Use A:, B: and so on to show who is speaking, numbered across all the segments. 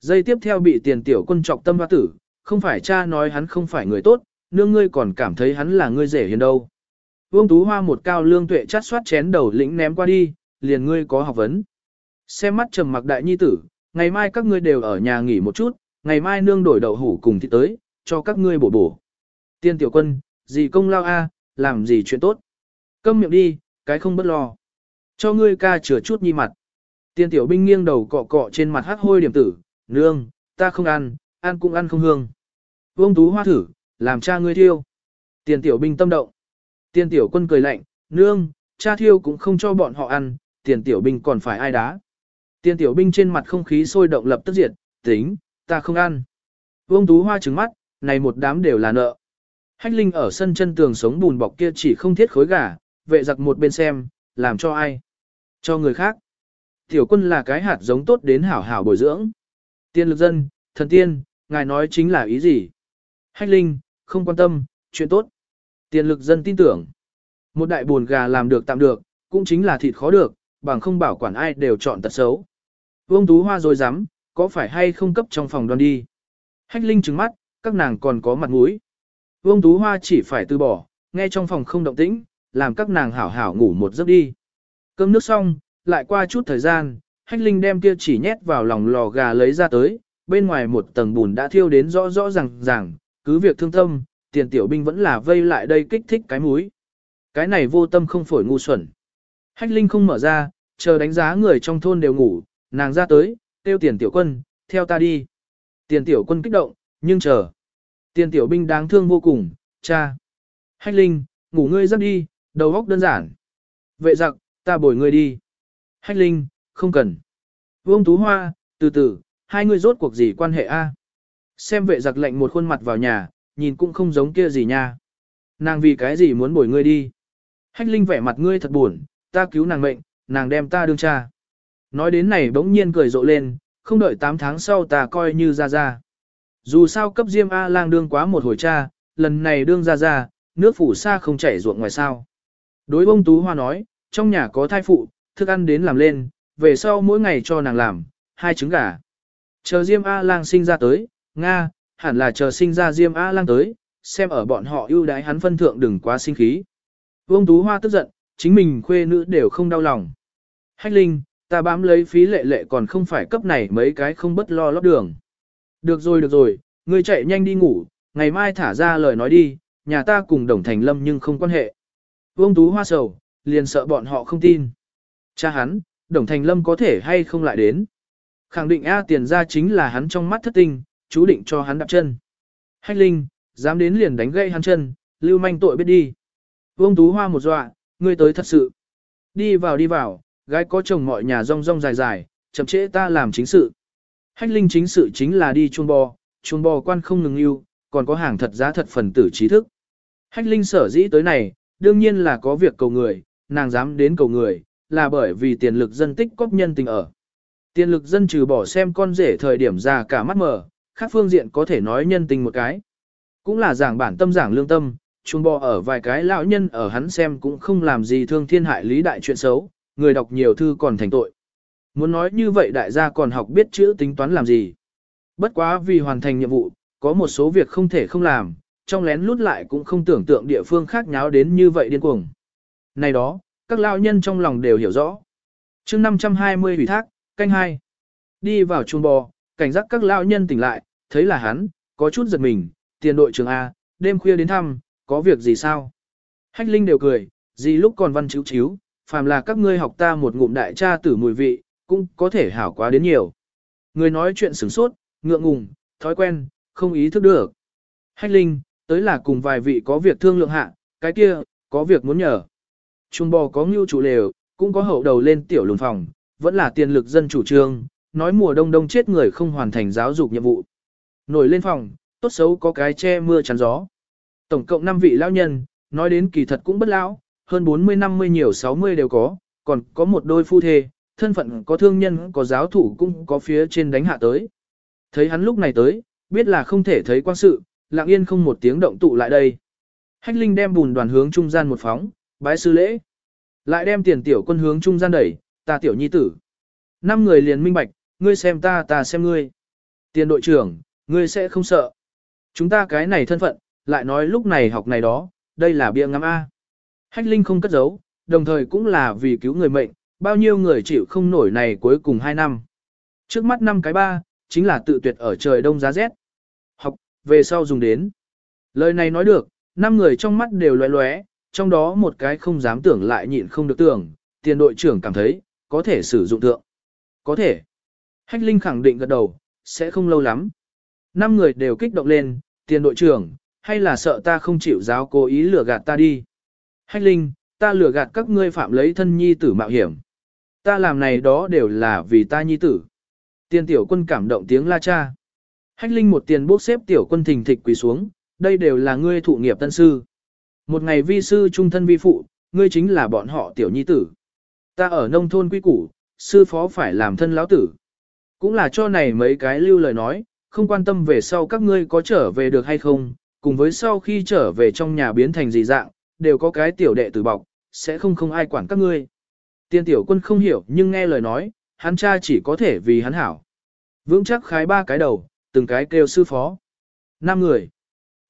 A: Dây tiếp theo bị tiền tiểu quân trọc tâm hoa tử, không phải cha nói hắn không phải người tốt, nương ngươi còn cảm thấy hắn là ngươi rể hiền đâu. Vương Tú Hoa một cao lương tuệ chát xoát chén đầu lĩnh ném qua đi, liền ngươi có học vấn. Xem mắt trầm mặc đại nhi tử, ngày mai các ngươi đều ở nhà nghỉ một chút, ngày mai nương đổi đậu hủ cùng thì tới, cho các ngươi bổ bổ. Tiên tiểu quân, gì công lao a, làm gì chuyện tốt. Câm miệng đi, cái không bất lo. Cho ngươi ca chừa chút nhi mặt. Tiên tiểu binh nghiêng đầu cọ cọ trên mặt hát hôi điểm tử, nương, ta không ăn, ăn cũng ăn không hương. Vương tú hoa thử, làm cha ngươi thiêu. tiền tiểu binh tâm động. tiền tiểu quân cười lạnh, nương, cha thiêu cũng không cho bọn họ ăn, tiền tiểu binh còn phải ai đá. tiền tiểu binh trên mặt không khí sôi động lập tức diệt, tính, ta không ăn. Vương Tú Hoa trừng mắt, này một đám đều là nợ. Hách Linh ở sân chân tường sống bùn bọc kia chỉ không thiết khối gà, vệ giặc một bên xem, làm cho ai? Cho người khác. Tiểu quân là cái hạt giống tốt đến hảo hảo bồi dưỡng. Tiên lực dân, thần tiên, ngài nói chính là ý gì? Hách Linh, không quan tâm, chuyện tốt. Tiên lực dân tin tưởng. Một đại buồn gà làm được tạm được, cũng chính là thịt khó được, bằng không bảo quản ai đều chọn tật xấu. Vương Tú Hoa rồi dám, có phải hay không cấp trong phòng đoan đi. Hách Linh trừng mắt, các nàng còn có mặt mũi. Vương Tú Hoa chỉ phải từ bỏ, nghe trong phòng không động tĩnh, làm các nàng hảo hảo ngủ một giấc đi. Cơm nước xong, lại qua chút thời gian, Hách Linh đem kia chỉ nhét vào lòng lò gà lấy ra tới, bên ngoài một tầng bùn đã thiêu đến rõ rõ ràng ràng, cứ việc thương tâm, tiền tiểu binh vẫn là vây lại đây kích thích cái múi. Cái này vô tâm không phổi ngu xuẩn. Hách Linh không mở ra, chờ đánh giá người trong thôn đều ngủ, nàng ra tới, tiêu tiền tiểu quân, theo ta đi. Tiền tiểu quân kích động, nhưng chờ. Tiền tiểu binh đáng thương vô cùng, cha. Hách Linh, ngủ ngươi giấc đi, đầu óc đơn giản. Vệ giặc, ta bồi ngươi đi. Hách Linh, không cần. Vương Tú Hoa, từ từ, hai người rốt cuộc gì quan hệ a? Xem vệ giặc lệnh một khuôn mặt vào nhà, nhìn cũng không giống kia gì nha. Nàng vì cái gì muốn bồi ngươi đi? Hách Linh vẻ mặt ngươi thật buồn, ta cứu nàng mệnh, nàng đem ta đương cha. Nói đến này bỗng nhiên cười rộ lên, không đợi 8 tháng sau ta coi như ra ra. Dù sao cấp Diêm A lang đương quá một hồi cha, lần này đương ra ra, nước phủ xa không chảy ruộng ngoài sao. Đối bông Tú Hoa nói, trong nhà có thai phụ, thức ăn đến làm lên, về sau mỗi ngày cho nàng làm, hai trứng gà. Chờ Diêm A lang sinh ra tới, Nga, hẳn là chờ sinh ra Diêm A lang tới, xem ở bọn họ ưu đái hắn phân thượng đừng quá sinh khí. Vương Tú Hoa tức giận, chính mình khuê nữ đều không đau lòng. Hách Linh, ta bám lấy phí lệ lệ còn không phải cấp này mấy cái không bất lo lót đường. Được rồi được rồi, ngươi chạy nhanh đi ngủ, ngày mai thả ra lời nói đi, nhà ta cùng đồng thành lâm nhưng không quan hệ. Vương Tú Hoa sầu, liền sợ bọn họ không tin. Cha hắn, đồng thành lâm có thể hay không lại đến. Khẳng định A tiền ra chính là hắn trong mắt thất tinh, chú định cho hắn đạp chân. Hách Linh, dám đến liền đánh gây hắn chân, lưu manh tội biết đi. Vương Tú Hoa một dọa, ngươi tới thật sự. Đi vào đi vào, gái có chồng mọi nhà rong rong dài dài, chậm trễ ta làm chính sự. Hách linh chính sự chính là đi chuông bò, chuông bò quan không ngừng yêu, còn có hàng thật giá thật phần tử trí thức. Hách linh sở dĩ tới này, đương nhiên là có việc cầu người, nàng dám đến cầu người, là bởi vì tiền lực dân tích cóp nhân tình ở. Tiền lực dân trừ bỏ xem con rể thời điểm già cả mắt mở, khác phương diện có thể nói nhân tình một cái. Cũng là giảng bản tâm giảng lương tâm, chuông bò ở vài cái lão nhân ở hắn xem cũng không làm gì thương thiên hại lý đại chuyện xấu, người đọc nhiều thư còn thành tội. Muốn nói như vậy đại gia còn học biết chữ tính toán làm gì. Bất quá vì hoàn thành nhiệm vụ, có một số việc không thể không làm, trong lén lút lại cũng không tưởng tượng địa phương khác nháo đến như vậy điên cuồng. Này đó, các lao nhân trong lòng đều hiểu rõ. chương 520 ủy thác, canh hai Đi vào chuồng bò, cảnh giác các lao nhân tỉnh lại, thấy là hắn, có chút giật mình, tiền đội trưởng A, đêm khuya đến thăm, có việc gì sao? Hách Linh đều cười, gì lúc còn văn chữ chiếu, phàm là các ngươi học ta một ngụm đại cha tử mùi vị, cũng có thể hảo quá đến nhiều. Người nói chuyện sửng sốt, ngượng ngùng, thói quen, không ý thức được. Hách Linh, tới là cùng vài vị có việc thương lượng hạ, cái kia, có việc muốn nhờ. Chuồng bò có ngưu chủ lều, cũng có hậu đầu lên tiểu lùn phòng, vẫn là tiền lực dân chủ trương, nói mùa đông đông chết người không hoàn thành giáo dục nhiệm vụ. Nổi lên phòng, tốt xấu có cái che mưa chắn gió. Tổng cộng 5 vị lão nhân, nói đến kỳ thật cũng bất lão, hơn 40-50 nhiều 60 đều có, còn có một đôi phu thê, thân phận có thương nhân có giáo thủ cũng có phía trên đánh hạ tới. Thấy hắn lúc này tới, biết là không thể thấy quan sự, lặng yên không một tiếng động tụ lại đây. Hách Linh đem bùn đoàn hướng trung gian một phóng, bái sư lễ. Lại đem tiền tiểu quân hướng trung gian đẩy, ta tiểu nhi tử. Năm người liền minh bạch, ngươi xem ta ta xem ngươi. Tiền đội trưởng, ngươi sẽ không sợ. Chúng ta cái này thân phận, lại nói lúc này học này đó, đây là bia ngắm A. Hách Linh không cất giấu, đồng thời cũng là vì cứu người mệnh, bao nhiêu người chịu không nổi này cuối cùng 2 năm. Trước mắt năm cái ba, chính là tự tuyệt ở trời đông giá rét. Học, về sau dùng đến. Lời này nói được, năm người trong mắt đều lóe lóe, trong đó một cái không dám tưởng lại nhịn không được tưởng, tiền đội trưởng cảm thấy, có thể sử dụng tượng. Có thể. Hách Linh khẳng định gật đầu, sẽ không lâu lắm. Năm người đều kích động lên, tiền đội trưởng, hay là sợ ta không chịu giáo cố ý lừa gạt ta đi. Hách Linh, ta lừa gạt các ngươi phạm lấy thân nhi tử mạo hiểm. Ta làm này đó đều là vì ta nhi tử. Tiền tiểu quân cảm động tiếng la cha. Hách Linh một tiền bốc xếp tiểu quân thình thịch quỳ xuống, đây đều là ngươi thụ nghiệp tân sư. Một ngày vi sư trung thân vi phụ, ngươi chính là bọn họ tiểu nhi tử. Ta ở nông thôn quy củ, sư phó phải làm thân lão tử. Cũng là cho này mấy cái lưu lời nói, không quan tâm về sau các ngươi có trở về được hay không, cùng với sau khi trở về trong nhà biến thành gì dạng, đều có cái tiểu đệ tử bọc, sẽ không không ai quản các ngươi. Tiên tiểu quân không hiểu nhưng nghe lời nói, hắn cha chỉ có thể vì hắn hảo. Vững chắc khái ba cái đầu, từng cái kêu sư phó. Năm người.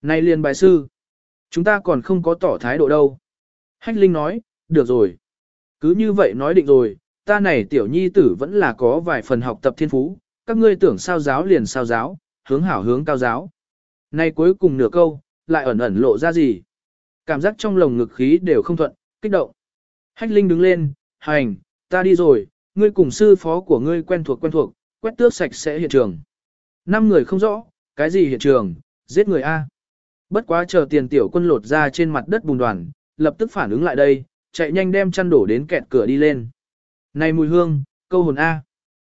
A: Nay liền bài sư. Chúng ta còn không có tỏ thái độ đâu. Hách Linh nói, được rồi. Cứ như vậy nói định rồi, ta này tiểu nhi tử vẫn là có vài phần học tập thiên phú, các ngươi tưởng sao giáo liền sao giáo, hướng hảo hướng cao giáo. Nay cuối cùng nửa câu, lại ẩn ẩn lộ ra gì. Cảm giác trong lồng ngực khí đều không thuận, kích động. Hách Linh đứng lên, hành, ta đi rồi, ngươi cùng sư phó của ngươi quen thuộc quen thuộc, quét tước sạch sẽ hiện trường. Năm người không rõ, cái gì hiện trường, giết người A. Bất quá chờ tiền tiểu quân lột ra trên mặt đất bùn đoàn, lập tức phản ứng lại đây, chạy nhanh đem chăn đổ đến kẹt cửa đi lên. Này mùi hương, câu hồn A.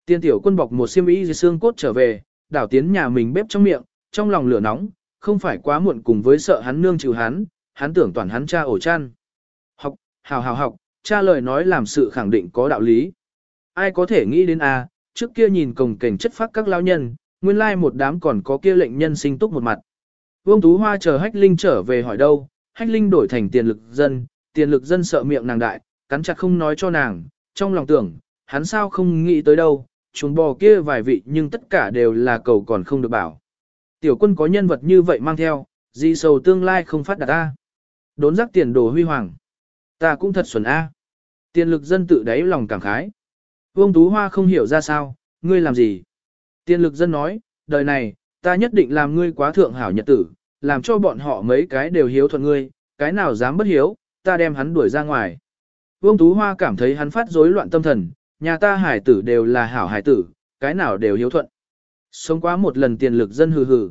A: Tiền tiểu quân bọc một xiêm y dưới xương cốt trở về, đảo tiến nhà mình bếp trong miệng, trong lòng lửa nóng, không phải quá muộn cùng với sợ hắn nương chịu hắn, hắn tưởng toàn hắn cha ổ chăn. Học, hào hào học, cha lời nói làm sự khẳng định có đạo lý. Ai có thể nghĩ đến A, trước kia nhìn cồng cảnh chất phát các lao nhân, nguyên lai một đám còn có kia lệnh nhân sinh túc một mặt. Vương Tú Hoa chờ Hách Linh trở về hỏi đâu, Hách Linh đổi thành tiền lực dân, tiền lực dân sợ miệng nàng đại, cắn chặt không nói cho nàng, trong lòng tưởng, hắn sao không nghĩ tới đâu, chuồng bò kia vài vị nhưng tất cả đều là cầu còn không được bảo. Tiểu quân có nhân vật như vậy mang theo, gì sầu tương lai không phát đạt ta. Đốn giác tiền đồ huy hoàng. Ta cũng thật xuẩn A. Tiền lực dân tự đáy lòng cảm khái. Vương Tú Hoa không hiểu ra sao, ngươi làm gì? Tiền lực dân nói, đời này, ta nhất định làm ngươi quá thượng hảo nhật tử, làm cho bọn họ mấy cái đều hiếu thuận ngươi, cái nào dám bất hiếu, ta đem hắn đuổi ra ngoài. Vương Tú Hoa cảm thấy hắn phát rối loạn tâm thần, nhà ta hải tử đều là hảo hải tử, cái nào đều hiếu thuận. Sống quá một lần tiền lực dân hừ hừ.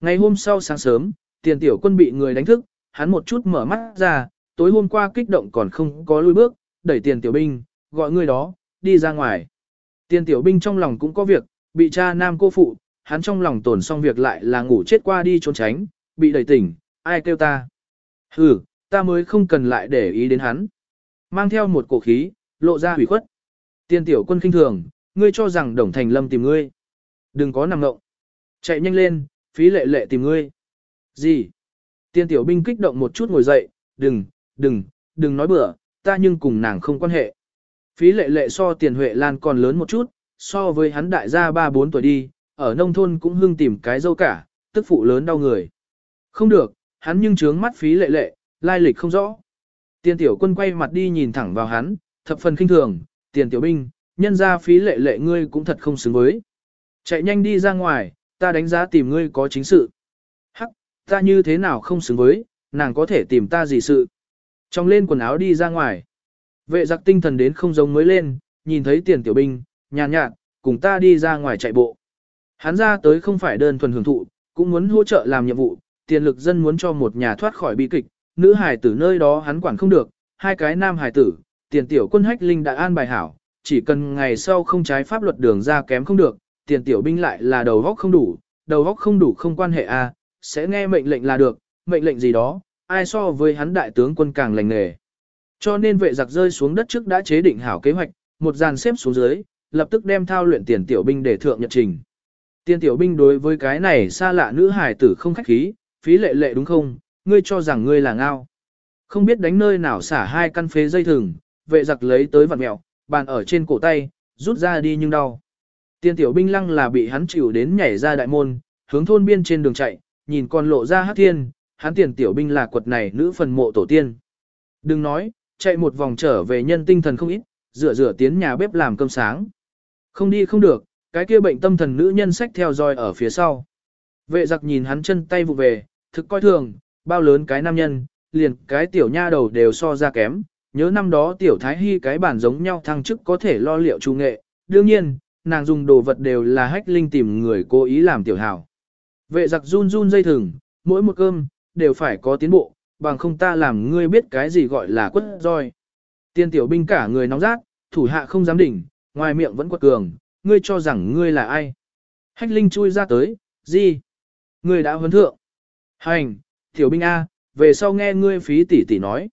A: Ngày hôm sau sáng sớm, tiền tiểu quân bị người đánh thức, hắn một chút mở mắt ra, tối hôm qua kích động còn không có lui bước, đẩy tiền tiểu binh, gọi người đó, đi ra ngoài. Tiền tiểu binh trong lòng cũng có việc, bị cha nam cô phụ, hắn trong lòng tổn xong việc lại là ngủ chết qua đi trốn tránh, bị đẩy tỉnh, ai kêu ta. Hừ, ta mới không cần lại để ý đến hắn. Mang theo một cổ khí, lộ ra hủy khuất. Tiên tiểu quân kinh thường, ngươi cho rằng Đồng Thành Lâm tìm ngươi. Đừng có nằm ngộng. Chạy nhanh lên, phí lệ lệ tìm ngươi. Gì? Tiên tiểu binh kích động một chút ngồi dậy, đừng, đừng, đừng nói bừa, ta nhưng cùng nàng không quan hệ. Phí lệ lệ so tiền Huệ Lan còn lớn một chút, so với hắn đại gia 3-4 tuổi đi, ở nông thôn cũng hưng tìm cái dâu cả, tức phụ lớn đau người. Không được, hắn nhưng trướng mắt phí lệ lệ, lai lịch không rõ. Tiền tiểu quân quay mặt đi nhìn thẳng vào hắn, thập phần kinh thường, tiền tiểu binh, nhân ra phí lệ lệ ngươi cũng thật không xứng với. Chạy nhanh đi ra ngoài, ta đánh giá tìm ngươi có chính sự. Hắc, ta như thế nào không xứng với, nàng có thể tìm ta gì sự. Trong lên quần áo đi ra ngoài. Vệ giặc tinh thần đến không giống mới lên, nhìn thấy tiền tiểu binh, nhàn nhạt, cùng ta đi ra ngoài chạy bộ. Hắn ra tới không phải đơn thuần hưởng thụ, cũng muốn hỗ trợ làm nhiệm vụ, tiền lực dân muốn cho một nhà thoát khỏi bi kịch, nữ hài tử nơi đó hắn quản không được, hai cái nam hài tử, tiền tiểu quân hách linh đã an bài hảo, chỉ cần ngày sau không trái pháp luật đường ra kém không được, tiền tiểu binh lại là đầu góc không đủ, đầu góc không đủ không quan hệ a, à, sẽ nghe mệnh lệnh là được, mệnh lệnh gì đó, ai so với hắn đại tướng quân càng lành nghề. Cho nên vệ giặc rơi xuống đất trước đã chế định hảo kế hoạch, một dàn xếp xuống dưới, lập tức đem thao luyện tiền tiểu binh để thượng nhật trình. Tiền tiểu binh đối với cái này xa lạ nữ hài tử không khách khí, phí lệ lệ đúng không, ngươi cho rằng ngươi là ngao. Không biết đánh nơi nào xả hai căn phế dây thừng, vệ giặc lấy tới vặn mẹo, bàn ở trên cổ tay, rút ra đi nhưng đau. Tiên tiểu binh lăng là bị hắn chịu đến nhảy ra đại môn, hướng thôn biên trên đường chạy, nhìn con lộ ra hát thiên, hắn tiền tiểu binh là quật này nữ phần mộ tổ tiên. Đừng nói, chạy một vòng trở về nhân tinh thần không ít, rửa rửa tiến nhà bếp làm cơm sáng. Không đi không được, cái kia bệnh tâm thần nữ nhân sách theo dõi ở phía sau. Vệ giặc nhìn hắn chân tay vụ về, thực coi thường, bao lớn cái nam nhân, liền cái tiểu nha đầu đều so ra kém. Nhớ năm đó tiểu thái hy cái bản giống nhau thăng chức có thể lo liệu trung nghệ, đương nhiên, nàng dùng đồ vật đều là hách linh tìm người cố ý làm tiểu hảo. Vệ giặc run run dây thừng, mỗi một cơm, đều phải có tiến bộ, bằng không ta làm ngươi biết cái gì gọi là quất roi. Tiên tiểu binh cả người nóng rát, thủ hạ không dám đỉnh, ngoài miệng vẫn quật cường, ngươi cho rằng ngươi là ai. Hách linh chui ra tới, gì? Ngươi đã huấn thượng. Hành, tiểu binh A, về sau nghe ngươi phí tỷ tỷ nói.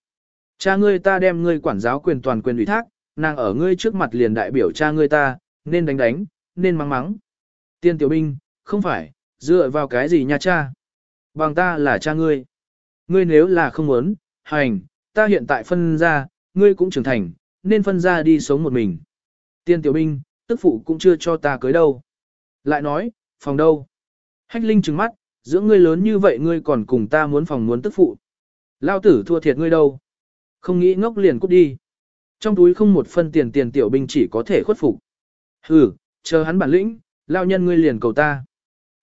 A: Cha ngươi ta đem ngươi quản giáo quyền toàn quyền ủy thác, nàng ở ngươi trước mặt liền đại biểu cha ngươi ta, nên đánh đánh, nên mắng mắng. Tiên tiểu binh, không phải, dựa vào cái gì nha cha? Bằng ta là cha ngươi. Ngươi nếu là không muốn, hành, ta hiện tại phân ra, ngươi cũng trưởng thành, nên phân ra đi sống một mình. Tiên tiểu binh, tức phụ cũng chưa cho ta cưới đâu. Lại nói, phòng đâu? Hách Linh trừng mắt, giữa ngươi lớn như vậy ngươi còn cùng ta muốn phòng muốn tức phụ. Lao tử thua thiệt ngươi đâu. Không nghĩ ngốc liền cút đi. Trong túi không một phân tiền tiền tiểu binh chỉ có thể khuất phục. Hừ, chờ hắn bản lĩnh, lao nhân ngươi liền cầu ta.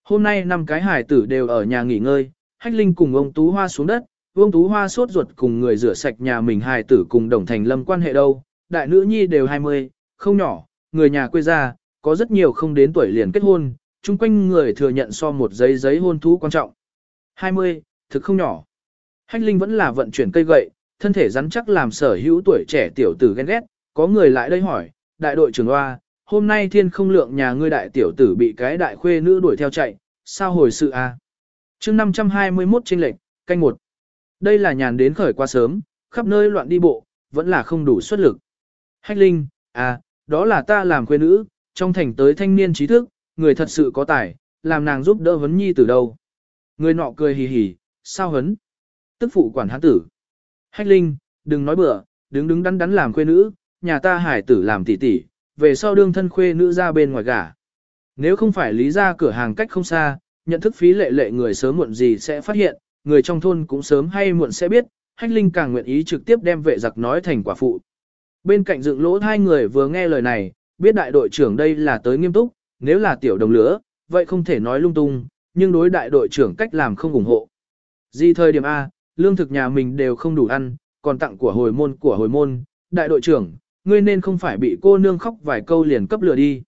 A: Hôm nay năm cái hải tử đều ở nhà nghỉ ngơi, Hách Linh cùng ông Tú Hoa xuống đất, ông Tú Hoa sốt ruột cùng người rửa sạch nhà mình hải tử cùng đồng thành lâm quan hệ đâu, đại nữ nhi đều 20, không nhỏ, người nhà quê ra, có rất nhiều không đến tuổi liền kết hôn, chung quanh người thừa nhận so một giấy giấy hôn thú quan trọng. 20, thực không nhỏ. Hách Linh vẫn là vận chuyển cây gậy, thân thể rắn chắc làm sở hữu tuổi trẻ tiểu tử ghen ghét, có người lại đây hỏi, đại đội trưởng Hoa, hôm nay thiên không lượng nhà ngươi đại tiểu tử bị cái đại khuê nữ đuổi theo chạy, sao hồi sự a? À? chương 521 trên lệnh, canh một. Đây là nhàn đến khởi qua sớm, khắp nơi loạn đi bộ, vẫn là không đủ xuất lực. Hách Linh, à, đó là ta làm khuê nữ, trong thành tới thanh niên trí thức, người thật sự có tài, làm nàng giúp đỡ vấn nhi từ đâu. Người nọ cười hì hì, sao hấn? Tức phụ quản hán tử. Hách Linh, đừng nói bừa, đứng đứng đắn đắn làm khuê nữ, nhà ta hải tử làm tỷ tỷ, về sau đương thân khuê nữ ra bên ngoài gả. Nếu không phải lý ra cửa hàng cách không xa, nhận thức phí lệ lệ người sớm muộn gì sẽ phát hiện, người trong thôn cũng sớm hay muộn sẽ biết, hách linh càng nguyện ý trực tiếp đem vệ giặc nói thành quả phụ. Bên cạnh dựng lỗ hai người vừa nghe lời này, biết đại đội trưởng đây là tới nghiêm túc, nếu là tiểu đồng lứa, vậy không thể nói lung tung, nhưng đối đại đội trưởng cách làm không ủng hộ. Di thời điểm A, lương thực nhà mình đều không đủ ăn, còn tặng của hồi môn của hồi môn, đại đội trưởng, ngươi nên không phải bị cô nương khóc vài câu liền cấp lừa đi.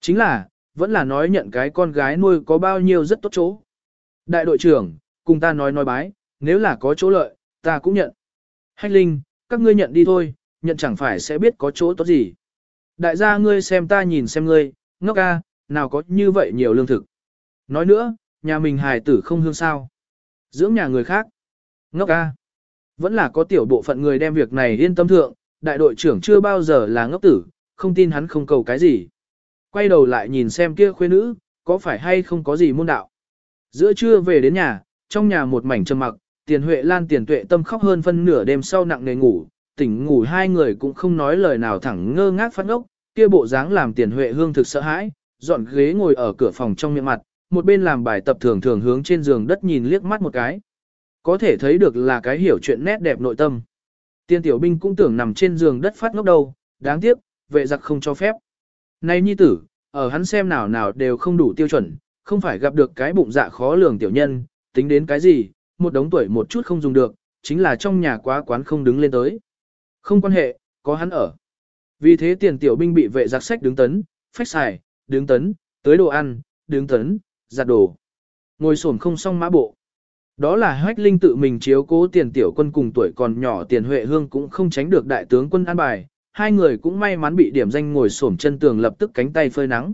A: Chính là, vẫn là nói nhận cái con gái nuôi có bao nhiêu rất tốt chỗ. Đại đội trưởng, cùng ta nói nói bái, nếu là có chỗ lợi, ta cũng nhận. Hách Linh, các ngươi nhận đi thôi, nhận chẳng phải sẽ biết có chỗ tốt gì. Đại gia ngươi xem ta nhìn xem ngươi, ngốc ca, nào có như vậy nhiều lương thực. Nói nữa, nhà mình hài tử không hương sao. Dưỡng nhà người khác. Ngốc ca. Vẫn là có tiểu bộ phận người đem việc này yên tâm thượng, đại đội trưởng chưa bao giờ là ngốc tử, không tin hắn không cầu cái gì. Quay đầu lại nhìn xem kia khuê nữ, có phải hay không có gì môn đạo. Giữa trưa về đến nhà, trong nhà một mảnh trầm mặc, tiền huệ lan tiền tuệ tâm khóc hơn phân nửa đêm sau nặng nề ngủ, tỉnh ngủ hai người cũng không nói lời nào thẳng ngơ ngác phát ngốc, kia bộ dáng làm tiền huệ hương thực sợ hãi, dọn ghế ngồi ở cửa phòng trong miệng mặt, một bên làm bài tập thường thường hướng trên giường đất nhìn liếc mắt một cái. Có thể thấy được là cái hiểu chuyện nét đẹp nội tâm. Tiên tiểu binh cũng tưởng nằm trên giường đất phát ngốc đầu, đáng tiếc, vệ giặc không cho phép. Này nhi tử, ở hắn xem nào nào đều không đủ tiêu chuẩn, không phải gặp được cái bụng dạ khó lường tiểu nhân, tính đến cái gì, một đống tuổi một chút không dùng được, chính là trong nhà quá quán không đứng lên tới. Không quan hệ, có hắn ở. Vì thế tiền tiểu binh bị vệ giặc sách đứng tấn, phách xài, đứng tấn, tới đồ ăn, đứng tấn, giặt đồ. Ngồi xổm không xong mã bộ. Đó là hách linh tự mình chiếu cố tiền tiểu quân cùng tuổi còn nhỏ tiền huệ hương cũng không tránh được đại tướng quân an bài, hai người cũng may mắn bị điểm danh ngồi xổm chân tường lập tức cánh tay phơi nắng.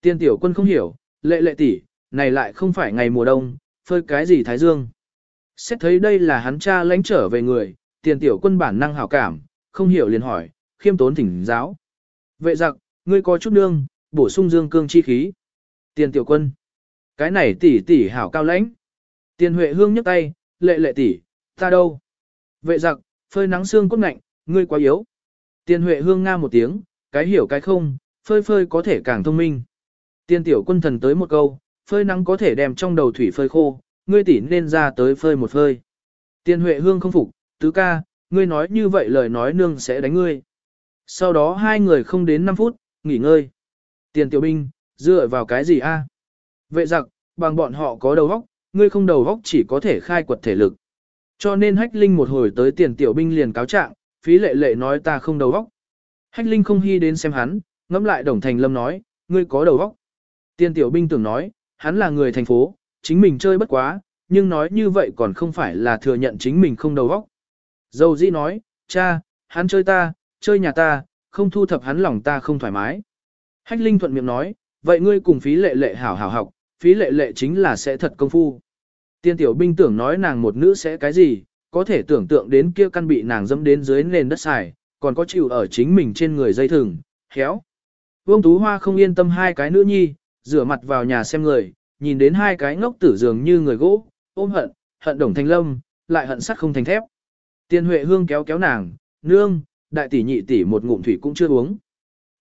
A: Tiền tiểu quân không hiểu, lệ lệ tỷ, này lại không phải ngày mùa đông, phơi cái gì thái dương. Xét thấy đây là hắn cha lãnh trở về người, tiền tiểu quân bản năng hảo cảm, không hiểu liền hỏi, khiêm tốn thỉnh giáo. Vệ giặc, ngươi có chút nương, bổ sung dương cương chi khí. Tiền tiểu quân, cái này tỷ tỷ hảo cao lãnh. Tiền Huệ Hương nhấc tay, lệ lệ tỷ, ta đâu? Vệ giặc, phơi nắng xương cốt ngạnh, ngươi quá yếu. Tiền Huệ Hương nga một tiếng, cái hiểu cái không, phơi phơi có thể càng thông minh. Tiên tiểu quân thần tới một câu, phơi nắng có thể đem trong đầu thủy phơi khô, ngươi tỉ nên ra tới phơi một phơi. Tiên Huệ Hương không phục, tứ ca, ngươi nói như vậy lời nói nương sẽ đánh ngươi. Sau đó hai người không đến 5 phút, nghỉ ngơi. Tiền tiểu binh, dựa vào cái gì a? Vệ giặc, bằng bọn họ có đầu óc, ngươi không đầu óc chỉ có thể khai quật thể lực. Cho nên hách linh một hồi tới tiền tiểu binh liền cáo trạng, phí lệ lệ nói ta không đầu óc. Hách linh không hy đến xem hắn, ngẫm lại đồng thành lâm nói, ngươi có đầu óc. Tiền tiểu binh tưởng nói, hắn là người thành phố, chính mình chơi bất quá, nhưng nói như vậy còn không phải là thừa nhận chính mình không đầu óc. dầu dĩ nói, cha, hắn chơi ta, chơi nhà ta, không thu thập hắn lòng ta không thoải mái. Hách Linh thuận miệng nói, vậy ngươi cùng phí lệ lệ hảo hảo học, phí lệ lệ chính là sẽ thật công phu. Tiên tiểu binh tưởng nói nàng một nữ sẽ cái gì, có thể tưởng tượng đến kia căn bị nàng dâm đến dưới nền đất xài, còn có chịu ở chính mình trên người dây thừng, khéo. Vương Tú Hoa không yên tâm hai cái nữ nhi, rửa mặt vào nhà xem người, nhìn đến hai cái ngốc tử dường như người gỗ, ôm hận, hận đồng thành lâm, lại hận sắt không thành thép. Tiên Huệ Hương kéo kéo nàng, nương, đại tỷ nhị tỷ một ngụm thủy cũng chưa uống.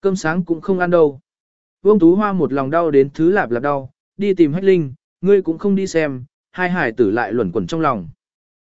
A: Cơm sáng cũng không ăn đâu. Vương Tú Hoa một lòng đau đến thứ lạp lạp đau, đi tìm Hách Linh, ngươi cũng không đi xem, hai hải tử lại luẩn quẩn trong lòng.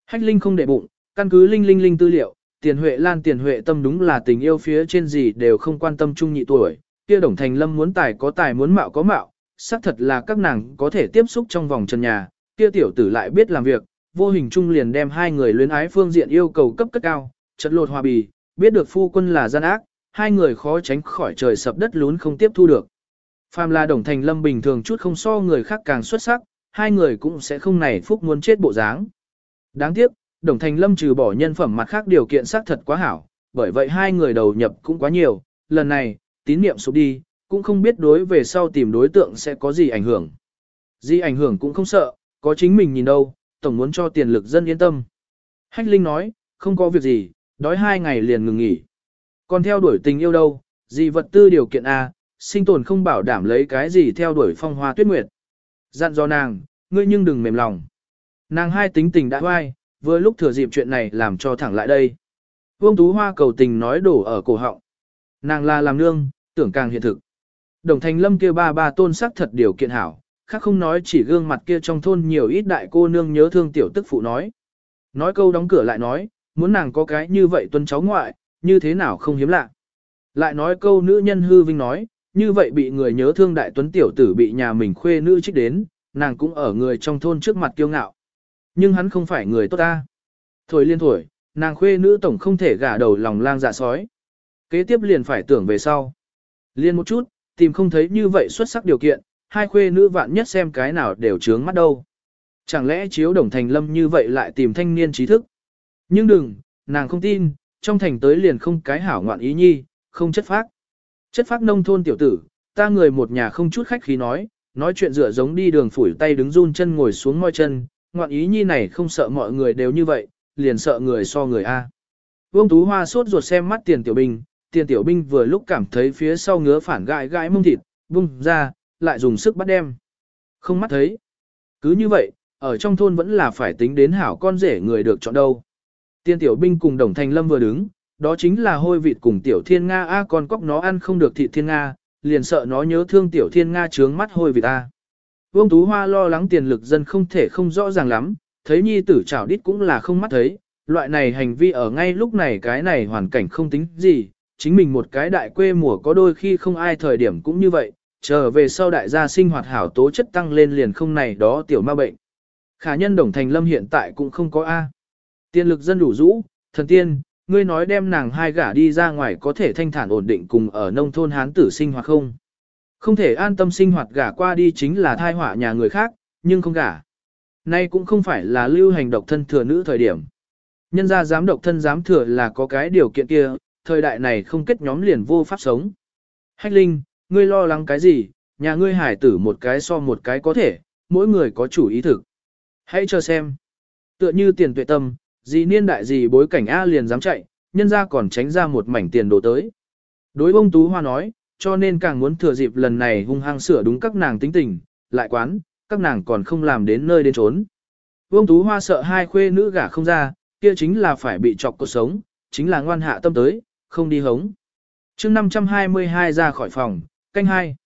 A: Hách Linh không để bụng, căn cứ Linh Linh Linh tư liệu, tiền huệ lan tiền huệ tâm đúng là tình yêu phía trên gì đều không quan tâm chung nhị tuổi, kia đồng thành lâm muốn tài có tài muốn mạo có mạo, xác thật là các nàng có thể tiếp xúc trong vòng chân nhà, kia tiểu tử lại biết làm việc, vô hình chung liền đem hai người luyến ái phương diện yêu cầu cấp cất cao, chất lột hòa bì, biết được phu quân là gian ác, hai người khó tránh khỏi trời sập đất lún không tiếp thu được. Phàm là đồng thành lâm bình thường chút không so người khác càng xuất sắc, hai người cũng sẽ không này phúc muốn chết bộ dáng. Đáng tiếc, đồng thành lâm trừ bỏ nhân phẩm mặt khác điều kiện xác thật quá hảo, bởi vậy hai người đầu nhập cũng quá nhiều, lần này, tín niệm sụp đi, cũng không biết đối về sau tìm đối tượng sẽ có gì ảnh hưởng. Gì ảnh hưởng cũng không sợ, có chính mình nhìn đâu, tổng muốn cho tiền lực dân yên tâm. Hách Linh nói, không có việc gì, đói hai ngày liền ngừng nghỉ. Còn theo đuổi tình yêu đâu, gì vật tư điều kiện A, sinh tồn không bảo đảm lấy cái gì theo đuổi phong hoa tuyết nguyệt. Dặn do nàng, ngươi nhưng đừng mềm lòng. Nàng hai tính tình đã hoai, vừa lúc thừa dịp chuyện này làm cho thẳng lại đây. Vương Tú Hoa cầu tình nói đổ ở cổ họng. Nàng là làm nương, tưởng càng hiện thực. Đồng thành lâm kia ba ba tôn sắc thật điều kiện hảo, khác không nói chỉ gương mặt kia trong thôn nhiều ít đại cô nương nhớ thương tiểu tức phụ nói. Nói câu đóng cửa lại nói, muốn nàng có cái như vậy tuân cháu ngoại, như thế nào không hiếm lạ. Lại nói câu nữ nhân hư vinh nói, như vậy bị người nhớ thương đại tuấn tiểu tử bị nhà mình khuê nữ trích đến, nàng cũng ở người trong thôn trước mặt kiêu ngạo. Nhưng hắn không phải người tốt ta. Thổi liên thổi, nàng khuê nữ tổng không thể gả đầu lòng lang dạ sói. Kế tiếp liền phải tưởng về sau. Liên một chút, tìm không thấy như vậy xuất sắc điều kiện, hai khuê nữ vạn nhất xem cái nào đều trướng mắt đâu. Chẳng lẽ chiếu đồng thành lâm như vậy lại tìm thanh niên trí thức? Nhưng đừng, nàng không tin, trong thành tới liền không cái hảo ngoạn ý nhi, không chất phác. Chất phác nông thôn tiểu tử, ta người một nhà không chút khách khí nói, nói chuyện dựa giống đi đường phủi tay đứng run chân ngồi xuống môi chân, ngoạn ý nhi này không sợ mọi người đều như vậy, liền sợ người so người A. Vương Tú Hoa sốt ruột xem mắt tiền tiểu binh, tiền tiểu binh vừa lúc cảm thấy phía sau ngứa phản gãi gãi mông thịt, bung ra, lại dùng sức bắt đem. Không mắt thấy. Cứ như vậy, ở trong thôn vẫn là phải tính đến hảo con rể người được chọn đâu. Tiên tiểu binh cùng đồng thành lâm vừa đứng, đó chính là hôi vịt cùng tiểu thiên Nga A con cóc nó ăn không được thịt thiên Nga, liền sợ nó nhớ thương tiểu thiên Nga trướng mắt hôi vịt A. Vương Tú Hoa lo lắng tiền lực dân không thể không rõ ràng lắm, thấy nhi tử chảo đít cũng là không mắt thấy, loại này hành vi ở ngay lúc này cái này hoàn cảnh không tính gì, chính mình một cái đại quê mùa có đôi khi không ai thời điểm cũng như vậy, trở về sau đại gia sinh hoạt hảo tố chất tăng lên liền không này đó tiểu ma bệnh. Khả nhân đồng thành lâm hiện tại cũng không có A. Tiên lực dân đủ rũ, thần tiên, ngươi nói đem nàng hai gả đi ra ngoài có thể thanh thản ổn định cùng ở nông thôn hán tử sinh hoạt không? Không thể an tâm sinh hoạt gả qua đi chính là thai họa nhà người khác, nhưng không gả. Nay cũng không phải là lưu hành độc thân thừa nữ thời điểm. Nhân gia dám độc thân dám thừa là có cái điều kiện kia, thời đại này không kết nhóm liền vô pháp sống. Hách Linh, ngươi lo lắng cái gì, nhà ngươi hải tử một cái so một cái có thể, mỗi người có chủ ý thực. Hãy chờ xem. Tựa như tiền tuệ tâm, gì niên đại gì bối cảnh A liền dám chạy, nhân ra còn tránh ra một mảnh tiền đồ tới. Đối bông Tú Hoa nói, cho nên càng muốn thừa dịp lần này hung hăng sửa đúng các nàng tính tình, lại quán, các nàng còn không làm đến nơi đến trốn. Vương Tú Hoa sợ hai khuê nữ gả không ra, kia chính là phải bị chọc cuộc sống, chính là ngoan hạ tâm tới, không đi hống. chương 522 ra khỏi phòng, canh hai.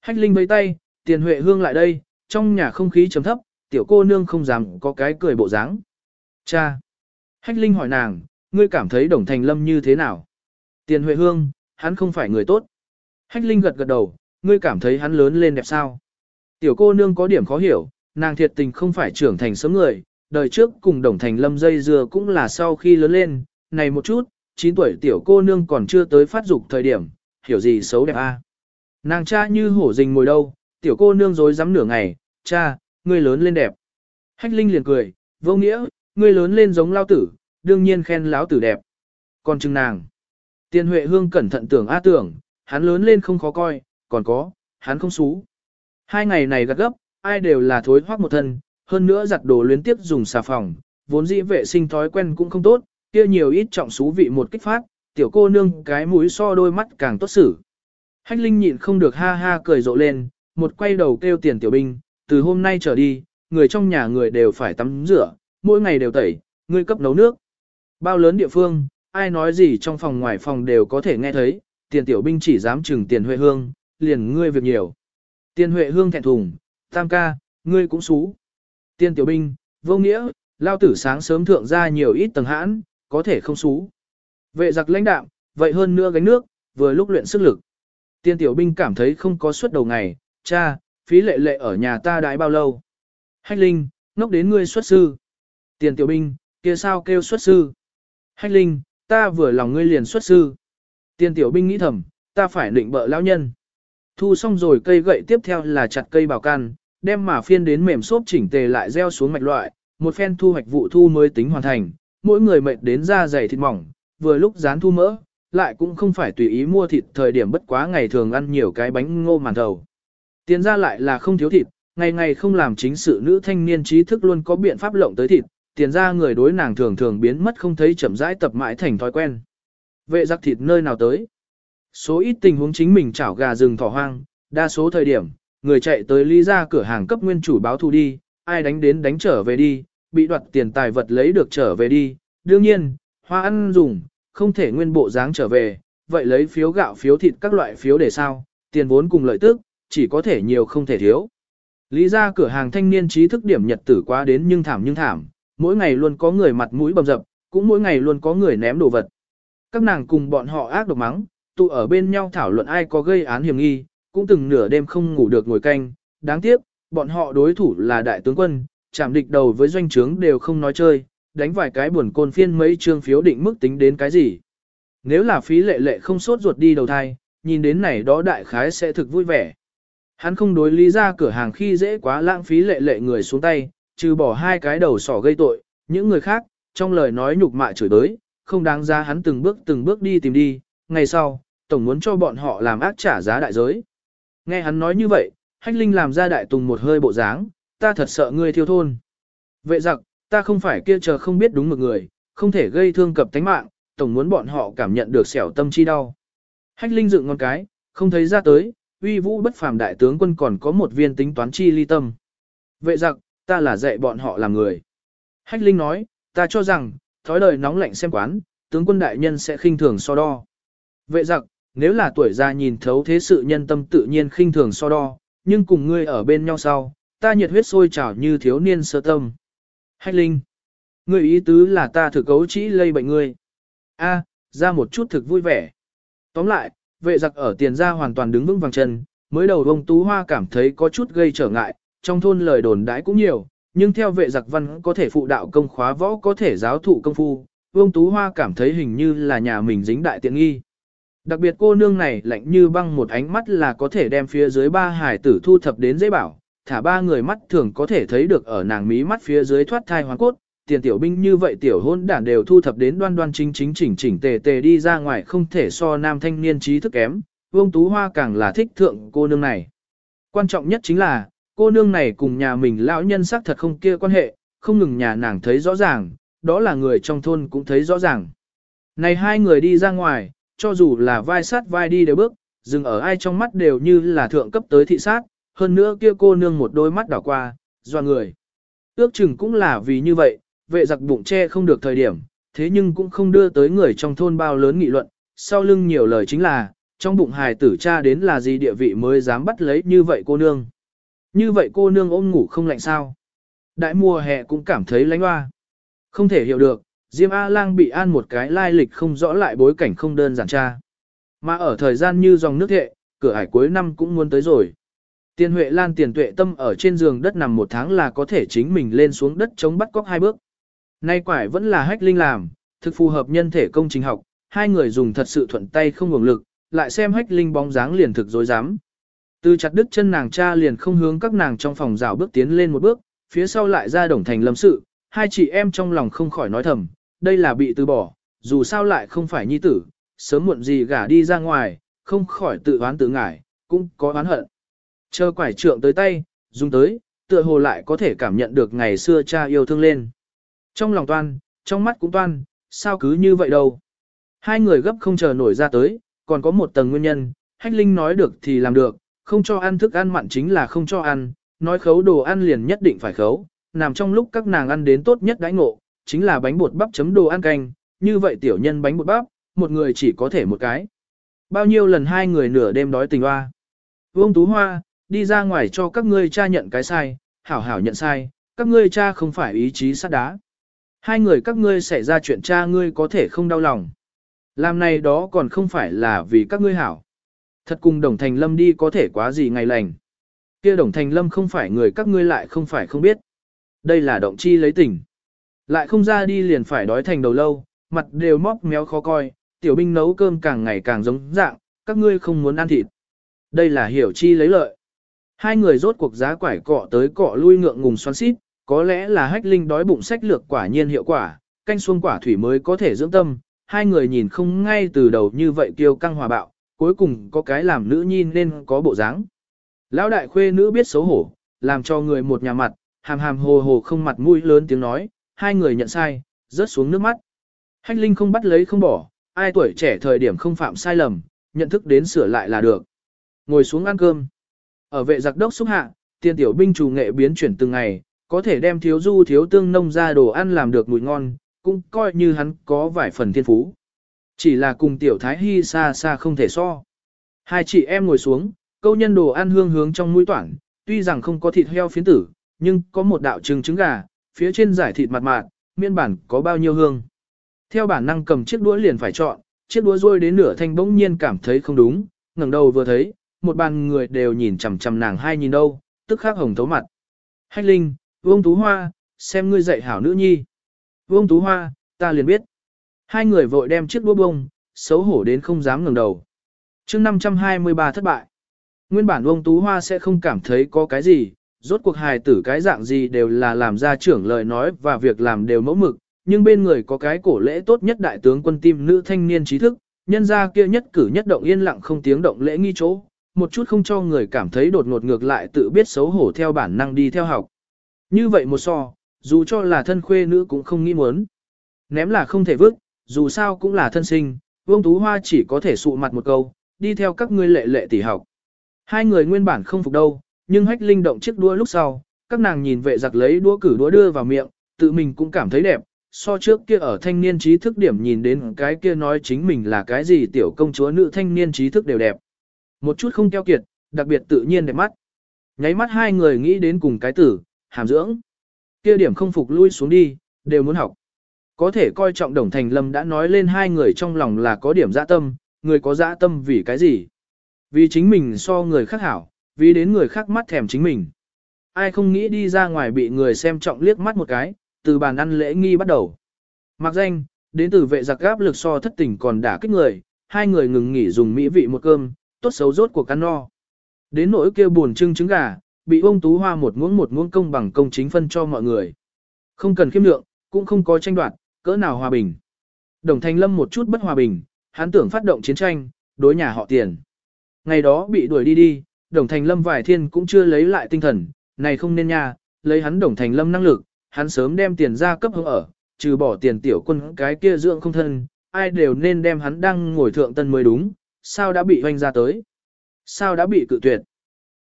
A: Hách Linh vẫy tay, Tiền Huệ Hương lại đây, trong nhà không khí trầm thấp, tiểu cô nương không dám có cái cười bộ dáng. Cha! Hách Linh hỏi nàng, ngươi cảm thấy Đồng Thành Lâm như thế nào? Tiền Huệ Hương, hắn không phải người tốt. Hách Linh gật gật đầu, ngươi cảm thấy hắn lớn lên đẹp sao? Tiểu cô nương có điểm khó hiểu, nàng thiệt tình không phải trưởng thành sớm người, đời trước cùng Đồng Thành Lâm dây dưa cũng là sau khi lớn lên, này một chút, 9 tuổi tiểu cô nương còn chưa tới phát dục thời điểm, hiểu gì xấu đẹp a? Nàng cha như hổ rình ngồi đâu, tiểu cô nương dối rắm nửa ngày, cha, ngươi lớn lên đẹp. Hách Linh liền cười, vô nghĩa, ngươi lớn lên giống lao tử, đương nhiên khen lão tử đẹp. Còn chừng nàng. Tiên Huệ Hương cẩn thận tưởng a tưởng, hắn lớn lên không khó coi, còn có, hắn không xú. Hai ngày này gắt gấp, ai đều là thối hoác một thân, hơn nữa giặt đồ luyến tiếp dùng xà phòng, vốn dĩ vệ sinh thói quen cũng không tốt, kia nhiều ít trọng xú vị một kích phát, tiểu cô nương cái mũi so đôi mắt càng tốt xử. Hách Linh nhịn không được ha ha cười rộ lên, một quay đầu kêu tiền tiểu binh, từ hôm nay trở đi, người trong nhà người đều phải tắm rửa, mỗi ngày đều tẩy, ngươi cấp nấu nước. Bao lớn địa phương, ai nói gì trong phòng ngoài phòng đều có thể nghe thấy, tiền tiểu binh chỉ dám chừng tiền huệ hương, liền ngươi việc nhiều. Tiền huệ hương thẹn thùng, tam ca, ngươi cũng xú. Tiền tiểu binh, vô nghĩa, lao tử sáng sớm thượng ra nhiều ít tầng hãn, có thể không xú. Vệ giặc lãnh đạm, vậy hơn nữa gánh nước, vừa lúc luyện sức lực. Tiên tiểu binh cảm thấy không có suất đầu ngày, cha, phí lệ lệ ở nhà ta đãi bao lâu. Hách linh, ngốc đến ngươi xuất sư. Tiền tiểu binh, kia sao kêu xuất sư. Hách linh, ta vừa lòng ngươi liền xuất sư. Tiền tiểu binh nghĩ thầm, ta phải định bợ lão nhân. Thu xong rồi cây gậy tiếp theo là chặt cây bảo can, đem mà phiên đến mềm xốp chỉnh tề lại gieo xuống mạch loại, một phen thu hoạch vụ thu mới tính hoàn thành, mỗi người mệt đến da dày thịt mỏng, vừa lúc dán thu mỡ, lại cũng không phải tùy ý mua thịt thời điểm bất quá ngày thường ăn nhiều cái bánh ngô màn thầu. tiến ra lại là không thiếu thịt, ngày ngày không làm chính sự nữ thanh niên trí thức luôn có biện pháp lộng tới thịt, tiền ra người đối nàng thường thường biến mất không thấy chậm rãi tập mãi thành thói quen. Vệ giặc thịt nơi nào tới? Số ít tình huống chính mình chảo gà rừng thỏ hoang, đa số thời điểm, người chạy tới ly ra cửa hàng cấp nguyên chủ báo thù đi, ai đánh đến đánh trở về đi, bị đoạt tiền tài vật lấy được trở về đi. Đương nhiên, hoa ăn dùng, không thể nguyên bộ dáng trở về, vậy lấy phiếu gạo phiếu thịt các loại phiếu để sao, tiền vốn cùng lợi tức, chỉ có thể nhiều không thể thiếu. Lý ra cửa hàng thanh niên trí thức điểm nhật tử quá đến nhưng thảm nhưng thảm, mỗi ngày luôn có người mặt mũi bầm dập, cũng mỗi ngày luôn có người ném đồ vật. Các nàng cùng bọn họ ác độc mắng, tụ ở bên nhau thảo luận ai có gây án hiểm nghi, cũng từng nửa đêm không ngủ được ngồi canh. Đáng tiếc, bọn họ đối thủ là đại tướng quân, chạm địch đầu với doanh trướng đều không nói chơi, đánh vài cái buồn côn phiên mấy trương phiếu định mức tính đến cái gì. Nếu là phí lệ lệ không sốt ruột đi đầu thai, nhìn đến này đó đại khái sẽ thực vui vẻ. Hắn không đối lý ra cửa hàng khi dễ quá lãng phí lệ lệ người xuống tay, trừ bỏ hai cái đầu sỏ gây tội, những người khác, trong lời nói nhục mạ chửi tới, không đáng ra hắn từng bước từng bước đi tìm đi, ngày sau, tổng muốn cho bọn họ làm ác trả giá đại giới. Nghe hắn nói như vậy, Hách Linh làm ra đại tùng một hơi bộ dáng, ta thật sợ ngươi thiêu thôn. Vệ giặc, ta không phải kia chờ không biết đúng một người, không thể gây thương cập tánh mạng, tổng muốn bọn họ cảm nhận được xẻo tâm chi đau. Hách Linh dựng ngón cái, không thấy ra tới, uy vũ bất phàm đại tướng quân còn có một viên tính toán chi ly tâm. Vệ giặc, ta là dạy bọn họ làm người. Hách Linh nói, ta cho rằng, thói đời nóng lạnh xem quán, tướng quân đại nhân sẽ khinh thường so đo. Vệ giặc, nếu là tuổi già nhìn thấu thế sự nhân tâm tự nhiên khinh thường so đo, nhưng cùng ngươi ở bên nhau sau, ta nhiệt huyết sôi trào như thiếu niên sơ tâm. Hách Linh, ngươi ý tứ là ta thử cấu chỉ lây bệnh ngươi. A, ra một chút thực vui vẻ. Tóm lại, vệ giặc ở tiền ra hoàn toàn đứng vững vàng chân, mới đầu ông Tú Hoa cảm thấy có chút gây trở ngại, trong thôn lời đồn đãi cũng nhiều, nhưng theo vệ giặc văn có thể phụ đạo công khóa võ có thể giáo thụ công phu, Vương Tú Hoa cảm thấy hình như là nhà mình dính đại tiện nghi. Đặc biệt cô nương này lạnh như băng một ánh mắt là có thể đem phía dưới ba hải tử thu thập đến dễ bảo, thả ba người mắt thường có thể thấy được ở nàng mí mắt phía dưới thoát thai hoàn cốt, tiền tiểu binh như vậy tiểu hôn đản đều thu thập đến đoan đoan chính chính chỉnh chỉnh tề tề đi ra ngoài không thể so nam thanh niên trí thức kém, Vương Tú Hoa càng là thích thượng cô nương này. Quan trọng nhất chính là, cô nương này cùng nhà mình lão nhân xác thật không kia quan hệ, không ngừng nhà nàng thấy rõ ràng, đó là người trong thôn cũng thấy rõ ràng. Này hai người đi ra ngoài, cho dù là vai sát vai đi đều bước, dừng ở ai trong mắt đều như là thượng cấp tới thị sát, hơn nữa kia cô nương một đôi mắt đảo qua, doa người. Ước chừng cũng là vì như vậy, vệ giặc bụng che không được thời điểm, thế nhưng cũng không đưa tới người trong thôn bao lớn nghị luận, sau lưng nhiều lời chính là, trong bụng hài tử cha đến là gì địa vị mới dám bắt lấy như vậy cô nương. Như vậy cô nương ôm ngủ không lạnh sao. Đại mùa hè cũng cảm thấy lánh hoa. Không thể hiểu được, Diêm A-lang bị an một cái lai lịch không rõ lại bối cảnh không đơn giản cha. Mà ở thời gian như dòng nước thệ, cửa ải cuối năm cũng muốn tới rồi. Tiên Huệ Lan tiền tuệ tâm ở trên giường đất nằm một tháng là có thể chính mình lên xuống đất chống bắt cóc hai bước. Nay quải vẫn là hách linh làm, thực phù hợp nhân thể công trình học, hai người dùng thật sự thuận tay không ngừng lực, lại xem hách linh bóng dáng liền thực dối dám. Từ chặt đứt chân nàng cha liền không hướng các nàng trong phòng rào bước tiến lên một bước, phía sau lại ra đồng thành lâm sự, hai chị em trong lòng không khỏi nói thầm, đây là bị từ bỏ, dù sao lại không phải nhi tử, sớm muộn gì gả đi ra ngoài, không khỏi tự oán tự ngải, cũng có oán hận. Chờ quải trượng tới tay, dùng tới, tựa hồ lại có thể cảm nhận được ngày xưa cha yêu thương lên. Trong lòng toan, trong mắt cũng toan, sao cứ như vậy đâu. Hai người gấp không chờ nổi ra tới, còn có một tầng nguyên nhân, Hách Linh nói được thì làm được, không cho ăn thức ăn mặn chính là không cho ăn, nói khấu đồ ăn liền nhất định phải khấu, nằm trong lúc các nàng ăn đến tốt nhất đãi ngộ, chính là bánh bột bắp chấm đồ ăn canh, như vậy tiểu nhân bánh bột bắp, một người chỉ có thể một cái. Bao nhiêu lần hai người nửa đêm đói tình hoa. Vương Tú Hoa, đi ra ngoài cho các ngươi cha nhận cái sai, hảo hảo nhận sai, các ngươi cha không phải ý chí sắt đá. Hai người các ngươi xảy ra chuyện cha ngươi có thể không đau lòng. Làm này đó còn không phải là vì các ngươi hảo. Thật cùng Đồng Thành Lâm đi có thể quá gì ngày lành. Kia Đồng Thành Lâm không phải người các ngươi lại không phải không biết. Đây là động chi lấy tình. Lại không ra đi liền phải đói thành đầu lâu, mặt đều móc méo khó coi, tiểu binh nấu cơm càng ngày càng giống dạng, các ngươi không muốn ăn thịt. Đây là hiểu chi lấy lợi. Hai người rốt cuộc giá quải cọ tới cọ lui ngượng ngùng xoắn xít, có lẽ là hách linh đói bụng sách lược quả nhiên hiệu quả, canh xuông quả thủy mới có thể dưỡng tâm. Hai người nhìn không ngay từ đầu như vậy kiêu căng hòa bạo, cuối cùng có cái làm nữ nhi nên có bộ dáng. Lão đại khuê nữ biết xấu hổ, làm cho người một nhà mặt, hàm hàm hồ hồ không mặt mũi lớn tiếng nói, hai người nhận sai, rớt xuống nước mắt. Hách Linh không bắt lấy không bỏ, ai tuổi trẻ thời điểm không phạm sai lầm, nhận thức đến sửa lại là được. Ngồi xuống ăn cơm. Ở vệ giặc đốc xúc hạ, tiền tiểu binh chủ nghệ biến chuyển từng ngày, có thể đem thiếu du thiếu tương nông ra đồ ăn làm được mùi ngon, cũng coi như hắn có vài phần thiên phú. Chỉ là cùng tiểu thái hy xa xa không thể so. Hai chị em ngồi xuống, câu nhân đồ ăn hương hướng trong mũi toản tuy rằng không có thịt heo phiến tử, nhưng có một đạo trứng trứng gà, phía trên giải thịt mặt mạt, miên bản có bao nhiêu hương. Theo bản năng cầm chiếc đũa liền phải chọn, chiếc đũa rôi đến nửa thanh bỗng nhiên cảm thấy không đúng, ngẩng đầu vừa thấy, một bàn người đều nhìn chằm chằm nàng hai nhìn đâu, tức khắc hồng thấu mặt. Hách Linh, Vương Tú Hoa, xem ngươi dạy hảo nữ nhi. Vương Tú Hoa, ta liền biết. Hai người vội đem chiếc đũa bông, xấu hổ đến không dám ngẩng đầu. chương 523 thất bại. Nguyên bản ông Tú Hoa sẽ không cảm thấy có cái gì, rốt cuộc hài tử cái dạng gì đều là làm ra trưởng lời nói và việc làm đều mẫu mực, nhưng bên người có cái cổ lễ tốt nhất đại tướng quân tim nữ thanh niên trí thức, nhân ra kia nhất cử nhất động yên lặng không tiếng động lễ nghi chỗ, một chút không cho người cảm thấy đột ngột ngược lại tự biết xấu hổ theo bản năng đi theo học. Như vậy một so, dù cho là thân khuê nữ cũng không nghĩ muốn. Ném là không thể vứt, dù sao cũng là thân sinh, Vương Tú Hoa chỉ có thể sụ mặt một câu, đi theo các ngươi lệ lệ tỷ học. Hai người nguyên bản không phục đâu, nhưng hách linh động chiếc đũa lúc sau, các nàng nhìn vệ giặc lấy đũa cử đũa đưa vào miệng, tự mình cũng cảm thấy đẹp, so trước kia ở thanh niên trí thức điểm nhìn đến cái kia nói chính mình là cái gì tiểu công chúa nữ thanh niên trí thức đều đẹp. Một chút không keo kiệt, đặc biệt tự nhiên đẹp mắt. Nháy mắt hai người nghĩ đến cùng cái tử, hàm dưỡng. Kia điểm không phục lui xuống đi, đều muốn học. Có thể coi trọng Đồng Thành Lâm đã nói lên hai người trong lòng là có điểm dã tâm, người có dã tâm vì cái gì? Vì chính mình so người khác hảo, vì đến người khác mắt thèm chính mình. Ai không nghĩ đi ra ngoài bị người xem trọng liếc mắt một cái, từ bàn ăn lễ nghi bắt đầu. Mặc danh, đến từ vệ giặc gáp lực so thất tình còn đả kích người, hai người ngừng nghỉ dùng mỹ vị một cơm, tốt xấu rốt của căn no. Đến nỗi kêu buồn trưng trứng gà, bị ông Tú Hoa một muỗng một muỗng công bằng công chính phân cho mọi người. Không cần khiêm lượng, cũng không có tranh đoạt, cỡ nào hòa bình. Đồng Thành Lâm một chút bất hòa bình, hắn tưởng phát động chiến tranh, đối nhà họ tiền. Ngày đó bị đuổi đi đi, Đồng Thành Lâm vài thiên cũng chưa lấy lại tinh thần, này không nên nha, lấy hắn Đồng Thành Lâm năng lực, hắn sớm đem tiền ra cấp hướng ở, trừ bỏ tiền tiểu quân cái kia dưỡng không thân, ai đều nên đem hắn đang ngồi thượng tân mới đúng, sao đã bị hoanh ra tới? Sao đã bị cự tuyệt?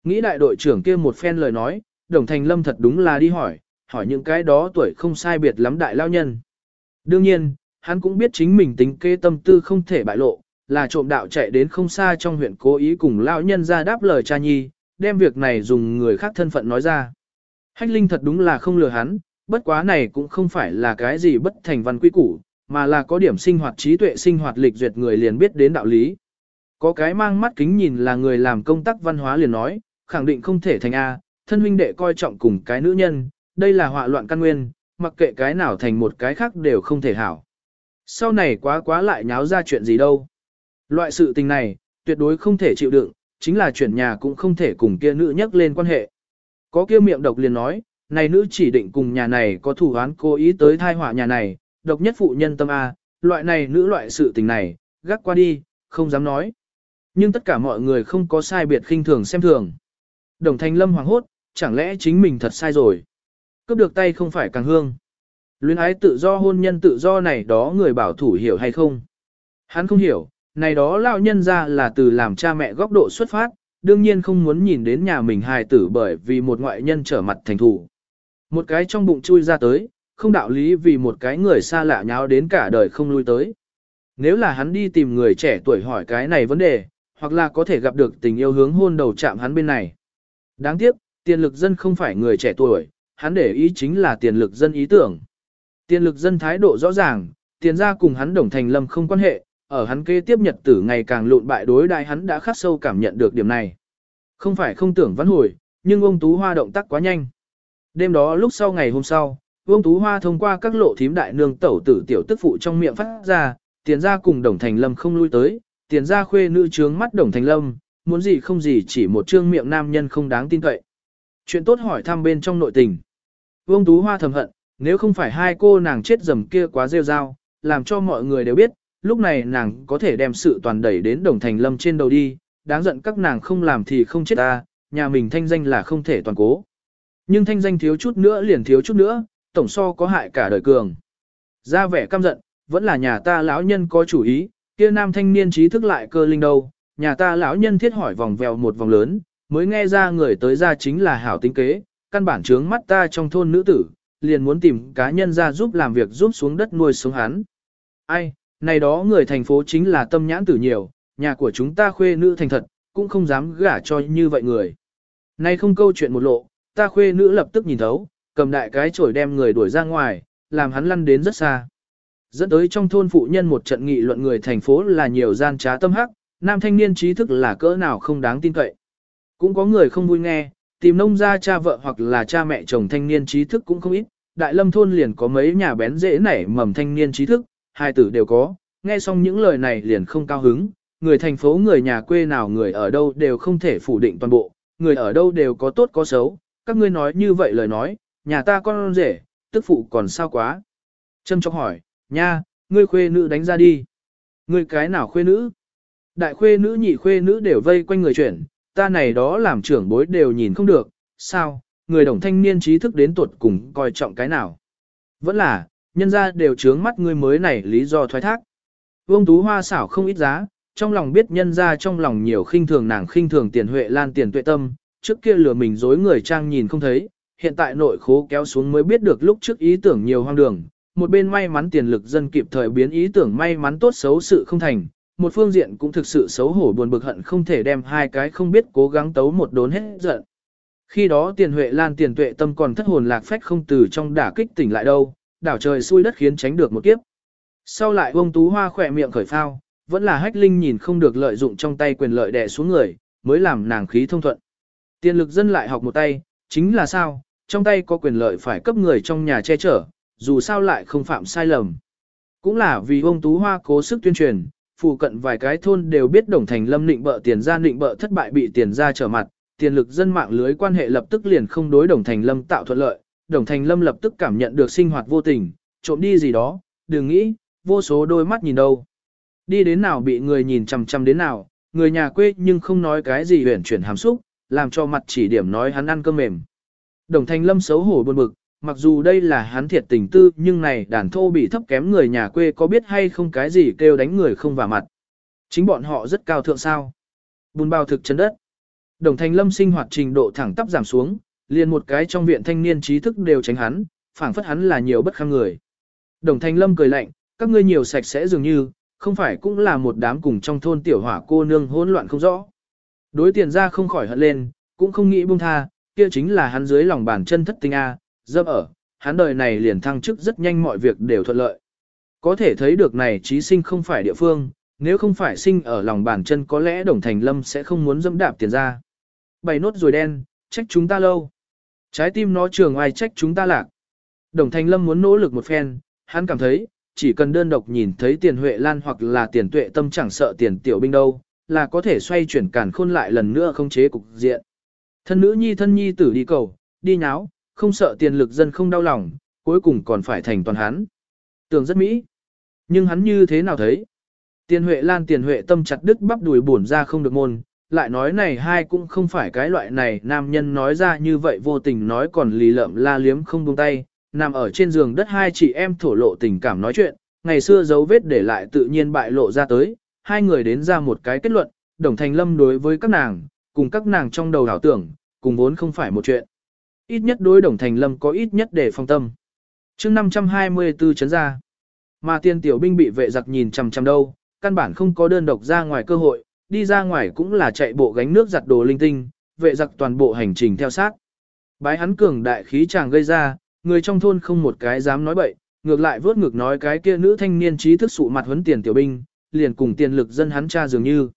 A: Nghĩ đại đội trưởng kia một phen lời nói, Đồng Thành Lâm thật đúng là đi hỏi, hỏi những cái đó tuổi không sai biệt lắm đại lao nhân. Đương nhiên, hắn cũng biết chính mình tính kế tâm tư không thể bại lộ, là trộm đạo chạy đến không xa trong huyện cố ý cùng lão nhân ra đáp lời cha nhi, đem việc này dùng người khác thân phận nói ra. Hách Linh thật đúng là không lừa hắn, bất quá này cũng không phải là cái gì bất thành văn quy củ, mà là có điểm sinh hoạt trí tuệ sinh hoạt lịch duyệt người liền biết đến đạo lý. Có cái mang mắt kính nhìn là người làm công tác văn hóa liền nói, khẳng định không thể thành A, thân huynh đệ coi trọng cùng cái nữ nhân, đây là họa loạn căn nguyên, mặc kệ cái nào thành một cái khác đều không thể hảo. Sau này quá quá lại nháo ra chuyện gì đâu. Loại sự tình này, tuyệt đối không thể chịu đựng, chính là chuyển nhà cũng không thể cùng kia nữ nhắc lên quan hệ. Có kia miệng độc liền nói, này nữ chỉ định cùng nhà này có thủ án cố ý tới thai họa nhà này, độc nhất phụ nhân tâm A, loại này nữ loại sự tình này, gác qua đi, không dám nói. Nhưng tất cả mọi người không có sai biệt khinh thường xem thường. Đồng Thành Lâm hoàng hốt, chẳng lẽ chính mình thật sai rồi. Cướp được tay không phải càng hương. Luyến ái tự do hôn nhân tự do này đó người bảo thủ hiểu hay không? Hắn không hiểu, này đó lão nhân ra là từ làm cha mẹ góc độ xuất phát, đương nhiên không muốn nhìn đến nhà mình hài tử bởi vì một ngoại nhân trở mặt thành thủ. Một cái trong bụng chui ra tới, không đạo lý vì một cái người xa lạ nháo đến cả đời không lui tới. Nếu là hắn đi tìm người trẻ tuổi hỏi cái này vấn đề, hoặc là có thể gặp được tình yêu hướng hôn đầu chạm hắn bên này. Đáng tiếc, tiền lực dân không phải người trẻ tuổi, hắn để ý chính là tiền lực dân ý tưởng. Tiền lực dân thái độ rõ ràng, tiền ra cùng hắn đồng thành lâm không quan hệ, ở hắn kế tiếp nhật tử ngày càng lộn bại đối đại hắn đã khắc sâu cảm nhận được điểm này. Không phải không tưởng vãn hồi, nhưng ông Tú Hoa động tác quá nhanh. Đêm đó lúc sau ngày hôm sau, ông Tú Hoa thông qua các lộ thím đại nương tẩu tử tiểu tức phụ trong miệng phát ra, tiền ra cùng đồng thành lâm không lui tới, tiền ra khuê nữ trướng mắt đồng thành lâm, muốn gì không gì chỉ một trương miệng nam nhân không đáng tin cậy. Chuyện tốt hỏi thăm bên trong nội tình. Vương Tú Hoa thầm hận, nếu không phải hai cô nàng chết dầm kia quá rêu rao, làm cho mọi người đều biết, lúc này nàng có thể đem sự toàn đẩy đến đồng thành lâm trên đầu đi, đáng giận các nàng không làm thì không chết ta, nhà mình thanh danh là không thể toàn cố. Nhưng thanh danh thiếu chút nữa liền thiếu chút nữa, tổng so có hại cả đời cường. Ra vẻ căm giận, vẫn là nhà ta lão nhân có chủ ý, kia nam thanh niên trí thức lại cơ linh đâu, nhà ta lão nhân thiết hỏi vòng vèo một vòng lớn, mới nghe ra người tới ra chính là hảo tính kế, căn bản trướng mắt ta trong thôn nữ tử, liền muốn tìm cá nhân ra giúp làm việc giúp xuống đất nuôi sống hắn. Ai, này đó người thành phố chính là tâm nhãn tử nhiều, nhà của chúng ta khuê nữ thành thật, cũng không dám gả cho như vậy người. Nay không câu chuyện một lộ, ta khuê nữ lập tức nhìn thấu, cầm đại cái chổi đem người đuổi ra ngoài, làm hắn lăn đến rất xa. Dẫn tới trong thôn phụ nhân một trận nghị luận người thành phố là nhiều gian trá tâm hắc, nam thanh niên trí thức là cỡ nào không đáng tin cậy. Cũng có người không vui nghe, tìm nông gia cha vợ hoặc là cha mẹ chồng thanh niên trí thức cũng không ít, đại lâm thôn liền có mấy nhà bén dễ nảy mầm thanh niên trí thức, hai tử đều có, nghe xong những lời này liền không cao hứng, người thành phố người nhà quê nào người ở đâu đều không thể phủ định toàn bộ, người ở đâu đều có tốt có xấu, các ngươi nói như vậy lời nói, nhà ta con rể, tức phụ còn sao quá. Trâm trọng hỏi, nha, ngươi khuê nữ đánh ra đi. Ngươi cái nào khuê nữ? Đại khuê nữ nhị khuê nữ đều vây quanh người chuyển, ta này đó làm trưởng bối đều nhìn không được, sao, người đồng thanh niên trí thức đến tuột cùng coi trọng cái nào. Vẫn là, nhân ra đều trướng mắt ngươi mới này lý do thoái thác. Vương Tú Hoa xảo không ít giá, trong lòng biết nhân ra trong lòng nhiều khinh thường nàng khinh thường tiền huệ lan tiền tuệ tâm, trước kia lừa mình dối người trang nhìn không thấy, hiện tại nội khố kéo xuống mới biết được lúc trước ý tưởng nhiều hoang đường, một bên may mắn tiền lực dân kịp thời biến ý tưởng may mắn tốt xấu sự không thành, một phương diện cũng thực sự xấu hổ buồn bực hận không thể đem hai cái không biết cố gắng tấu một đốn hết giận. Khi đó tiền huệ lan tiền tuệ tâm còn thất hồn lạc phách không từ trong đả kích tỉnh lại đâu, đảo trời xui đất khiến tránh được một kiếp. Sau lại ông Tú Hoa khỏe miệng khởi phao, vẫn là hách linh nhìn không được lợi dụng trong tay quyền lợi đè xuống người, mới làm nàng khí thông thuận. Tiền lực dân lại học một tay, chính là sao, trong tay có quyền lợi phải cấp người trong nhà che chở, dù sao lại không phạm sai lầm. Cũng là vì ông Tú Hoa cố sức tuyên truyền, phụ cận vài cái thôn đều biết đồng thành lâm định bợ tiền ra định bợ thất bại bị tiền ra trở mặt, tiền lực dân mạng lưới quan hệ lập tức liền không đối đồng thành lâm tạo thuận lợi, đồng thành lâm lập tức cảm nhận được sinh hoạt vô tình, trộm đi gì đó, đừng nghĩ, vô số đôi mắt nhìn đâu. Đi đến nào bị người nhìn chằm chằm đến nào, người nhà quê nhưng không nói cái gì huyền chuyển hàm xúc, làm cho mặt chỉ điểm nói hắn ăn cơm mềm. Đồng thành lâm xấu hổ buồn bực, mặc dù đây là hắn thiệt tình tư nhưng này đàn thô bị thấp kém người nhà quê có biết hay không cái gì kêu đánh người không vào mặt. Chính bọn họ rất cao thượng sao. Bùn bao thực chân đất. Đồng thành lâm sinh hoạt trình độ thẳng tắp giảm xuống, liền một cái trong viện thanh niên trí thức đều tránh hắn, phảng phất hắn là nhiều bất kham người. Đồng thành lâm cười lạnh, các ngươi nhiều sạch sẽ dường như, không phải cũng là một đám cùng trong thôn tiểu hỏa cô nương hỗn loạn không rõ. Đối tiền ra không khỏi hận lên, cũng không nghĩ buông tha, kia chính là hắn dưới lòng bàn chân thất tinh A, dâm ở, hắn đời này liền thăng chức rất nhanh mọi việc đều thuận lợi. Có thể thấy được này trí sinh không phải địa phương, nếu không phải sinh ở lòng bàn chân có lẽ đồng thành lâm sẽ không muốn dâm đạp tiền ra. Bày nốt rồi đen, trách chúng ta lâu. Trái tim nó trường ai trách chúng ta lạc. Đồng thành lâm muốn nỗ lực một phen, hắn cảm thấy, chỉ cần đơn độc nhìn thấy tiền huệ lan hoặc là tiền tuệ tâm chẳng sợ tiền tiểu binh đâu, là có thể xoay chuyển cản khôn lại lần nữa không chế cục diện. Thân nữ nhi thân nhi tử đi cầu, đi nháo, không sợ tiền lực dân không đau lòng, cuối cùng còn phải thành toàn hắn. Tưởng rất mỹ. Nhưng hắn như thế nào thấy? Tiền Huệ Lan tiền Huệ tâm chặt đứt bắp đùi buồn ra không được môn, lại nói này hai cũng không phải cái loại này nam nhân nói ra như vậy vô tình nói còn lì lợm la liếm không buông tay, nằm ở trên giường đất hai chị em thổ lộ tình cảm nói chuyện, ngày xưa dấu vết để lại tự nhiên bại lộ ra tới, hai người đến ra một cái kết luận, đồng thành lâm đối với các nàng, cùng các nàng trong đầu đảo tưởng, cùng vốn không phải một chuyện. Ít nhất đối đồng thành lâm có ít nhất để phòng tâm. chương 524 chấn ra, mà tiên tiểu binh bị vệ giặc nhìn chằm chằm đâu, căn bản không có đơn độc ra ngoài cơ hội, đi ra ngoài cũng là chạy bộ gánh nước giặt đồ linh tinh, vệ giặc toàn bộ hành trình theo sát. Bái hắn cường đại khí chàng gây ra, người trong thôn không một cái dám nói bậy, ngược lại vớt ngược nói cái kia nữ thanh niên trí thức sụ mặt huấn tiền tiểu binh, liền cùng tiền lực dân hắn cha dường như.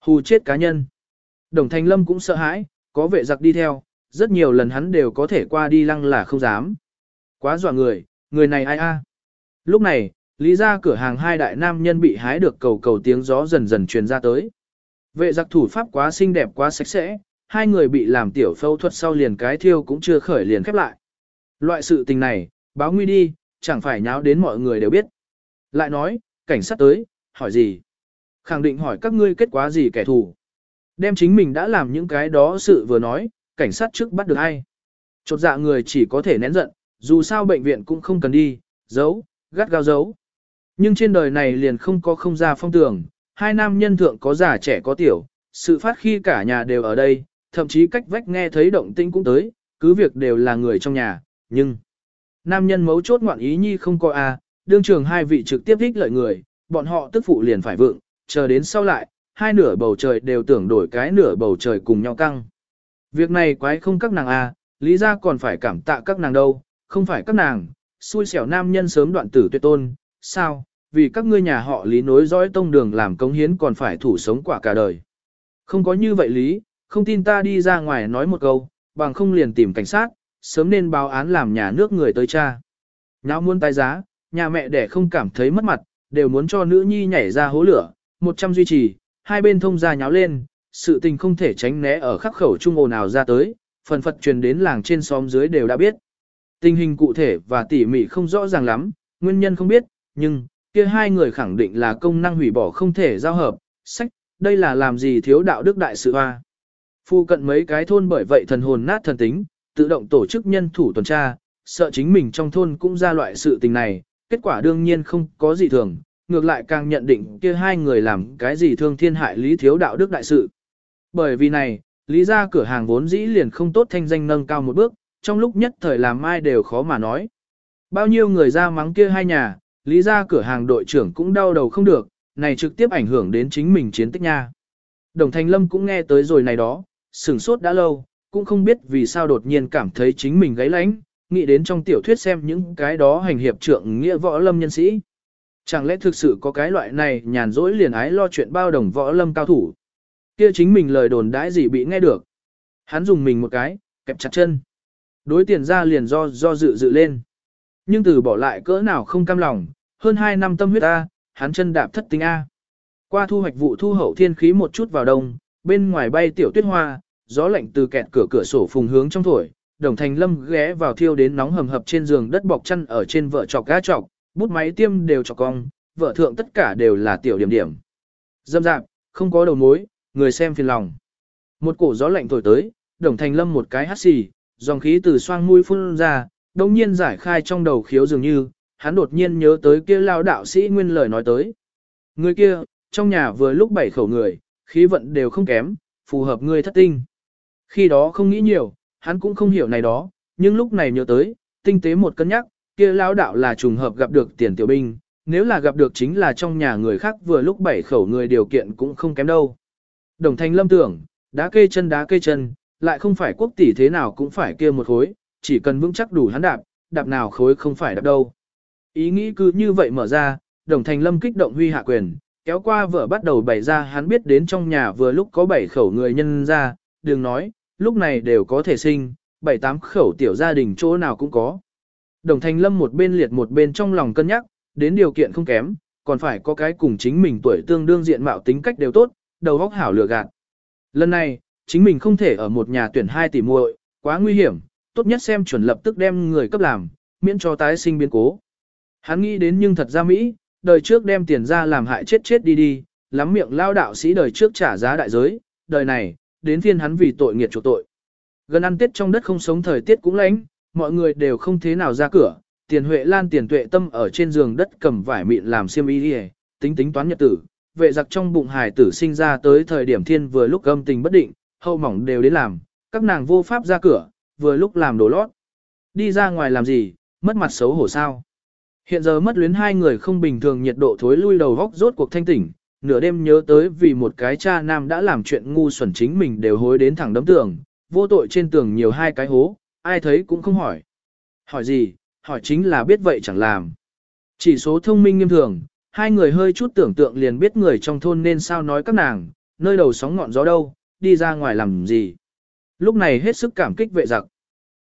A: Hù chết cá nhân. Đồng Thanh Lâm cũng sợ hãi, có vệ giặc đi theo, rất nhiều lần hắn đều có thể qua đi lăng là không dám. Quá dọa người, người này ai a? Lúc này, lý ra cửa hàng hai đại nam nhân bị hái được cầu cầu tiếng gió dần dần truyền ra tới. Vệ giặc thủ pháp quá xinh đẹp quá sạch sẽ, hai người bị làm tiểu phẫu thuật sau liền cái thiêu cũng chưa khởi liền khép lại. Loại sự tình này, báo nguy đi, chẳng phải nháo đến mọi người đều biết. Lại nói, cảnh sát tới, hỏi gì? Khẳng định hỏi các ngươi kết quả gì kẻ thù. Đem chính mình đã làm những cái đó sự vừa nói, cảnh sát trước bắt được ai. Chột dạ người chỉ có thể nén giận, dù sao bệnh viện cũng không cần đi, giấu, gắt gao giấu. Nhưng trên đời này liền không có không ra phong tường, hai nam nhân thượng có già trẻ có tiểu, sự phát khi cả nhà đều ở đây, thậm chí cách vách nghe thấy động tĩnh cũng tới, cứ việc đều là người trong nhà, nhưng nam nhân mấu chốt ngoạn ý nhi không có a, đương trường hai vị trực tiếp thích lợi người, bọn họ tức phụ liền phải vượng, chờ đến sau lại, hai nửa bầu trời đều tưởng đổi cái nửa bầu trời cùng nhau căng. Việc này quái không các nàng à? lý ra còn phải cảm tạ các nàng đâu, không phải các nàng, xui xẻo nam nhân sớm đoạn tử tuyệt tôn, sao, vì các ngươi nhà họ lý nối dõi tông đường làm cống hiến còn phải thủ sống quả cả đời. Không có như vậy lý, không tin ta đi ra ngoài nói một câu, bằng không liền tìm cảnh sát, sớm nên báo án làm nhà nước người tới cha. Nháo muốn tái giá, nhà mẹ đẻ không cảm thấy mất mặt, đều muốn cho nữ nhi nhảy ra hố lửa, một trăm duy trì, hai bên thông ra nháo lên, sự tình không thể tránh né ở khắc khẩu trung ồn nào ra tới, phần phật truyền đến làng trên xóm dưới đều đã biết. Tình hình cụ thể và tỉ mỉ không rõ ràng lắm, nguyên nhân không biết, nhưng, kia hai người khẳng định là công năng hủy bỏ không thể giao hợp, sách, đây là làm gì thiếu đạo đức đại sự hoa. Phu cận mấy cái thôn bởi vậy thần hồn nát thần tính, tự động tổ chức nhân thủ tuần tra, sợ chính mình trong thôn cũng ra loại sự tình này, kết quả đương nhiên không có gì thường, ngược lại càng nhận định kia hai người làm cái gì thương thiên hại lý thiếu đạo đức đại sự. Bởi vì này, lý ra cửa hàng vốn dĩ liền không tốt thanh danh nâng cao một bước, trong lúc nhất thời làm ai đều khó mà nói. Bao nhiêu người ra mắng kia hai nhà, lý ra cửa hàng đội trưởng cũng đau đầu không được, này trực tiếp ảnh hưởng đến chính mình chiến tích nha. Đồng Thành Lâm cũng nghe tới rồi này đó, sửng sốt đã lâu, cũng không biết vì sao đột nhiên cảm thấy chính mình gáy lánh, nghĩ đến trong tiểu thuyết xem những cái đó hành hiệp trượng nghĩa võ lâm nhân sĩ. Chẳng lẽ thực sự có cái loại này nhàn rỗi liền ái lo chuyện bao đồng võ lâm cao thủ. Kia chính mình lời đồn đãi gì bị nghe được. Hắn dùng mình một cái, kẹp chặt chân. Đối tiền ra liền do do dự dự lên. Nhưng từ bỏ lại cỡ nào không cam lòng, hơn 2 năm tâm huyết A, hắn chân đạp thất tính A. Qua thu hoạch vụ thu hậu thiên khí một chút vào đông, bên ngoài bay tiểu tuyết hoa, gió lạnh từ kẹt cửa cửa sổ phùng hướng trong thổi, đồng thành lâm ghé vào thiêu đến nóng hầm hập trên giường đất bọc chăn ở trên vợ chọc gá chọc, bút máy tiêm đều chọc cong, vợ thượng tất cả đều là tiểu điểm điểm. Dâm dạp, không có đầu mối, người xem phiền lòng. Một cổ gió lạnh thổi tới, đồng thành lâm một cái hắt xì, dòng khí từ xoang mũi phun ra, đồng nhiên giải khai trong đầu khiếu dường như, hắn đột nhiên nhớ tới kia lao đạo sĩ nguyên lời nói tới. Người kia, trong nhà vừa lúc bảy khẩu người, khí vận đều không kém, phù hợp người thất tinh. Khi đó không nghĩ nhiều, hắn cũng không hiểu này đó, nhưng lúc này nhớ tới, tinh tế một cân nhắc, kia lão đạo là trùng hợp gặp được tiền tiểu binh, nếu là gặp được chính là trong nhà người khác vừa lúc bảy khẩu người điều kiện cũng không kém đâu. Đồng thành lâm tưởng, đá kê chân đá kê chân, lại không phải quốc tỷ thế nào cũng phải kia một khối, chỉ cần vững chắc đủ hắn đạp, đạp nào khối không phải đạp đâu. Ý nghĩ cứ như vậy mở ra, đồng thành lâm kích động huy hạ quyền, kéo qua vợ bắt đầu bày ra hắn biết đến trong nhà vừa lúc có bảy khẩu người nhân ra, đừng nói, lúc này đều có thể sinh, bảy tám khẩu tiểu gia đình chỗ nào cũng có. Đồng thành lâm một bên liệt một bên trong lòng cân nhắc, đến điều kiện không kém, còn phải có cái cùng chính mình tuổi tương đương diện mạo tính cách đều tốt, đầu óc hảo lừa gạt. Lần này, chính mình không thể ở một nhà tuyển hai tỷ muội, quá nguy hiểm, tốt nhất xem chuẩn lập tức đem người cấp làm, miễn cho tái sinh biến cố. Hắn nghĩ đến nhưng thật ra Mỹ, đời trước đem tiền ra làm hại chết chết đi đi, lắm miệng lao đạo sĩ đời trước trả giá đại giới, đời này, đến phiên hắn vì tội nghiệt chủ tội. Gần ăn tết trong đất không sống thời tiết cũng lạnh, mọi người đều không thế nào ra cửa, tiền huệ lan tiền tuệ tâm ở trên giường đất cầm vải mịn làm xiêm y đi tính tính toán nhật tử, vệ giặc trong bụng Hải tử sinh ra tới thời điểm thiên vừa lúc âm tình bất định, hậu mỏng đều đến làm, các nàng vô pháp ra cửa, vừa lúc làm đồ lót. Đi ra ngoài làm gì, mất mặt xấu hổ sao. Hiện giờ mất luyến hai người không bình thường nhiệt độ thối lui đầu góc rốt cuộc thanh tỉnh, nửa đêm nhớ tới vì một cái cha nam đã làm chuyện ngu xuẩn chính mình đều hối đến thẳng đấm tường, vô tội trên tường nhiều hai cái hố, ai thấy cũng không hỏi. Hỏi gì, hỏi chính là biết vậy chẳng làm. Chỉ số thông minh nghiêm thường, hai người hơi chút tưởng tượng liền biết người trong thôn nên sao nói các nàng, nơi đầu sóng ngọn gió đâu, đi ra ngoài làm gì. Lúc này hết sức cảm kích vệ giặc.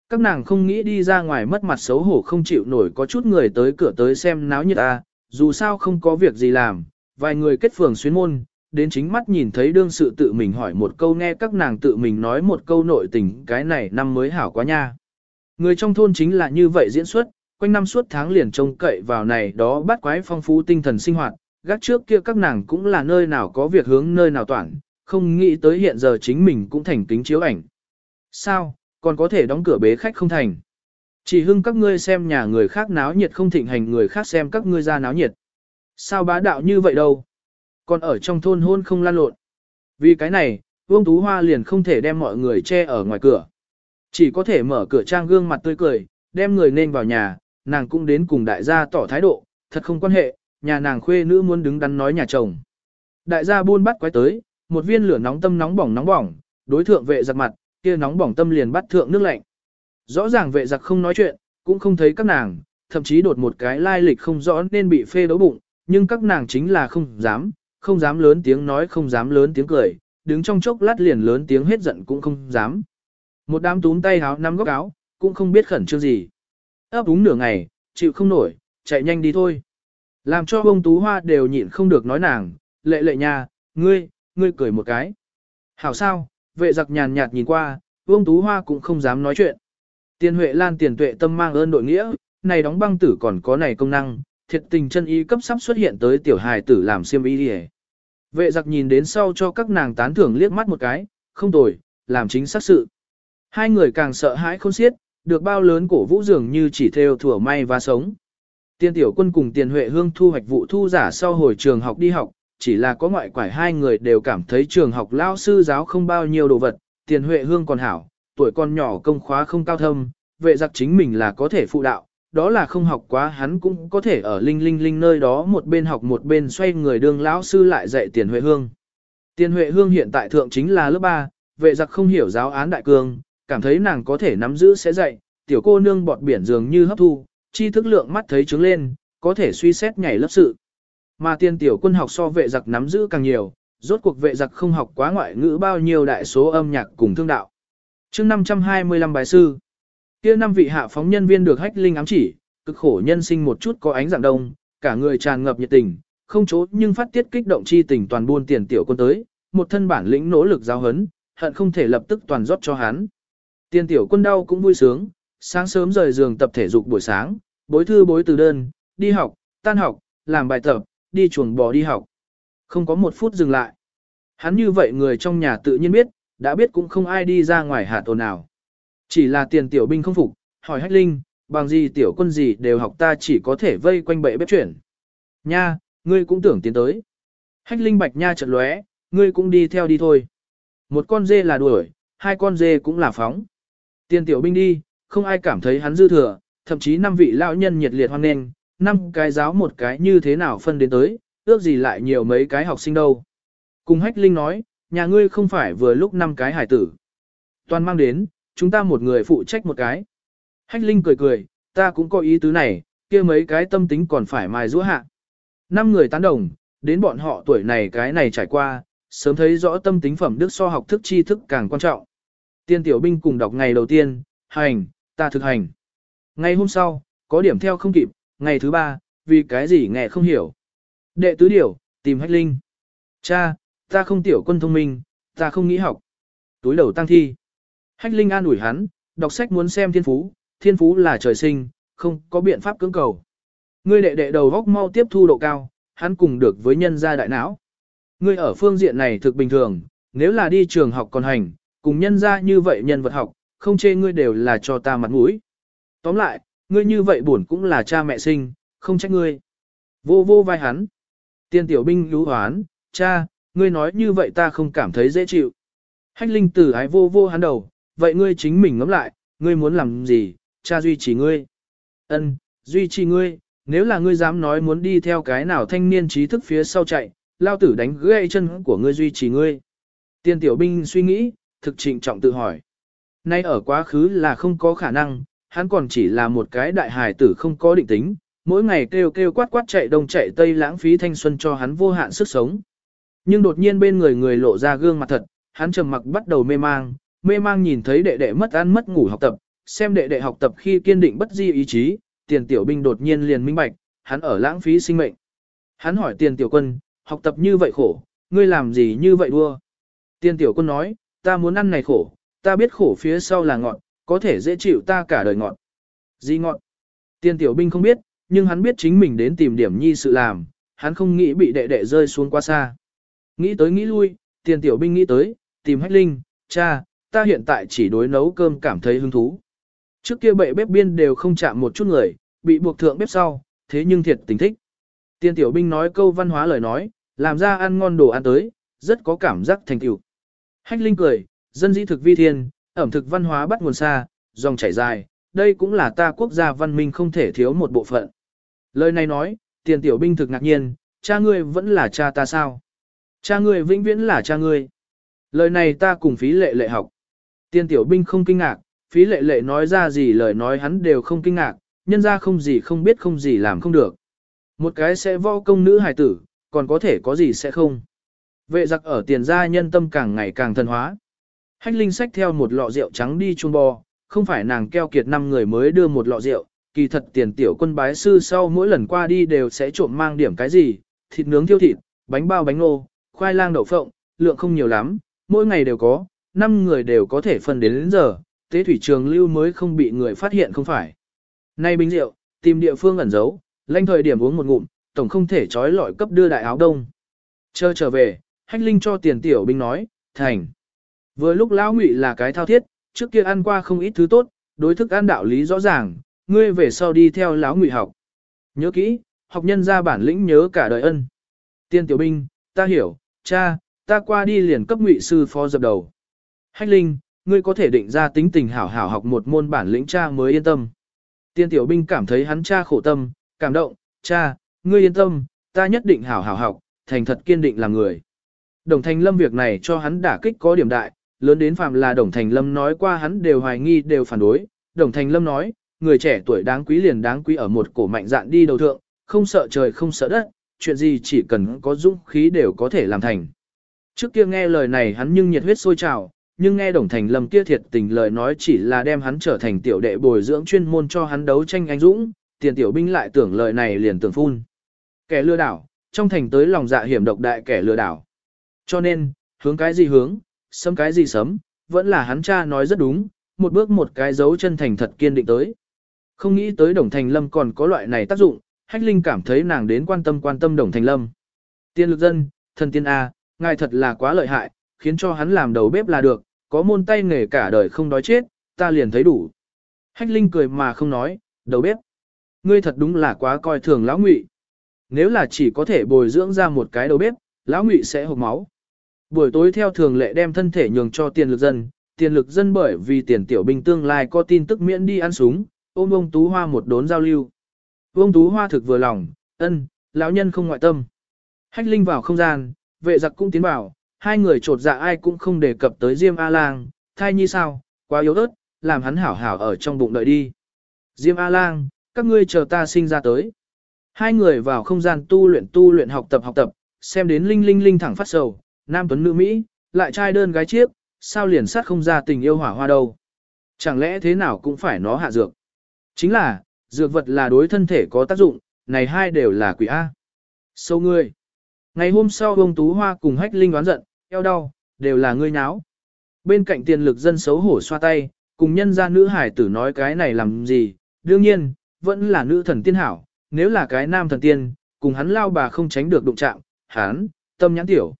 A: Các nàng không nghĩ đi ra ngoài mất mặt xấu hổ không chịu nổi có chút người tới cửa tới xem náo nhiệt ta, dù sao không có việc gì làm, vài người kết phường xuyến môn, đến chính mắt nhìn thấy đương sự tự mình hỏi một câu nghe các nàng tự mình nói một câu nội tình cái này năm mới hảo quá nha. Người trong thôn chính là như vậy diễn xuất, quanh năm suốt tháng liền trông cậy vào này đó bắt quái phong phú tinh thần sinh hoạt, gác trước kia các nàng cũng là nơi nào có việc hướng nơi nào toàn, không nghĩ tới hiện giờ chính mình cũng thành kính chiếu ảnh. Sao, còn có thể đóng cửa bế khách không thành. Chỉ hưng các ngươi xem nhà người khác náo nhiệt không thịnh hành người khác xem các ngươi ra náo nhiệt. Sao bá đạo như vậy đâu? Còn ở trong thôn hôn không lan lộn. Vì cái này, Vương Tú Hoa liền không thể đem mọi người che ở ngoài cửa. Chỉ có thể mở cửa trang gương mặt tươi cười, đem người nên vào nhà, nàng cũng đến cùng đại gia tỏ thái độ, thật không quan hệ, nhà nàng khuê nữ muốn đứng đắn nói nhà chồng. Đại gia buôn bắt quái tới, một viên lửa nóng tâm nóng bỏng nóng bỏng, đối thượng vệ giặc mặt, kia nóng bỏng tâm liền bắt thượng nước lạnh. Rõ ràng vệ giặc không nói chuyện, cũng không thấy các nàng, thậm chí đột một cái lai lịch không rõ nên bị phê đấu bụng, nhưng các nàng chính là không dám, không dám lớn tiếng nói không dám lớn tiếng cười, đứng trong chốc lát liền lớn tiếng hết giận cũng không dám. Một đám túm tay háo năm góc áo, cũng không biết khẩn trương gì ấp úng nửa ngày, chịu không nổi, chạy nhanh đi thôi. Làm cho bông tú hoa đều nhịn không được nói nàng, lệ lệ nha, ngươi, ngươi cười một cái. Hảo sao, vệ giặc nhàn nhạt nhìn qua, Vương Tú Hoa cũng không dám nói chuyện. Tiền Huệ Lan tiền tuệ tâm mang ơn đội nghĩa, này đóng băng tử còn có này công năng, thiệt tình chân y cấp sắp xuất hiện tới tiểu hài tử làm xiêm y đi Vệ giặc nhìn đến sau cho các nàng tán thưởng liếc mắt một cái, không tồi, làm chính xác sự. Hai người càng sợ hãi khôn xiết, được bao lớn cổ vũ dường như chỉ theo thủa may và sống. Tiên tiểu quân cùng tiền huệ hương thu hoạch vụ thu giả sau hồi trường học đi học, chỉ là có ngoại quải hai người đều cảm thấy trường học lao sư giáo không bao nhiêu đồ vật, tiền huệ hương còn hảo, tuổi con nhỏ công khóa không cao thâm, vệ giặc chính mình là có thể phụ đạo, đó là không học quá hắn cũng có thể ở linh linh linh nơi đó một bên học một bên xoay người đương lão sư lại dạy tiền huệ hương. Tiền huệ hương hiện tại thượng chính là lớp 3, vệ giặc không hiểu giáo án đại cương, cảm thấy nàng có thể nắm giữ sẽ dạy, tiểu cô nương bọt biển dường như hấp thu, chi thức lượng mắt thấy trứng lên, có thể suy xét nhảy lớp sự. Mà tiên tiểu quân học so vệ giặc nắm giữ càng nhiều, rốt cuộc vệ giặc không học quá ngoại ngữ bao nhiêu đại số âm nhạc cùng thương đạo. chương 525 bài sư, kia năm vị hạ phóng nhân viên được hách linh ám chỉ, cực khổ nhân sinh một chút có ánh dạng đông, cả người tràn ngập nhiệt tình, không chốt nhưng phát tiết kích động chi tình toàn buôn tiền tiểu quân tới, một thân bản lĩnh nỗ lực giáo hấn, hận không thể lập tức toàn rót cho hắn. Tiền tiểu quân đau cũng vui sướng, sáng sớm rời giường tập thể dục buổi sáng, bối thư bối từ đơn, đi học, tan học, làm bài tập, đi chuồng bò đi học. Không có một phút dừng lại. Hắn như vậy người trong nhà tự nhiên biết, đã biết cũng không ai đi ra ngoài hạ tồn nào. Chỉ là tiền tiểu binh không phục, hỏi hách linh, bằng gì tiểu quân gì đều học ta chỉ có thể vây quanh bệ bếp chuyển. Nha, ngươi cũng tưởng tiến tới. Hách linh bạch nha chợt lóe, ngươi cũng đi theo đi thôi. Một con dê là đuổi, hai con dê cũng là phóng. Tiền tiểu binh đi, không ai cảm thấy hắn dư thừa, thậm chí năm vị lão nhân nhiệt liệt hoan nghênh, năm cái giáo một cái như thế nào phân đến tới, ước gì lại nhiều mấy cái học sinh đâu. Cùng Hách Linh nói, nhà ngươi không phải vừa lúc năm cái hải tử. Toàn mang đến, chúng ta một người phụ trách một cái. Hách Linh cười cười, ta cũng có ý tứ này, kia mấy cái tâm tính còn phải mài giũa hạ. Năm người tán đồng, đến bọn họ tuổi này cái này trải qua, sớm thấy rõ tâm tính phẩm đức so học thức tri thức càng quan trọng. Tiên tiểu binh cùng đọc ngày đầu tiên, hành, ta thực hành. Ngày hôm sau, có điểm theo không kịp, ngày thứ ba, vì cái gì nghe không hiểu. Đệ tứ điều, tìm hách linh. Cha, ta không tiểu quân thông minh, ta không nghĩ học. Túi đầu tăng thi. Hách linh an ủi hắn, đọc sách muốn xem thiên phú, thiên phú là trời sinh, không có biện pháp cưỡng cầu. Ngươi đệ đệ đầu góc mau tiếp thu độ cao, hắn cùng được với nhân gia đại não. Ngươi ở phương diện này thực bình thường, nếu là đi trường học còn hành, cùng nhân gia như vậy nhân vật học, không chê ngươi đều là cho ta mặt mũi. Tóm lại, ngươi như vậy buồn cũng là cha mẹ sinh, không trách ngươi. Vô vô vai hắn. Tiên tiểu binh lú hoán, cha, ngươi nói như vậy ta không cảm thấy dễ chịu. Hách linh tử ái vô vô hắn đầu, vậy ngươi chính mình ngẫm lại, ngươi muốn làm gì, cha duy trì ngươi. Ân, duy trì ngươi, nếu là ngươi dám nói muốn đi theo cái nào thanh niên trí thức phía sau chạy, lao tử đánh gãy chân của ngươi duy trì ngươi. Tiên tiểu binh suy nghĩ, thực trịnh trọng tự hỏi. Nay ở quá khứ là không có khả năng, hắn còn chỉ là một cái đại hài tử không có định tính, mỗi ngày kêu kêu quát quát chạy đông chạy tây lãng phí thanh xuân cho hắn vô hạn sức sống. Nhưng đột nhiên bên người người lộ ra gương mặt thật, hắn trầm mặc bắt đầu mê mang, mê mang nhìn thấy đệ đệ mất ăn mất ngủ học tập, xem đệ đệ học tập khi kiên định bất di ý chí, tiền tiểu binh đột nhiên liền minh bạch, hắn ở lãng phí sinh mệnh. Hắn hỏi tiền tiểu quân, học tập như vậy khổ, ngươi làm gì như vậy đua? Tiền tiểu quân nói, ta muốn ăn này khổ, ta biết khổ phía sau là ngọn, có thể dễ chịu ta cả đời ngọn. Gì ngọn? Tiên tiểu binh không biết, nhưng hắn biết chính mình đến tìm điểm nhi sự làm, hắn không nghĩ bị đệ đệ rơi xuống quá xa. Nghĩ tới nghĩ lui, tiền tiểu binh nghĩ tới, tìm hách linh, cha, ta hiện tại chỉ đối nấu cơm cảm thấy hứng thú. Trước kia bệ bếp biên đều không chạm một chút người, bị buộc thượng bếp sau, thế nhưng thiệt tình thích. Tiên tiểu binh nói câu văn hóa lời nói, làm ra ăn ngon đồ ăn tới, rất có cảm giác thành tựu. Hách Linh cười, dân dĩ thực vi thiên, ẩm thực văn hóa bắt nguồn xa, dòng chảy dài, đây cũng là ta quốc gia văn minh không thể thiếu một bộ phận. Lời này nói, tiền tiểu binh thực ngạc nhiên, cha ngươi vẫn là cha ta sao? Cha ngươi vĩnh viễn là cha ngươi. Lời này ta cùng phí lệ lệ học. Tiền tiểu binh không kinh ngạc, phí lệ lệ nói ra gì lời nói hắn đều không kinh ngạc, nhân ra không gì không biết không gì làm không được. Một cái sẽ võ công nữ hài tử, còn có thể có gì sẽ không. Vệ giặc ở tiền gia nhân tâm càng ngày càng thần hóa. Hách linh xách theo một lọ rượu trắng đi chung bò, không phải nàng keo kiệt năm người mới đưa một lọ rượu, kỳ thật tiền tiểu quân bái sư sau mỗi lần qua đi đều sẽ trộm mang điểm cái gì, thịt nướng thiêu thịt, bánh bao bánh nô, khoai lang đậu phộng, lượng không nhiều lắm, mỗi ngày đều có, năm người đều có thể phân đến đến giờ, tế thủy trường lưu mới không bị người phát hiện không phải. Nay bình rượu, tìm địa phương ẩn giấu, lanh thời điểm uống một ngụm, tổng không thể trói lọi cấp đưa đại áo đông. Chờ trở về, hách linh cho tiền tiểu binh nói, thành. Vừa lúc lão ngụy là cái thao thiết, trước kia ăn qua không ít thứ tốt, đối thức ăn đạo lý rõ ràng, ngươi về sau đi theo lão ngụy học. Nhớ kỹ, học nhân ra bản lĩnh nhớ cả đời ân. Tiên tiểu binh, ta hiểu, cha, ta qua đi liền cấp ngụy sư phó dập đầu. Hách linh, ngươi có thể định ra tính tình hảo hảo học một môn bản lĩnh cha mới yên tâm. Tiên tiểu binh cảm thấy hắn cha khổ tâm, cảm động, cha, ngươi yên tâm, ta nhất định hảo hảo học, thành thật kiên định làm người. Đồng Thành Lâm việc này cho hắn đả kích có điểm đại, lớn đến phạm là Đồng Thành Lâm nói qua hắn đều hoài nghi đều phản đối. Đồng Thành Lâm nói, người trẻ tuổi đáng quý liền đáng quý ở một cổ mạnh dạn đi đầu thượng, không sợ trời không sợ đất, chuyện gì chỉ cần có dũng khí đều có thể làm thành. Trước kia nghe lời này hắn nhưng nhiệt huyết sôi trào, nhưng nghe Đồng Thành Lâm kia thiệt tình lời nói chỉ là đem hắn trở thành tiểu đệ bồi dưỡng chuyên môn cho hắn đấu tranh anh dũng, tiền tiểu binh lại tưởng lời này liền tưởng phun. Kẻ lừa đảo, trong thành tới lòng dạ hiểm độc đại kẻ lừa đảo. Cho nên, hướng cái gì hướng, sấm cái gì sấm, vẫn là hắn cha nói rất đúng, một bước một cái dấu chân thành thật kiên định tới. Không nghĩ tới Đồng Thành Lâm còn có loại này tác dụng, Hách Linh cảm thấy nàng đến quan tâm quan tâm Đồng Thành Lâm. Tiên lực dân, thần tiên A, ngài thật là quá lợi hại, khiến cho hắn làm đầu bếp là được, có môn tay nghề cả đời không đói chết, ta liền thấy đủ. Hách Linh cười mà không nói, đầu bếp. Ngươi thật đúng là quá coi thường lão ngụy. Nếu là chỉ có thể bồi dưỡng ra một cái đầu bếp, lão ngụy sẽ hộc máu. Buổi tối theo thường lệ đem thân thể nhường cho tiền lực dân, tiền lực dân bởi vì tiền tiểu binh tương lai có tin tức miễn đi ăn súng, ôm ông Tú Hoa một đốn giao lưu. ông Tú Hoa thực vừa lòng, ân, lão nhân không ngoại tâm. Hách Linh vào không gian, vệ giặc cũng tiến vào, hai người trột dạ ai cũng không đề cập tới Diêm A-Lang, thai nhi sao, quá yếu ớt, làm hắn hảo hảo ở trong bụng đợi đi. Diêm A-Lang, các ngươi chờ ta sinh ra tới. Hai người vào không gian tu luyện tu luyện học tập học tập, xem đến linh linh linh thẳng phát sầu, nam tuấn nữ Mỹ, lại trai đơn gái chiếc, sao liền sát không ra tình yêu hỏa hoa đâu. Chẳng lẽ thế nào cũng phải nó hạ dược. Chính là, dược vật là đối thân thể có tác dụng, này hai đều là quỷ A. Sâu ngươi. Ngày hôm sau ông Tú Hoa cùng hách linh đoán giận, eo đau, đều là ngươi nháo. Bên cạnh tiền lực dân xấu hổ xoa tay, cùng nhân gia nữ hải tử nói cái này làm gì, đương nhiên, vẫn là nữ thần tiên hảo, nếu là cái nam thần tiên, cùng hắn lao bà không tránh được đụng chạm, hắn, tâm nhãn tiểu.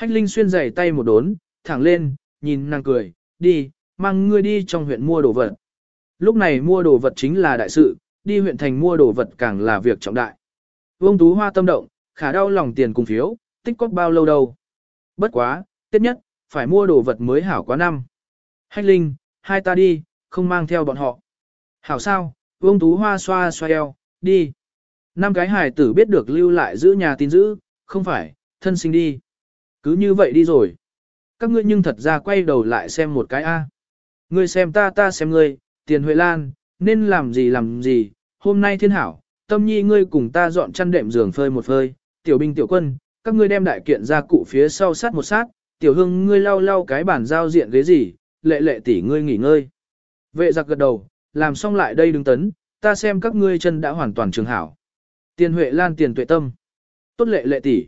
A: Hách Linh xuyên giày tay một đốn, thẳng lên, nhìn nàng cười, đi, mang ngươi đi trong huyện mua đồ vật. Lúc này mua đồ vật chính là đại sự, đi huyện thành mua đồ vật càng là việc trọng đại. Vương Tú Hoa tâm động, khả đau lòng tiền cùng phiếu, tích cóp bao lâu đâu. Bất quá, tiết nhất, phải mua đồ vật mới hảo quá năm. Hách Linh, hai ta đi, không mang theo bọn họ. Hảo sao, Vương Tú Hoa xoa xoa eo, đi. Năm cái hài tử biết được lưu lại giữ nhà tin giữ, không phải, thân sinh đi. Cứ như vậy đi rồi. Các ngươi nhưng thật ra quay đầu lại xem một cái A. Ngươi xem ta ta xem ngươi, tiền Huệ Lan, nên làm gì làm gì, hôm nay thiên hảo, tâm nhi ngươi cùng ta dọn chăn đệm giường phơi một phơi, tiểu binh tiểu quân, các ngươi đem đại kiện ra cụ phía sau sát một sát, tiểu hương ngươi lau lau cái bản giao diện ghế gì, lệ lệ tỷ ngươi nghỉ ngơi. Vệ giặc gật đầu, làm xong lại đây đứng tấn, ta xem các ngươi chân đã hoàn toàn trường hảo. Tiền Huệ Lan tiền tuệ tâm. Tốt lệ lệ tỷ.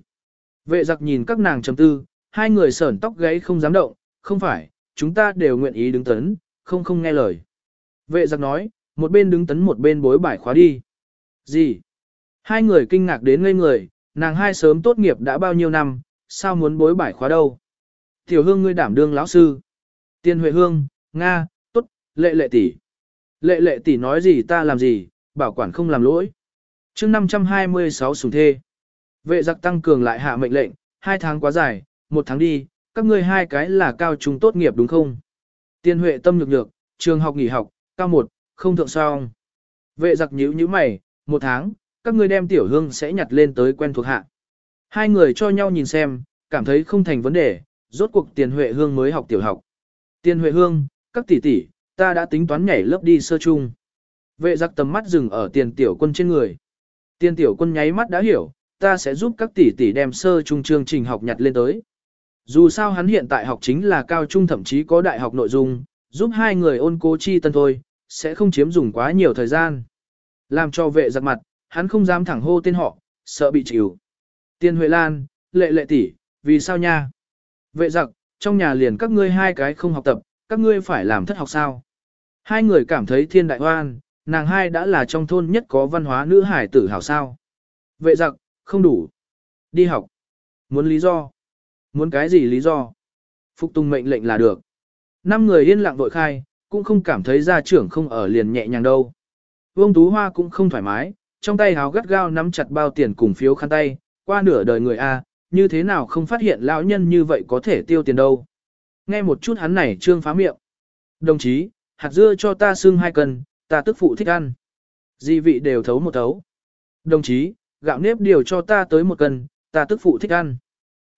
A: Vệ giặc nhìn các nàng trầm tư, hai người sởn tóc gáy không dám động, không phải, chúng ta đều nguyện ý đứng tấn, không không nghe lời. Vệ giặc nói, một bên đứng tấn một bên bối bài khóa đi. Gì? Hai người kinh ngạc đến ngây người, nàng hai sớm tốt nghiệp đã bao nhiêu năm, sao muốn bối bài khóa đâu? Tiểu hương ngươi đảm đương lão sư. Tiên Huệ Hương, Nga, tốt, lệ lệ tỷ. Lệ lệ tỷ nói gì ta làm gì, bảo quản không làm lỗi. chương 526 sùng thê. Vệ giặc tăng cường lại hạ mệnh lệnh, hai tháng quá dài, một tháng đi, các ngươi hai cái là cao trung tốt nghiệp đúng không? Tiên Huệ tâm nhược nhược, trường học nghỉ học, cao một, không thượng song. Vệ giặc nhíu nhíu mày, một tháng, các ngươi đem tiểu hương sẽ nhặt lên tới quen thuộc hạ. Hai người cho nhau nhìn xem, cảm thấy không thành vấn đề, rốt cuộc tiền Huệ Hương mới học tiểu học. Tiền Huệ Hương, các tỷ tỷ, ta đã tính toán nhảy lớp đi sơ chung. Vệ giặc tầm mắt dừng ở tiền tiểu quân trên người. Tiền tiểu quân nháy mắt đã hiểu, ta sẽ giúp các tỷ tỷ đem sơ trung chương trình học nhặt lên tới. Dù sao hắn hiện tại học chính là cao trung thậm chí có đại học nội dung, giúp hai người ôn cố chi tân thôi, sẽ không chiếm dùng quá nhiều thời gian. Làm cho vệ giặc mặt, hắn không dám thẳng hô tên họ, sợ bị chịu. Tiên Huệ Lan, lệ lệ tỷ, vì sao nha? Vệ giặc, trong nhà liền các ngươi hai cái không học tập, các ngươi phải làm thất học sao? Hai người cảm thấy thiên đại hoan, nàng hai đã là trong thôn nhất có văn hóa nữ hải tử hảo sao. Vệ giặc, không đủ. Đi học. Muốn lý do. Muốn cái gì lý do? Phục tùng mệnh lệnh là được. Năm người yên lặng vội khai, cũng không cảm thấy gia trưởng không ở liền nhẹ nhàng đâu. Vương Tú Hoa cũng không thoải mái, trong tay háo gắt gao nắm chặt bao tiền cùng phiếu khăn tay, qua nửa đời người A, như thế nào không phát hiện lão nhân như vậy có thể tiêu tiền đâu. Nghe một chút hắn này trương phá miệng. Đồng chí, hạt dưa cho ta xương hai cân, ta tức phụ thích ăn. Di vị đều thấu một thấu. Đồng chí, gạo nếp điều cho ta tới một cân, ta tức phụ thích ăn.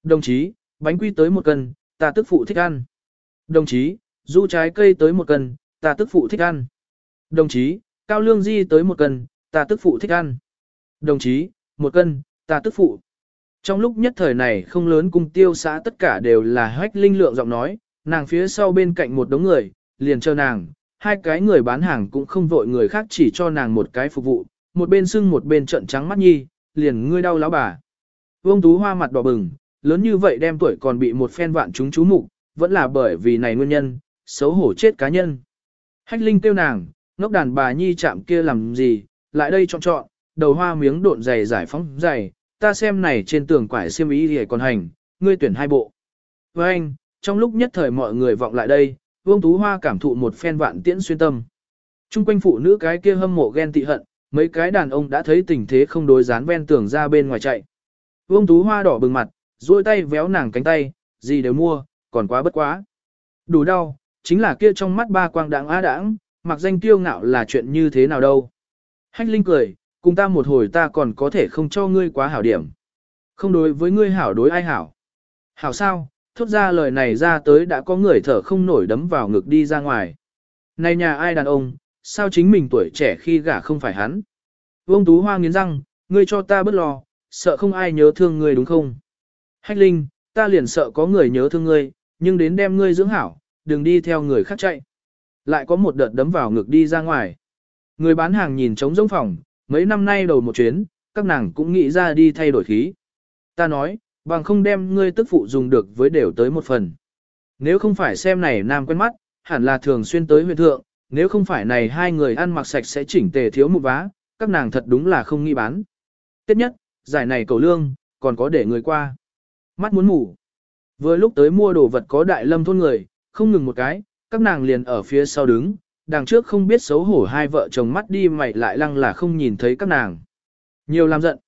A: Đồng chí, bánh quy tới một cân, ta tức phụ thích ăn. Đồng chí, du trái cây tới một cân, ta tức phụ thích ăn. Đồng chí, cao lương di tới một cân, ta tức phụ thích ăn. Đồng chí, một cân, ta tức phụ. Trong lúc nhất thời này không lớn cung tiêu xã tất cả đều là hách linh lượng giọng nói, nàng phía sau bên cạnh một đống người, liền chờ nàng, hai cái người bán hàng cũng không vội người khác chỉ cho nàng một cái phục vụ, một bên sưng một bên trận trắng mắt nhi, liền ngươi đau lão bà. Vương Tú Hoa mặt đỏ bừng, lớn như vậy đem tuổi còn bị một phen vạn chúng chú mục, vẫn là bởi vì này nguyên nhân, xấu hổ chết cá nhân. Hách Linh kêu nàng, ngốc đàn bà nhi chạm kia làm gì, lại đây chọn chọn, đầu hoa miếng độn dày giải phóng dày, ta xem này trên tường quải xiêm ý thì còn hành, ngươi tuyển hai bộ. Với anh, trong lúc nhất thời mọi người vọng lại đây, Vương Tú Hoa cảm thụ một phen vạn tiễn xuyên tâm. Trung quanh phụ nữ cái kia hâm mộ ghen tị hận, mấy cái đàn ông đã thấy tình thế không đối dán ven tường ra bên ngoài chạy. Vương Tú Hoa đỏ bừng mặt, duỗi tay véo nàng cánh tay, gì đều mua, còn quá bất quá. Đủ đau, chính là kia trong mắt ba quang đãng á đãng, mặc danh tiêu ngạo là chuyện như thế nào đâu. Hách Linh cười, Cùng ta một hồi ta còn có thể không cho ngươi quá hảo điểm. Không đối với ngươi hảo đối ai hảo. Hảo sao, thốt ra lời này ra tới đã có người thở không nổi đấm vào ngực đi ra ngoài. Này nhà ai đàn ông, sao chính mình tuổi trẻ khi gả không phải hắn. Vương Tú Hoa nghiến răng, ngươi cho ta bớt lo, sợ không ai nhớ thương ngươi đúng không? Hách Linh, ta liền sợ có người nhớ thương ngươi, nhưng đến đem ngươi dưỡng hảo, đừng đi theo người khác chạy. Lại có một đợt đấm vào ngực đi ra ngoài. Người bán hàng nhìn trống rỗng phòng, mấy năm nay đầu một chuyến, các nàng cũng nghĩ ra đi thay đổi khí. Ta nói, bằng không đem ngươi tức phụ dùng được với đều tới một phần. Nếu không phải xem này nam quen mắt, hẳn là thường xuyên tới huyện thượng, nếu không phải này hai người ăn mặc sạch sẽ chỉnh tề thiếu một vá, các nàng thật đúng là không nghi bán. Tiếp nhất, giải này cầu lương, còn có để người qua. Mắt muốn ngủ. Vừa lúc tới mua đồ vật có đại lâm thôn người, không ngừng một cái, các nàng liền ở phía sau đứng, đằng trước không biết xấu hổ hai vợ chồng mắt đi mày lại lăng là không nhìn thấy các nàng. Nhiều làm giận.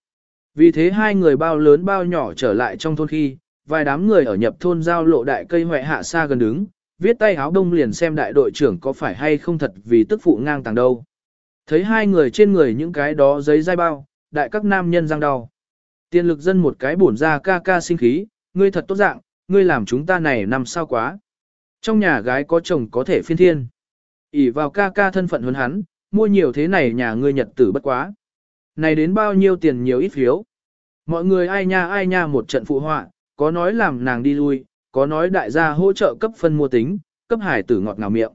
A: Vì thế hai người bao lớn bao nhỏ trở lại trong thôn khi, vài đám người ở nhập thôn giao lộ đại cây hoại hạ xa gần đứng, viết tay áo đông liền xem đại đội trưởng có phải hay không thật vì tức phụ ngang tàng đâu. Thấy hai người trên người những cái đó giấy dai bao, đại các nam nhân răng đau. Tiên lực dân một cái bổn ra ca ca sinh khí, ngươi thật tốt dạng, ngươi làm chúng ta này nằm sao quá. Trong nhà gái có chồng có thể phiên thiên. ỉ vào ca ca thân phận huấn hắn, mua nhiều thế này nhà ngươi nhật tử bất quá. Này đến bao nhiêu tiền nhiều ít phiếu. Mọi người ai nha ai nha một trận phụ họa, có nói làm nàng đi lui, có nói đại gia hỗ trợ cấp phân mua tính, cấp hải tử ngọt ngào miệng.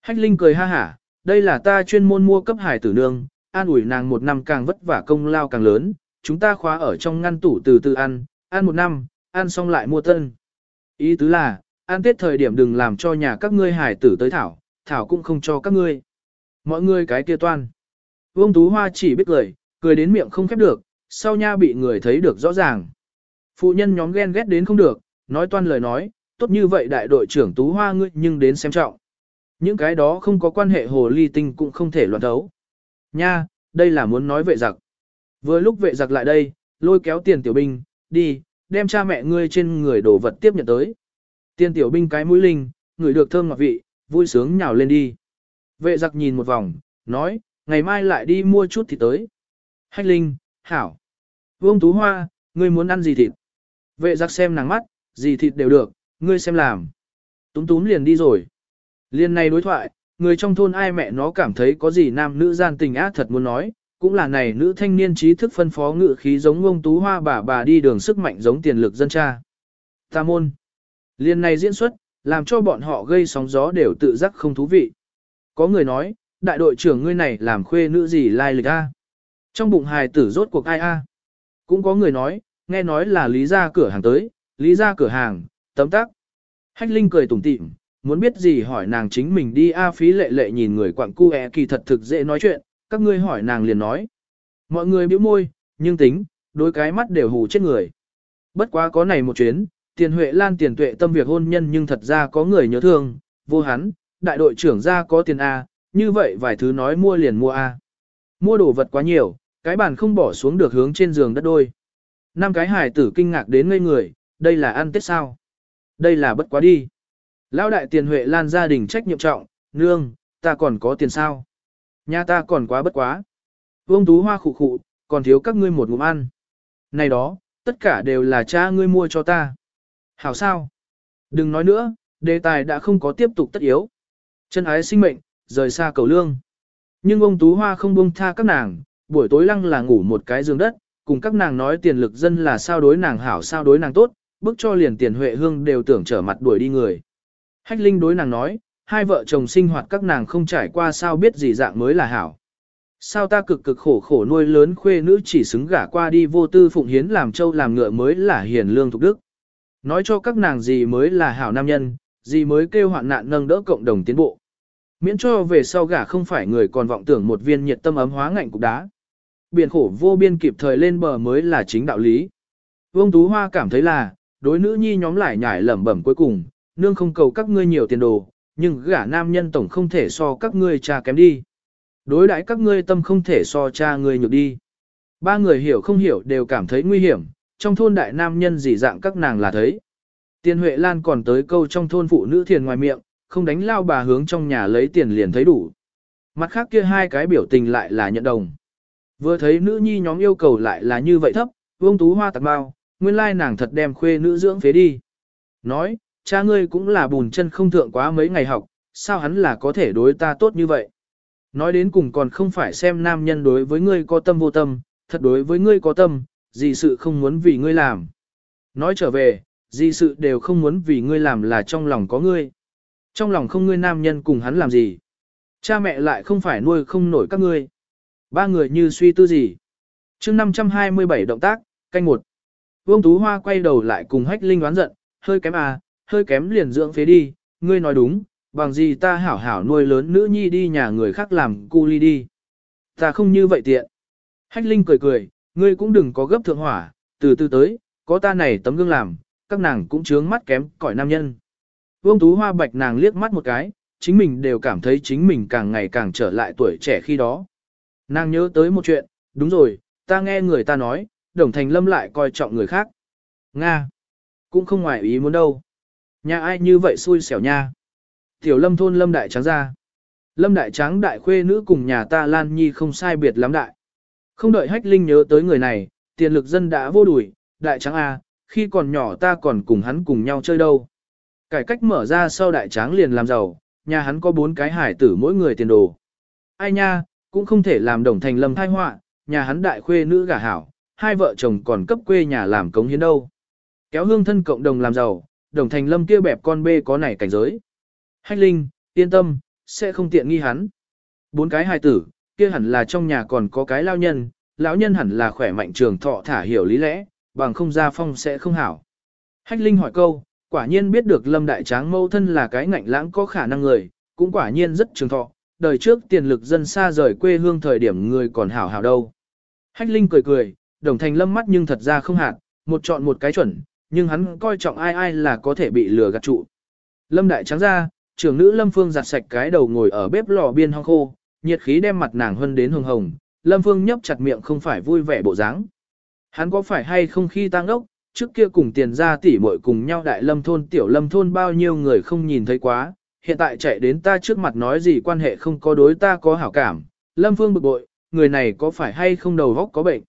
A: Hách Linh cười ha hả, đây là ta chuyên môn mua cấp hải tử nương, an ủi nàng một năm càng vất vả công lao càng lớn, chúng ta khóa ở trong ngăn tủ từ từ ăn, ăn một năm, ăn xong lại mua tân. Ý tứ là, ăn tết thời điểm đừng làm cho nhà các ngươi hải tử tới thảo, thảo cũng không cho các ngươi. Mọi người cái kia toan. Vương Tú Hoa chỉ biết cười, cười đến miệng không khép được, sau nha bị người thấy được rõ ràng. Phụ nhân nhóm ghen ghét đến không được, nói toan lời nói, tốt như vậy đại đội trưởng Tú Hoa ngươi nhưng đến xem trọng. Những cái đó không có quan hệ hồ ly tinh cũng không thể loạn thấu. Nha, đây là muốn nói vệ giặc. Vừa lúc vệ giặc lại đây, lôi kéo tiền tiểu binh, đi, đem cha mẹ ngươi trên người đồ vật tiếp nhận tới. Tiền tiểu binh cái mũi linh, người được thơm ngọt vị, vui sướng nhào lên đi. Vệ giặc nhìn một vòng, nói, ngày mai lại đi mua chút thịt tới. Hách linh, hảo. Vương Tú Hoa, ngươi muốn ăn gì thịt? Vệ giặc xem nàng mắt, gì thịt đều được, ngươi xem làm. Túm túm liền đi rồi. Liên này đối thoại, người trong thôn ai mẹ nó cảm thấy có gì nam nữ gian tình ác thật muốn nói, cũng là này nữ thanh niên trí thức phân phó ngự khí giống ông tú hoa bà bà đi đường sức mạnh giống tiền lực dân cha. Ta môn. Liên này diễn xuất, làm cho bọn họ gây sóng gió đều tự giác không thú vị. Có người nói, đại đội trưởng ngươi này làm khuê nữ gì lai lịch a? Trong bụng hài tử rốt cuộc ai a? Cũng có người nói, nghe nói là lý ra cửa hàng tới, lý ra cửa hàng, tấm tắc. Hách Linh cười tủm tỉm, muốn biết gì hỏi nàng chính mình đi a phí lệ lệ nhìn người quặng cu e kỳ thật thực dễ nói chuyện, các ngươi hỏi nàng liền nói. Mọi người bĩu môi, nhưng tính, đôi cái mắt đều hù chết người. Bất quá có này một chuyến, tiền huệ lan tiền tuệ tâm việc hôn nhân nhưng thật ra có người nhớ thương, vô hắn, đại đội trưởng ra có tiền A, như vậy vài thứ nói mua liền mua A. Mua đồ vật quá nhiều, cái bàn không bỏ xuống được hướng trên giường đất đôi. Năm cái hải tử kinh ngạc đến ngây người, đây là ăn tết sao? Đây là bất quá đi. Lão đại tiền Huệ Lan gia đình trách nhiệm trọng, nương, ta còn có tiền sao? Nhà ta còn quá bất quá. Vương Tú Hoa khụ khụ, còn thiếu các ngươi một ngụm ăn. Này đó, tất cả đều là cha ngươi mua cho ta. Hảo sao? Đừng nói nữa, đề tài đã không có tiếp tục tất yếu. Chân ái sinh mệnh, rời xa cầu lương. Nhưng ông Tú Hoa không buông tha các nàng, buổi tối lăng là ngủ một cái giường đất, cùng các nàng nói tiền lực dân là sao đối nàng hảo sao đối nàng tốt, bước cho liền tiền huệ hương đều tưởng trở mặt đuổi đi người. Hách Linh đối nàng nói, hai vợ chồng sinh hoạt các nàng không trải qua sao biết gì dạng mới là hảo. Sao ta cực cực khổ khổ nuôi lớn khuê nữ chỉ xứng gả qua đi vô tư phụng hiến làm châu làm ngựa mới là hiền lương thục đức. Nói cho các nàng gì mới là hảo nam nhân, gì mới kêu hoạn nạn nâng đỡ cộng đồng tiến bộ. Miễn cho về sau gả không phải người còn vọng tưởng một viên nhiệt tâm ấm hóa ngạnh cục đá. Biển khổ vô biên kịp thời lên bờ mới là chính đạo lý. Vương Tú Hoa cảm thấy là, đối nữ nhi nhóm lại nhải lẩm bẩm cuối cùng, nương không cầu các ngươi nhiều tiền đồ, nhưng gả nam nhân tổng không thể so các ngươi cha kém đi. Đối đãi các ngươi tâm không thể so cha ngươi nhược đi. Ba người hiểu không hiểu đều cảm thấy nguy hiểm, trong thôn đại nam nhân gì dạng các nàng là thấy. Tiền Huệ Lan còn tới câu trong thôn phụ nữ thiền ngoài miệng, không đánh lao bà hướng trong nhà lấy tiền liền thấy đủ. Mặt khác kia hai cái biểu tình lại là nhận đồng. Vừa thấy nữ nhi nhóm yêu cầu lại là như vậy thấp, Vương Tú Hoa tạc bao, nguyên lai nàng thật đem khuê nữ dưỡng phế đi. Nói, cha ngươi cũng là bùn chân không thượng quá mấy ngày học, sao hắn là có thể đối ta tốt như vậy. Nói đến cùng còn không phải xem nam nhân đối với ngươi có tâm vô tâm, thật đối với ngươi có tâm, gì sự không muốn vì ngươi làm. Nói trở về, gì sự đều không muốn vì ngươi làm là trong lòng có ngươi. Trong lòng không ngươi nam nhân cùng hắn làm gì. Cha mẹ lại không phải nuôi không nổi các ngươi. Ba người như suy tư gì. chương 527 động tác, canh một. Vương Tú Hoa quay đầu lại cùng hách linh đoán giận, hơi kém à, hơi kém liền dưỡng phế đi, ngươi nói đúng, bằng gì ta hảo hảo nuôi lớn nữ nhi đi nhà người khác làm cu ly đi. Ta không như vậy tiện. Hách Linh cười cười, ngươi cũng đừng có gấp thượng hỏa, từ từ tới, có ta này tấm gương làm, các nàng cũng chướng mắt kém cỏi nam nhân. Vương Tú Hoa bạch nàng liếc mắt một cái, chính mình đều cảm thấy chính mình càng ngày càng trở lại tuổi trẻ khi đó. Nàng nhớ tới một chuyện, đúng rồi, ta nghe người ta nói, Đồng Thành Lâm lại coi trọng người khác. Nga, cũng không ngoài ý muốn đâu. Nhà ai như vậy xui xẻo nha. Tiểu lâm thôn lâm đại tráng ra. Lâm đại tráng đại khuê nữ cùng nhà ta Lan Nhi không sai biệt lắm đại. Không đợi hách linh nhớ tới người này, tiền lực dân đã vô đuổi, đại tráng A, khi còn nhỏ ta còn cùng hắn cùng nhau chơi đâu. Cải cách mở ra sau đại tráng liền làm giàu, nhà hắn có bốn cái hải tử mỗi người tiền đồ. Ai nha, cũng không thể làm đồng thành lâm thai họa, nhà hắn đại khuê nữ gả hảo, hai vợ chồng còn cấp quê nhà làm cống hiến đâu. Kéo hương thân cộng đồng làm giàu, đồng thành lâm kia bẹp con bê có nảy cảnh giới. Hách Linh, yên tâm, sẽ không tiện nghi hắn. Bốn cái hài tử, kia hẳn là trong nhà còn có cái lao nhân, lão nhân hẳn là khỏe mạnh trường thọ thả hiểu lý lẽ, bằng không ra phong sẽ không hảo. Hách Linh hỏi câu, quả nhiên biết được Lâm Đại Tráng mâu thân là cái ngạnh lãng có khả năng người, cũng quả nhiên rất trường thọ, đời trước tiền lực dân xa rời quê hương thời điểm người còn hảo hảo đâu. Hách Linh cười cười, đồng thành lâm mắt nhưng thật ra không hạt, một chọn một cái chuẩn, nhưng hắn coi trọng ai ai là có thể bị lừa gạt trụ. Lâm Đại trắng ra, trưởng nữ Lâm Phương giặt sạch cái đầu ngồi ở bếp lò biên hong khô, nhiệt khí đem mặt nàng hơn đến hồng hồng, Lâm Phương nhấp chặt miệng không phải vui vẻ bộ dáng. Hắn có phải hay không khi tăng ốc, trước kia cùng tiền ra tỉ muội cùng nhau đại lâm thôn tiểu lâm thôn bao nhiêu người không nhìn thấy quá, hiện tại chạy đến ta trước mặt nói gì quan hệ không có đối ta có hảo cảm, Lâm Phương bực bội, người này có phải hay không đầu góc có bệnh.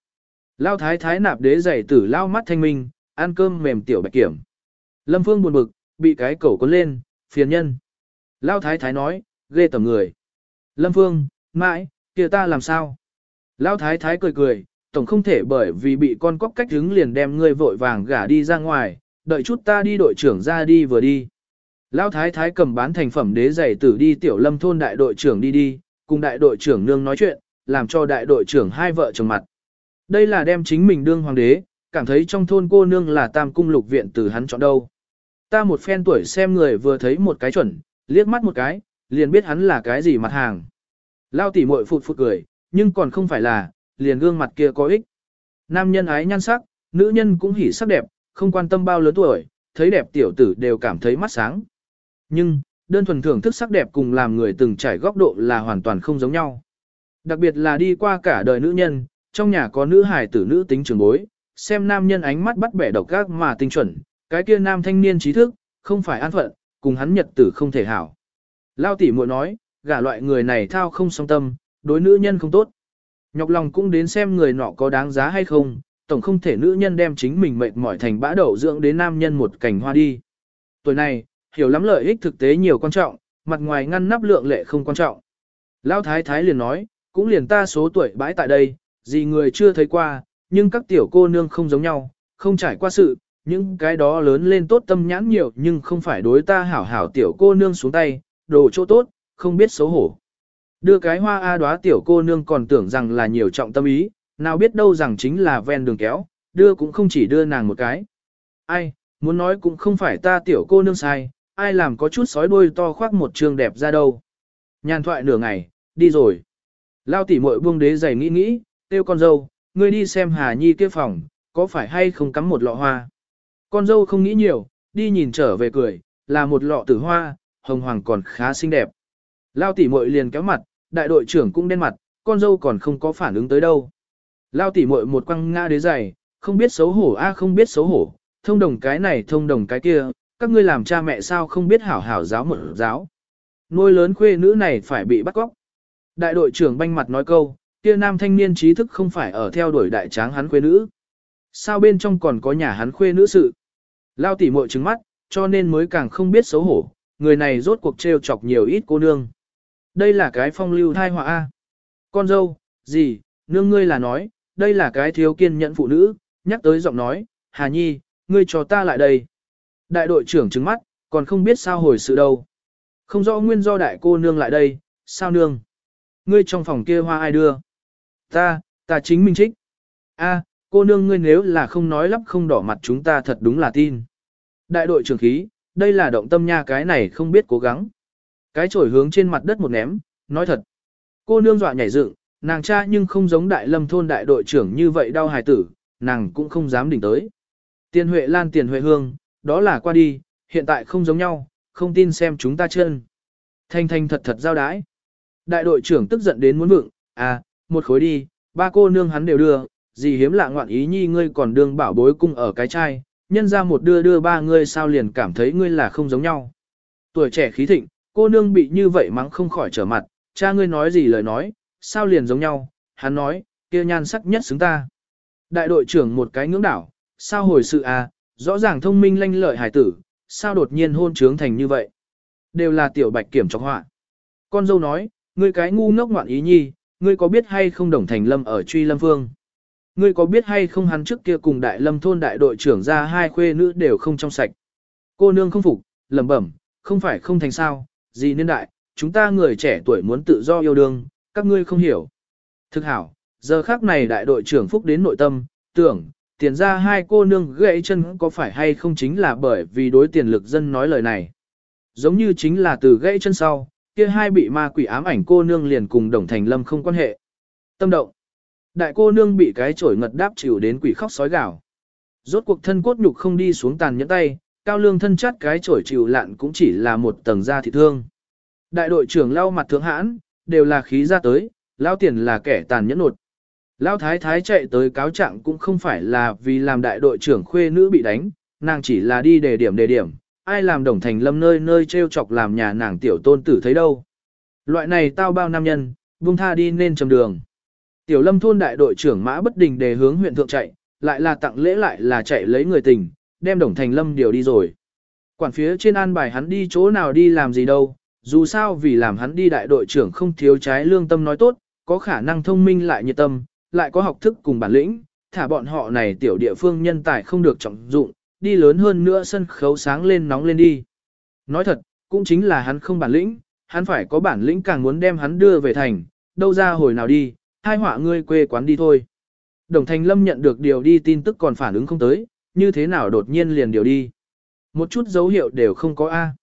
A: Lao thái thái nạp đế giày tử lao mắt thanh minh, ăn cơm mềm tiểu bạch kiểm. Lâm Phương buồn bực, bị cái cẩu cuốn lên, phiền nhân. Lao thái thái nói, ghê tầm người. Lâm Phương, mãi, kia ta làm sao? Lao thái thái cười cười, tổng không thể bởi vì bị con cóc cách hứng liền đem ngươi vội vàng gả đi ra ngoài, đợi chút ta đi đội trưởng ra đi vừa đi. Lao thái thái cầm bán thành phẩm đế giày tử đi tiểu lâm thôn đại đội trưởng đi đi, cùng đại đội trưởng nương nói chuyện, làm cho đại đội trưởng hai vợ chồng mặt. Đây là đem chính mình đương hoàng đế, cảm thấy trong thôn cô nương là tam cung lục viện từ hắn chọn đâu. Ta một phen tuổi xem người vừa thấy một cái chuẩn, liếc mắt một cái, liền biết hắn là cái gì mặt hàng. Lao tỉ muội phụt phụt cười, nhưng còn không phải là, liền gương mặt kia có ích. Nam nhân ái nhan sắc, nữ nhân cũng hỉ sắc đẹp, không quan tâm bao lớn tuổi, thấy đẹp tiểu tử đều cảm thấy mắt sáng. Nhưng, đơn thuần thưởng thức sắc đẹp cùng làm người từng trải góc độ là hoàn toàn không giống nhau. Đặc biệt là đi qua cả đời nữ nhân, trong nhà có nữ hài tử nữ tính trường bối, xem nam nhân ánh mắt bắt bẻ độc gác mà tinh chuẩn, cái kia nam thanh niên trí thức, không phải an phận, cùng hắn nhật tử không thể hảo. Lao tỷ muội nói, gả loại người này thao không song tâm, đối nữ nhân không tốt. Nhọc lòng cũng đến xem người nọ có đáng giá hay không, tổng không thể nữ nhân đem chính mình mệt mỏi thành bã đậu dưỡng đến nam nhân một cảnh hoa đi. Tuổi này, hiểu lắm lợi ích thực tế nhiều quan trọng, mặt ngoài ngăn nắp lượng lệ không quan trọng. Lão thái thái liền nói, cũng liền ta số tuổi bãi tại đây, gì người chưa thấy qua, nhưng các tiểu cô nương không giống nhau, không trải qua sự, những cái đó lớn lên tốt tâm nhãn nhiều nhưng không phải đối ta hảo hảo tiểu cô nương xuống tay, đồ chỗ tốt, không biết xấu hổ. Đưa cái hoa A đóa tiểu cô nương còn tưởng rằng là nhiều trọng tâm ý, nào biết đâu rằng chính là ven đường kéo, đưa cũng không chỉ đưa nàng một cái. Ai, muốn nói cũng không phải ta tiểu cô nương sai, ai làm có chút sói đuôi to khoác một trường đẹp ra đâu. Nhàn thoại nửa ngày, đi rồi. Lao tỉ muội buông đế giày nghĩ nghĩ, tiêu con dâu, ngươi đi xem Hà Nhi kia phòng, có phải hay không cắm một lọ hoa. Con dâu không nghĩ nhiều, đi nhìn trở về cười, là một lọ tử hoa, hồng hoàng còn khá xinh đẹp. Lao tỉ muội liền kéo mặt, đại đội trưởng cũng đen mặt, con dâu còn không có phản ứng tới đâu. Lao tỉ muội một quăng ngã đế giày, không biết xấu hổ a không biết xấu hổ, thông đồng cái này thông đồng cái kia, các ngươi làm cha mẹ sao không biết hảo hảo giáo một giáo. Nuôi lớn khuê nữ này phải bị bắt cóc. Đại đội trưởng banh mặt nói câu, kia nam thanh niên trí thức không phải ở theo đuổi đại tráng hắn khuê nữ. Sao bên trong còn có nhà hắn khuê nữ sự? Lao tỉ muội trứng mắt, cho nên mới càng không biết xấu hổ, người này rốt cuộc trêu chọc nhiều ít cô nương. Đây là cái phong lưu thai họa A. Con dâu, gì, nương ngươi là nói, đây là cái thiếu kiên nhẫn phụ nữ, nhắc tới giọng nói, Hà Nhi, ngươi cho ta lại đây. Đại đội trưởng trứng mắt, còn không biết sao hồi sự đâu. Không rõ nguyên do đại cô nương lại đây, sao nương? Ngươi trong phòng kia hoa ai đưa? Ta, ta chính minh trích. A, cô nương ngươi nếu là không nói lắp không đỏ mặt chúng ta thật đúng là tin. Đại đội trưởng khí, đây là động tâm nha cái này không biết cố gắng. Cái chổi hướng trên mặt đất một ném, nói thật. Cô nương dọa nhảy dựng, nàng cha nhưng không giống đại lâm thôn đại đội trưởng như vậy đau hài tử, nàng cũng không dám đỉnh tới. Tiền Huệ Lan tiền Huệ Hương, đó là qua đi, hiện tại không giống nhau, không tin xem chúng ta chân. Thanh thanh thật thật giao đái. Đại đội trưởng tức giận đến muốn vượng, à, một khối đi, ba cô nương hắn đều đưa, gì hiếm lạ ngoạn ý nhi ngươi còn đương bảo bối cung ở cái chai, nhân ra một đưa đưa ba ngươi sao liền cảm thấy ngươi là không giống nhau. Tuổi trẻ khí thịnh, cô nương bị như vậy mắng không khỏi trở mặt, cha ngươi nói gì lời nói, sao liền giống nhau, hắn nói, kia nhan sắc nhất xứng ta. Đại đội trưởng một cái ngưỡng đảo, sao hồi sự à, rõ ràng thông minh lanh lợi hải tử, sao đột nhiên hôn trướng thành như vậy. Đều là tiểu bạch kiểm trong họa. Con dâu nói, ngươi cái ngu ngốc ngoạn ý nhi, ngươi có biết hay không đồng thành lâm ở truy lâm Vương? Ngươi có biết hay không hắn trước kia cùng đại lâm thôn đại đội trưởng ra hai khuê nữ đều không trong sạch. Cô nương không phục, lẩm bẩm, không phải không thành sao, gì nên đại, chúng ta người trẻ tuổi muốn tự do yêu đương, các ngươi không hiểu. Thực hảo, giờ khác này đại đội trưởng phúc đến nội tâm, tưởng, tiền ra hai cô nương gãy chân có phải hay không chính là bởi vì đối tiền lực dân nói lời này. Giống như chính là từ gãy chân sau, kia hai bị ma quỷ ám ảnh cô nương liền cùng đồng thành lâm không quan hệ. Tâm động. Đại cô nương bị cái chổi ngật đáp chịu đến quỷ khóc sói gào. Rốt cuộc thân cốt nhục không đi xuống tàn nhẫn tay, cao lương thân chát cái chổi chịu lạn cũng chỉ là một tầng da thịt thương. Đại đội trưởng lau mặt thượng hãn, đều là khí ra tới, lao tiền là kẻ tàn nhẫn nột. Lao thái thái chạy tới cáo trạng cũng không phải là vì làm đại đội trưởng khuê nữ bị đánh, nàng chỉ là đi đề điểm đề điểm, ai làm đồng thành lâm nơi nơi treo chọc làm nhà nàng tiểu tôn tử thấy đâu. Loại này tao bao nam nhân, buông tha đi nên trầm đường. Tiểu lâm thôn đại đội trưởng mã bất đình đề hướng huyện thượng chạy, lại là tặng lễ lại là chạy lấy người tình, đem đồng thành lâm điều đi rồi. Quản phía trên an bài hắn đi chỗ nào đi làm gì đâu, dù sao vì làm hắn đi đại đội trưởng không thiếu trái lương tâm nói tốt, có khả năng thông minh lại nhiệt tâm, lại có học thức cùng bản lĩnh, thả bọn họ này tiểu địa phương nhân tài không được trọng dụng, đi lớn hơn nữa sân khấu sáng lên nóng lên đi. Nói thật, cũng chính là hắn không bản lĩnh, hắn phải có bản lĩnh càng muốn đem hắn đưa về thành, đâu ra hồi nào đi, hai họa ngươi quê quán đi thôi. Đồng Thành Lâm nhận được điều đi tin tức còn phản ứng không tới, như thế nào đột nhiên liền điều đi. Một chút dấu hiệu đều không có A.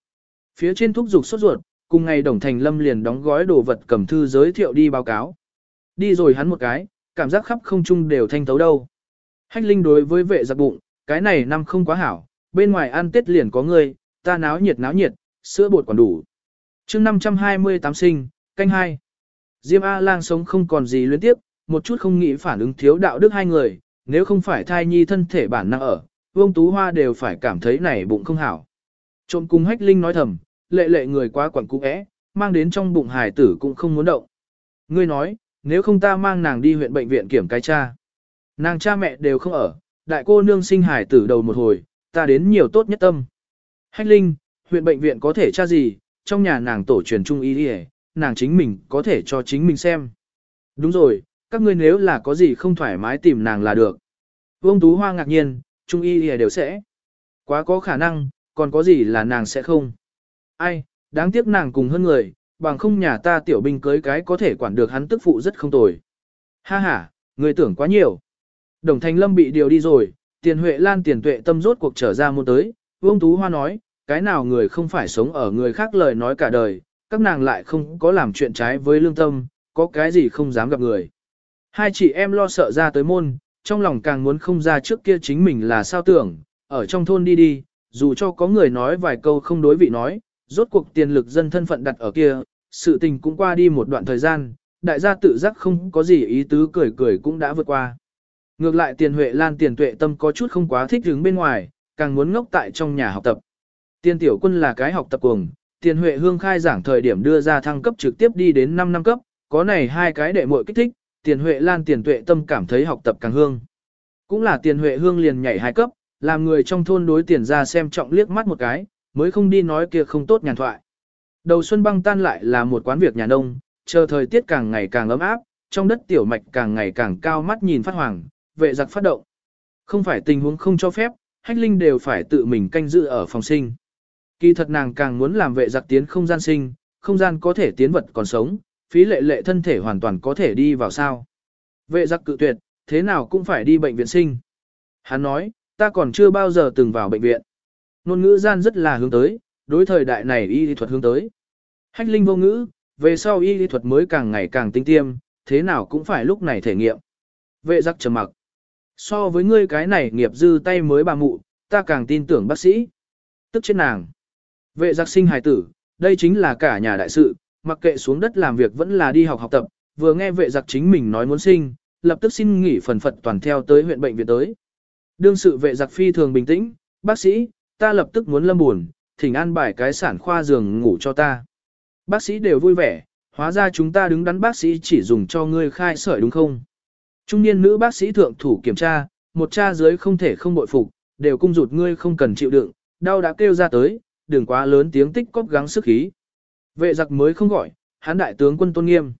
A: Phía trên thúc dục sốt ruột, cùng ngày Đồng Thành Lâm liền đóng gói đồ vật cầm thư giới thiệu đi báo cáo. Đi rồi hắn một cái, cảm giác khắp không trung đều thanh tấu đâu. Hách Linh đối với vệ giặc bụng, cái này năm không quá hảo, bên ngoài ăn tết liền có người, ta náo nhiệt náo nhiệt, sữa bột còn đủ. chương 528 sinh, canh hai. Diêm A-lang sống không còn gì luyến tiếp, một chút không nghĩ phản ứng thiếu đạo đức hai người, nếu không phải thai nhi thân thể bản năng ở, vương tú hoa đều phải cảm thấy này bụng không hảo. Trộm cùng hách linh nói thầm, lệ lệ người quá quẩn cũ ẽ, mang đến trong bụng hài tử cũng không muốn động. Ngươi nói, nếu không ta mang nàng đi huyện bệnh viện kiểm cái cha. Nàng cha mẹ đều không ở, đại cô nương sinh hải tử đầu một hồi, ta đến nhiều tốt nhất tâm. Hách linh, huyện bệnh viện có thể tra gì, trong nhà nàng tổ truyền trung y đi nàng chính mình có thể cho chính mình xem. Đúng rồi, các ngươi nếu là có gì không thoải mái tìm nàng là được. Vương Tú Hoa ngạc nhiên, trung y đi đều sẽ. Quá có khả năng, còn có gì là nàng sẽ không. Ai, đáng tiếc nàng cùng hơn người, bằng không nhà ta tiểu binh cưới cái có thể quản được hắn tức phụ rất không tồi. Ha ha, người tưởng quá nhiều. Đồng Thành Lâm bị điều đi rồi, tiền Huệ Lan tiền tuệ tâm rốt cuộc trở ra môn tới. Vương Tú Hoa nói, cái nào người không phải sống ở người khác lời nói cả đời, các nàng lại không có làm chuyện trái với lương tâm, có cái gì không dám gặp người. Hai chị em lo sợ ra tới môn, trong lòng càng muốn không ra trước kia chính mình là sao tưởng, ở trong thôn đi đi, dù cho có người nói vài câu không đối vị nói, rốt cuộc tiền lực dân thân phận đặt ở kia, sự tình cũng qua đi một đoạn thời gian, đại gia tự giác không có gì ý tứ cười cười cũng đã vượt qua. Ngược lại tiền huệ lan tiền tuệ tâm có chút không quá thích đứng bên ngoài, càng muốn ngốc tại trong nhà học tập. Tiền tiểu quân là cái học tập cuồng, tiền huệ hương khai giảng thời điểm đưa ra thăng cấp trực tiếp đi đến 5 năm cấp, có này hai cái đệ muội kích thích, tiền huệ lan tiền tuệ tâm cảm thấy học tập càng hương. Cũng là tiền huệ hương liền nhảy hai cấp, làm người trong thôn đối tiền ra xem trọng liếc mắt một cái, mới không đi nói kia không tốt nhàn thoại. Đầu xuân băng tan lại là một quán việc nhà nông, chờ thời tiết càng ngày càng ấm áp, trong đất tiểu mạch càng ngày càng cao mắt nhìn phát hoàng, vệ giặc phát động. Không phải tình huống không cho phép, hách linh đều phải tự mình canh giữ ở phòng sinh. Kỳ thật nàng càng muốn làm vệ giặc tiến không gian sinh, không gian có thể tiến vật còn sống, phí lệ lệ thân thể hoàn toàn có thể đi vào sao. Vệ giặc cự tuyệt, thế nào cũng phải đi bệnh viện sinh. Hắn nói, ta còn chưa bao giờ từng vào bệnh viện. Nôn ngữ gian rất là hướng tới, đối thời đại này y thuật hướng tới. Hách linh vô ngữ, về sau y thuật mới càng ngày càng tinh tiêm, thế nào cũng phải lúc này thể nghiệm. Vệ giặc trầm mặc. So với ngươi cái này nghiệp dư tay mới bà mụ, ta càng tin tưởng bác sĩ. Tức trên nàng. Vệ giặc sinh hài tử, đây chính là cả nhà đại sự, mặc kệ xuống đất làm việc vẫn là đi học học tập, vừa nghe vệ giặc chính mình nói muốn sinh, lập tức xin nghỉ phần phật toàn theo tới huyện bệnh viện tới. Đương sự vệ giặc phi thường bình tĩnh, bác sĩ, ta lập tức muốn lâm buồn, thỉnh an bài cái sản khoa giường ngủ cho ta. Bác sĩ đều vui vẻ, hóa ra chúng ta đứng đắn bác sĩ chỉ dùng cho ngươi khai sởi đúng không? Trung niên nữ bác sĩ thượng thủ kiểm tra, một cha dưới không thể không bội phục, đều cung rụt ngươi không cần chịu đựng, đau đã kêu ra tới, đừng quá lớn tiếng tích cóp gắng sức khí. Vệ giặc mới không gọi, hán đại tướng quân tôn nghiêm.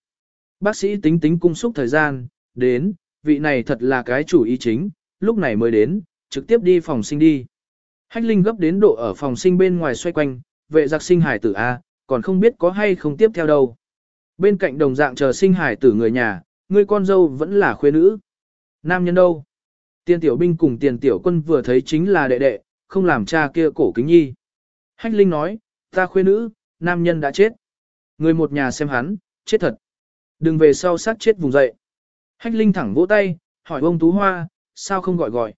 A: Bác sĩ tính tính cung xúc thời gian, đến, vị này thật là cái chủ ý chính, lúc này mới đến, trực tiếp đi phòng sinh đi. Hách Linh gấp đến độ ở phòng sinh bên ngoài xoay quanh, vệ giặc sinh hải tử A, còn không biết có hay không tiếp theo đâu. Bên cạnh đồng dạng chờ sinh hải tử người nhà, Ngươi con dâu vẫn là khuê nữ. Nam nhân đâu? Tiền tiểu binh cùng tiền tiểu quân vừa thấy chính là đệ đệ, không làm cha kia cổ kính nhi. Hách Linh nói, ta khuê nữ, nam nhân đã chết. Người một nhà xem hắn, chết thật. Đừng về sau sát chết vùng dậy. Hách Linh thẳng vỗ tay, hỏi ông Tú Hoa, sao không gọi gọi.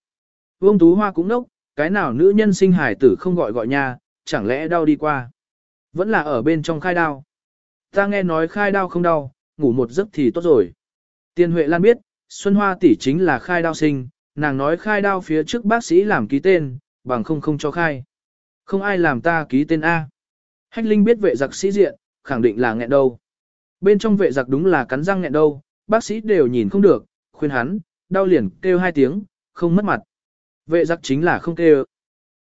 A: Ông Tú Hoa cũng nốc, cái nào nữ nhân sinh hải tử không gọi gọi nha, chẳng lẽ đau đi qua. Vẫn là ở bên trong khai đao. Ta nghe nói khai đao không đau, ngủ một giấc thì tốt rồi. Tiên Huệ Lan biết, Xuân Hoa tỷ chính là khai đao sinh, nàng nói khai đao phía trước bác sĩ làm ký tên, bằng không không cho khai. Không ai làm ta ký tên A. Hách Linh biết vệ giặc sĩ diện, khẳng định là nghẹn đâu. Bên trong vệ giặc đúng là cắn răng nghẹn đâu, bác sĩ đều nhìn không được, khuyên hắn, đau liền kêu hai tiếng, không mất mặt. Vệ giặc chính là không kêu.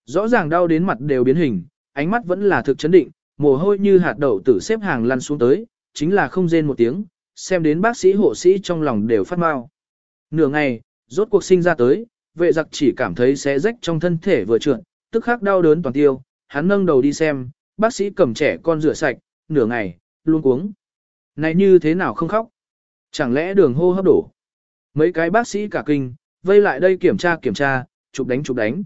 A: Rõ ràng đau đến mặt đều biến hình, ánh mắt vẫn là thực chấn định, mồ hôi như hạt đậu tử xếp hàng lăn xuống tới, chính là không rên một tiếng, xem đến bác sĩ hộ sĩ trong lòng đều phát mau. Nửa ngày, rốt cuộc sinh ra tới, vệ giặc chỉ cảm thấy xé rách trong thân thể vừa trượt, tức khắc đau đớn toàn tiêu, hắn nâng đầu đi xem, bác sĩ cầm trẻ con rửa sạch, nửa ngày, luôn cuống. Này như thế nào không khóc? Chẳng lẽ đường hô hấp đổ? Mấy cái bác sĩ cả kinh, vây lại đây kiểm tra kiểm tra, chụp đánh chụp đánh.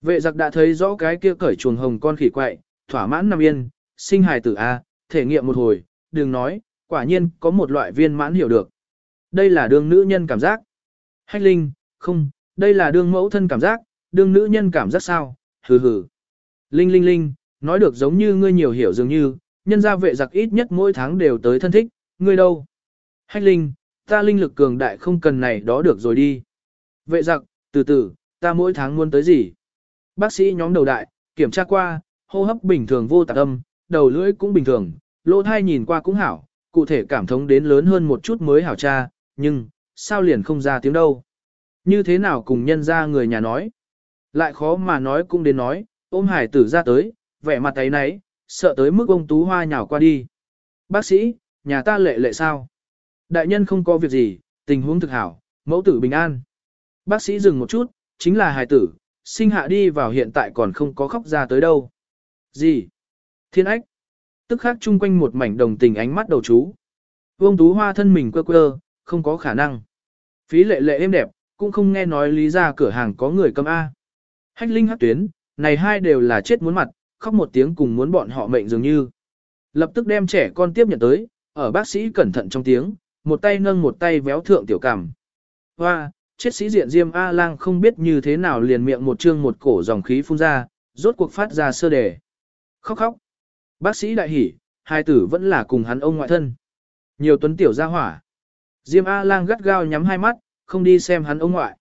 A: Vệ giặc đã thấy rõ cái kia cởi chuồng hồng con khỉ quậy, thỏa mãn nằm yên, sinh hài tử A, thể nghiệm một hồi, đừng nói, quả nhiên có một loại viên mãn hiểu được. Đây là đương nữ nhân cảm giác. Hách linh, không, đây là đương mẫu thân cảm giác, đương nữ nhân cảm giác sao, hừ hừ. Linh linh linh, nói được giống như ngươi nhiều hiểu dường như, nhân gia vệ giặc ít nhất mỗi tháng đều tới thân thích, ngươi đâu? Hách linh, ta linh lực cường đại không cần này đó được rồi đi. Vệ giặc, từ từ, ta mỗi tháng muốn tới gì? Bác sĩ nhóm đầu đại, kiểm tra qua, hô hấp bình thường vô tạp âm, đầu lưỡi cũng bình thường, lỗ thai nhìn qua cũng hảo, cụ thể cảm thống đến lớn hơn một chút mới hảo cha, nhưng, sao liền không ra tiếng đâu? Như thế nào cùng nhân ra người nhà nói? Lại khó mà nói cũng đến nói, ôm hải tử ra tới, vẻ mặt ấy nấy, sợ tới mức ông Tú Hoa nhào qua đi. Bác sĩ, nhà ta lệ lệ sao? Đại nhân không có việc gì, tình huống thực hảo, mẫu tử bình an. Bác sĩ dừng một chút, chính là hải tử, sinh hạ đi vào hiện tại còn không có khóc ra tới đâu. Gì? Thiên ách. Tức khác chung quanh một mảnh đồng tình ánh mắt đầu chú. Vương Tú Hoa thân mình quơ quơ, không có khả năng. Phí lệ lệ êm đẹp, cũng không nghe nói lý ra cửa hàng có người cầm A. Hách linh hắc tuyến, này hai đều là chết muốn mặt, khóc một tiếng cùng muốn bọn họ mệnh dường như. Lập tức đem trẻ con tiếp nhận tới, ở bác sĩ cẩn thận trong tiếng, một tay nâng một tay véo thượng tiểu cảm. Hoa, chết sĩ diện Diêm A lang không biết như thế nào liền miệng một chương một cổ dòng khí phun ra, rốt cuộc phát ra sơ đề. Khóc khóc. Bác sĩ đại hỉ, hai tử vẫn là cùng hắn ông ngoại thân. Nhiều tuấn tiểu ra hỏa. Diêm A lang gắt gao nhắm hai mắt, không đi xem hắn ông ngoại.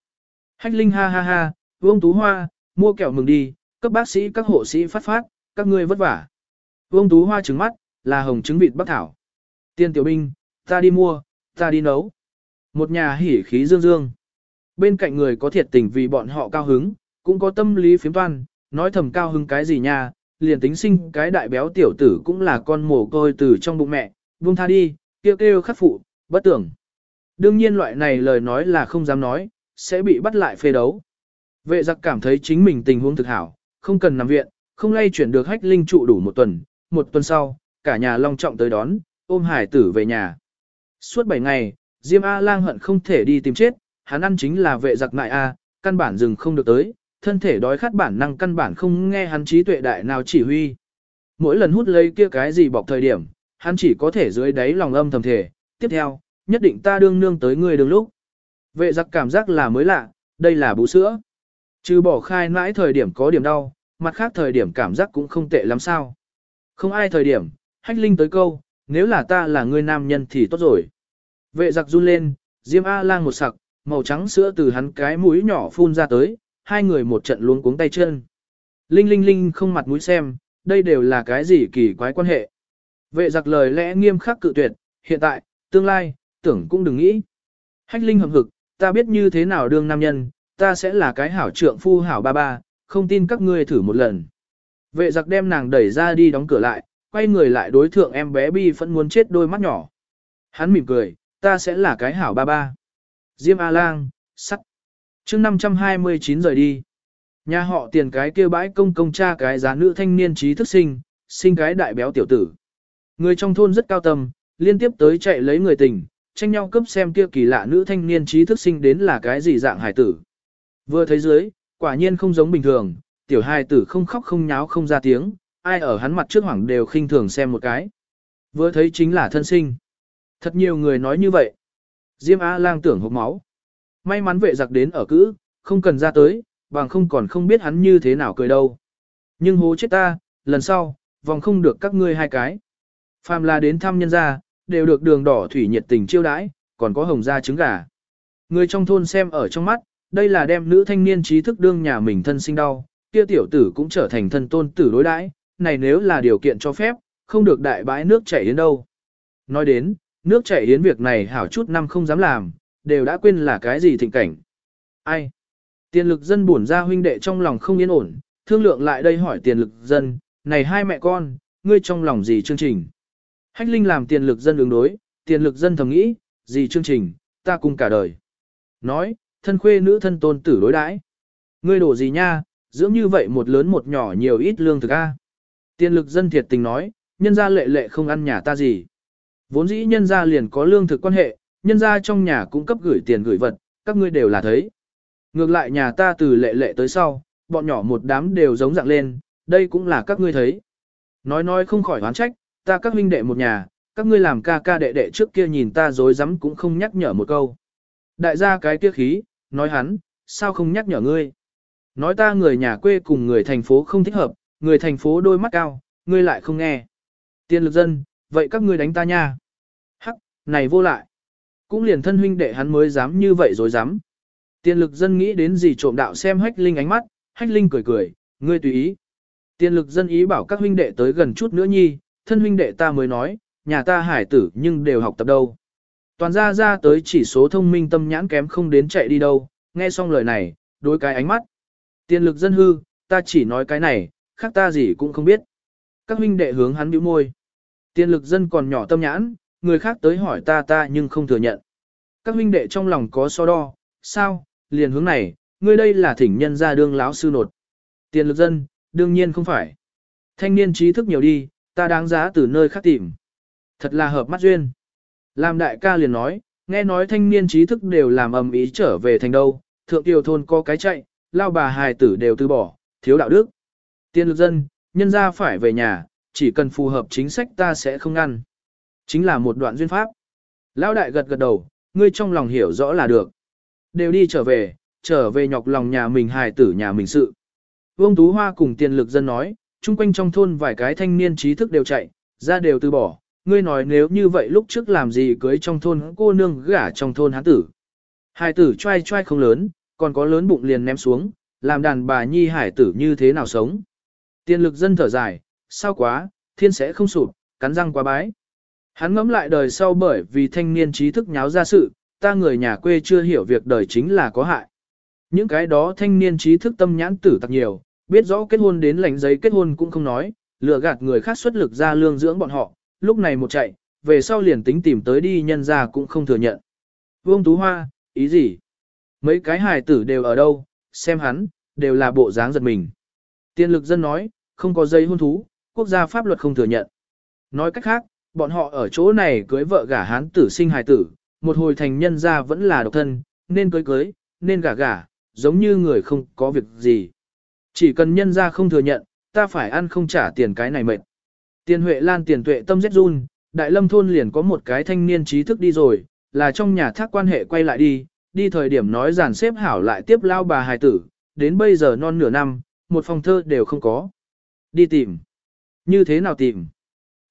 A: Hách linh ha ha ha, vương tú hoa, mua kẹo mừng đi, cấp bác sĩ các hộ sĩ phát phát, các ngươi vất vả. Vương tú hoa trứng mắt, là hồng trứng vịt bắc thảo. Tiên tiểu binh, ta đi mua, ta đi nấu. Một nhà hỉ khí dương dương. Bên cạnh người có thiệt tình vì bọn họ cao hứng, cũng có tâm lý phiếm toan, nói thầm cao hứng cái gì nha, liền tính sinh cái đại béo tiểu tử cũng là con mồ côi từ trong bụng mẹ, buông tha đi, kêu kêu khắc phụ, bất tưởng. Đương nhiên loại này lời nói là không dám nói, sẽ bị bắt lại phê đấu. Vệ giặc cảm thấy chính mình tình huống thực hảo, không cần nằm viện, không lay chuyển được hách linh trụ đủ một tuần, một tuần sau, cả nhà long trọng tới đón, ôm hải tử về nhà. Suốt 7 ngày, Diêm A-lang hận không thể đi tìm chết, hắn ăn chính là vệ giặc ngại A, căn bản dừng không được tới, thân thể đói khát bản năng căn bản không nghe hắn trí tuệ đại nào chỉ huy. Mỗi lần hút lấy kia cái gì bọc thời điểm, hắn chỉ có thể dưới đáy lòng âm thầm thể, tiếp theo, nhất định ta đương nương tới người đường lúc. Vệ giặc cảm giác là mới lạ, đây là bú sữa. Trừ bỏ khai mãi thời điểm có điểm đau, mặt khác thời điểm cảm giác cũng không tệ lắm sao. Không ai thời điểm, hách linh tới câu, nếu là ta là người nam nhân thì tốt rồi. Vệ giặc run lên, Diêm A-lang một sặc, màu trắng sữa từ hắn cái mũi nhỏ phun ra tới, hai người một trận luống cuống tay chân. Linh linh linh không mặt mũi xem, đây đều là cái gì kỳ quái quan hệ. Vệ giặc lời lẽ nghiêm khắc cự tuyệt, hiện tại, tương lai, tưởng cũng đừng nghĩ. Hách linh hầm hực, ta biết như thế nào đương nam nhân, ta sẽ là cái hảo trượng phu hảo ba ba, không tin các ngươi thử một lần. Vệ giặc đem nàng đẩy ra đi đóng cửa lại, quay người lại đối thượng em bé bi vẫn muốn chết đôi mắt nhỏ. Hắn mỉm cười, ta sẽ là cái hảo ba ba. Diêm A-lang, sắt chương 529 rời đi. Nhà họ tiền cái kêu bãi công công cha cái giá nữ thanh niên trí thức sinh, sinh cái đại béo tiểu tử. Người trong thôn rất cao tâm, liên tiếp tới chạy lấy người tình, tranh nhau cấp xem kia kỳ lạ nữ thanh niên trí thức sinh đến là cái gì dạng hải tử. Vừa thấy dưới, quả nhiên không giống bình thường, tiểu hài tử không khóc không nháo không ra tiếng, ai ở hắn mặt trước hoảng đều khinh thường xem một cái. Vừa thấy chính là thân sinh. Thật nhiều người nói như vậy. Diêm A-lang tưởng hộp máu. May mắn vệ giặc đến ở cữ, không cần ra tới, bằng không còn không biết hắn như thế nào cười đâu. Nhưng hố chết ta, lần sau, vòng không được các ngươi hai cái. Phàm là đến thăm nhân gia, đều được đường đỏ thủy nhiệt tình chiêu đãi, còn có hồng da trứng gà. Người trong thôn xem ở trong mắt, đây là đem nữ thanh niên trí thức đương nhà mình thân sinh đau, kia tiểu tử cũng trở thành thân tôn tử đối đãi, này nếu là điều kiện cho phép, không được đại bãi nước chảy đến đâu. Nói đến, nước chảy đến việc này hảo chút năm không dám làm, đều đã quên là cái gì thịnh cảnh. Ai? Tiền lực dân buồn ra huynh đệ trong lòng không yên ổn, thương lượng lại đây hỏi tiền lực dân, này hai mẹ con, ngươi trong lòng gì chương trình? Hách Linh làm tiền lực dân ứng đối, tiền lực dân thầm nghĩ, gì chương trình, ta cùng cả đời. Nói, thân khuê nữ thân tôn tử đối đãi. Ngươi đổ gì nha, dưỡng như vậy một lớn một nhỏ nhiều ít lương thực a. Tiền lực dân thiệt tình nói, nhân gia lệ lệ không ăn nhà ta gì. Vốn dĩ nhân gia liền có lương thực quan hệ, nhân gia trong nhà cũng cấp gửi tiền gửi vật, các ngươi đều là thấy. Ngược lại nhà ta từ lệ lệ tới sau, bọn nhỏ một đám đều giống dạng lên, đây cũng là các ngươi thấy. Nói nói không khỏi oán trách, ta các huynh đệ một nhà, các ngươi làm ca ca đệ đệ trước kia nhìn ta dối rắm cũng không nhắc nhở một câu. Đại gia cái kia khí, nói hắn, sao không nhắc nhở ngươi. Nói ta người nhà quê cùng người thành phố không thích hợp, người thành phố đôi mắt cao, ngươi lại không nghe. Tiên lực dân, vậy các ngươi đánh ta nha. Hắc, này vô lại. Cũng liền thân huynh đệ hắn mới dám như vậy rồi dám. Tiên lực dân nghĩ đến gì trộm đạo xem hách linh ánh mắt, hách linh cười cười, ngươi tùy ý. Tiên lực dân ý bảo các huynh đệ tới gần chút nữa nhi, thân huynh đệ ta mới nói, nhà ta hải tử nhưng đều học tập đâu. Toàn ra ra tới chỉ số thông minh tâm nhãn kém không đến chạy đi đâu, nghe xong lời này, đối cái ánh mắt. Tiên lực dân hư, ta chỉ nói cái này, khác ta gì cũng không biết. Các huynh đệ hướng hắn bĩu môi. Tiên lực dân còn nhỏ tâm nhãn, người khác tới hỏi ta ta nhưng không thừa nhận. Các huynh đệ trong lòng có so đo, sao, liền hướng này, ngươi đây là thỉnh nhân ra đương láo sư nột. Tiền lực dân, đương nhiên không phải. Thanh niên trí thức nhiều đi, ta đáng giá từ nơi khác tìm. Thật là hợp mắt duyên. Làm đại ca liền nói, nghe nói thanh niên trí thức đều làm ầm ý trở về thành đâu, thượng tiêu thôn có cái chạy, lao bà hài tử đều từ bỏ, thiếu đạo đức. Tiên lực dân, nhân ra phải về nhà, chỉ cần phù hợp chính sách ta sẽ không ngăn. Chính là một đoạn duyên pháp. Lão đại gật gật đầu, ngươi trong lòng hiểu rõ là được. Đều đi trở về, trở về nhọc lòng nhà mình hài tử nhà mình sự. Vương Tú Hoa cùng tiền lực dân nói, chung quanh trong thôn vài cái thanh niên trí thức đều chạy, ra đều từ bỏ. Ngươi nói nếu như vậy lúc trước làm gì cưới trong thôn cô nương gả trong thôn hán tử. Hài tử trai trai không lớn, còn có lớn bụng liền ném xuống, làm đàn bà nhi hải tử như thế nào sống. Tiên lực dân thở dài, sao quá, thiên sẽ không sụp, cắn răng quá bái. Hắn ngẫm lại đời sau bởi vì thanh niên trí thức nháo ra sự, ta người nhà quê chưa hiểu việc đời chính là có hại. Những cái đó thanh niên trí thức tâm nhãn tử tặc nhiều, biết rõ kết hôn đến lãnh giấy kết hôn cũng không nói, lừa gạt người khác xuất lực ra lương dưỡng bọn họ, lúc này một chạy, về sau liền tính tìm tới đi nhân ra cũng không thừa nhận. Vương Tú Hoa, ý gì? Mấy cái hài tử đều ở đâu, xem hắn, đều là bộ dáng giật mình. Tiên lực dân nói, không có dây hôn thú, quốc gia pháp luật không thừa nhận. Nói cách khác, bọn họ ở chỗ này cưới vợ gả hán tử sinh hài tử, một hồi thành nhân ra vẫn là độc thân, nên cưới cưới, nên gả gả, giống như người không có việc gì. Chỉ cần nhân ra không thừa nhận, ta phải ăn không trả tiền cái này mệt. Tiền Huệ Lan tiền tuệ tâm rét run, Đại Lâm thôn liền có một cái thanh niên trí thức đi rồi, là trong nhà thác quan hệ quay lại đi, đi thời điểm nói giàn xếp hảo lại tiếp lao bà hài tử, đến bây giờ non nửa năm, một phòng thơ đều không có. Đi tìm. Như thế nào tìm?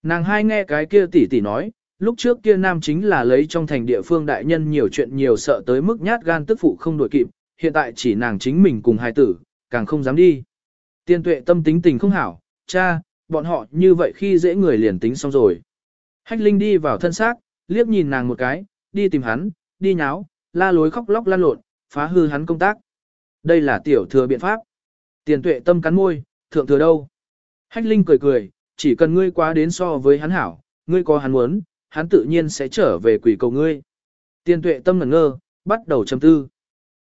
A: Nàng hai nghe cái kia tỷ tỷ nói, lúc trước kia nam chính là lấy trong thành địa phương đại nhân nhiều chuyện nhiều sợ tới mức nhát gan tức phụ không đổi kịp, hiện tại chỉ nàng chính mình cùng hai tử, càng không dám đi. Tiên tuệ tâm tính tình không hảo, cha, bọn họ như vậy khi dễ người liền tính xong rồi. Hách Linh đi vào thân xác, liếc nhìn nàng một cái, đi tìm hắn, đi nháo, la lối khóc lóc lan lộn, phá hư hắn công tác. Đây là tiểu thừa biện pháp. Tiền tuệ tâm cắn môi, thượng thừa đâu? Hách Linh cười cười, chỉ cần ngươi quá đến so với hắn hảo, ngươi có hắn muốn, hắn tự nhiên sẽ trở về quỷ cầu ngươi. Tiền tuệ tâm ngẩn ngơ, bắt đầu trầm tư.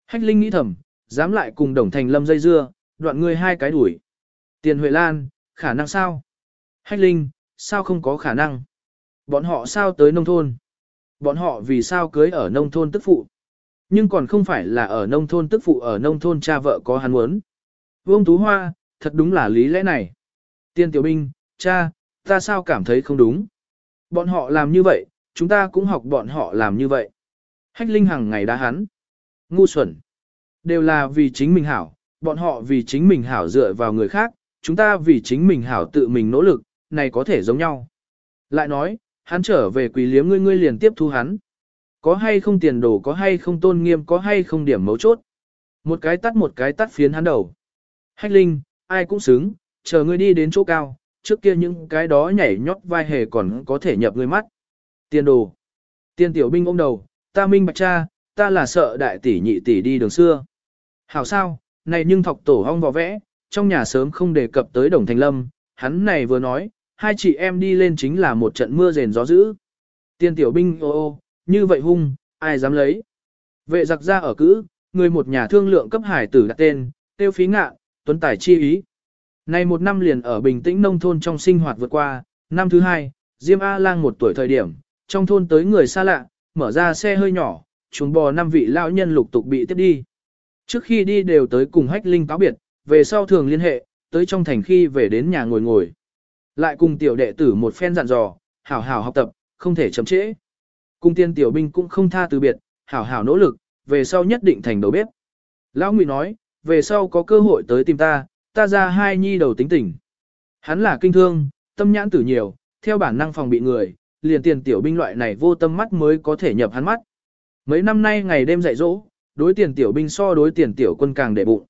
A: Hách Linh nghĩ thầm, dám lại cùng đồng thành lâm dây dưa, đoạn ngươi hai cái đuổi. Tiền Huệ Lan, khả năng sao? Hách Linh, sao không có khả năng? Bọn họ sao tới nông thôn? Bọn họ vì sao cưới ở nông thôn tức phụ? Nhưng còn không phải là ở nông thôn tức phụ ở nông thôn cha vợ có hắn muốn. Vương Tú Hoa, thật đúng là lý lẽ này. Tiên Tiểu Binh, cha, ta sao cảm thấy không đúng? Bọn họ làm như vậy, chúng ta cũng học bọn họ làm như vậy. Hách Linh hàng ngày đá hắn. Ngu xuẩn. Đều là vì chính mình hảo, bọn họ vì chính mình hảo dựa vào người khác, chúng ta vì chính mình hảo tự mình nỗ lực, này có thể giống nhau. Lại nói, hắn trở về quỷ liếm ngươi ngươi liền tiếp thu hắn. Có hay không tiền đồ có hay không tôn nghiêm có hay không điểm mấu chốt. Một cái tắt một cái tắt phiến hắn đầu. Hách linh, ai cũng xứng, chờ ngươi đi đến chỗ cao, trước kia những cái đó nhảy nhót vai hề còn có thể nhập người mắt. Tiền đồ. Tiền tiểu binh ôm đầu, ta minh bạch cha, ta là sợ đại tỷ nhị tỷ đi đường xưa. Hảo sao, này nhưng thọc tổ hong vò vẽ, trong nhà sớm không đề cập tới đồng thành lâm, hắn này vừa nói, hai chị em đi lên chính là một trận mưa rền gió dữ. Tiên tiểu binh ô ô, như vậy hung, ai dám lấy. Vệ giặc ra ở cữ, người một nhà thương lượng cấp hải tử đặt tên, tiêu phí ngạ, tuấn tài chi ý. Này một năm liền ở bình tĩnh nông thôn trong sinh hoạt vượt qua, năm thứ hai, Diêm A lang một tuổi thời điểm, trong thôn tới người xa lạ, mở ra xe hơi nhỏ, chuồng bò năm vị lão nhân lục tục bị tiếp đi. Trước khi đi đều tới cùng hách linh cáo biệt, về sau thường liên hệ, tới trong thành khi về đến nhà ngồi ngồi. Lại cùng tiểu đệ tử một phen dặn dò, hảo hảo học tập, không thể chậm trễ. Cung tiên tiểu binh cũng không tha từ biệt, hảo hảo nỗ lực, về sau nhất định thành đầu bếp. Lão Ngụy nói, về sau có cơ hội tới tìm ta, ta ra hai nhi đầu tính tình. Hắn là kinh thương, tâm nhãn tử nhiều, theo bản năng phòng bị người, liền tiền tiểu binh loại này vô tâm mắt mới có thể nhập hắn mắt. Mấy năm nay ngày đêm dạy dỗ, đối tiền tiểu binh so đối tiền tiểu quân càng để bụng.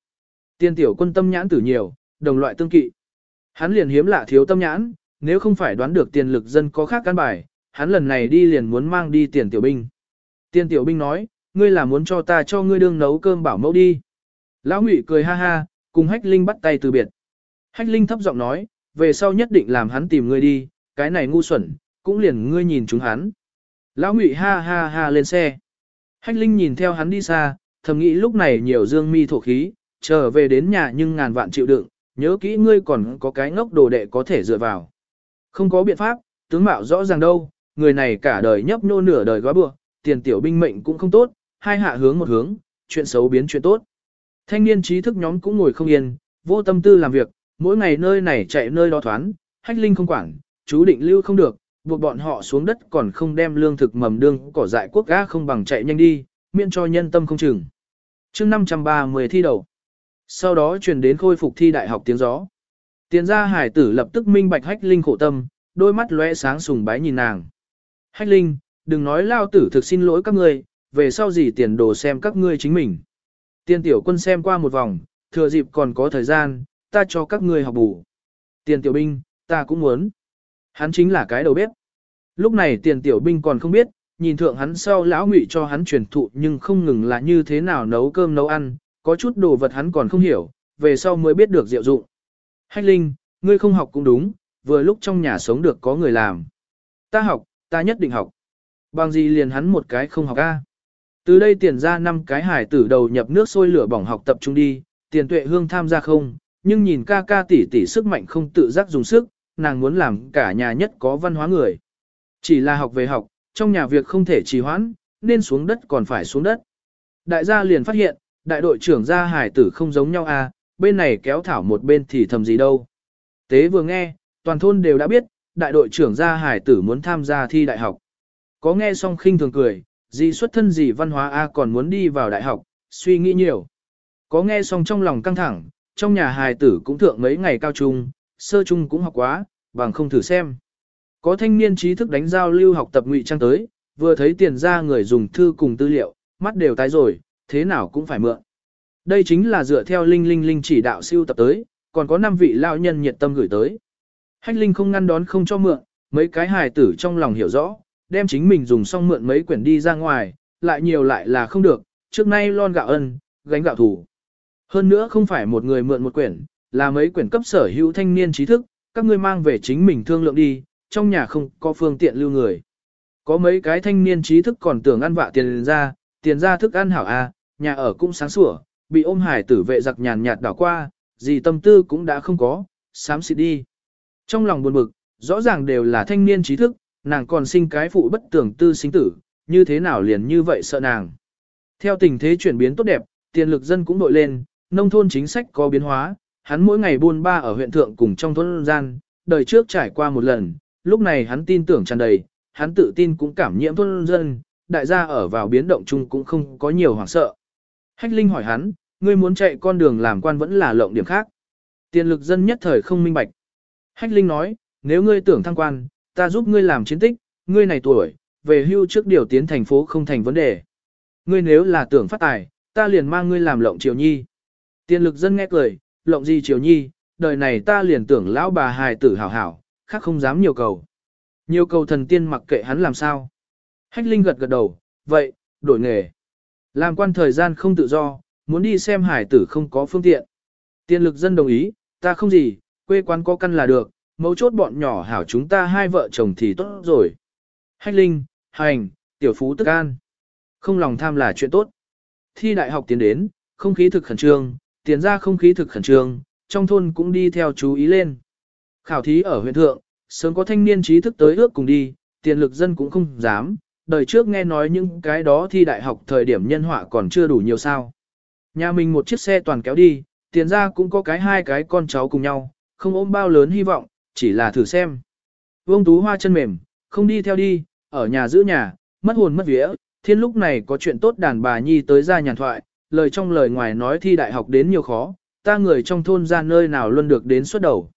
A: Tiền tiểu quân tâm nhãn tử nhiều, đồng loại tương kỵ. Hắn liền hiếm lạ thiếu tâm nhãn, nếu không phải đoán được tiền lực dân có khác căn bài, hắn lần này đi liền muốn mang đi tiền tiểu binh. Tiền tiểu binh nói, ngươi là muốn cho ta cho ngươi đương nấu cơm bảo mẫu đi. Lão Ngụy cười ha ha, cùng Hách Linh bắt tay từ biệt. Hách Linh thấp giọng nói, về sau nhất định làm hắn tìm ngươi đi, cái này ngu xuẩn, cũng liền ngươi nhìn chúng hắn. Lão Ngụy ha ha ha lên xe. Hách Linh nhìn theo hắn đi xa, thầm nghĩ lúc này nhiều dương mi thổ khí, trở về đến nhà nhưng ngàn vạn chịu đựng, nhớ kỹ ngươi còn có cái ngốc đồ đệ có thể dựa vào. Không có biện pháp, tướng mạo rõ ràng đâu, người này cả đời nhấp nô nửa đời góa bừa, tiền tiểu binh mệnh cũng không tốt, hai hạ hướng một hướng, chuyện xấu biến chuyện tốt. Thanh niên trí thức nhóm cũng ngồi không yên, vô tâm tư làm việc, mỗi ngày nơi này chạy nơi đó thoán, hách linh không quản, chú định lưu không được, buộc bọn họ xuống đất còn không đem lương thực mầm đương cỏ dại quốc gã không bằng chạy nhanh đi, miễn cho nhân tâm không chừng. chương 530 thi đầu. Sau đó truyền đến khôi phục thi đại học tiếng gió. Tiền gia hải tử lập tức minh bạch hách linh khổ tâm, đôi mắt lóe sáng sùng bái nhìn nàng. Hách linh, đừng nói lao tử thực xin lỗi các ngươi, về sau gì tiền đồ xem các ngươi chính mình. Tiền tiểu quân xem qua một vòng, thừa dịp còn có thời gian, ta cho các ngươi học bù. Tiền tiểu binh, ta cũng muốn. Hắn chính là cái đầu bếp. Lúc này tiền tiểu binh còn không biết, nhìn thượng hắn sau lão ngụy cho hắn truyền thụ nhưng không ngừng là như thế nào nấu cơm nấu ăn, có chút đồ vật hắn còn không hiểu, về sau mới biết được diệu dụng. Hách Linh, ngươi không học cũng đúng, vừa lúc trong nhà sống được có người làm. Ta học, ta nhất định học. Bằng gì liền hắn một cái không học a. Từ đây tiền ra năm cái hải tử đầu nhập nước sôi lửa bỏng học tập trung đi, tiền tuệ hương tham gia không, nhưng nhìn ca ca tỷ tỷ sức mạnh không tự giác dùng sức, nàng muốn làm cả nhà nhất có văn hóa người. Chỉ là học về học, trong nhà việc không thể trì hoãn, nên xuống đất còn phải xuống đất. Đại gia liền phát hiện, đại đội trưởng gia hải tử không giống nhau à, bên này kéo thảo một bên thì thầm gì đâu. Tế vừa nghe, toàn thôn đều đã biết, đại đội trưởng gia hải tử muốn tham gia thi đại học. Có nghe xong khinh thường cười, gì xuất thân gì văn hóa A còn muốn đi vào đại học, suy nghĩ nhiều. Có nghe xong trong lòng căng thẳng, trong nhà hài tử cũng thượng mấy ngày cao trung, sơ trung cũng học quá, bằng không thử xem. Có thanh niên trí thức đánh giao lưu học tập ngụy trang tới, vừa thấy tiền ra người dùng thư cùng tư liệu, mắt đều tái rồi, thế nào cũng phải mượn. Đây chính là dựa theo Linh Linh Linh chỉ đạo siêu tập tới, còn có 5 vị lao nhân nhiệt tâm gửi tới. Hách Linh không ngăn đón không cho mượn, mấy cái hài tử trong lòng hiểu rõ, đem chính mình dùng xong mượn mấy quyển đi ra ngoài, lại nhiều lại là không được, trước nay lon gạo ân, gánh gạo thủ. Hơn nữa không phải một người mượn một quyển, là mấy quyển cấp sở hữu thanh niên trí thức, các ngươi mang về chính mình thương lượng đi, trong nhà không có phương tiện lưu người. Có mấy cái thanh niên trí thức còn tưởng ăn vạ tiền ra, tiền ra thức ăn hảo à, nhà ở cũng sáng sủa, bị ôm hải tử vệ giặc nhàn nhạt đảo qua, gì tâm tư cũng đã không có, sám xịt đi. Trong lòng buồn bực, rõ ràng đều là thanh niên trí thức, nàng còn sinh cái phụ bất tưởng tư sinh tử, như thế nào liền như vậy sợ nàng. Theo tình thế chuyển biến tốt đẹp, tiền lực dân cũng đội lên, nông thôn chính sách có biến hóa, hắn mỗi ngày buôn ba ở huyện thượng cùng trong thôn gian, đời trước trải qua một lần, lúc này hắn tin tưởng tràn đầy, hắn tự tin cũng cảm nhiễm thôn dân, đại gia ở vào biến động chung cũng không có nhiều hoảng sợ. Hách Linh hỏi hắn, ngươi muốn chạy con đường làm quan vẫn là lộng điểm khác. Tiền lực dân nhất thời không minh bạch. Hách Linh nói, nếu ngươi tưởng thăng quan, ta giúp ngươi làm chiến tích, ngươi này tuổi, về hưu trước điều tiến thành phố không thành vấn đề. Ngươi nếu là tưởng phát tài, ta liền mang ngươi làm lộng triều nhi. Tiền lực dân nghe cười, lộng gì triều nhi, đời này ta liền tưởng lão bà hài tử hảo hảo, khác không dám nhiều cầu. Nhiều cầu thần tiên mặc kệ hắn làm sao. Hách Linh gật gật đầu, vậy, đổi nghề. Làm quan thời gian không tự do, muốn đi xem hải tử không có phương tiện. Tiền lực dân đồng ý, ta không gì, quê quán có căn là được, mấu chốt bọn nhỏ hảo chúng ta hai vợ chồng thì tốt rồi. Hách Linh, Hành, Tiểu Phú Tức An. Không lòng tham là chuyện tốt. Thi đại học tiến đến, không khí thực khẩn trương, tiền ra không khí thực khẩn trương, trong thôn cũng đi theo chú ý lên. Khảo thí ở huyện thượng, sớm có thanh niên trí thức tới ước cùng đi, tiền lực dân cũng không dám, đời trước nghe nói những cái đó thi đại học thời điểm nhân họa còn chưa đủ nhiều sao. Nhà mình một chiếc xe toàn kéo đi, tiền ra cũng có cái hai cái con cháu cùng nhau, không ôm bao lớn hy vọng, chỉ là thử xem. Vương Tú Hoa chân mềm, không đi theo đi, ở nhà giữ nhà, mất hồn mất vía, thiên lúc này có chuyện tốt đàn bà nhi tới ra nhàn thoại, lời trong lời ngoài nói thi đại học đến nhiều khó, ta người trong thôn ra nơi nào luôn được đến suốt đầu.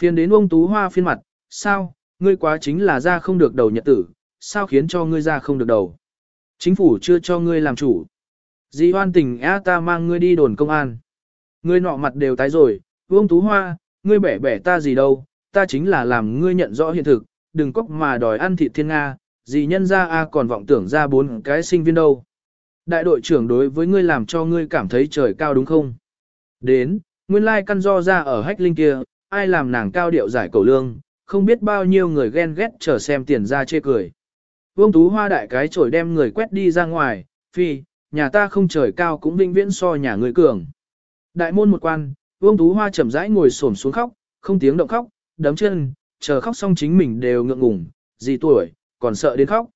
A: Phiền đến ông Tú Hoa phiên mặt, sao, ngươi quá chính là ra không được đầu nhật tử, sao khiến cho ngươi ra không được đầu. Chính phủ chưa cho ngươi làm chủ. Dì hoan tình á ta mang ngươi đi đồn công an. Ngươi nọ mặt đều tái rồi, Vương Tú Hoa, ngươi bẻ bẻ ta gì đâu, ta chính là làm ngươi nhận rõ hiện thực, đừng cóc mà đòi ăn thịt thiên Nga, gì nhân ra a còn vọng tưởng ra bốn cái sinh viên đâu. Đại đội trưởng đối với ngươi làm cho ngươi cảm thấy trời cao đúng không? Đến, nguyên lai căn do ra ở hách linh kia, ai làm nàng cao điệu giải cầu lương, không biết bao nhiêu người ghen ghét chờ xem tiền ra chê cười. Vương Tú Hoa đại cái chổi đem người quét đi ra ngoài, phi, nhà ta không trời cao cũng vinh viễn so nhà người cường. Đại môn một quan, Vương Tú Hoa chậm rãi ngồi xổm xuống khóc, không tiếng động khóc, đấm chân, chờ khóc xong chính mình đều ngượng ngùng, gì tuổi, còn sợ đến khóc.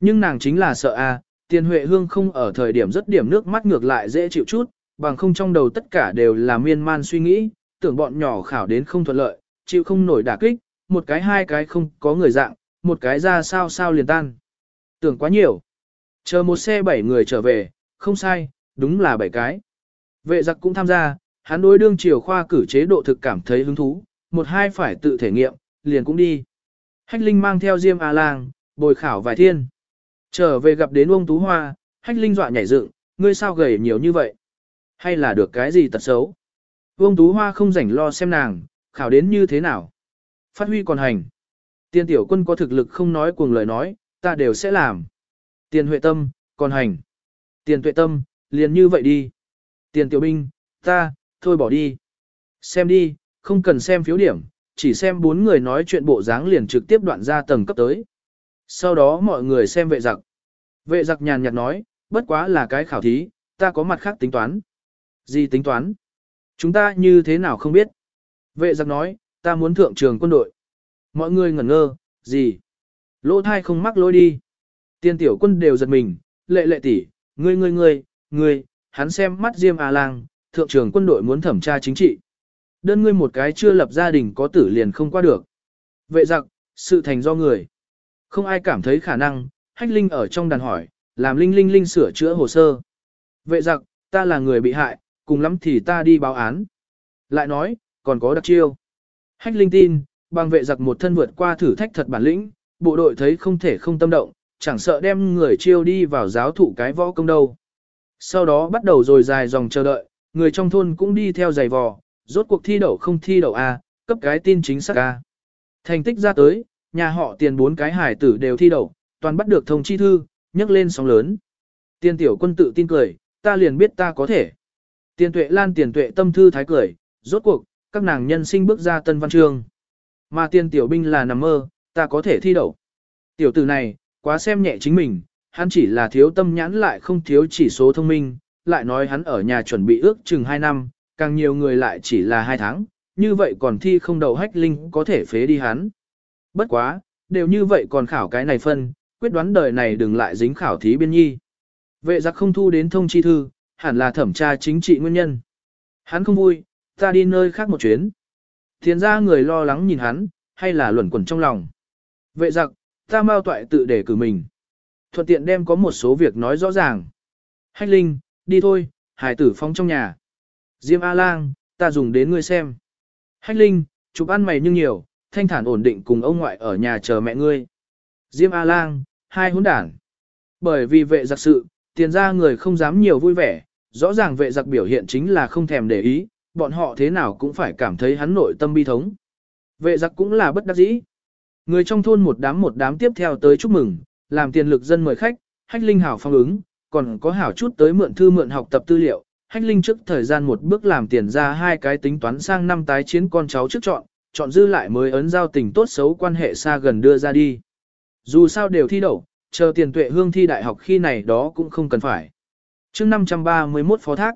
A: Nhưng nàng chính là sợ a, tiền huệ hương không ở thời điểm rất điểm nước mắt ngược lại dễ chịu chút, bằng không trong đầu tất cả đều là miên man suy nghĩ, tưởng bọn nhỏ khảo đến không thuận lợi, chịu không nổi đả kích, một cái hai cái không có người dạng, một cái ra sao sao liền tan. Tưởng quá nhiều. Chờ một xe bảy người trở về, không sai, đúng là bảy cái. Vệ giặc cũng tham gia, hắn đối đương triều khoa cử chế độ thực cảm thấy hứng thú, một hai phải tự thể nghiệm, liền cũng đi. Hách Linh mang theo Diêm A Lang, bồi khảo vài thiên. Trở về gặp đến ông Tú Hoa, Hách Linh dọa nhảy dựng, ngươi sao gầy nhiều như vậy? Hay là được cái gì tật xấu? Vương Tú Hoa không rảnh lo xem nàng, khảo đến như thế nào? Phát huy còn hành. Tiên tiểu quân có thực lực không nói cuồng lời nói, ta đều sẽ làm. Tiền huệ tâm, còn hành. Tiền tuệ tâm, liền như vậy đi. Tiền tiểu binh, ta, thôi bỏ đi. Xem đi, không cần xem phiếu điểm, chỉ xem bốn người nói chuyện bộ dáng liền trực tiếp đoạn ra tầng cấp tới. Sau đó mọi người xem vệ giặc. Vệ giặc nhàn nhạt nói, bất quá là cái khảo thí, ta có mặt khác tính toán. Gì tính toán? Chúng ta như thế nào không biết? Vệ giặc nói, ta muốn thượng trường quân đội. Mọi người ngẩn ngơ, gì? Lỗ thai không mắc lôi đi. Tiên tiểu quân đều giật mình, lệ lệ tỷ, ngươi ngươi ngươi, ngươi, hắn xem mắt Diêm A Lang, thượng trường quân đội muốn thẩm tra chính trị. Đơn ngươi một cái chưa lập gia đình có tử liền không qua được. Vệ giặc, sự thành do người. Không ai cảm thấy khả năng, hách linh ở trong đàn hỏi, làm linh linh linh sửa chữa hồ sơ. Vệ giặc, ta là người bị hại, cùng lắm thì ta đi báo án. Lại nói, còn có đặc chiêu. Hách linh tin, bằng vệ giặc một thân vượt qua thử thách thật bản lĩnh, bộ đội thấy không thể không tâm động, chẳng sợ đem người chiêu đi vào giáo thụ cái võ công đâu. Sau đó bắt đầu rồi dài dòng chờ đợi, người trong thôn cũng đi theo giày vò, rốt cuộc thi đậu không thi đậu A, cấp cái tin chính xác A. Thành tích ra tới, nhà họ tiền bốn cái hải tử đều thi đậu, toàn bắt được thông chi thư, nhấc lên sóng lớn. Tiền tiểu quân tự tin cười, ta liền biết ta có thể. Tiền tuệ lan tiền tuệ tâm thư thái cười, rốt cuộc, các nàng nhân sinh bước ra tân văn chương. Mà tiền tiểu binh là nằm mơ, ta có thể thi đậu. Tiểu tử này, quá xem nhẹ chính mình, hắn chỉ là thiếu tâm nhãn lại không thiếu chỉ số thông minh, lại nói hắn ở nhà chuẩn bị ước chừng 2 năm, càng nhiều người lại chỉ là hai tháng, như vậy còn thi không đầu hách linh có thể phế đi hắn. Bất quá, đều như vậy còn khảo cái này phân, quyết đoán đời này đừng lại dính khảo thí biên nhi. Vệ giặc không thu đến thông chi thư, hẳn là thẩm tra chính trị nguyên nhân. Hắn không vui, ta đi nơi khác một chuyến. Thiền ra người lo lắng nhìn hắn, hay là luẩn quẩn trong lòng. Vệ giặc, ta mau toại tự để cử mình. Thuận tiện đem có một số việc nói rõ ràng. Hách Linh, đi thôi, hải tử phong trong nhà. Diêm A-Lang, ta dùng đến ngươi xem. Hách Linh, chụp ăn mày nhưng nhiều, thanh thản ổn định cùng ông ngoại ở nhà chờ mẹ ngươi. Diêm A-Lang, hai hỗn đản. Bởi vì vệ giặc sự, tiền ra người không dám nhiều vui vẻ, rõ ràng vệ giặc biểu hiện chính là không thèm để ý, bọn họ thế nào cũng phải cảm thấy hắn nội tâm bi thống. Vệ giặc cũng là bất đắc dĩ. Người trong thôn một đám một đám tiếp theo tới chúc mừng, làm tiền lực dân mời khách, hách linh hảo phong ứng, còn có hảo chút tới mượn thư mượn học tập tư liệu. Hách linh trước thời gian một bước làm tiền ra hai cái tính toán sang năm tái chiến con cháu trước chọn, chọn dư lại mới ấn giao tình tốt xấu quan hệ xa gần đưa ra đi. Dù sao đều thi đậu, chờ tiền tuệ hương thi đại học khi này đó cũng không cần phải. chương 531 phó thác,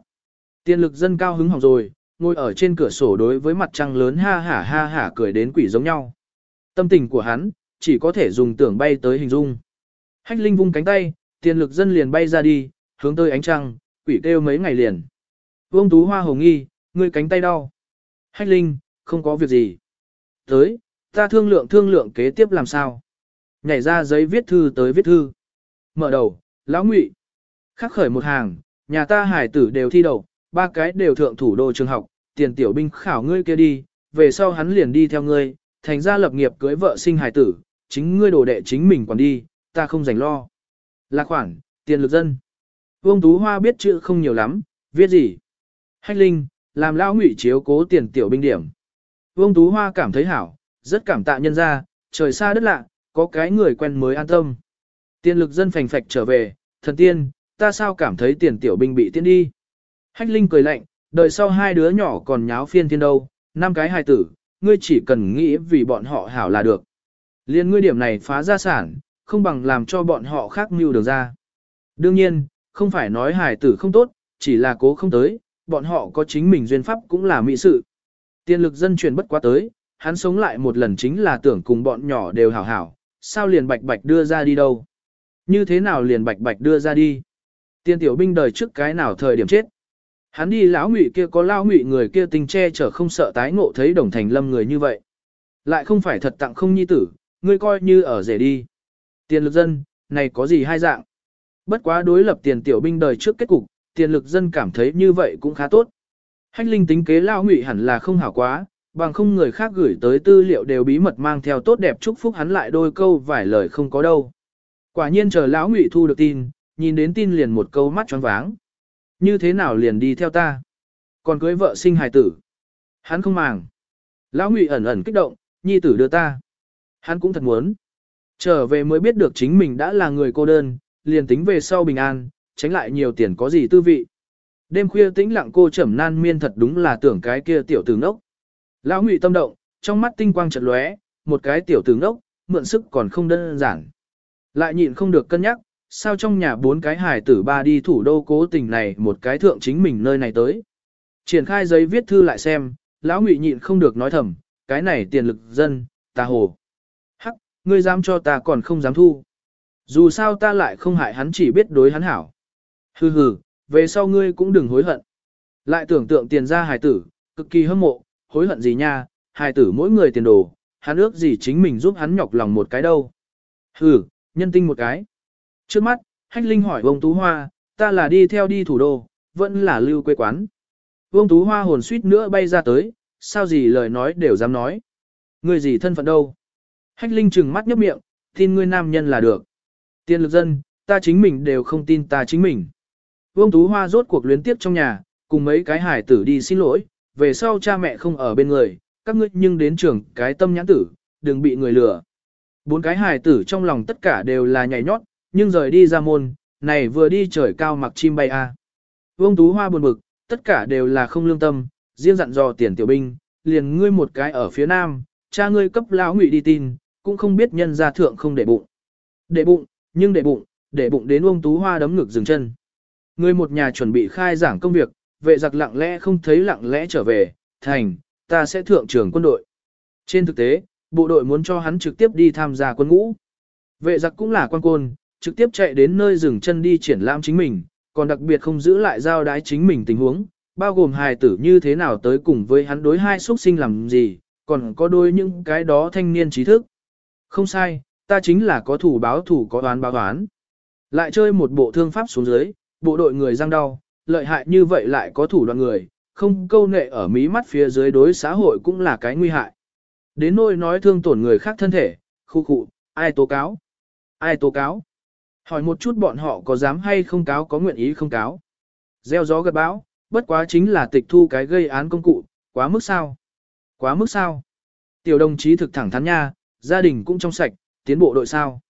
A: tiền lực dân cao hứng hỏng rồi, ngồi ở trên cửa sổ đối với mặt trăng lớn ha hả ha hả cười đến quỷ giống nhau. Tâm tình của hắn, chỉ có thể dùng tưởng bay tới hình dung. Hách Linh vung cánh tay, tiền lực dân liền bay ra đi, hướng tới ánh trăng, quỷ kêu mấy ngày liền. Vương Tú Hoa hồng nghi, ngươi cánh tay đau. Hách Linh, không có việc gì. Tới, ta thương lượng thương lượng kế tiếp làm sao. Nhảy ra giấy viết thư tới viết thư. Mở đầu, lão ngụy. Khắc khởi một hàng, nhà ta hải tử đều thi đầu, ba cái đều thượng thủ đô trường học, tiền tiểu binh khảo ngươi kia đi, về sau hắn liền đi theo ngươi, thành ra lập nghiệp cưới vợ sinh Hải tử, chính ngươi đồ đệ chính mình còn đi, ta không rảnh lo. Là khoản, tiền lực dân. Vương Tú Hoa biết chữ không nhiều lắm, viết gì? Hách Linh, làm lão ngụy chiếu cố tiền tiểu binh điểm. Vương Tú Hoa cảm thấy hảo, rất cảm tạ nhân ra, trời xa đất lạ, có cái người quen mới an tâm. Tiền lực dân phành phạch trở về, thần tiên, ta sao cảm thấy tiền tiểu binh bị tiên đi. Hách Linh cười lạnh, đời sau hai đứa nhỏ còn nháo phiên thiên đâu, năm cái hài tử, ngươi chỉ cần nghĩ vì bọn họ hảo là được. Liên ngươi điểm này phá gia sản, không bằng làm cho bọn họ khác mưu được ra. Đương nhiên, không phải nói hài tử không tốt, chỉ là cố không tới, bọn họ có chính mình duyên pháp cũng là mỹ sự. Tiên lực dân truyền bất quá tới, hắn sống lại một lần chính là tưởng cùng bọn nhỏ đều hảo hảo, sao liền bạch bạch đưa ra đi đâu? Như thế nào liền bạch bạch đưa ra đi? Tiên tiểu binh đời trước cái nào thời điểm chết? Hắn đi lão ngụy kia có lão ngụy người kia tình che chở không sợ tái ngộ thấy đồng thành lâm người như vậy. Lại không phải thật tặng không nhi tử, ngươi coi như ở rể đi. Tiên lực dân, này có gì hai dạng? Bất quá đối lập tiền tiểu binh đời trước kết cục, tiền lực dân cảm thấy như vậy cũng khá tốt. Hách linh tính kế lão ngụy hẳn là không hảo quá, bằng không người khác gửi tới tư liệu đều bí mật mang theo tốt đẹp chúc phúc hắn lại đôi câu vài lời không có đâu. Quả nhiên chờ lão ngụy thu được tin, nhìn đến tin liền một câu mắt choáng váng. Như thế nào liền đi theo ta? Còn cưới vợ sinh hài tử. Hắn không màng. Lão Ngụy ẩn ẩn kích động, nhi tử đưa ta. Hắn cũng thật muốn. Trở về mới biết được chính mình đã là người cô đơn, liền tính về sau bình an, tránh lại nhiều tiền có gì tư vị. Đêm khuya tĩnh lặng cô trầm nan miên thật đúng là tưởng cái kia tiểu tử ngốc. Lão ngụy tâm động, trong mắt tinh quang chợt lóe, một cái tiểu tử ngốc, mượn sức còn không đơn giản. Lại nhịn không được cân nhắc, sao trong nhà bốn cái hài tử ba đi thủ đô cố tình này một cái thượng chính mình nơi này tới. Triển khai giấy viết thư lại xem, lão ngụy nhịn không được nói thầm, cái này tiền lực dân, ta hồ. Hắc, ngươi dám cho ta còn không dám thu. Dù sao ta lại không hại hắn chỉ biết đối hắn hảo. Hừ hừ, về sau ngươi cũng đừng hối hận. Lại tưởng tượng tiền ra hài tử, cực kỳ hâm mộ, hối hận gì nha, hài tử mỗi người tiền đồ, hắn ước gì chính mình giúp hắn nhọc lòng một cái đâu. Hừ, nhân tinh một cái. Trước mắt, Hách Linh hỏi Vương Tú Hoa, ta là đi theo đi thủ đô, vẫn là lưu quê quán. Vương Tú Hoa hồn suýt nữa bay ra tới, sao gì lời nói đều dám nói. Người gì thân phận đâu? Hách Linh trừng mắt nhấp miệng, tin ngươi nam nhân là được. Tiên lực dân, ta chính mình đều không tin ta chính mình. Vương Tú Hoa rốt cuộc luyến tiếp trong nhà, cùng mấy cái hải tử đi xin lỗi, về sau cha mẹ không ở bên người, các ngươi nhưng đến trường cái tâm nhãn tử, đừng bị người lừa. Bốn cái hải tử trong lòng tất cả đều là nhảy nhót, nhưng rời đi ra môn, này vừa đi trời cao mặc chim bay a. À. Vương Tú Hoa buồn bực, tất cả đều là không lương tâm, riêng dặn dò tiền tiểu binh, liền ngươi một cái ở phía nam, cha ngươi cấp lão ngụy đi tin, cũng không biết nhân gia thượng không để bụng. Để bụng, nhưng để bụng, để bụng đến uông Tú Hoa đấm ngực dừng chân. người một nhà chuẩn bị khai giảng công việc, vệ giặc lặng lẽ không thấy lặng lẽ trở về, thành, ta sẽ thượng trưởng quân đội. Trên thực tế, bộ đội muốn cho hắn trực tiếp đi tham gia quân ngũ. Vệ giặc cũng là quan côn, trực tiếp chạy đến nơi dừng chân đi triển lãm chính mình, còn đặc biệt không giữ lại giao đái chính mình tình huống, bao gồm hài tử như thế nào tới cùng với hắn đối hai xuất sinh làm gì, còn có đôi những cái đó thanh niên trí thức. Không sai, ta chính là có thủ báo thủ có đoán báo đoán. Lại chơi một bộ thương pháp xuống dưới, bộ đội người răng đau, lợi hại như vậy lại có thủ đoạn người, không câu nệ ở mí mắt phía dưới đối xã hội cũng là cái nguy hại. Đến nỗi nói thương tổn người khác thân thể, khu khu, ai tố cáo? Ai tố cáo? Hỏi một chút bọn họ có dám hay không cáo có nguyện ý không cáo. Gieo gió gật bão, bất quá chính là tịch thu cái gây án công cụ, quá mức sao? Quá mức sao? Tiểu đồng chí thực thẳng thắn nha, gia đình cũng trong sạch, tiến bộ đội sao?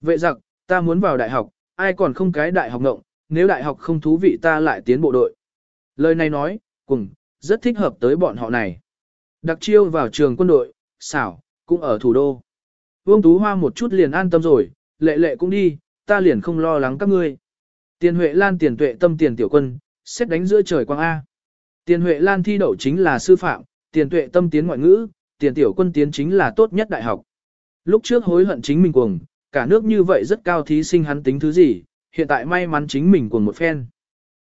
A: Vệ giặc, ta muốn vào đại học, ai còn không cái đại học ngộng, nếu đại học không thú vị ta lại tiến bộ đội. Lời này nói, cùng, rất thích hợp tới bọn họ này. Đặc chiêu vào trường quân đội, xảo, cũng ở thủ đô. Vương Tú Hoa một chút liền an tâm rồi, lệ lệ cũng đi, ta liền không lo lắng các ngươi. Tiền Huệ Lan tiền tuệ tâm tiền tiểu quân, xét đánh giữa trời quang A. Tiền Huệ Lan thi đậu chính là sư phạm, tiền tuệ tâm tiến ngoại ngữ, tiền tiểu quân tiến chính là tốt nhất đại học. Lúc trước hối hận chính mình cuồng, cả nước như vậy rất cao thí sinh hắn tính thứ gì, hiện tại may mắn chính mình cuồng một phen.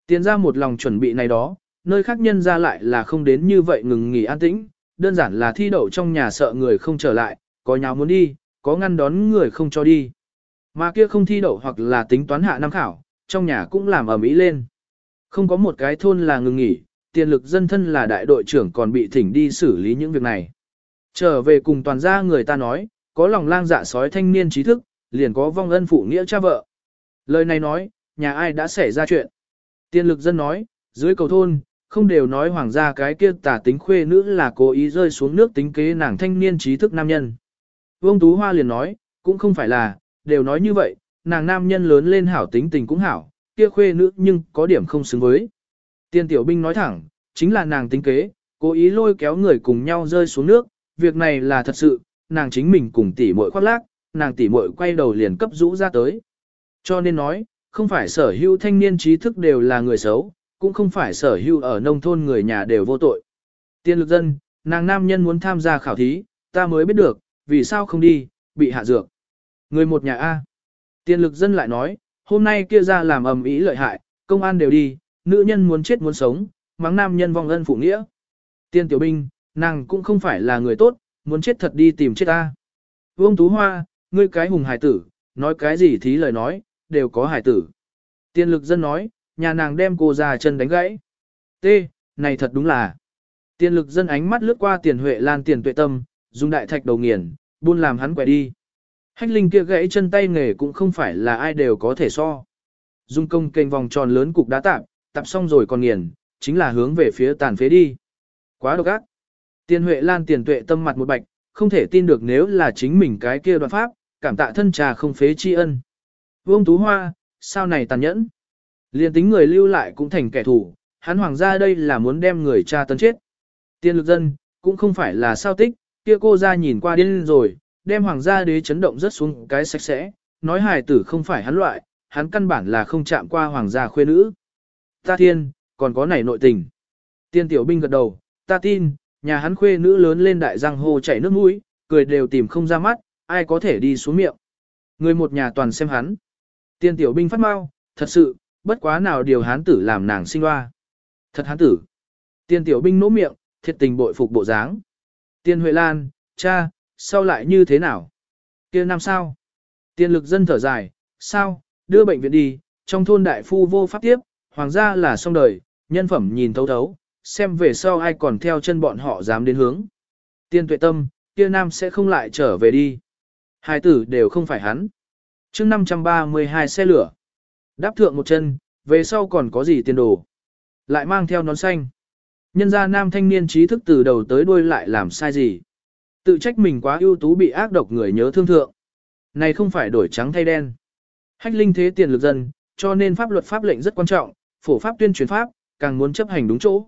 A: Tiền ra một lòng chuẩn bị này đó, nơi khác nhân ra lại là không đến như vậy ngừng nghỉ an tĩnh, đơn giản là thi đậu trong nhà sợ người không trở lại, có nháo muốn đi, có ngăn đón người không cho đi. Mà kia không thi đậu hoặc là tính toán hạ năm khảo, trong nhà cũng làm ở mỹ lên. Không có một cái thôn là ngừng nghỉ, tiền lực dân thân là đại đội trưởng còn bị thỉnh đi xử lý những việc này. Trở về cùng toàn gia người ta nói, có lòng lang dạ sói thanh niên trí thức, liền có vong ân phụ nghĩa cha vợ. Lời này nói, nhà ai đã xảy ra chuyện. tiên lực dân nói, dưới cầu thôn, không đều nói hoàng gia cái kia tả tính khuê nữ là cố ý rơi xuống nước tính kế nàng thanh niên trí thức nam nhân. Vương Tú Hoa liền nói, cũng không phải là, đều nói như vậy, nàng nam nhân lớn lên hảo tính tình cũng hảo, kia khuê nữ nhưng có điểm không xứng với. Tiên tiểu binh nói thẳng, chính là nàng tính kế, cố ý lôi kéo người cùng nhau rơi xuống nước, việc này là thật sự, nàng chính mình cùng tỷ muội khoác lác, nàng tỷ muội quay đầu liền cấp rũ ra tới. Cho nên nói, không phải sở hữu thanh niên trí thức đều là người xấu, cũng không phải sở hữu ở nông thôn người nhà đều vô tội. Tiên lực dân, nàng nam nhân muốn tham gia khảo thí, ta mới biết được, vì sao không đi, bị hạ dược. Người một nhà A. Tiên lực dân lại nói, hôm nay kia ra làm ầm ý lợi hại, công an đều đi, nữ nhân muốn chết muốn sống, mắng nam nhân vong ân phụ nghĩa. Tiên tiểu binh, nàng cũng không phải là người tốt, muốn chết thật đi tìm chết ta. Vương Tú Hoa, ngươi cái hùng hải tử, nói cái gì thí lời nói, đều có hải tử. Tiên lực dân nói, nhà nàng đem cô già chân đánh gãy. T, này thật đúng là. Tiên lực dân ánh mắt lướt qua tiền huệ lan tiền tuệ tâm, dùng đại thạch đầu nghiền, buôn làm hắn quẻ đi. Hách linh kia gãy chân tay nghề cũng không phải là ai đều có thể so. Dung công kênh vòng tròn lớn cục đá tạp, tạp xong rồi còn nghiền, chính là hướng về phía tàn phế đi. Quá độc ác. Tiền Huệ Lan tiền tuệ tâm mặt một bạch, không thể tin được nếu là chính mình cái kia đoạn pháp, cảm tạ thân trà không phế tri ân. Vương Tú Hoa, sao này tàn nhẫn. Liên tính người lưu lại cũng thành kẻ thù, hắn hoàng gia đây là muốn đem người cha tấn chết. Tiên lực dân, cũng không phải là sao tích, kia cô ra nhìn qua điên rồi, đem hoàng gia đế chấn động rất xuống cái sạch sẽ, nói hài tử không phải hắn loại, hắn căn bản là không chạm qua hoàng gia khuê nữ. Ta thiên, còn có này nội tình. Tiên tiểu binh gật đầu, ta tin, nhà hắn khuê nữ lớn lên đại giang hồ chảy nước mũi, cười đều tìm không ra mắt, ai có thể đi xuống miệng. Người một nhà toàn xem hắn. Tiên tiểu binh phát mau, thật sự, bất quá nào điều hán tử làm nàng sinh hoa. Thật hán tử. Tiên tiểu binh nỗ miệng, thiệt tình bội phục bộ dáng. Tiên Huệ Lan, cha, sao lại như thế nào? kia năm sao? Tiên lực dân thở dài, sao, đưa bệnh viện đi, trong thôn đại phu vô pháp tiếp, hoàng gia là xong đời, nhân phẩm nhìn thấu thấu, xem về sau ai còn theo chân bọn họ dám đến hướng. Tiên tuệ tâm, kia nam sẽ không lại trở về đi. Hai tử đều không phải hắn. chương 532 xe lửa. Đáp thượng một chân, về sau còn có gì tiền đồ. Lại mang theo nón xanh. Nhân ra nam thanh niên trí thức từ đầu tới đuôi lại làm sai gì. Tự trách mình quá ưu tú bị ác độc người nhớ thương thượng. Này không phải đổi trắng thay đen. Hách linh thế tiền lực dân, cho nên pháp luật pháp lệnh rất quan trọng, phổ pháp tuyên truyền pháp, càng muốn chấp hành đúng chỗ.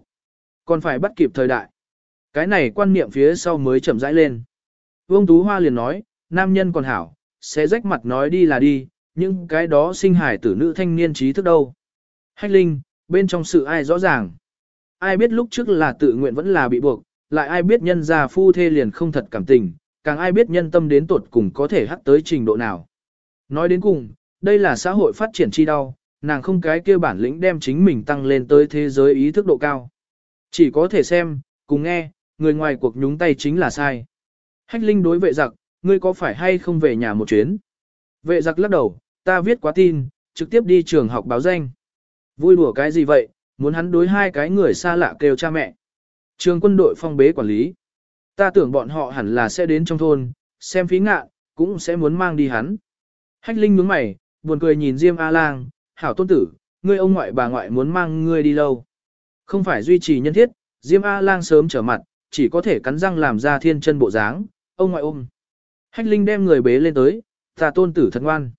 A: Còn phải bắt kịp thời đại. Cái này quan niệm phía sau mới chậm rãi lên. Vương Tú Hoa liền nói, nam nhân còn hảo, sẽ rách mặt nói đi là đi, nhưng cái đó sinh hải tử nữ thanh niên trí thức đâu. Hách linh, bên trong sự ai rõ ràng. Ai biết lúc trước là tự nguyện vẫn là bị buộc, lại ai biết nhân gia phu thê liền không thật cảm tình, càng ai biết nhân tâm đến tột cùng có thể hắc tới trình độ nào. Nói đến cùng, đây là xã hội phát triển chi đau, nàng không cái kia bản lĩnh đem chính mình tăng lên tới thế giới ý thức độ cao. Chỉ có thể xem, cùng nghe, người ngoài cuộc nhúng tay chính là sai. Hách Linh đối vệ giặc, ngươi có phải hay không về nhà một chuyến? Vệ giặc lắc đầu, ta viết quá tin, trực tiếp đi trường học báo danh. Vui đùa cái gì vậy, muốn hắn đối hai cái người xa lạ kêu cha mẹ. Trường quân đội phong bế quản lý. Ta tưởng bọn họ hẳn là sẽ đến trong thôn, xem phí ngạ, cũng sẽ muốn mang đi hắn. Hách Linh nhướng mày, buồn cười nhìn Diêm A-Lang, hảo tôn tử, ngươi ông ngoại bà ngoại muốn mang ngươi đi lâu. Không phải duy trì nhân thiết, Diêm A-Lang sớm trở mặt, chỉ có thể cắn răng làm ra thiên chân bộ dáng, ông ngoại ôm. Hách Linh đem người bế lên tới, ta tôn tử thật ngoan.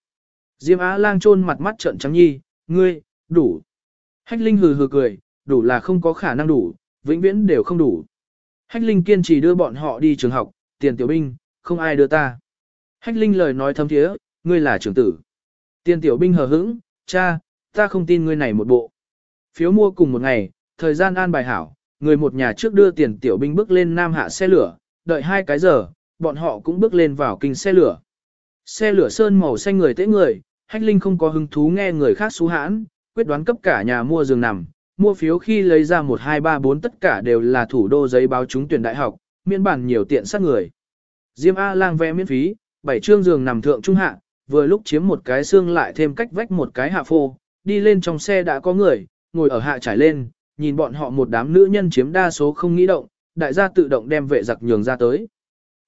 A: Diêm A-Lang trôn mặt mắt trợn trắng nhi, ngươi, đủ. Hách Linh hừ hừ cười, đủ là không có khả năng đủ, vĩnh viễn đều không đủ. Hách Linh kiên trì đưa bọn họ đi trường học, tiền tiểu binh, không ai đưa ta. Hách Linh lời nói thâm thiế, ngươi là trưởng tử. Tiền tiểu binh hờ hững, cha, ta không tin ngươi này một bộ. Phiếu mua cùng một ngày, thời gian an bài hảo, người một nhà trước đưa tiền tiểu binh bước lên nam hạ xe lửa, đợi hai cái giờ, bọn họ cũng bước lên vào kinh xe lửa. Xe lửa sơn màu xanh người tế người, Hách Linh không có hứng thú nghe người khác xú hãn, quyết đoán cấp cả nhà mua giường nằm, mua phiếu khi lấy ra 1 2 3 4 tất cả đều là thủ đô giấy báo trúng tuyển đại học, miễn bản nhiều tiện sát người. Diêm A lang vẽ miễn phí, bảy trương giường nằm thượng trung hạ, vừa lúc chiếm một cái xương lại thêm cách vách một cái hạ phô, đi lên trong xe đã có người, ngồi ở hạ trải lên, nhìn bọn họ một đám nữ nhân chiếm đa số không nghĩ động, đại gia tự động đem vệ giặc nhường ra tới.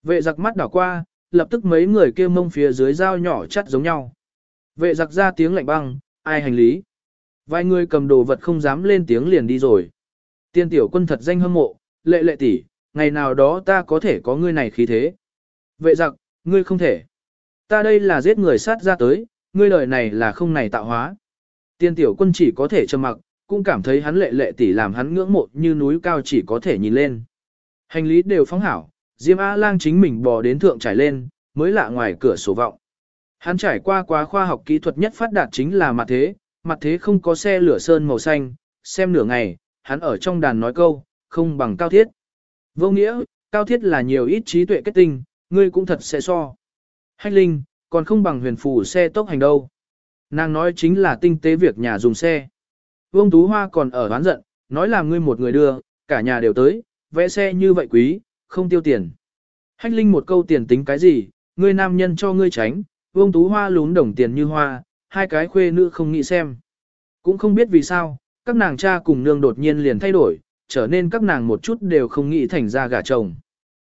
A: Vệ giặc mắt đảo qua, lập tức mấy người kia mông phía dưới dao nhỏ chắt giống nhau. Vệ giặc ra tiếng lạnh băng, ai hành lý. Vài người cầm đồ vật không dám lên tiếng liền đi rồi. Tiên tiểu quân thật danh hâm mộ, lệ lệ tỷ, ngày nào đó ta có thể có ngươi này khí thế. Vệ giặc, ngươi không thể. Ta đây là giết người sát ra tới, ngươi lời này là không này tạo hóa. Tiên tiểu quân chỉ có thể trầm mặc, cũng cảm thấy hắn lệ lệ tỷ làm hắn ngưỡng mộ như núi cao chỉ có thể nhìn lên. Hành lý đều phóng hảo, Diêm A-lang chính mình bò đến thượng trải lên, mới lạ ngoài cửa sổ vọng. Hắn trải qua quá khoa học kỹ thuật nhất phát đạt chính là mặt thế, mặt thế không có xe lửa sơn màu xanh, xem nửa ngày, hắn ở trong đàn nói câu, không bằng cao thiết. Vô nghĩa, cao thiết là nhiều ít trí tuệ kết tinh, ngươi cũng thật sẽ so. Hách linh, còn không bằng huyền phù xe tốc hành đâu. Nàng nói chính là tinh tế việc nhà dùng xe. Vương Tú Hoa còn ở oán giận, nói là ngươi một người đưa, cả nhà đều tới, vẽ xe như vậy quý, không tiêu tiền. Hách Linh một câu tiền tính cái gì, ngươi nam nhân cho ngươi tránh, Vương Tú Hoa lún đồng tiền như hoa, hai cái khuê nữ không nghĩ xem. Cũng không biết vì sao, các nàng cha cùng nương đột nhiên liền thay đổi, trở nên các nàng một chút đều không nghĩ thành ra gả chồng.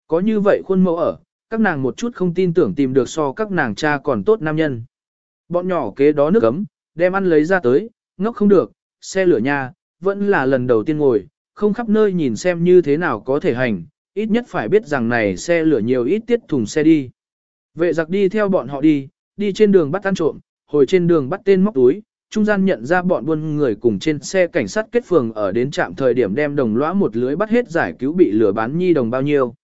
A: Có như vậy khuôn mẫu ở, các nàng một chút không tin tưởng tìm được so các nàng cha còn tốt nam nhân. Bọn nhỏ kế đó nước ấm, đem ăn lấy ra tới, ngốc không được, xe lửa nha, vẫn là lần đầu tiên ngồi, không khắp nơi nhìn xem như thế nào có thể hành, ít nhất phải biết rằng này xe lửa nhiều ít tiết thùng xe đi. Vệ giặc đi theo bọn họ đi, đi trên đường bắt ăn trộm, hồi trên đường bắt tên móc túi, trung gian nhận ra bọn buôn người cùng trên xe cảnh sát kết phường ở đến trạm thời điểm đem đồng lõa một lưới bắt hết giải cứu bị lừa bán nhi đồng bao nhiêu.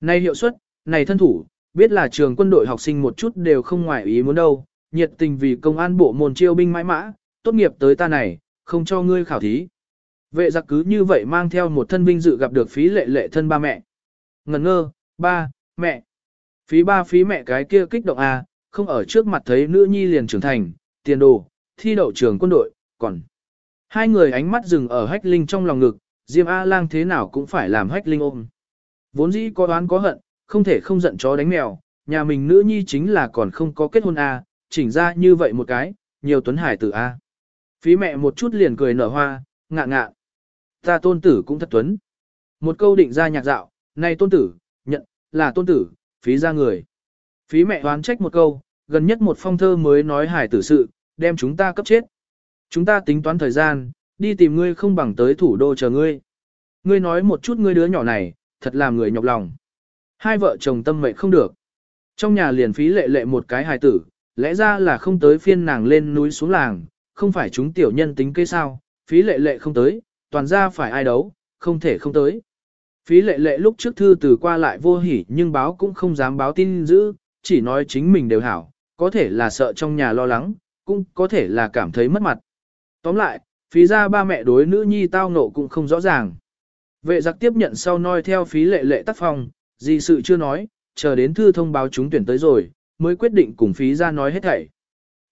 A: Này hiệu suất, này thân thủ, biết là trường quân đội học sinh một chút đều không ngoài ý muốn đâu, nhiệt tình vì công an bộ môn chiêu binh mãi mã, tốt nghiệp tới ta này, không cho ngươi khảo thí. Vệ giặc cứ như vậy mang theo một thân vinh dự gặp được phí lệ lệ thân ba mẹ. Ngần ngơ, ba, mẹ. Phí ba phí mẹ cái kia kích động à, không ở trước mặt thấy nữ nhi liền trưởng thành, tiền đồ, thi đậu trường quân đội, còn. Hai người ánh mắt dừng ở hách linh trong lòng ngực, Diêm A-lang thế nào cũng phải làm hách linh ôm. Vốn dĩ có đoán có hận, không thể không giận chó đánh mèo, nhà mình nữ nhi chính là còn không có kết hôn A, chỉnh ra như vậy một cái, nhiều tuấn hải tử A. Phí mẹ một chút liền cười nở hoa, ngạ ngạ. Ta tôn tử cũng thật tuấn. Một câu định ra nhạc dạo, này tôn tử, nhận, là tôn tử, phí ra người. Phí mẹ đoán trách một câu, gần nhất một phong thơ mới nói hải tử sự, đem chúng ta cấp chết. Chúng ta tính toán thời gian, đi tìm ngươi không bằng tới thủ đô chờ ngươi. Ngươi nói một chút ngươi đứa nhỏ này, thật làm người nhọc lòng. Hai vợ chồng tâm mệnh không được. Trong nhà liền phí lệ lệ một cái hài tử, lẽ ra là không tới phiên nàng lên núi xuống làng, không phải chúng tiểu nhân tính kế sao, phí lệ lệ không tới, toàn ra phải ai đấu, không thể không tới. Phí lệ lệ lúc trước thư từ qua lại vô hỉ nhưng báo cũng không dám báo tin giữ, chỉ nói chính mình đều hảo, có thể là sợ trong nhà lo lắng, cũng có thể là cảm thấy mất mặt. Tóm lại, phí ra ba mẹ đối nữ nhi tao nộ cũng không rõ ràng. Vệ giặc tiếp nhận sau noi theo phí lệ lệ tác phòng, gì sự chưa nói, chờ đến thư thông báo chúng tuyển tới rồi, mới quyết định cùng phí ra nói hết thảy.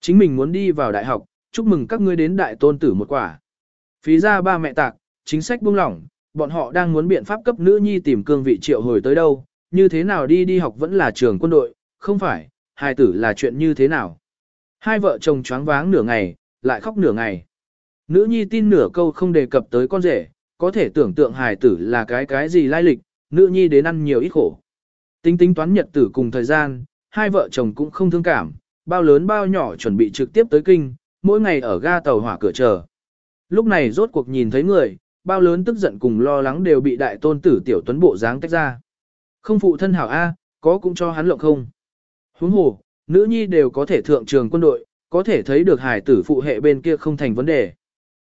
A: Chính mình muốn đi vào đại học, chúc mừng các ngươi đến đại tôn tử một quả. Phí ra ba mẹ tạc, chính sách buông lỏng, bọn họ đang muốn biện pháp cấp nữ nhi tìm cương vị triệu hồi tới đâu, như thế nào đi đi học vẫn là trường quân đội, không phải, hài tử là chuyện như thế nào. Hai vợ chồng choáng váng nửa ngày, lại khóc nửa ngày. Nữ nhi tin nửa câu không đề cập tới con rể, có thể tưởng tượng hài tử là cái cái gì lai lịch, nữ nhi đến ăn nhiều ít khổ. Tính tính toán nhật tử cùng thời gian, hai vợ chồng cũng không thương cảm, bao lớn bao nhỏ chuẩn bị trực tiếp tới kinh, mỗi ngày ở ga tàu hỏa cửa chờ. Lúc này rốt cuộc nhìn thấy người, bao lớn tức giận cùng lo lắng đều bị đại tôn tử tiểu tuấn bộ dáng tách ra. Không phụ thân hảo A, có cũng cho hắn lộng không. Huống hồ, nữ nhi đều có thể thượng trường quân đội, có thể thấy được hải tử phụ hệ bên kia không thành vấn đề.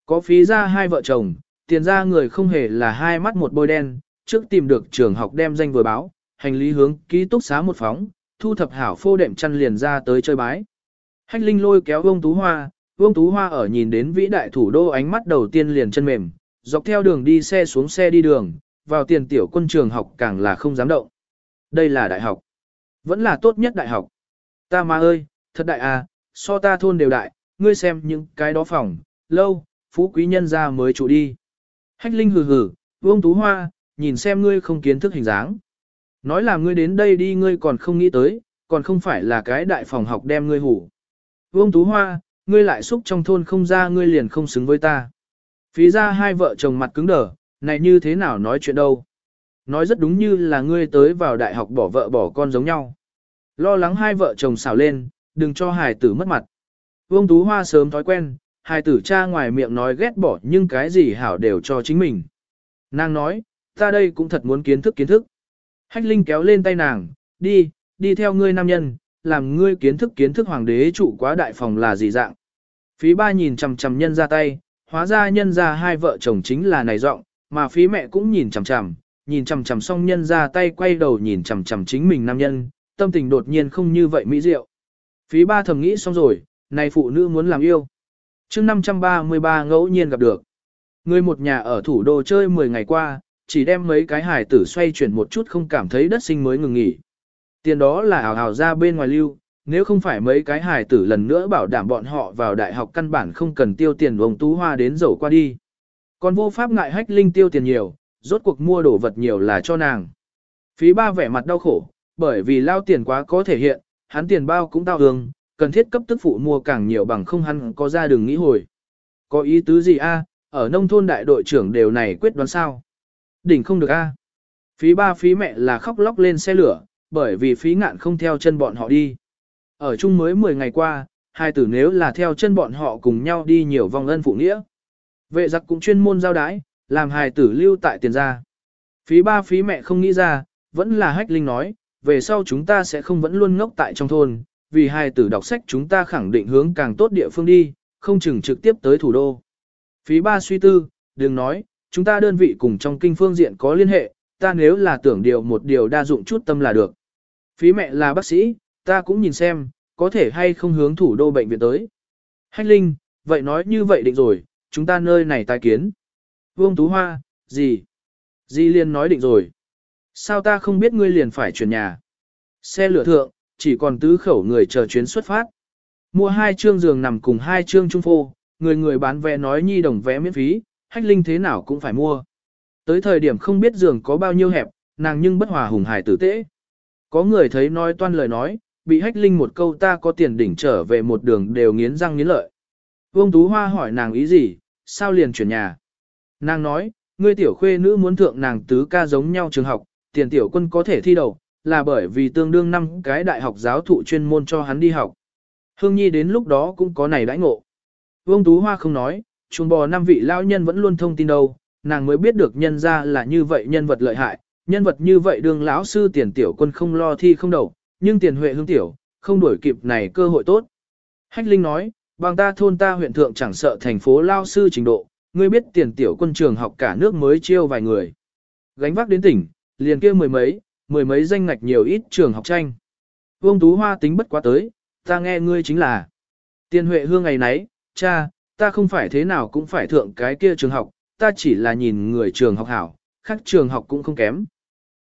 A: Có phí ra hai vợ chồng, tiền ra người không hề là hai mắt một bôi đen, trước tìm được trường học đem danh vừa báo, hành lý hướng ký túc xá một phóng, thu thập hảo phô đệm chăn liền ra tới chơi bái. Hách Linh lôi kéo Vương Tú Hoa, Vương Tú Hoa ở nhìn đến vĩ đại thủ đô ánh mắt đầu tiên liền chân mềm, dọc theo đường đi xe xuống xe đi đường, vào tiền tiểu quân trường học càng là không dám động. Đây là đại học. Vẫn là tốt nhất đại học. Ta mà ơi, thật đại à, so ta thôn đều đại, ngươi xem những cái đó phòng, lâu, phú quý nhân ra mới trụ đi. Hách Linh hừ hừ, Vương Tú Hoa, nhìn xem ngươi không kiến thức hình dáng. Nói là ngươi đến đây đi ngươi còn không nghĩ tới, còn không phải là cái đại phòng học đem ngươi hủ. Vương Tú Hoa, ngươi lại xúc trong thôn không ra ngươi liền không xứng với ta. Phí ra hai vợ chồng mặt cứng đờ, này như thế nào nói chuyện đâu. Nói rất đúng như là ngươi tới vào đại học bỏ vợ bỏ con giống nhau. Lo lắng hai vợ chồng xào lên, đừng cho hài tử mất mặt. Vương Tú Hoa sớm thói quen, hài tử cha ngoài miệng nói ghét bỏ nhưng cái gì hảo đều cho chính mình. Nàng nói, ta đây cũng thật muốn kiến thức kiến thức. Hách Linh kéo lên tay nàng, đi, đi theo ngươi nam nhân, làm ngươi kiến thức kiến thức hoàng đế trụ quá đại phòng là gì dạng. Phí ba nhìn chằm chằm nhân ra tay, hóa ra nhân ra hai vợ chồng chính là này giọng, mà phí mẹ cũng nhìn chằm chằm, nhìn chằm chằm xong nhân ra tay quay đầu nhìn chằm chằm chính mình nam nhân, tâm tình đột nhiên không như vậy mỹ diệu. Phí ba thầm nghĩ xong rồi, này phụ nữ muốn làm yêu. chương 533 ngẫu nhiên gặp được. Người một nhà ở thủ đô chơi 10 ngày qua, chỉ đem mấy cái hải tử xoay chuyển một chút không cảm thấy đất sinh mới ngừng nghỉ. Tiền đó là ảo ảo ra bên ngoài lưu, nếu không phải mấy cái hài tử lần nữa bảo đảm bọn họ vào đại học căn bản không cần tiêu tiền vòng tú hoa đến dầu qua đi. Còn vô pháp ngại hách linh tiêu tiền nhiều, rốt cuộc mua đồ vật nhiều là cho nàng. Phí ba vẻ mặt đau khổ, bởi vì lao tiền quá có thể hiện, hắn tiền bao cũng tao hương, cần thiết cấp tức phụ mua càng nhiều bằng không hắn có ra đường nghĩ hồi. Có ý tứ gì a? ở nông thôn đại đội trưởng đều này quyết đoán sao? Đỉnh không được a. Phí ba phí mẹ là khóc lóc lên xe lửa, bởi vì phí ngạn không theo chân bọn họ đi. Ở chung mới 10 ngày qua, hai tử nếu là theo chân bọn họ cùng nhau đi nhiều vòng ân phụ nghĩa. Vệ giặc cũng chuyên môn giao đái, làm hài tử lưu tại tiền gia. Phí ba phí mẹ không nghĩ ra, vẫn là hách linh nói, về sau chúng ta sẽ không vẫn luôn ngốc tại trong thôn, vì hai tử đọc sách chúng ta khẳng định hướng càng tốt địa phương đi, không chừng trực tiếp tới thủ đô. Phí ba suy tư, đừng nói, chúng ta đơn vị cùng trong kinh phương diện có liên hệ, ta nếu là tưởng điều một điều đa dụng chút tâm là được. Phí mẹ là bác sĩ, ta cũng nhìn xem, có thể hay không hướng thủ đô bệnh viện tới. Hách Linh, vậy nói như vậy định rồi, chúng ta nơi này tai kiến. Vương Tú Hoa, gì? Di Liên nói định rồi. Sao ta không biết ngươi liền phải chuyển nhà? Xe lửa thượng, chỉ còn tứ khẩu người chờ chuyến xuất phát. Mua hai chương giường nằm cùng hai chương trung phô, người người bán vé nói nhi đồng vé miễn phí, hách linh thế nào cũng phải mua. Tới thời điểm không biết giường có bao nhiêu hẹp, nàng nhưng bất hòa hùng hải tử tế. Có người thấy nói toan lời nói, bị hách linh một câu ta có tiền đỉnh trở về một đường đều nghiến răng nghiến lợi. Vương Tú Hoa hỏi nàng ý gì, sao liền chuyển nhà. Nàng nói, ngươi tiểu khuê nữ muốn thượng nàng tứ ca giống nhau trường học, tiền tiểu quân có thể thi đầu, là bởi vì tương đương năm cái đại học giáo thụ chuyên môn cho hắn đi học. Hương Nhi đến lúc đó cũng có này đãi ngộ. Vương Tú Hoa không nói, chuồng bò năm vị lão nhân vẫn luôn thông tin đâu, nàng mới biết được nhân ra là như vậy nhân vật lợi hại, nhân vật như vậy đương lão sư tiền tiểu quân không lo thi không đầu, nhưng tiền huệ hương tiểu, không đuổi kịp này cơ hội tốt. Hách Linh nói, bằng ta thôn ta huyện thượng chẳng sợ thành phố lao sư trình độ, ngươi biết tiền tiểu quân trường học cả nước mới chiêu vài người. Gánh vác đến tỉnh, liền kia mười mấy, mười mấy danh ngạch nhiều ít trường học tranh. Vương Tú Hoa tính bất quá tới, ta nghe ngươi chính là. Tiền Huệ Hương ngày nấy, cha, ta không phải thế nào cũng phải thượng cái kia trường học, ta chỉ là nhìn người trường học hảo, khác trường học cũng không kém.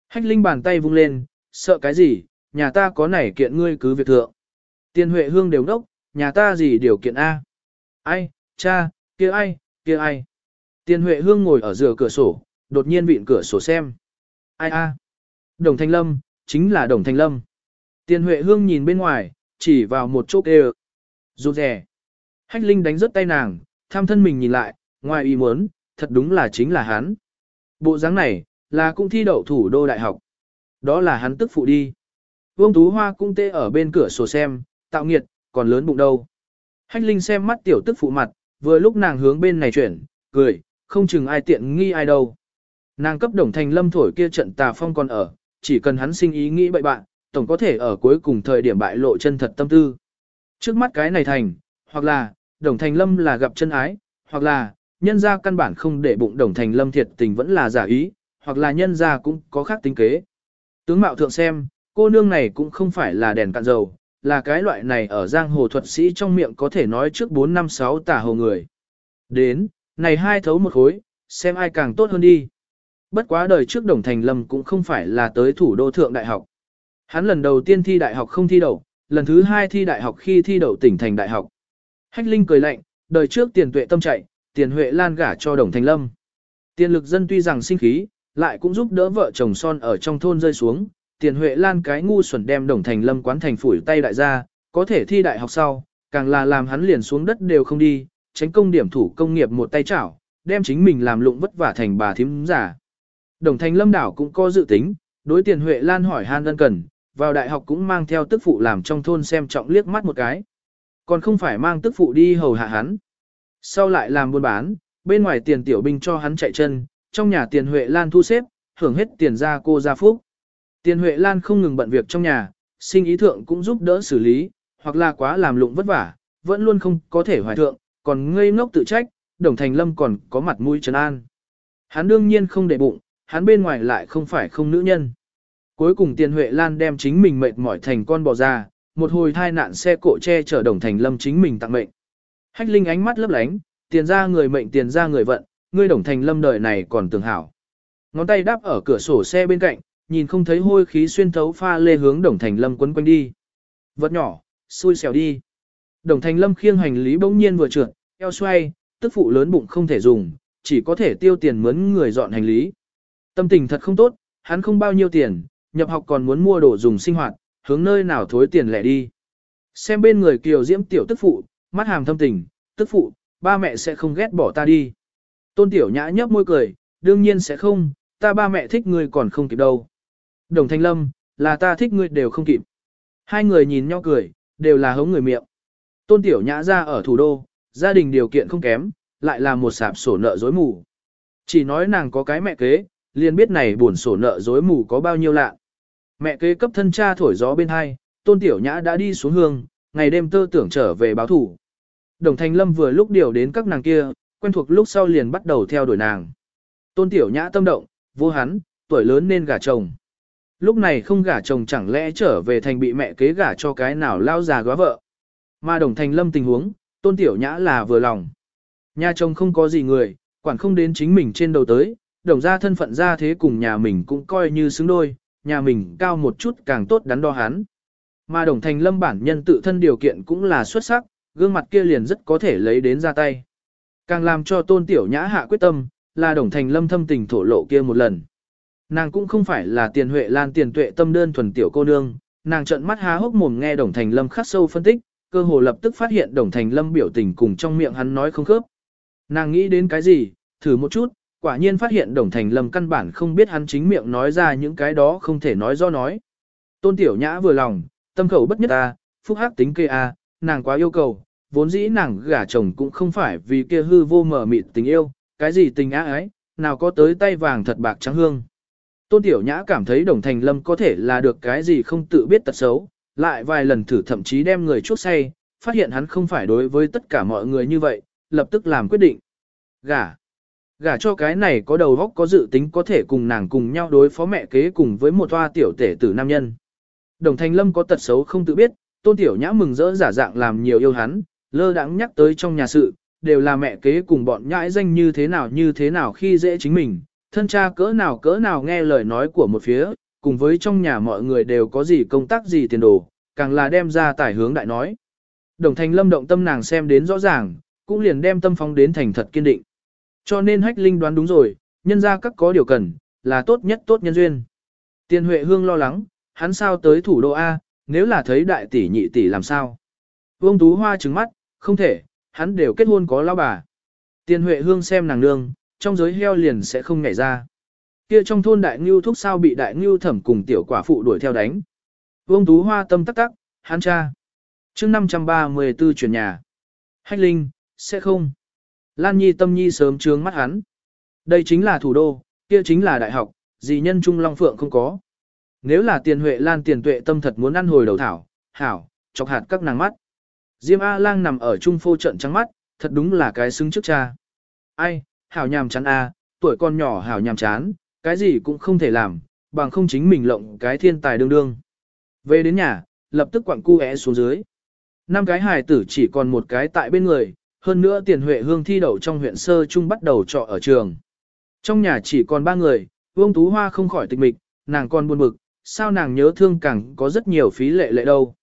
A: Hách Linh bàn tay vung lên, sợ cái gì, nhà ta có nảy kiện ngươi cứ việc thượng. Tiên Huệ Hương đều đốc, nhà ta gì điều kiện A. Ai, cha, kia ai, kia ai. Tiên Huệ Hương ngồi ở giữa cửa sổ, đột nhiên vịn cửa sổ xem. Ai a? Đồng Thanh Lâm, chính là Đồng Thanh Lâm. Tiên Huệ Hương nhìn bên ngoài, chỉ vào một chỗ kê Rụt rè. Hách Linh đánh rớt tay nàng, tham thân mình nhìn lại, ngoài ý muốn, thật đúng là chính là hắn. Bộ dáng này, là cũng thi đậu thủ đô đại học. Đó là hắn tức phụ đi. Vương Tú Hoa cũng tê ở bên cửa sổ xem, tạo nghiệt, còn lớn bụng đâu. Hách Linh xem mắt tiểu tức phụ mặt, vừa lúc nàng hướng bên này chuyển, cười, không chừng ai tiện nghi ai đâu. Nàng cấp đồng thành lâm thổi kia trận tà phong còn ở, chỉ cần hắn sinh ý nghĩ bậy bạn, tổng có thể ở cuối cùng thời điểm bại lộ chân thật tâm tư. Trước mắt cái này thành, hoặc là, đồng thành lâm là gặp chân ái, hoặc là, nhân ra căn bản không để bụng đồng thành lâm thiệt tình vẫn là giả ý, hoặc là nhân ra cũng có khác tính kế. Tướng mạo thượng xem, cô nương này cũng không phải là đèn cạn dầu, là cái loại này ở giang hồ thuật sĩ trong miệng có thể nói trước 4 năm 6 tả hồ người. Đến, này hai thấu một khối, xem ai càng tốt hơn đi. Bất quá đời trước Đồng Thành Lâm cũng không phải là tới thủ đô thượng đại học. Hắn lần đầu tiên thi đại học không thi đậu, lần thứ hai thi đại học khi thi đậu tỉnh thành đại học. Hách Linh cười lạnh, đời trước tiền tuệ tâm chạy, tiền huệ lan gả cho Đồng Thành Lâm. Tiền lực dân tuy rằng sinh khí, lại cũng giúp đỡ vợ chồng son ở trong thôn rơi xuống, tiền huệ lan cái ngu xuẩn đem Đồng Thành Lâm quán thành phủi tay đại gia, có thể thi đại học sau, càng là làm hắn liền xuống đất đều không đi, tránh công điểm thủ công nghiệp một tay chảo, đem chính mình làm lụng vất vả thành bà thím giả. Đồng thành lâm đảo cũng có dự tính, đối tiền Huệ Lan hỏi han ân cần, vào đại học cũng mang theo tức phụ làm trong thôn xem trọng liếc mắt một cái. Còn không phải mang tức phụ đi hầu hạ hắn. Sau lại làm buôn bán, bên ngoài tiền tiểu binh cho hắn chạy chân, trong nhà tiền Huệ Lan thu xếp, hưởng hết tiền ra cô gia phúc. Tiền Huệ Lan không ngừng bận việc trong nhà, sinh ý thượng cũng giúp đỡ xử lý, hoặc là quá làm lụng vất vả, vẫn luôn không có thể hoài thượng, còn ngây ngốc tự trách, đồng thành lâm còn có mặt mũi trấn an. Hắn đương nhiên không để bụng, hắn bên ngoài lại không phải không nữ nhân. Cuối cùng tiền Huệ Lan đem chính mình mệt mỏi thành con bò ra, một hồi thai nạn xe cộ che chở đồng thành lâm chính mình tặng mệnh. Hách Linh ánh mắt lấp lánh, tiền ra người mệnh tiền ra người vận, ngươi đồng thành lâm đời này còn tưởng hảo. Ngón tay đáp ở cửa sổ xe bên cạnh, nhìn không thấy hôi khí xuyên thấu pha lê hướng đồng thành lâm quấn quanh đi. Vật nhỏ, xui xẻo đi. Đồng thành lâm khiêng hành lý bỗng nhiên vừa trượt, eo xoay, tức phụ lớn bụng không thể dùng, chỉ có thể tiêu tiền mướn người dọn hành lý. Tâm tình thật không tốt, hắn không bao nhiêu tiền, nhập học còn muốn mua đồ dùng sinh hoạt, hướng nơi nào thối tiền lẻ đi. Xem bên người kiều diễm tiểu tức phụ, mắt hàm thâm tình, tức phụ, ba mẹ sẽ không ghét bỏ ta đi. Tôn tiểu nhã nhấp môi cười, đương nhiên sẽ không, ta ba mẹ thích ngươi còn không kịp đâu. Đồng thanh lâm, là ta thích ngươi đều không kịp. Hai người nhìn nhau cười, đều là hống người miệng. Tôn tiểu nhã ra ở thủ đô, gia đình điều kiện không kém, lại là một sạp sổ nợ dối mù. Chỉ nói nàng có cái mẹ kế, liền biết này buồn sổ nợ dối mù có bao nhiêu lạ. Mẹ kế cấp thân cha thổi gió bên hai, tôn tiểu nhã đã đi xuống hương, ngày đêm tơ tưởng trở về báo thủ. Đồng Thành Lâm vừa lúc điều đến các nàng kia, quen thuộc lúc sau liền bắt đầu theo đuổi nàng. Tôn tiểu nhã tâm động, vô hắn, tuổi lớn nên gả chồng. Lúc này không gả chồng chẳng lẽ trở về thành bị mẹ kế gả cho cái nào lao già góa vợ. Mà đồng thành lâm tình huống, tôn tiểu nhã là vừa lòng. Nhà chồng không có gì người, quản không đến chính mình trên đầu tới, đồng ra thân phận ra thế cùng nhà mình cũng coi như xứng đôi, nhà mình cao một chút càng tốt đắn đo hắn. Mà đồng thành lâm bản nhân tự thân điều kiện cũng là xuất sắc, gương mặt kia liền rất có thể lấy đến ra tay. Càng làm cho tôn tiểu nhã hạ quyết tâm, là đồng thành lâm thâm tình thổ lộ kia một lần. Nàng cũng không phải là tiền huệ lan tiền tuệ tâm đơn thuần tiểu cô nương, nàng trợn mắt há hốc mồm nghe đồng thành lâm khắc sâu phân tích, cơ hồ lập tức phát hiện đồng thành lâm biểu tình cùng trong miệng hắn nói không khớp. Nàng nghĩ đến cái gì, thử một chút, quả nhiên phát hiện đồng thành lâm căn bản không biết hắn chính miệng nói ra những cái đó không thể nói do nói. Tôn tiểu nhã vừa lòng, tâm khẩu bất nhất a, phúc hắc tính kê a, nàng quá yêu cầu, vốn dĩ nàng gả chồng cũng không phải vì kia hư vô mở mịt tình yêu, cái gì tình á ấy, nào có tới tay vàng thật bạc trắng hương. Tôn Tiểu Nhã cảm thấy Đồng Thành Lâm có thể là được cái gì không tự biết tật xấu, lại vài lần thử thậm chí đem người chuốc say, phát hiện hắn không phải đối với tất cả mọi người như vậy, lập tức làm quyết định. Gả. Gả cho cái này có đầu óc có dự tính có thể cùng nàng cùng nhau đối phó mẹ kế cùng với một toa tiểu tể tử nam nhân. Đồng Thành Lâm có tật xấu không tự biết, Tôn Tiểu Nhã mừng rỡ giả dạng làm nhiều yêu hắn, lơ đãng nhắc tới trong nhà sự, đều là mẹ kế cùng bọn nhãi danh như thế nào như thế nào khi dễ chính mình, thân cha cỡ nào cỡ nào nghe lời nói của một phía, cùng với trong nhà mọi người đều có gì công tác gì tiền đồ, càng là đem ra tải hướng đại nói. Đồng thành lâm động tâm nàng xem đến rõ ràng, cũng liền đem tâm phóng đến thành thật kiên định. Cho nên hách linh đoán đúng rồi, nhân ra các có điều cần, là tốt nhất tốt nhân duyên. Tiên Huệ Hương lo lắng, hắn sao tới thủ đô A, nếu là thấy đại tỷ nhị tỷ làm sao? Vương Tú Hoa trừng mắt, không thể, hắn đều kết hôn có lão bà. Tiền Huệ Hương xem nàng nương, trong giới heo liền sẽ không nhảy ra. Kia trong thôn đại ngưu thúc sao bị đại ngưu thẩm cùng tiểu quả phụ đuổi theo đánh. Vương Tú Hoa tâm tắc tắc, hắn cha. chương 534 chuyển nhà. Hách Linh, sẽ không. Lan Nhi tâm nhi sớm trướng mắt hắn. Đây chính là thủ đô, kia chính là đại học, gì nhân trung long phượng không có. Nếu là tiền huệ lan tiền tuệ tâm thật muốn ăn hồi đầu thảo, hảo, chọc hạt các nàng mắt. Diêm A-lang nằm ở trung phô trận trắng mắt, thật đúng là cái xứng trước cha. Ai, hảo nhàm chán a, tuổi con nhỏ hảo nhàm chán, cái gì cũng không thể làm, bằng không chính mình lộng cái thiên tài đương đương. Về đến nhà, lập tức quặng cu é xuống dưới. Năm cái hài tử chỉ còn một cái tại bên người, hơn nữa tiền huệ hương thi đậu trong huyện sơ trung bắt đầu trọ ở trường. Trong nhà chỉ còn ba người, Vương Tú Hoa không khỏi tịch mịch, nàng còn buồn bực, sao nàng nhớ thương càng có rất nhiều phí lệ lệ đâu.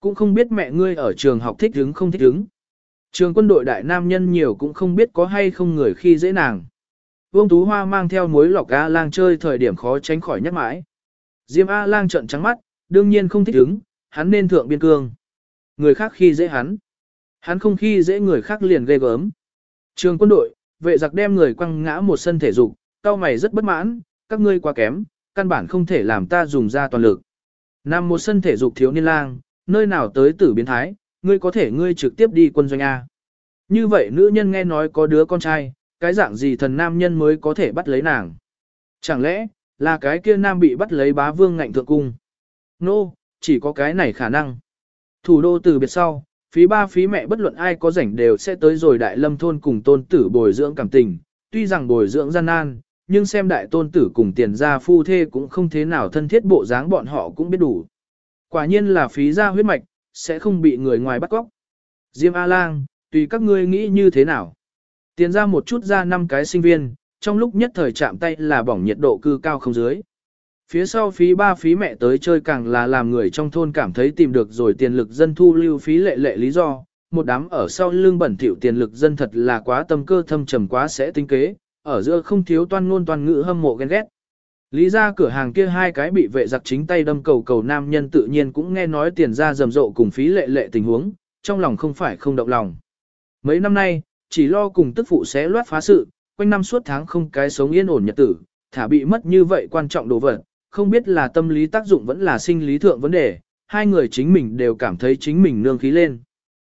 A: Cũng không biết mẹ ngươi ở trường học thích hứng không thích hứng. Trường quân đội đại nam nhân nhiều cũng không biết có hay không người khi dễ nàng. Vương Tú Hoa mang theo mối lọc A lang chơi thời điểm khó tránh khỏi nhắc mãi. Diêm A lang trận trắng mắt, đương nhiên không thích đứng hắn nên thượng biên cương. Người khác khi dễ hắn. Hắn không khi dễ người khác liền ghê gớm. Trường quân đội, vệ giặc đem người quăng ngã một sân thể dục, cao mày rất bất mãn, các ngươi quá kém, căn bản không thể làm ta dùng ra toàn lực. Nằm một sân thể dục thiếu niên lang, nơi nào tới tử biến thái, ngươi có thể ngươi trực tiếp đi quân doanh A. Như vậy nữ nhân nghe nói có đứa con trai, cái dạng gì thần nam nhân mới có thể bắt lấy nàng. Chẳng lẽ, là cái kia nam bị bắt lấy bá vương ngạnh thượng cung. Nô, no, chỉ có cái này khả năng. Thủ đô từ biệt sau, phí ba phí mẹ bất luận ai có rảnh đều sẽ tới rồi đại lâm thôn cùng tôn tử bồi dưỡng cảm tình. Tuy rằng bồi dưỡng gian nan, nhưng xem đại tôn tử cùng tiền gia phu thê cũng không thế nào thân thiết bộ dáng bọn họ cũng biết đủ. Quả nhiên là phí ra huyết mạch, sẽ không bị người ngoài bắt cóc. Diêm A-lang, tùy các ngươi nghĩ như thế nào. Tiền ra một chút ra năm cái sinh viên, trong lúc nhất thời chạm tay là bỏng nhiệt độ cư cao không dưới. Phía sau phí ba phí mẹ tới chơi càng là làm người trong thôn cảm thấy tìm được rồi tiền lực dân thu lưu phí lệ lệ lý do, một đám ở sau lưng bẩn thỉu tiền lực dân thật là quá tâm cơ thâm trầm quá sẽ tinh kế, ở giữa không thiếu toan ngôn toàn ngữ hâm mộ ghen ghét. Lý ra cửa hàng kia hai cái bị vệ giặc chính tay đâm cầu cầu nam nhân tự nhiên cũng nghe nói tiền ra rầm rộ cùng phí lệ lệ tình huống, trong lòng không phải không động lòng. Mấy năm nay, chỉ lo cùng tức phụ sẽ loát phá sự, quanh năm suốt tháng không cái sống yên ổn nhật tử, thả bị mất như vậy quan trọng đồ vật, không biết là tâm lý tác dụng vẫn là sinh lý thượng vấn đề, hai người chính mình đều cảm thấy chính mình nương khí lên.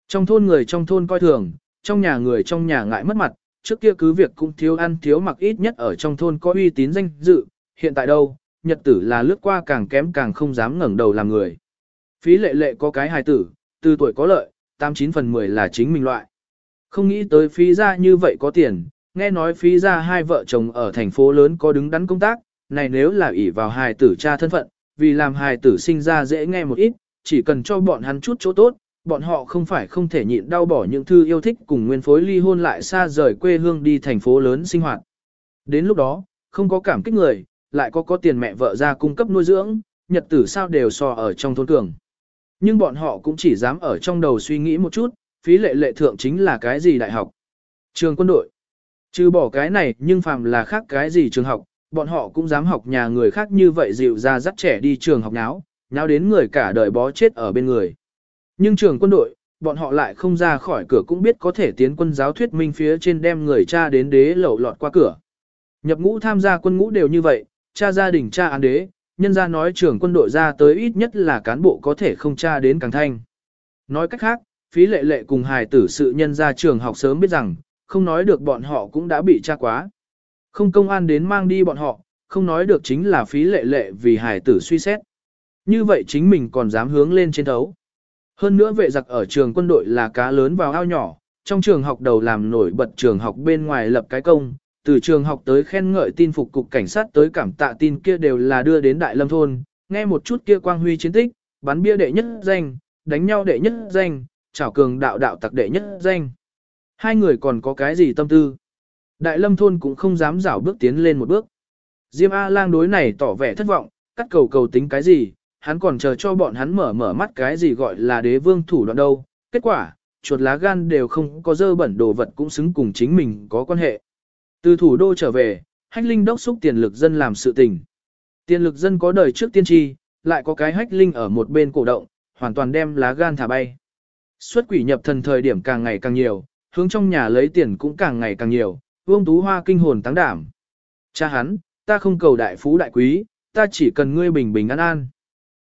A: Trong thôn người trong thôn coi thường, trong nhà người trong nhà ngại mất mặt, trước kia cứ việc cũng thiếu ăn thiếu mặc ít nhất ở trong thôn có uy tín danh dự, hiện tại đâu, nhật tử là lướt qua càng kém càng không dám ngẩng đầu làm người. Phí lệ lệ có cái hài tử, từ tuổi có lợi, 89 phần 10 là chính mình loại. Không nghĩ tới phí ra như vậy có tiền, nghe nói phí ra hai vợ chồng ở thành phố lớn có đứng đắn công tác, này nếu là ỷ vào hài tử cha thân phận, vì làm hài tử sinh ra dễ nghe một ít, chỉ cần cho bọn hắn chút chỗ tốt, bọn họ không phải không thể nhịn đau bỏ những thư yêu thích cùng nguyên phối ly hôn lại xa rời quê hương đi thành phố lớn sinh hoạt. Đến lúc đó, không có cảm kích người, lại có có tiền mẹ vợ ra cung cấp nuôi dưỡng, nhật tử sao đều so ở trong thôn cường. Nhưng bọn họ cũng chỉ dám ở trong đầu suy nghĩ một chút, phí lệ lệ thượng chính là cái gì đại học. Trường quân đội. Trừ bỏ cái này nhưng phàm là khác cái gì trường học, bọn họ cũng dám học nhà người khác như vậy dịu ra dắt trẻ đi trường học náo, náo đến người cả đời bó chết ở bên người. Nhưng trường quân đội, bọn họ lại không ra khỏi cửa cũng biết có thể tiến quân giáo thuyết minh phía trên đem người cha đến đế lẩu lọt qua cửa. Nhập ngũ tham gia quân ngũ đều như vậy, cha gia đình cha án đế, nhân ra nói trưởng quân đội ra tới ít nhất là cán bộ có thể không tra đến càng thanh. Nói cách khác, phí lệ lệ cùng hài tử sự nhân ra trường học sớm biết rằng, không nói được bọn họ cũng đã bị tra quá. Không công an đến mang đi bọn họ, không nói được chính là phí lệ lệ vì hài tử suy xét. Như vậy chính mình còn dám hướng lên trên thấu. Hơn nữa vệ giặc ở trường quân đội là cá lớn vào ao nhỏ, trong trường học đầu làm nổi bật trường học bên ngoài lập cái công, từ trường học tới khen ngợi tin phục cục cảnh sát tới cảm tạ tin kia đều là đưa đến Đại Lâm Thôn, nghe một chút kia quang huy chiến tích, bắn bia đệ nhất danh, đánh nhau đệ nhất danh, chảo cường đạo đạo tặc đệ nhất danh. Hai người còn có cái gì tâm tư? Đại Lâm Thôn cũng không dám rảo bước tiến lên một bước. Diêm A-lang đối này tỏ vẻ thất vọng, cắt cầu cầu tính cái gì, hắn còn chờ cho bọn hắn mở mở mắt cái gì gọi là đế vương thủ đoạn đâu. Kết quả, chuột lá gan đều không có dơ bẩn đồ vật cũng xứng cùng chính mình có quan hệ. Từ thủ đô trở về, hách linh đốc xúc tiền lực dân làm sự tình. Tiền lực dân có đời trước tiên tri, lại có cái hách linh ở một bên cổ động, hoàn toàn đem lá gan thả bay. Xuất quỷ nhập thần thời điểm càng ngày càng nhiều, hướng trong nhà lấy tiền cũng càng ngày càng nhiều, vương tú hoa kinh hồn tăng đảm. Cha hắn, ta không cầu đại phú đại quý, ta chỉ cần ngươi bình bình an an.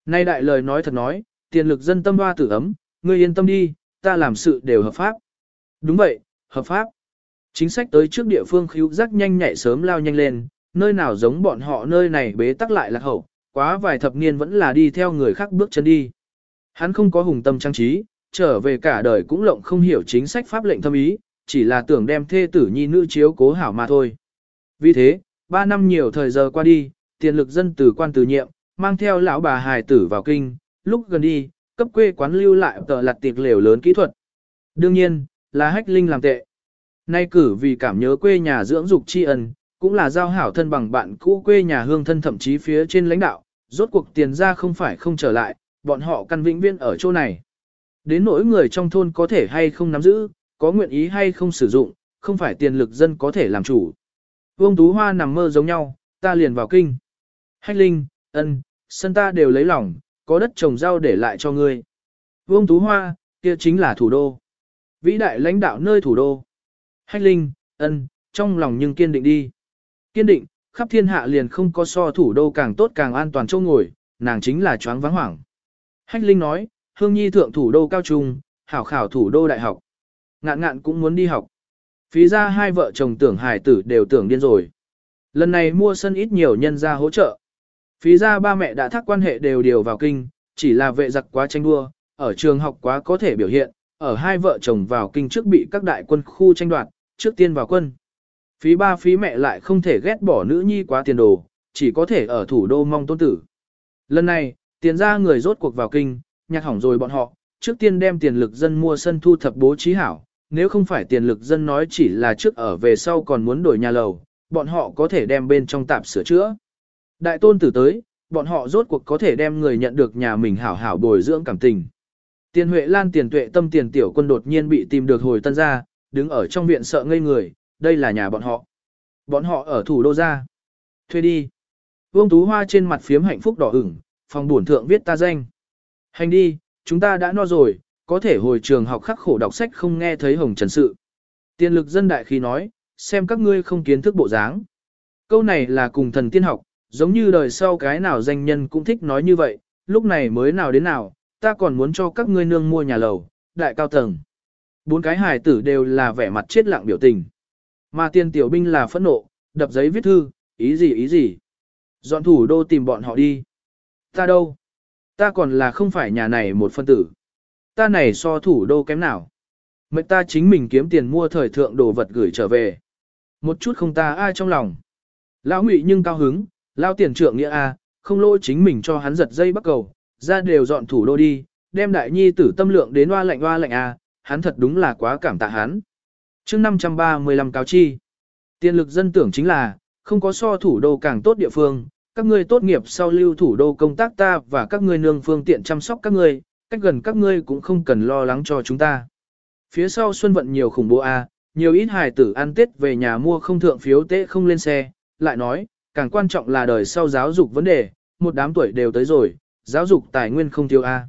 A: Nay đại lời nói thật nói, tiền lực dân tâm hoa tử ấm, ngươi yên tâm đi, ta làm sự đều hợp pháp. Đúng vậy, hợp pháp. Chính sách tới trước địa phương khíu giác nhanh nhạy sớm lao nhanh lên, nơi nào giống bọn họ nơi này bế tắc lại lạc hậu, quá vài thập niên vẫn là đi theo người khác bước chân đi. Hắn không có hùng tâm trang trí, trở về cả đời cũng lộng không hiểu chính sách pháp lệnh thâm ý, chỉ là tưởng đem thê tử nhi nữ chiếu cố hảo mà thôi. Vì thế, ba năm nhiều thời giờ qua đi, tiền lực dân từ quan từ nhiệm, mang theo lão bà hài tử vào kinh, lúc gần đi, cấp quê quán lưu lại tờ lặt tiệc lều lớn kỹ thuật. Đương nhiên, là hách linh làm tệ. Nay cử vì cảm nhớ quê nhà dưỡng dục tri ân, cũng là giao hảo thân bằng bạn cũ quê nhà hương thân thậm chí phía trên lãnh đạo, rốt cuộc tiền ra không phải không trở lại, bọn họ căn vĩnh viên ở chỗ này. Đến nỗi người trong thôn có thể hay không nắm giữ, có nguyện ý hay không sử dụng, không phải tiền lực dân có thể làm chủ. Vương Tú Hoa nằm mơ giống nhau, ta liền vào kinh. Hách Linh, ân, sân ta đều lấy lòng, có đất trồng rau để lại cho ngươi. Vương Tú Hoa, kia chính là thủ đô. Vĩ đại lãnh đạo nơi thủ đô. Hách Linh, ân, trong lòng nhưng kiên định đi. Kiên định, khắp thiên hạ liền không có so thủ đô càng tốt càng an toàn châu ngồi, nàng chính là choáng vắng hoảng. Hách Linh nói, Hương Nhi thượng thủ đô cao trung, hảo khảo thủ đô đại học. Ngạn ngạn cũng muốn đi học. Phí ra hai vợ chồng tưởng hài tử đều tưởng điên rồi. Lần này mua sân ít nhiều nhân ra hỗ trợ. Phí ra ba mẹ đã thác quan hệ đều điều vào kinh, chỉ là vệ giặc quá tranh đua, ở trường học quá có thể biểu hiện, ở hai vợ chồng vào kinh trước bị các đại quân khu tranh đoạt, trước tiên vào quân. Phí ba phí mẹ lại không thể ghét bỏ nữ nhi quá tiền đồ, chỉ có thể ở thủ đô mong tôn tử. Lần này, tiền ra người rốt cuộc vào kinh, nhạc hỏng rồi bọn họ, trước tiên đem tiền lực dân mua sân thu thập bố trí hảo, nếu không phải tiền lực dân nói chỉ là trước ở về sau còn muốn đổi nhà lầu, bọn họ có thể đem bên trong tạp sửa chữa. Đại tôn tử tới, bọn họ rốt cuộc có thể đem người nhận được nhà mình hảo hảo bồi dưỡng cảm tình. Tiền Huệ Lan tiền tuệ tâm tiền tiểu quân đột nhiên bị tìm được hồi tân ra, đứng ở trong viện sợ ngây người, đây là nhà bọn họ. Bọn họ ở thủ đô ra. Thuê đi. Vương Tú Hoa trên mặt phiếm hạnh phúc đỏ ửng, phòng buồn thượng viết ta danh. Hành đi, chúng ta đã no rồi, có thể hồi trường học khắc khổ đọc sách không nghe thấy hồng trần sự. Tiền lực dân đại khi nói, xem các ngươi không kiến thức bộ dáng. Câu này là cùng thần tiên học, giống như đời sau cái nào danh nhân cũng thích nói như vậy, lúc này mới nào đến nào, ta còn muốn cho các ngươi nương mua nhà lầu, đại cao tầng. Bốn cái hài tử đều là vẻ mặt chết lặng biểu tình. Mà tiền tiểu binh là phẫn nộ, đập giấy viết thư, ý gì ý gì. Dọn thủ đô tìm bọn họ đi. Ta đâu? Ta còn là không phải nhà này một phân tử. Ta này so thủ đô kém nào. Mệnh ta chính mình kiếm tiền mua thời thượng đồ vật gửi trở về. Một chút không ta ai trong lòng. Lão ngụy nhưng cao hứng, lao tiền trượng nghĩa a, không lỗi chính mình cho hắn giật dây bắt cầu, ra đều dọn thủ đô đi, đem đại nhi tử tâm lượng đến hoa lạnh hoa lạnh à, hắn thật đúng là quá cảm tạ hắn. chương 535 cáo chi, tiền lực dân tưởng chính là, không có so thủ đô càng tốt địa phương, các ngươi tốt nghiệp sau lưu thủ đô công tác ta và các ngươi nương phương tiện chăm sóc các ngươi, cách gần các ngươi cũng không cần lo lắng cho chúng ta. Phía sau xuân vận nhiều khủng bố a, nhiều ít hài tử ăn tết về nhà mua không thượng phiếu tế không lên xe, lại nói, càng quan trọng là đời sau giáo dục vấn đề, một đám tuổi đều tới rồi, giáo dục tài nguyên không thiếu a.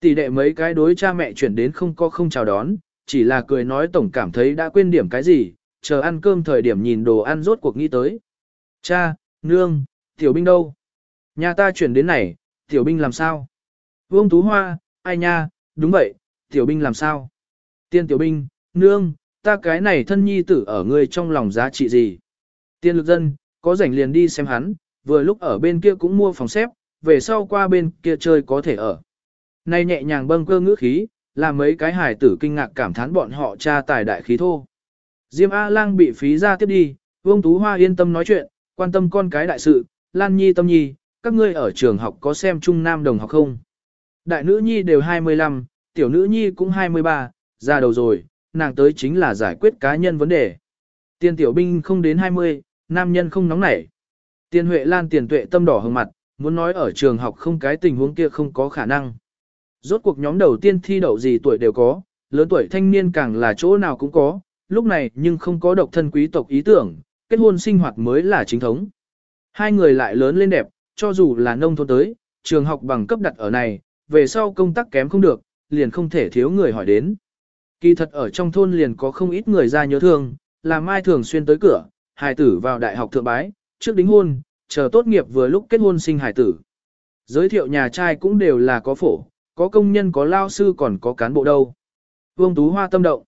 A: Tỷ đệ mấy cái đối cha mẹ chuyển đến không có không chào đón, chỉ là cười nói tổng cảm thấy đã quên điểm cái gì, chờ ăn cơm thời điểm nhìn đồ ăn rốt cuộc nghĩ tới. Cha, nương, tiểu binh đâu? Nhà ta chuyển đến này, tiểu binh làm sao? Vương Tú Hoa, ai nha, đúng vậy, tiểu binh làm sao? Tiên tiểu binh, nương, ta cái này thân nhi tử ở ngươi trong lòng giá trị gì? Tiên lực dân, có rảnh liền đi xem hắn, vừa lúc ở bên kia cũng mua phòng xếp, về sau qua bên kia chơi có thể ở. Nay nhẹ nhàng bâng cơ ngữ khí, làm mấy cái hài tử kinh ngạc cảm thán bọn họ cha tài đại khí thô. Diêm A-lang bị phí ra tiếp đi, Vương Tú Hoa yên tâm nói chuyện, quan tâm con cái đại sự, Lan Nhi tâm nhi, các ngươi ở trường học có xem Trung Nam đồng học không? Đại nữ nhi đều 25, tiểu nữ nhi cũng 23, ra đầu rồi, nàng tới chính là giải quyết cá nhân vấn đề. Tiên tiểu binh không đến 20, nam nhân không nóng nảy. Tiên Huệ Lan tiền tuệ tâm đỏ hồng mặt, muốn nói ở trường học không cái tình huống kia không có khả năng. Rốt cuộc nhóm đầu tiên thi đậu gì tuổi đều có, lớn tuổi thanh niên càng là chỗ nào cũng có, lúc này nhưng không có độc thân quý tộc ý tưởng, kết hôn sinh hoạt mới là chính thống. Hai người lại lớn lên đẹp, cho dù là nông thôn tới, trường học bằng cấp đặt ở này, về sau công tác kém không được, liền không thể thiếu người hỏi đến. Kỳ thật ở trong thôn liền có không ít người ra nhớ thương, là mai thường xuyên tới cửa, hài tử vào đại học thượng bái, trước đính hôn, chờ tốt nghiệp vừa lúc kết hôn sinh hài tử. Giới thiệu nhà trai cũng đều là có phổ, có công nhân có lao sư còn có cán bộ đâu. Vương Tú Hoa tâm động.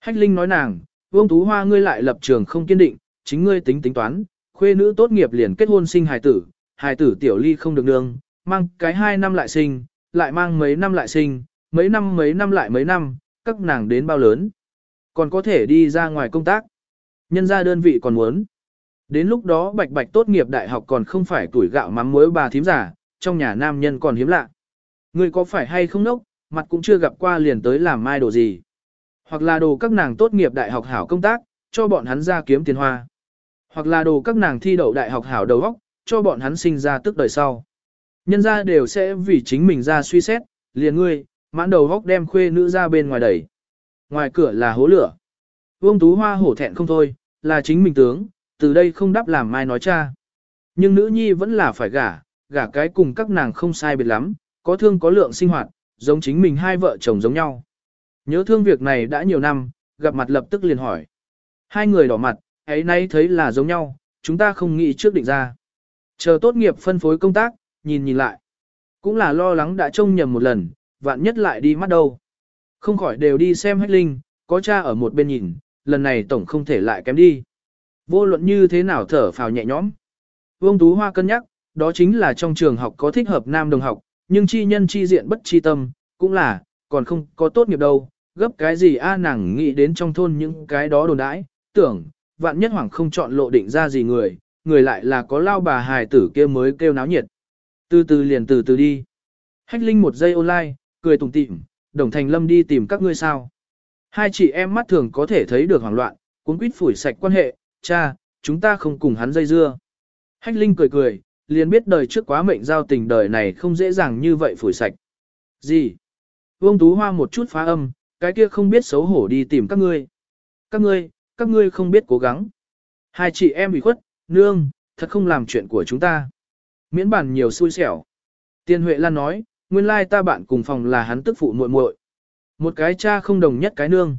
A: Hách Linh nói nàng, Vương Tú Hoa ngươi lại lập trường không kiên định, chính ngươi tính tính toán, khuê nữ tốt nghiệp liền kết hôn sinh hài tử, hài tử tiểu ly không được nương, mang cái hai năm lại sinh, lại mang mấy năm lại sinh, mấy năm mấy năm lại mấy năm, các nàng đến bao lớn. Còn có thể đi ra ngoài công tác. Nhân ra đơn vị còn muốn. Đến lúc đó bạch bạch tốt nghiệp đại học còn không phải tuổi gạo mắm muối bà thím giả, trong nhà nam nhân còn hiếm lạ. người có phải hay không nốc, mặt cũng chưa gặp qua liền tới làm mai đồ gì. Hoặc là đồ các nàng tốt nghiệp đại học hảo công tác, cho bọn hắn ra kiếm tiền hoa. Hoặc là đồ các nàng thi đậu đại học hảo đầu óc, cho bọn hắn sinh ra tức đời sau. Nhân ra đều sẽ vì chính mình ra suy xét, liền ngươi, mãn đầu góc đem khuê nữ ra bên ngoài đẩy. Ngoài cửa là hố lửa. Vương Tú Hoa hổ thẹn không thôi, là chính mình tướng, từ đây không đáp làm mai nói cha. Nhưng nữ nhi vẫn là phải gả, gả cái cùng các nàng không sai biệt lắm, có thương có lượng sinh hoạt, giống chính mình hai vợ chồng giống nhau. Nhớ thương việc này đã nhiều năm, gặp mặt lập tức liền hỏi. Hai người đỏ mặt, ấy nay thấy là giống nhau, chúng ta không nghĩ trước định ra. Chờ tốt nghiệp phân phối công tác, nhìn nhìn lại. Cũng là lo lắng đã trông nhầm một lần, vạn nhất lại đi mắt đâu. Không khỏi đều đi xem hách linh, có cha ở một bên nhìn, lần này tổng không thể lại kém đi. Vô luận như thế nào thở phào nhẹ nhõm. Vương Tú Hoa cân nhắc, đó chính là trong trường học có thích hợp nam đồng học, nhưng chi nhân chi diện bất chi tâm, cũng là, còn không có tốt nghiệp đâu, gấp cái gì a nàng nghĩ đến trong thôn những cái đó đồn đãi, tưởng, vạn nhất hoảng không chọn lộ định ra gì người, người lại là có lao bà hài tử kia mới kêu náo nhiệt. Từ từ liền từ từ đi. Hách Linh một giây online, cười tủm tỉm, đồng thành lâm đi tìm các ngươi sao. Hai chị em mắt thường có thể thấy được hoảng loạn, cuốn quýt phủi sạch quan hệ, cha, chúng ta không cùng hắn dây dưa. Hách Linh cười cười, liền biết đời trước quá mệnh giao tình đời này không dễ dàng như vậy phủi sạch. Gì? Vương Tú Hoa một chút phá âm, cái kia không biết xấu hổ đi tìm các ngươi. Các ngươi, các ngươi không biết cố gắng. Hai chị em bị khuất, nương, thật không làm chuyện của chúng ta. Miễn bản nhiều xui xẻo. Tiên Huệ Lan nói, nguyên lai ta bạn cùng phòng là hắn tức phụ muội muội. Một cái cha không đồng nhất cái nương.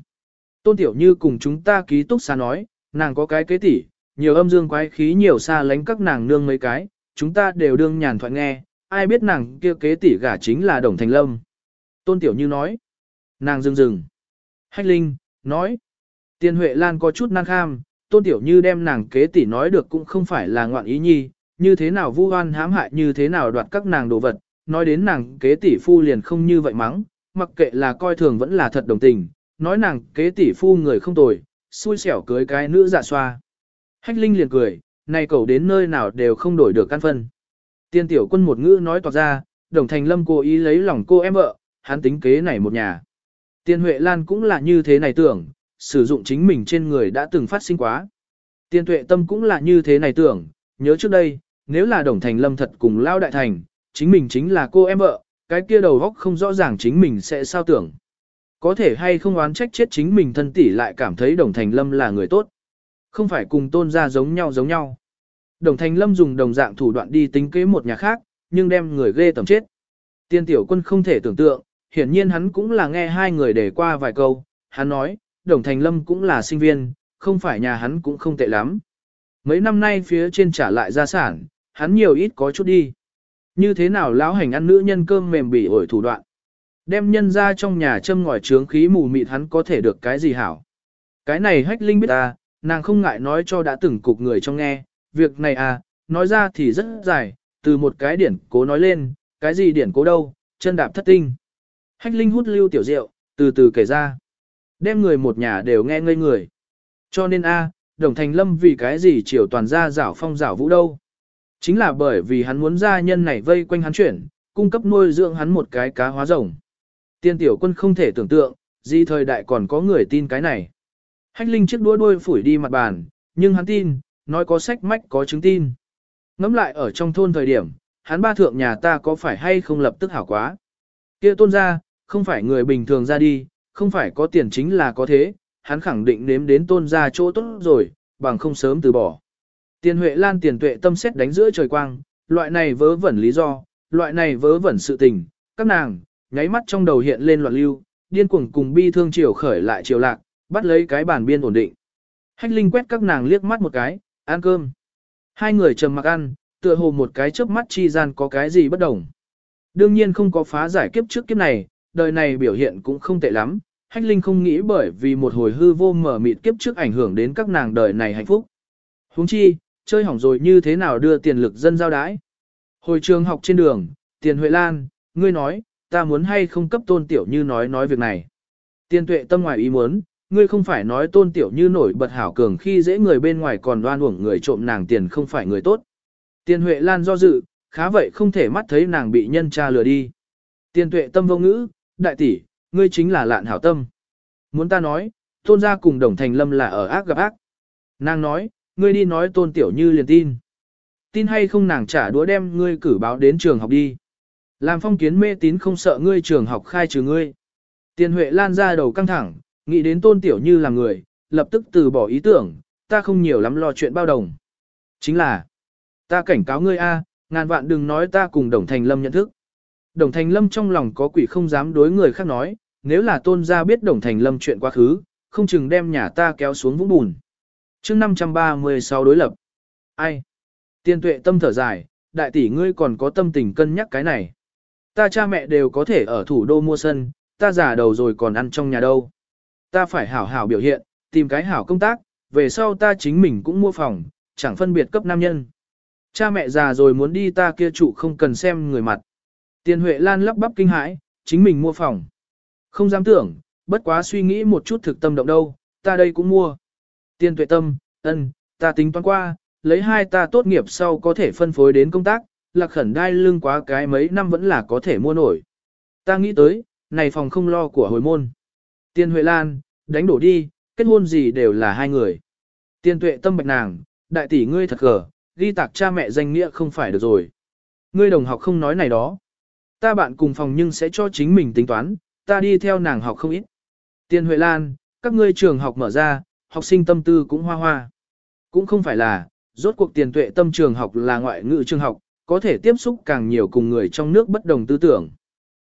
A: Tôn Tiểu Như cùng chúng ta ký túc xa nói, nàng có cái kế tỷ, nhiều âm dương quái khí nhiều xa lánh các nàng nương mấy cái, chúng ta đều đương nhàn thoại nghe, ai biết nàng kia kế tỷ gả chính là Đồng Thành Lâm. Tôn Tiểu Như nói, nàng dừng dừng. Hách Linh, nói, Tiên Huệ Lan có chút năng kham, Tôn Tiểu Như đem nàng kế tỷ nói được cũng không phải là ngoạn ý nhi, như thế nào vu oan hãm hại như thế nào đoạt các nàng đồ vật, nói đến nàng kế tỷ phu liền không như vậy mắng, mặc kệ là coi thường vẫn là thật đồng tình, nói nàng kế tỷ phu người không tồi, xui xẻo cưới cái nữ dạ xoa. Hách Linh liền cười, này cậu đến nơi nào đều không đổi được căn phân. Tiên tiểu quân một ngữ nói toạc ra, đồng thành lâm cố ý lấy lòng cô em vợ, hắn tính kế này một nhà. Tiên Huệ Lan cũng là như thế này tưởng, sử dụng chính mình trên người đã từng phát sinh quá. Tiên Tuệ Tâm cũng là như thế này tưởng, nhớ trước đây, nếu là đồng thành lâm thật cùng lao đại thành, chính mình chính là cô em vợ, cái kia đầu góc không rõ ràng chính mình sẽ sao tưởng. Có thể hay không oán trách chết chính mình thân tỷ lại cảm thấy đồng thành lâm là người tốt. Không phải cùng tôn ra giống nhau giống nhau. Đồng thành lâm dùng đồng dạng thủ đoạn đi tính kế một nhà khác, nhưng đem người ghê tầm chết. Tiên tiểu quân không thể tưởng tượng, hiển nhiên hắn cũng là nghe hai người để qua vài câu, hắn nói, đồng thành lâm cũng là sinh viên, không phải nhà hắn cũng không tệ lắm. Mấy năm nay phía trên trả lại gia sản, hắn nhiều ít có chút đi. Như thế nào lão hành ăn nữ nhân cơm mềm bỉ ổi thủ đoạn. Đem nhân ra trong nhà châm ngòi trướng khí mù mịt hắn có thể được cái gì hảo. Cái này hách linh biết ta, nàng không ngại nói cho đã từng cục người trong nghe, việc này à, nói ra thì rất dài, từ một cái điển cố nói lên, cái gì điển cố đâu, chân đạp thất tinh. Hách linh hút lưu tiểu rượu, từ từ kể ra. Đem người một nhà đều nghe ngây người. Cho nên a, Đồng Thành Lâm vì cái gì chiều toàn ra rảo phong rảo vũ đâu. Chính là bởi vì hắn muốn gia nhân này vây quanh hắn chuyển, cung cấp nuôi dưỡng hắn một cái cá hóa rồng. Tiên tiểu quân không thể tưởng tượng, gì thời đại còn có người tin cái này. Hách linh chiếc đuôi đuôi phủi đi mặt bàn, nhưng hắn tin, nói có sách mách có chứng tin. Ngắm lại ở trong thôn thời điểm, hắn ba thượng nhà ta có phải hay không lập tức hảo quá. kia tôn ra, không phải người bình thường ra đi, không phải có tiền chính là có thế, hắn khẳng định nếm đến tôn ra chỗ tốt rồi, bằng không sớm từ bỏ. Tiền Huệ Lan tiền tuệ tâm xét đánh giữa trời quang, loại này vớ vẩn lý do, loại này vớ vẩn sự tình, các nàng, nháy mắt trong đầu hiện lên loạn lưu, điên cuồng cùng bi thương chiều khởi lại chiều lạc, bắt lấy cái bàn biên ổn định. Hách Linh quét các nàng liếc mắt một cái, ăn cơm. Hai người trầm mặc ăn, tựa hồ một cái chớp mắt chi gian có cái gì bất đồng. Đương nhiên không có phá giải kiếp trước kiếp này, đời này biểu hiện cũng không tệ lắm, Hách Linh không nghĩ bởi vì một hồi hư vô mở mịt kiếp trước ảnh hưởng đến các nàng đời này hạnh phúc. Huống chi, chơi hỏng rồi như thế nào đưa tiền lực dân giao đái. Hồi trường học trên đường, tiền Huệ Lan, ngươi nói, ta muốn hay không cấp tôn tiểu như nói nói việc này. Tiên tuệ tâm ngoài ý muốn, ngươi không phải nói tôn tiểu như nổi bật hảo cường khi dễ người bên ngoài còn đoan uổng người trộm nàng tiền không phải người tốt. Tiên Huệ Lan do dự, khá vậy không thể mắt thấy nàng bị nhân tra lừa đi. Tiên tuệ tâm vô ngữ, đại tỷ, ngươi chính là lạn hảo tâm. Muốn ta nói, tôn gia cùng đồng thành lâm là ở ác gặp ác. Nàng nói, ngươi đi nói tôn tiểu như liền tin. Tin hay không nàng trả đũa đem ngươi cử báo đến trường học đi. Làm phong kiến mê tín không sợ ngươi trường học khai trừ ngươi. Tiền Huệ lan ra đầu căng thẳng, nghĩ đến tôn tiểu như là người, lập tức từ bỏ ý tưởng, ta không nhiều lắm lo chuyện bao đồng. Chính là, ta cảnh cáo ngươi a, ngàn vạn đừng nói ta cùng Đồng Thành Lâm nhận thức. Đồng Thành Lâm trong lòng có quỷ không dám đối người khác nói, nếu là tôn gia biết Đồng Thành Lâm chuyện quá khứ, không chừng đem nhà ta kéo xuống vũng bùn. chương 536 đối lập. Ai? Tiên tuệ tâm thở dài, đại tỷ ngươi còn có tâm tình cân nhắc cái này. Ta cha mẹ đều có thể ở thủ đô mua sân, ta già đầu rồi còn ăn trong nhà đâu. Ta phải hảo hảo biểu hiện, tìm cái hảo công tác, về sau ta chính mình cũng mua phòng, chẳng phân biệt cấp nam nhân. Cha mẹ già rồi muốn đi ta kia trụ không cần xem người mặt. Tiền Huệ Lan lắp bắp kinh hãi, chính mình mua phòng. Không dám tưởng, bất quá suy nghĩ một chút thực tâm động đâu, ta đây cũng mua. Tiền tuệ tâm, ân, ta tính toán qua, lấy hai ta tốt nghiệp sau có thể phân phối đến công tác, lạc khẩn đai lưng quá cái mấy năm vẫn là có thể mua nổi. Ta nghĩ tới, này phòng không lo của hồi môn. Tiên Huệ Lan, đánh đổ đi, kết hôn gì đều là hai người. Tiên tuệ tâm bạch nàng, đại tỷ ngươi thật gở, ghi tạc cha mẹ danh nghĩa không phải được rồi. Ngươi đồng học không nói này đó. Ta bạn cùng phòng nhưng sẽ cho chính mình tính toán, ta đi theo nàng học không ít. Tiên Huệ Lan, các ngươi trường học mở ra, học sinh tâm tư cũng hoa hoa. Cũng không phải là, rốt cuộc tiền tuệ tâm trường học là ngoại ngữ trường học, có thể tiếp xúc càng nhiều cùng người trong nước bất đồng tư tưởng.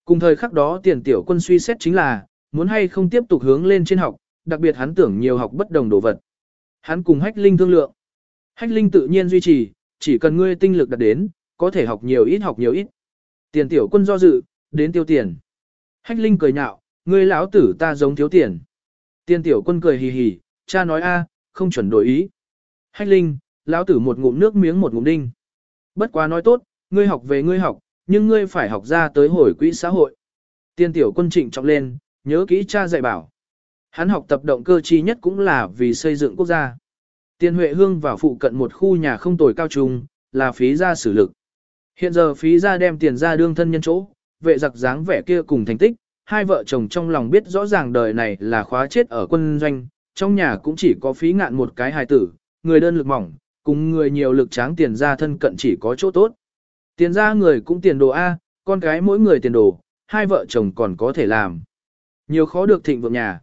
A: Cùng thời khắc đó tiền tiểu quân suy xét chính là, muốn hay không tiếp tục hướng lên trên học, đặc biệt hắn tưởng nhiều học bất đồng đồ vật. Hắn cùng Hách Linh thương lượng. Hách Linh tự nhiên duy trì, chỉ cần ngươi tinh lực đạt đến, có thể học nhiều ít học nhiều ít. Tiền tiểu quân do dự, đến tiêu tiền. Hách Linh cười nhạo, ngươi lão tử ta giống thiếu tiền. Tiền tiểu quân cười hì hì, cha nói a, không chuẩn đổi ý. Hách Linh, lão tử một ngụm nước miếng một ngụm đinh. Bất quá nói tốt, ngươi học về ngươi học, nhưng ngươi phải học ra tới hồi quỹ xã hội. Tiên tiểu quân trịnh trọng lên, nhớ kỹ cha dạy bảo. Hắn học tập động cơ chi nhất cũng là vì xây dựng quốc gia. Tiên Huệ Hương vào phụ cận một khu nhà không tồi cao trung, là phí gia xử lực. Hiện giờ phí gia đem tiền ra đương thân nhân chỗ, vệ giặc dáng vẻ kia cùng thành tích, hai vợ chồng trong lòng biết rõ ràng đời này là khóa chết ở quân doanh, trong nhà cũng chỉ có phí ngạn một cái hài tử, người đơn lực mỏng, cùng người nhiều lực tráng tiền ra thân cận chỉ có chỗ tốt. Tiền ra người cũng tiền đồ A, con cái mỗi người tiền đồ, hai vợ chồng còn có thể làm. Nhiều khó được thịnh vượng nhà.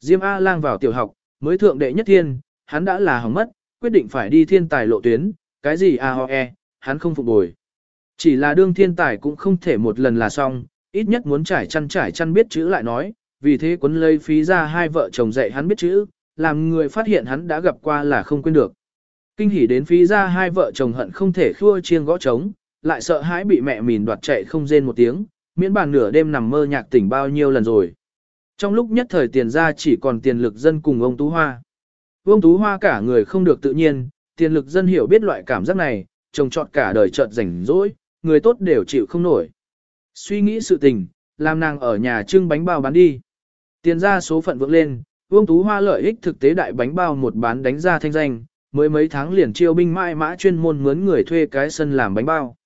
A: Diêm A lang vào tiểu học, mới thượng đệ nhất thiên, hắn đã là hỏng mất, quyết định phải đi thiên tài lộ tuyến, cái gì A ho e, hắn không phục bồi. Chỉ là đương thiên tài cũng không thể một lần là xong, ít nhất muốn trải chăn trải chăn biết chữ lại nói, vì thế quấn lấy phí ra hai vợ chồng dạy hắn biết chữ, làm người phát hiện hắn đã gặp qua là không quên được. Kinh hỉ đến phí ra hai vợ chồng hận không thể khua chiêng gõ trống, lại sợ hãi bị mẹ mìn đoạt chạy không rên một tiếng, miễn bàn nửa đêm nằm mơ nhạc tỉnh bao nhiêu lần rồi. Trong lúc nhất thời tiền ra chỉ còn tiền lực dân cùng ông Tú Hoa. Ông Tú Hoa cả người không được tự nhiên, tiền lực dân hiểu biết loại cảm giác này, trồng trọt cả đời chợt rảnh rỗi, người tốt đều chịu không nổi. Suy nghĩ sự tình, làm nàng ở nhà trưng bánh bao bán đi. Tiền ra số phận vượng lên, Vương Tú Hoa lợi ích thực tế đại bánh bao một bán đánh ra thanh danh, mới mấy tháng liền chiêu binh mãi mã chuyên môn mướn người thuê cái sân làm bánh bao.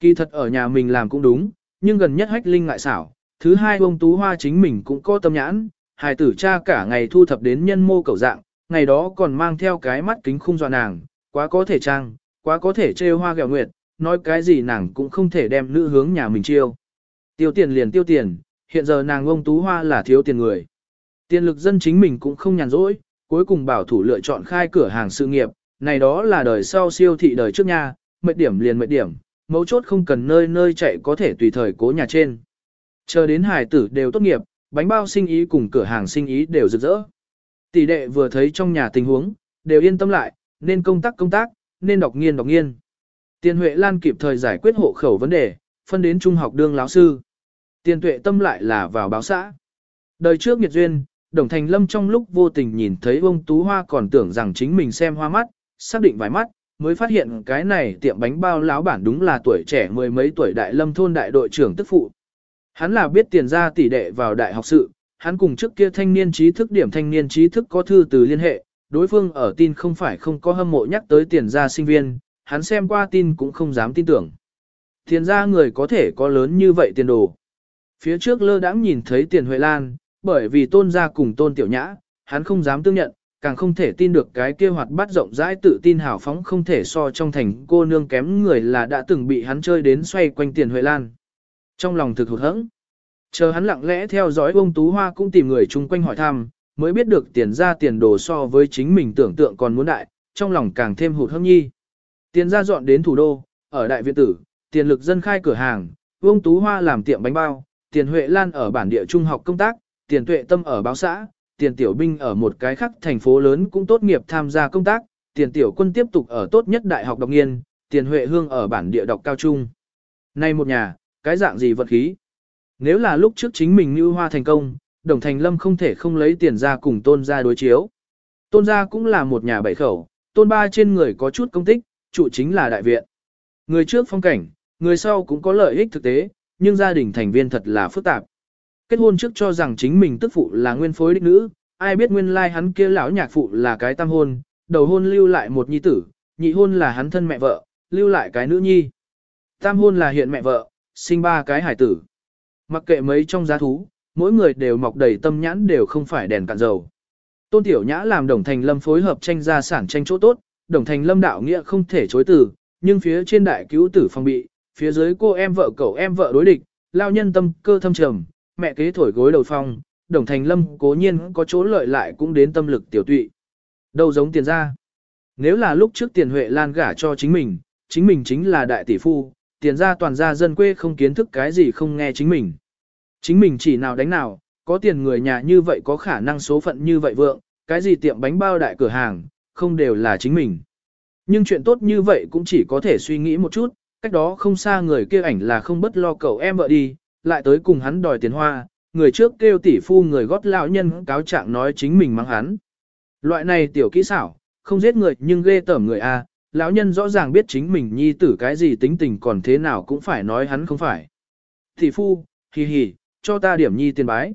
A: Kỳ thật ở nhà mình làm cũng đúng, nhưng gần nhất hách linh ngại xảo. Thứ hai ông Tú Hoa chính mình cũng có tâm nhãn, hài tử cha cả ngày thu thập đến nhân mô cầu dạng, ngày đó còn mang theo cái mắt kính khung dọa nàng, quá có thể trang, quá có thể trêu hoa gẹo nguyệt, nói cái gì nàng cũng không thể đem nữ hướng nhà mình chiêu. Tiêu tiền liền tiêu tiền, hiện giờ nàng ông Tú Hoa là thiếu tiền người. Tiền lực dân chính mình cũng không nhàn rỗi, cuối cùng bảo thủ lựa chọn khai cửa hàng sự nghiệp, này đó là đời sau siêu thị đời trước nha, mệt điểm liền mệt điểm, mấu chốt không cần nơi nơi chạy có thể tùy thời cố nhà trên. Chờ đến hải tử đều tốt nghiệp, bánh bao sinh ý cùng cửa hàng sinh ý đều rực rỡ. Tỷ đệ vừa thấy trong nhà tình huống, đều yên tâm lại, nên công tác công tác, nên đọc nghiên đọc nghiên. Tiền Huệ Lan kịp thời giải quyết hộ khẩu vấn đề, phân đến trung học đương lão sư. Tiền Tuệ Tâm lại là vào báo xã. Đời trước nghiệt duyên, Đồng Thành Lâm trong lúc vô tình nhìn thấy ông Tú Hoa còn tưởng rằng chính mình xem hoa mắt, xác định vài mắt, mới phát hiện cái này tiệm bánh bao lão bản đúng là tuổi trẻ mười mấy tuổi đại lâm thôn đại đội trưởng tức phụ. Hắn là biết tiền ra tỷ đệ vào đại học sự, hắn cùng trước kia thanh niên trí thức điểm thanh niên trí thức có thư từ liên hệ, đối phương ở tin không phải không có hâm mộ nhắc tới tiền ra sinh viên, hắn xem qua tin cũng không dám tin tưởng. Tiền ra người có thể có lớn như vậy tiền đồ. Phía trước lơ đãng nhìn thấy tiền Huệ Lan, bởi vì tôn gia cùng tôn tiểu nhã, hắn không dám tương nhận, càng không thể tin được cái kia hoạt bát rộng rãi tự tin hào phóng không thể so trong thành cô nương kém người là đã từng bị hắn chơi đến xoay quanh tiền Huệ Lan. Trong lòng thực hụt hẫng. Chờ hắn lặng lẽ theo dõi ông Tú Hoa cũng tìm người chung quanh hỏi thăm, mới biết được tiền ra tiền đồ so với chính mình tưởng tượng còn muốn đại, trong lòng càng thêm hụt hẫng nhi. Tiền ra dọn đến thủ đô, ở đại viện tử, tiền lực dân khai cửa hàng, ông Tú Hoa làm tiệm bánh bao, tiền Huệ Lan ở bản địa trung học công tác, tiền tuệ tâm ở báo xã, tiền tiểu binh ở một cái khác thành phố lớn cũng tốt nghiệp tham gia công tác, tiền tiểu quân tiếp tục ở tốt nhất đại học đọc nghiên, tiền huệ hương ở bản địa đọc cao trung. Nay một nhà, cái dạng gì vật khí? Nếu là lúc trước chính mình như hoa thành công, đồng thành lâm không thể không lấy tiền ra cùng tôn ra đối chiếu. Tôn gia cũng là một nhà bảy khẩu, tôn ba trên người có chút công tích, trụ chính là đại viện. Người trước phong cảnh, người sau cũng có lợi ích thực tế, nhưng gia đình thành viên thật là phức tạp. Kết hôn trước cho rằng chính mình tức phụ là nguyên phối đích nữ, ai biết nguyên lai like hắn kia lão nhạc phụ là cái tam hôn, đầu hôn lưu lại một nhi tử, nhị hôn là hắn thân mẹ vợ, lưu lại cái nữ nhi. Tam hôn là hiện mẹ vợ, sinh ba cái hải tử. Mặc kệ mấy trong giá thú, mỗi người đều mọc đầy tâm nhãn đều không phải đèn cạn dầu. Tôn Tiểu Nhã làm Đồng Thành Lâm phối hợp tranh gia sản tranh chỗ tốt, Đồng Thành Lâm đạo nghĩa không thể chối từ, nhưng phía trên đại cứu tử phòng bị, phía dưới cô em vợ cậu em vợ đối địch, lao nhân tâm cơ thâm trầm, mẹ kế thổi gối đầu phong, đồng thành lâm cố nhiên có chỗ lợi lại cũng đến tâm lực tiểu tụy. Đâu giống tiền ra. Nếu là lúc trước tiền Huệ Lan gả cho chính mình, chính mình chính là đại tỷ phu, tiền ra toàn gia dân quê không kiến thức cái gì không nghe chính mình. Chính mình chỉ nào đánh nào, có tiền người nhà như vậy có khả năng số phận như vậy vượng, cái gì tiệm bánh bao đại cửa hàng, không đều là chính mình. Nhưng chuyện tốt như vậy cũng chỉ có thể suy nghĩ một chút, cách đó không xa người kia ảnh là không bất lo cậu em vợ đi, lại tới cùng hắn đòi tiền hoa, người trước kêu tỷ phu người gót lão nhân cáo trạng nói chính mình mang hắn. Loại này tiểu kỹ xảo, không giết người nhưng ghê tởm người A, lão nhân rõ ràng biết chính mình nhi tử cái gì tính tình còn thế nào cũng phải nói hắn không phải. tỷ phu, hì hì, cho ta điểm nhi tiền bái.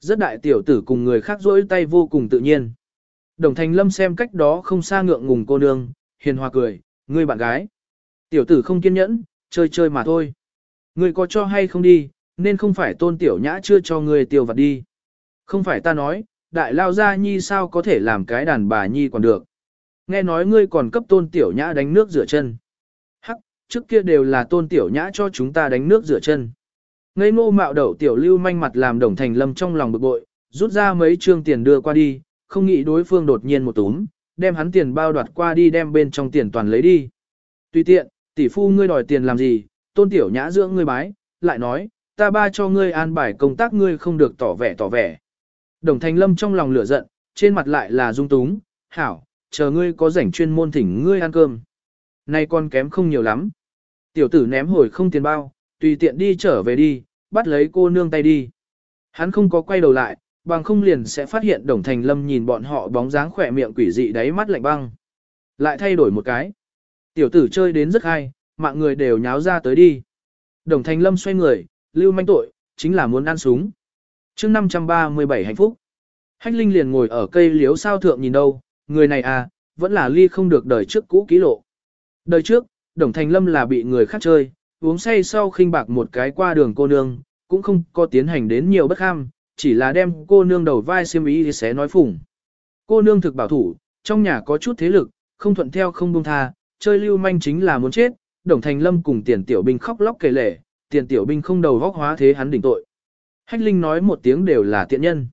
A: Rất đại tiểu tử cùng người khác rỗi tay vô cùng tự nhiên. Đồng thành lâm xem cách đó không xa ngượng ngùng cô nương, hiền hòa cười, ngươi bạn gái. Tiểu tử không kiên nhẫn, chơi chơi mà thôi. Ngươi có cho hay không đi, nên không phải tôn tiểu nhã chưa cho ngươi tiêu vặt đi. Không phải ta nói, đại lao gia nhi sao có thể làm cái đàn bà nhi còn được. Nghe nói ngươi còn cấp tôn tiểu nhã đánh nước rửa chân. Hắc, trước kia đều là tôn tiểu nhã cho chúng ta đánh nước rửa chân. Ngây ngô mạo đậu tiểu lưu manh mặt làm đồng thành lâm trong lòng bực bội, rút ra mấy trương tiền đưa qua đi, không nghĩ đối phương đột nhiên một túm, đem hắn tiền bao đoạt qua đi đem bên trong tiền toàn lấy đi. Tùy tiện, tỷ phu ngươi đòi tiền làm gì, tôn tiểu nhã dưỡng ngươi bái, lại nói, ta ba cho ngươi an bài công tác ngươi không được tỏ vẻ tỏ vẻ. Đồng thành lâm trong lòng lửa giận, trên mặt lại là dung túng, hảo, chờ ngươi có rảnh chuyên môn thỉnh ngươi ăn cơm. Nay con kém không nhiều lắm. Tiểu tử ném hồi không tiền bao, tùy tiện đi trở về đi, bắt lấy cô nương tay đi. Hắn không có quay đầu lại, bằng không liền sẽ phát hiện Đồng Thành Lâm nhìn bọn họ bóng dáng khỏe miệng quỷ dị đáy mắt lạnh băng. Lại thay đổi một cái. Tiểu tử chơi đến rất hay, mạng người đều nháo ra tới đi. Đồng Thành Lâm xoay người, lưu manh tội, chính là muốn ăn súng. chương 537 hạnh phúc. Hách Linh liền ngồi ở cây liếu sao thượng nhìn đâu, người này à, vẫn là ly không được đời trước cũ ký lộ. Đời trước, Đồng Thành Lâm là bị người khác chơi, uống say sau khinh bạc một cái qua đường cô nương, cũng không có tiến hành đến nhiều bất ham, chỉ là đem cô nương đầu vai xiêm ý thì sẽ nói phủng. Cô nương thực bảo thủ, trong nhà có chút thế lực, không thuận theo không buông tha, chơi lưu manh chính là muốn chết, Đồng Thành Lâm cùng tiền tiểu binh khóc lóc kể lể, tiền tiểu binh không đầu vóc hóa thế hắn đỉnh tội. Hách Linh nói một tiếng đều là tiện nhân.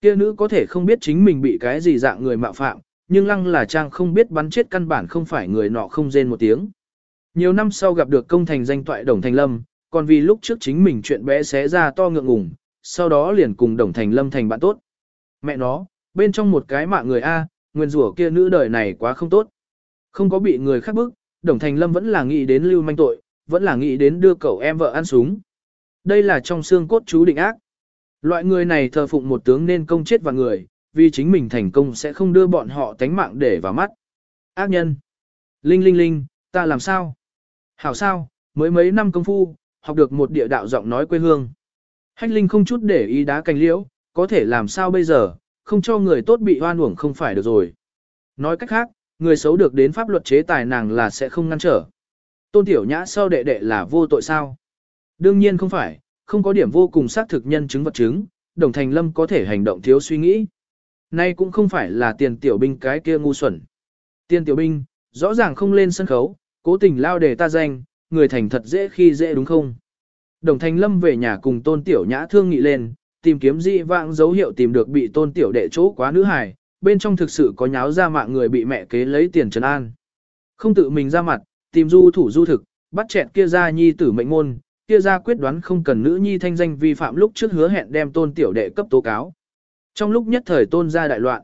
A: Kia nữ có thể không biết chính mình bị cái gì dạng người mạo phạm, nhưng lăng là trang không biết bắn chết căn bản không phải người nọ không rên một tiếng. Nhiều năm sau gặp được công thành danh toại Đồng Thành Lâm, còn vì lúc trước chính mình chuyện bé xé ra to ngượng ngùng, sau đó liền cùng Đồng Thành Lâm thành bạn tốt. Mẹ nó, bên trong một cái mạng người A, nguyên rủa kia nữ đời này quá không tốt. Không có bị người khác bức, Đồng Thành Lâm vẫn là nghĩ đến lưu manh tội, vẫn là nghĩ đến đưa cậu em vợ ăn súng. Đây là trong xương cốt chú định ác. Loại người này thờ phụng một tướng nên công chết vào người, vì chính mình thành công sẽ không đưa bọn họ tánh mạng để vào mắt. Ác nhân. Linh linh linh, ta làm sao? Hảo sao, mới mấy năm công phu, học được một địa đạo giọng nói quê hương. Hách linh không chút để ý đá cành liễu, có thể làm sao bây giờ, không cho người tốt bị hoan uổng không phải được rồi. Nói cách khác, người xấu được đến pháp luật chế tài nàng là sẽ không ngăn trở. Tôn tiểu nhã sau đệ đệ là vô tội sao? Đương nhiên không phải, không có điểm vô cùng xác thực nhân chứng vật chứng, đồng thành lâm có thể hành động thiếu suy nghĩ. Nay cũng không phải là tiền tiểu binh cái kia ngu xuẩn. Tiền tiểu binh, rõ ràng không lên sân khấu, cố tình lao để ta danh, người thành thật dễ khi dễ đúng không? Đồng thành lâm về nhà cùng tôn tiểu nhã thương nghị lên, tìm kiếm dị vãng dấu hiệu tìm được bị tôn tiểu đệ chỗ quá nữ hài, bên trong thực sự có nháo ra mạng người bị mẹ kế lấy tiền trấn an. Không tự mình ra mặt, tìm du thủ du thực, bắt chẹt kia ra nhi tử mệnh môn, kia ra quyết đoán không cần nữ nhi thanh danh vi phạm lúc trước hứa hẹn đem tôn tiểu đệ cấp tố cáo. Trong lúc nhất thời tôn ra đại loạn,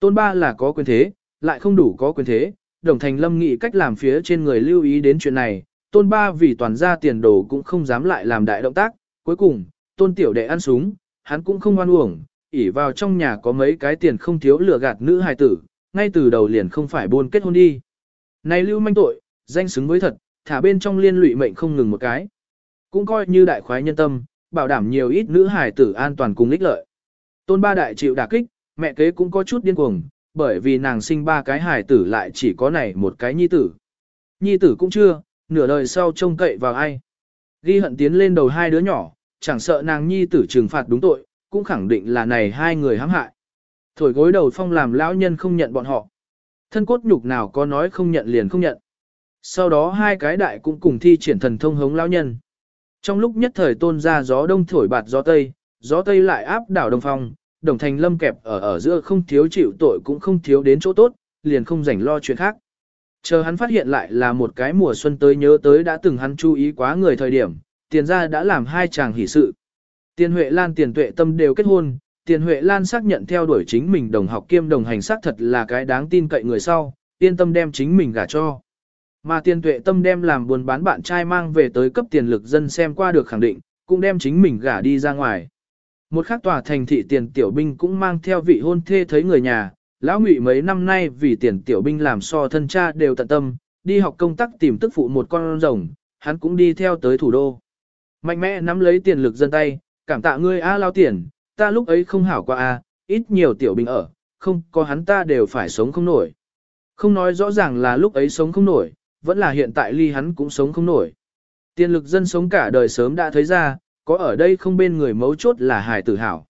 A: tôn ba là có quyền thế, lại không đủ có quyền thế, đồng thành lâm nghị cách làm phía trên người lưu ý đến chuyện này, tôn ba vì toàn ra tiền đồ cũng không dám lại làm đại động tác, cuối cùng, tôn tiểu đệ ăn súng, hắn cũng không oan uổng, ỉ vào trong nhà có mấy cái tiền không thiếu lừa gạt nữ hài tử, ngay từ đầu liền không phải buôn kết hôn đi. Này lưu manh tội, danh xứng với thật, thả bên trong liên lụy mệnh không ngừng một cái. Cũng coi như đại khoái nhân tâm, bảo đảm nhiều ít nữ hài tử an toàn cùng ích lợi. Tôn ba đại chịu đả kích, mẹ kế cũng có chút điên cuồng, bởi vì nàng sinh ba cái hài tử lại chỉ có này một cái nhi tử. Nhi tử cũng chưa, nửa đời sau trông cậy vào ai. Ghi hận tiến lên đầu hai đứa nhỏ, chẳng sợ nàng nhi tử trừng phạt đúng tội, cũng khẳng định là này hai người hãm hại. Thổi gối đầu phong làm lão nhân không nhận bọn họ. Thân cốt nhục nào có nói không nhận liền không nhận. Sau đó hai cái đại cũng cùng thi triển thần thông hống lão nhân. Trong lúc nhất thời tôn ra gió đông thổi bạt gió tây, gió tây lại áp đảo đông phong, đồng thành lâm kẹp ở ở giữa không thiếu chịu tội cũng không thiếu đến chỗ tốt, liền không rảnh lo chuyện khác. Chờ hắn phát hiện lại là một cái mùa xuân tới nhớ tới đã từng hắn chú ý quá người thời điểm, tiền ra đã làm hai chàng hỷ sự. Tiền Huệ Lan tiền tuệ tâm đều kết hôn, tiền Huệ Lan xác nhận theo đuổi chính mình đồng học kiêm đồng hành xác thật là cái đáng tin cậy người sau, yên tâm đem chính mình gả cho. Mà tiền tuệ tâm đem làm buồn bán bạn trai mang về tới cấp tiền lực dân xem qua được khẳng định, cũng đem chính mình gả đi ra ngoài. Một khác tòa thành thị tiền tiểu binh cũng mang theo vị hôn thê thấy người nhà, lão ngụy mấy năm nay vì tiền tiểu binh làm so thân cha đều tận tâm, đi học công tác tìm tức phụ một con rồng, hắn cũng đi theo tới thủ đô. Mạnh mẽ nắm lấy tiền lực dân tay, cảm tạ ngươi a lao tiền, ta lúc ấy không hảo qua a, ít nhiều tiểu binh ở, không có hắn ta đều phải sống không nổi. Không nói rõ ràng là lúc ấy sống không nổi, vẫn là hiện tại ly hắn cũng sống không nổi. Tiền lực dân sống cả đời sớm đã thấy ra, có ở đây không bên người mấu chốt là hài tử hảo.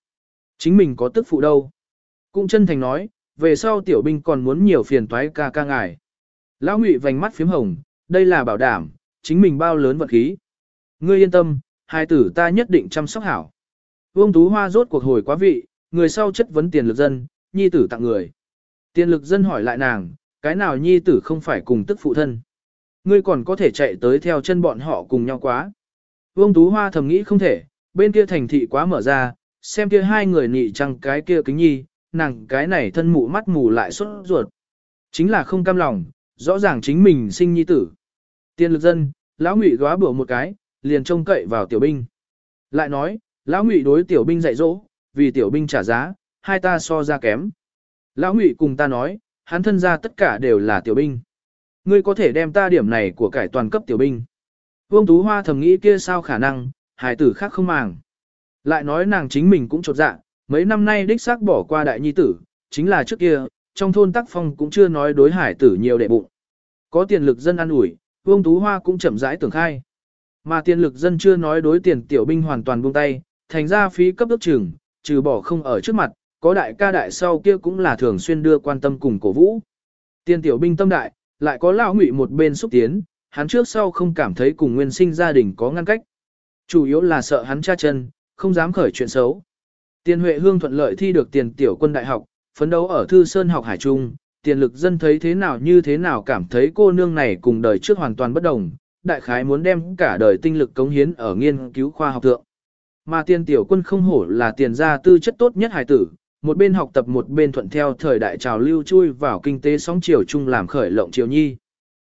A: Chính mình có tức phụ đâu. Cũng chân thành nói, về sau tiểu binh còn muốn nhiều phiền toái ca ca ngài. Lão Ngụy vành mắt phím hồng, đây là bảo đảm, chính mình bao lớn vật khí. Ngươi yên tâm, hai tử ta nhất định chăm sóc hảo. Vương Tú Hoa rốt cuộc hồi quá vị, người sau chất vấn tiền lực dân, nhi tử tặng người. Tiền lực dân hỏi lại nàng, cái nào nhi tử không phải cùng tức phụ thân. Ngươi còn có thể chạy tới theo chân bọn họ cùng nhau quá. Vương Tú Hoa thầm nghĩ không thể, bên kia thành thị quá mở ra, xem kia hai người nị trăng cái kia kính nhi, nàng cái này thân mụ mắt mù lại xuất ruột. Chính là không cam lòng, rõ ràng chính mình sinh nhi tử. Tiên lực dân, lão ngụy góa bữa một cái, liền trông cậy vào tiểu binh. Lại nói, lão ngụy đối tiểu binh dạy dỗ, vì tiểu binh trả giá, hai ta so ra kém. Lão ngụy cùng ta nói, hắn thân ra tất cả đều là tiểu binh. Ngươi có thể đem ta điểm này của cải toàn cấp tiểu binh. Vương Tú Hoa thầm nghĩ kia sao khả năng, hài tử khác không màng. Lại nói nàng chính mình cũng trột dạ, mấy năm nay đích xác bỏ qua đại nhi tử, chính là trước kia, trong thôn tác phong cũng chưa nói đối hải tử nhiều đệ bụng. Có tiền lực dân ăn ủi, Vương Tú Hoa cũng chậm rãi tưởng khai. Mà tiền lực dân chưa nói đối tiền tiểu binh hoàn toàn buông tay, thành ra phí cấp ước trưởng, trừ bỏ không ở trước mặt, có đại ca đại sau kia cũng là thường xuyên đưa quan tâm cùng cổ vũ. Tiền tiểu binh tâm đại, lại có lão ngụy một bên xúc tiến, hắn trước sau không cảm thấy cùng nguyên sinh gia đình có ngăn cách. Chủ yếu là sợ hắn cha chân, không dám khởi chuyện xấu. Tiền Huệ Hương thuận lợi thi được tiền tiểu quân đại học, phấn đấu ở Thư Sơn học Hải Trung, tiền lực dân thấy thế nào như thế nào cảm thấy cô nương này cùng đời trước hoàn toàn bất đồng, đại khái muốn đem cả đời tinh lực cống hiến ở nghiên cứu khoa học thượng. Mà tiền tiểu quân không hổ là tiền gia tư chất tốt nhất hải tử, một bên học tập một bên thuận theo thời đại trào lưu chui vào kinh tế sóng chiều chung làm khởi lộng chiều nhi.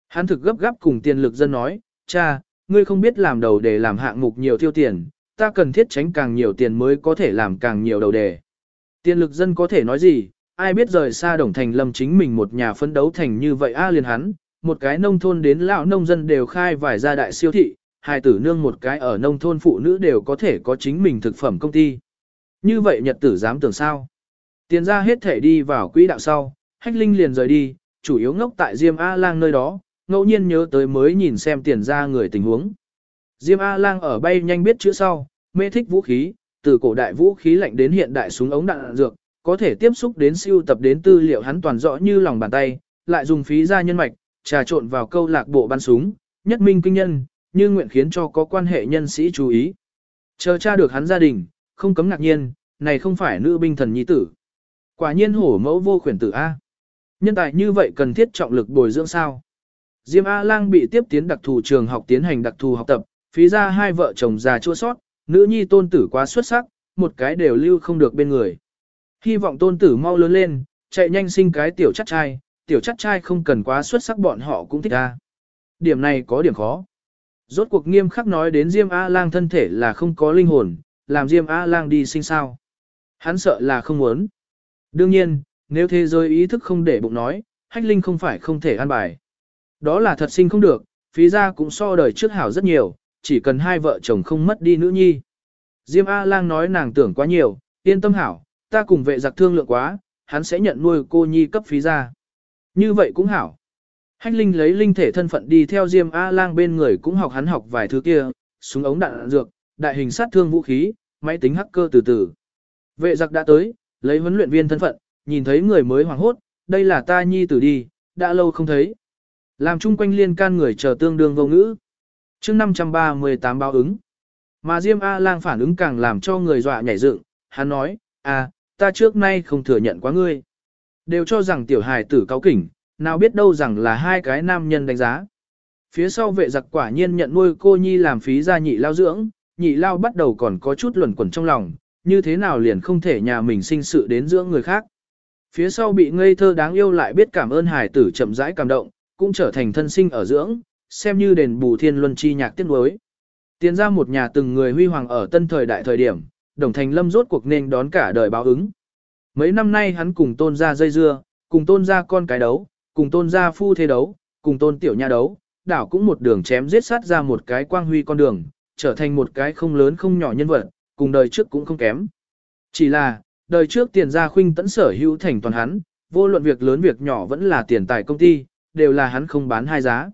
A: Hắn thực gấp gáp cùng tiền lực dân nói, cha, ngươi không biết làm đầu để làm hạng mục nhiều tiêu tiền, ta cần thiết tránh càng nhiều tiền mới có thể làm càng nhiều đầu đề. Tiền lực dân có thể nói gì, ai biết rời xa đồng thành lâm chính mình một nhà phấn đấu thành như vậy a liền hắn, một cái nông thôn đến lão nông dân đều khai vài gia đại siêu thị, hai tử nương một cái ở nông thôn phụ nữ đều có thể có chính mình thực phẩm công ty. Như vậy nhật tử dám tưởng sao? Tiền ra hết thể đi vào quỹ đạo sau, hách linh liền rời đi, chủ yếu ngốc tại Diêm A-lang nơi đó, ngẫu nhiên nhớ tới mới nhìn xem tiền ra người tình huống. Diêm A-lang ở bay nhanh biết chữ sau, mê thích vũ khí, từ cổ đại vũ khí lạnh đến hiện đại súng ống đạn dược, có thể tiếp xúc đến siêu tập đến tư liệu hắn toàn rõ như lòng bàn tay, lại dùng phí ra nhân mạch, trà trộn vào câu lạc bộ bắn súng, nhất minh kinh nhân, như nguyện khiến cho có quan hệ nhân sĩ chú ý. Chờ tra được hắn gia đình, không cấm ngạc nhiên, này không phải nữ binh thần nhi tử. Quả nhiên hổ mẫu vô khuyển tử A. Nhân tài như vậy cần thiết trọng lực bồi dưỡng sao. Diêm A-lang bị tiếp tiến đặc thù trường học tiến hành đặc thù học tập, phí ra hai vợ chồng già chua sót, nữ nhi tôn tử quá xuất sắc, một cái đều lưu không được bên người. Hy vọng tôn tử mau lớn lên, chạy nhanh sinh cái tiểu chắc trai, tiểu chắc trai không cần quá xuất sắc bọn họ cũng thích a Điểm này có điểm khó. Rốt cuộc nghiêm khắc nói đến Diêm A-lang thân thể là không có linh hồn, làm Diêm A-lang đi sinh sao. Hắn sợ là không muốn. Đương nhiên, nếu thế giới ý thức không để bụng nói, hách linh không phải không thể an bài. Đó là thật sinh không được, phí ra cũng so đời trước hảo rất nhiều, chỉ cần hai vợ chồng không mất đi nữ nhi. Diêm A-lang nói nàng tưởng quá nhiều, yên tâm hảo, ta cùng vệ giặc thương lượng quá, hắn sẽ nhận nuôi cô nhi cấp phí ra. Như vậy cũng hảo. Hách Linh lấy linh thể thân phận đi theo Diêm A-lang bên người cũng học hắn học vài thứ kia, súng ống đạn dược, đại hình sát thương vũ khí, máy tính hacker từ từ. Vệ giặc đã tới, lấy huấn luyện viên thân phận, nhìn thấy người mới hoảng hốt, đây là ta nhi tử đi, đã lâu không thấy. Làm chung quanh liên can người chờ tương đương vô ngữ chương 538 báo ứng. Mà Diêm A-lang phản ứng càng làm cho người dọa nhảy dựng, hắn nói, à, ta trước nay không thừa nhận quá ngươi. Đều cho rằng tiểu hài tử cáo kỉnh, nào biết đâu rằng là hai cái nam nhân đánh giá. Phía sau vệ giặc quả nhiên nhận nuôi cô nhi làm phí gia nhị lao dưỡng, nhị lao bắt đầu còn có chút luẩn quẩn trong lòng, như thế nào liền không thể nhà mình sinh sự đến dưỡng người khác. Phía sau bị ngây thơ đáng yêu lại biết cảm ơn hài tử chậm rãi cảm động, cũng trở thành thân sinh ở dưỡng, xem như đền bù thiên luân chi nhạc tiết đối. Tiến ra một nhà từng người huy hoàng ở tân thời đại thời điểm, đồng thành lâm rốt cuộc nên đón cả đời báo ứng. Mấy năm nay hắn cùng tôn ra dây dưa, cùng tôn gia con cái đấu, cùng tôn gia phu thế đấu, cùng tôn tiểu nha đấu, đảo cũng một đường chém giết sát ra một cái quang huy con đường, trở thành một cái không lớn không nhỏ nhân vật, cùng đời trước cũng không kém. Chỉ là, đời trước tiền gia khuynh tẫn sở hữu thành toàn hắn, vô luận việc lớn việc nhỏ vẫn là tiền tài công ty, đều là hắn không bán hai giá.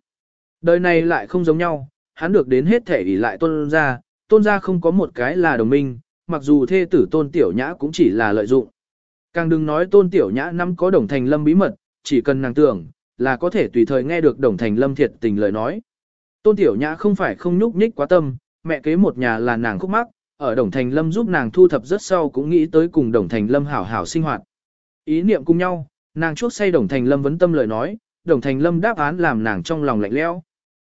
A: Đời này lại không giống nhau, hắn được đến hết thể ỷ lại tôn gia, tôn gia không có một cái là đồng minh, mặc dù thê tử tôn tiểu nhã cũng chỉ là lợi dụng. Càng đừng nói tôn tiểu nhã năm có đồng thành lâm bí mật, chỉ cần nàng tưởng, là có thể tùy thời nghe được đồng thành lâm thiệt tình lời nói. Tôn tiểu nhã không phải không nhúc nhích quá tâm, mẹ kế một nhà là nàng khúc mắc, ở đồng thành lâm giúp nàng thu thập rất sau cũng nghĩ tới cùng đồng thành lâm hảo hảo sinh hoạt. Ý niệm cùng nhau, nàng chuốc say đồng thành lâm vấn tâm lời nói, đồng thành lâm đáp án làm nàng trong lòng lạnh lẽo.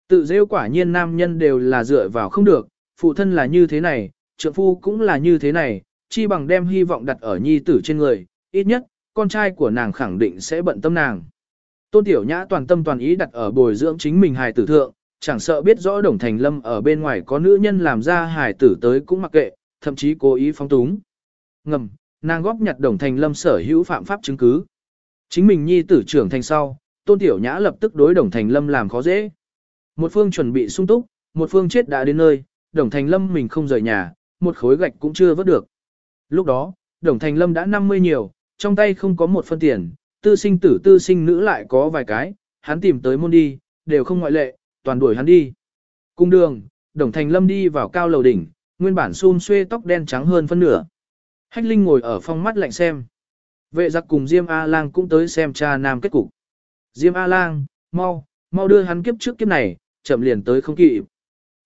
A: Tự rêu quả nhiên nam nhân đều là dựa vào không được, phụ thân là như thế này, trượng phu cũng là như thế này, chi bằng đem hy vọng đặt ở nhi tử trên người, ít nhất, con trai của nàng khẳng định sẽ bận tâm nàng. Tôn Tiểu Nhã toàn tâm toàn ý đặt ở bồi dưỡng chính mình hài tử thượng, chẳng sợ biết rõ Đồng Thành Lâm ở bên ngoài có nữ nhân làm ra hài tử tới cũng mặc kệ, thậm chí cố ý phóng túng. Ngầm, nàng góp nhặt Đồng Thành Lâm sở hữu phạm pháp chứng cứ. Chính mình nhi tử trưởng thành sau, Tôn Tiểu Nhã lập tức đối Đồng Thành Lâm làm khó dễ. Một phương chuẩn bị sung túc, một phương chết đã đến nơi, Đồng Thành Lâm mình không rời nhà, một khối gạch cũng chưa vớt được. Lúc đó, Đồng Thành Lâm đã 50 nhiều, trong tay không có một phân tiền, tư sinh tử tư sinh nữ lại có vài cái, hắn tìm tới môn đi, đều không ngoại lệ, toàn đuổi hắn đi. Cung đường, Đồng Thành Lâm đi vào cao lầu đỉnh, nguyên bản xun xuê tóc đen trắng hơn phân nửa. Hách Linh ngồi ở phong mắt lạnh xem. Vệ giặc cùng Diêm A-Lang cũng tới xem cha nam kết cục. Diêm A-Lang, mau, mau đưa hắn kiếp trước kiếp này, chậm liền tới không kịp.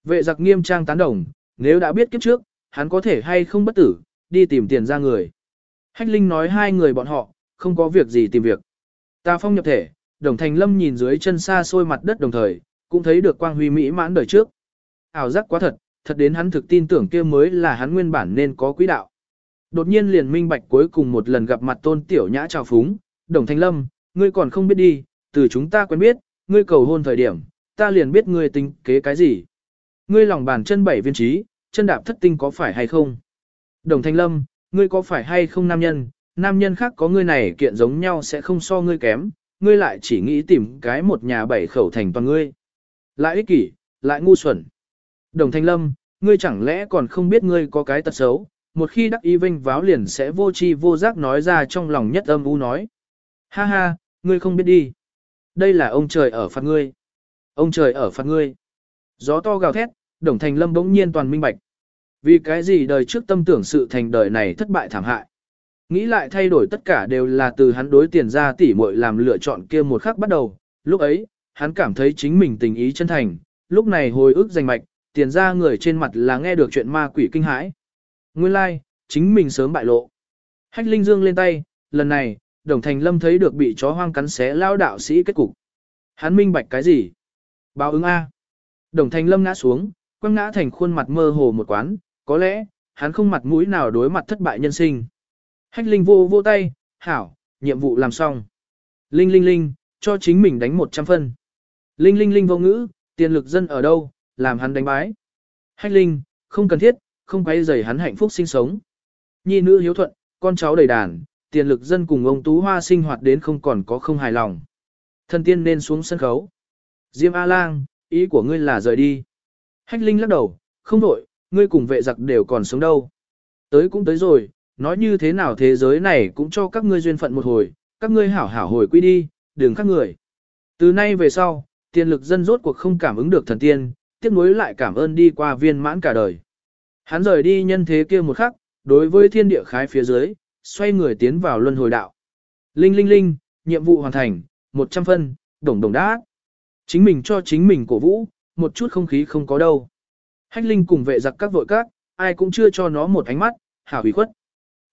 A: Vệ giặc nghiêm trang tán đồng, nếu đã biết kiếp trước, hắn có thể hay không bất tử, đi tìm tiền ra người. Hách Linh nói hai người bọn họ, không có việc gì tìm việc. Ta phong nhập thể, đồng thành lâm nhìn dưới chân xa xôi mặt đất đồng thời, cũng thấy được quang huy mỹ mãn đời trước. Ảo giác quá thật, thật đến hắn thực tin tưởng kia mới là hắn nguyên bản nên có quỹ đạo. Đột nhiên liền minh bạch cuối cùng một lần gặp mặt tôn tiểu nhã chào phúng, đồng thanh lâm, ngươi còn không biết đi, từ chúng ta quen biết, ngươi cầu hôn thời điểm, ta liền biết ngươi tính kế cái gì. Ngươi lòng bàn chân bảy viên trí, chân đạp thất tinh có phải hay không? Đồng Thanh Lâm, ngươi có phải hay không nam nhân, nam nhân khác có ngươi này kiện giống nhau sẽ không so ngươi kém, ngươi lại chỉ nghĩ tìm cái một nhà bảy khẩu thành toàn ngươi. Lại ích kỷ, lại ngu xuẩn. Đồng Thanh Lâm, ngươi chẳng lẽ còn không biết ngươi có cái tật xấu, một khi đắc ý vinh váo liền sẽ vô chi vô giác nói ra trong lòng nhất âm u nói. Ha ha, ngươi không biết đi. Đây là ông trời ở phạt ngươi. Ông trời ở phạt ngươi. Gió to gào thét, Đồng Thành Lâm bỗng nhiên toàn minh bạch. Vì cái gì đời trước tâm tưởng sự thành đời này thất bại thảm hại. Nghĩ lại thay đổi tất cả đều là từ hắn đối tiền ra tỉ muội làm lựa chọn kia một khắc bắt đầu. Lúc ấy, hắn cảm thấy chính mình tình ý chân thành. Lúc này hồi ức danh mạch, tiền ra người trên mặt là nghe được chuyện ma quỷ kinh hãi. Nguyên lai, like, chính mình sớm bại lộ. Hách Linh Dương lên tay, lần này, Đồng Thành Lâm thấy được bị chó hoang cắn xé lao đạo sĩ kết cục. Hắn minh bạch cái gì? Báo ứng A. Đồng Thành Lâm ngã xuống, quăng ngã thành khuôn mặt mơ hồ một quán, có lẽ, hắn không mặt mũi nào đối mặt thất bại nhân sinh. Hách Linh vô vô tay, hảo, nhiệm vụ làm xong. Linh Linh Linh, cho chính mình đánh 100 phân. Linh Linh Linh vô ngữ, tiền lực dân ở đâu, làm hắn đánh bái. Hách Linh, không cần thiết, không quay rầy hắn hạnh phúc sinh sống. Nhi nữ hiếu thuận, con cháu đầy đàn, tiền lực dân cùng ông Tú Hoa sinh hoạt đến không còn có không hài lòng. Thần tiên nên xuống sân khấu. Diêm A-Lang, ý của ngươi là rời đi. Hách Linh lắc đầu, không đổi, ngươi cùng vệ giặc đều còn sống đâu. Tới cũng tới rồi, nói như thế nào thế giới này cũng cho các ngươi duyên phận một hồi, các ngươi hảo hảo hồi quy đi, đừng các người. Từ nay về sau, tiền lực dân rốt cuộc không cảm ứng được thần tiên, tiếc nuối lại cảm ơn đi qua viên mãn cả đời. Hắn rời đi nhân thế kia một khắc, đối với thiên địa khái phía dưới, xoay người tiến vào luân hồi đạo. Linh linh linh, nhiệm vụ hoàn thành, 100 phân, đồng đồng đá. Chính mình cho chính mình cổ vũ, một chút không khí không có đâu. Hách Linh cùng vệ giặc các vội các, ai cũng chưa cho nó một ánh mắt, hảo hủy khuất.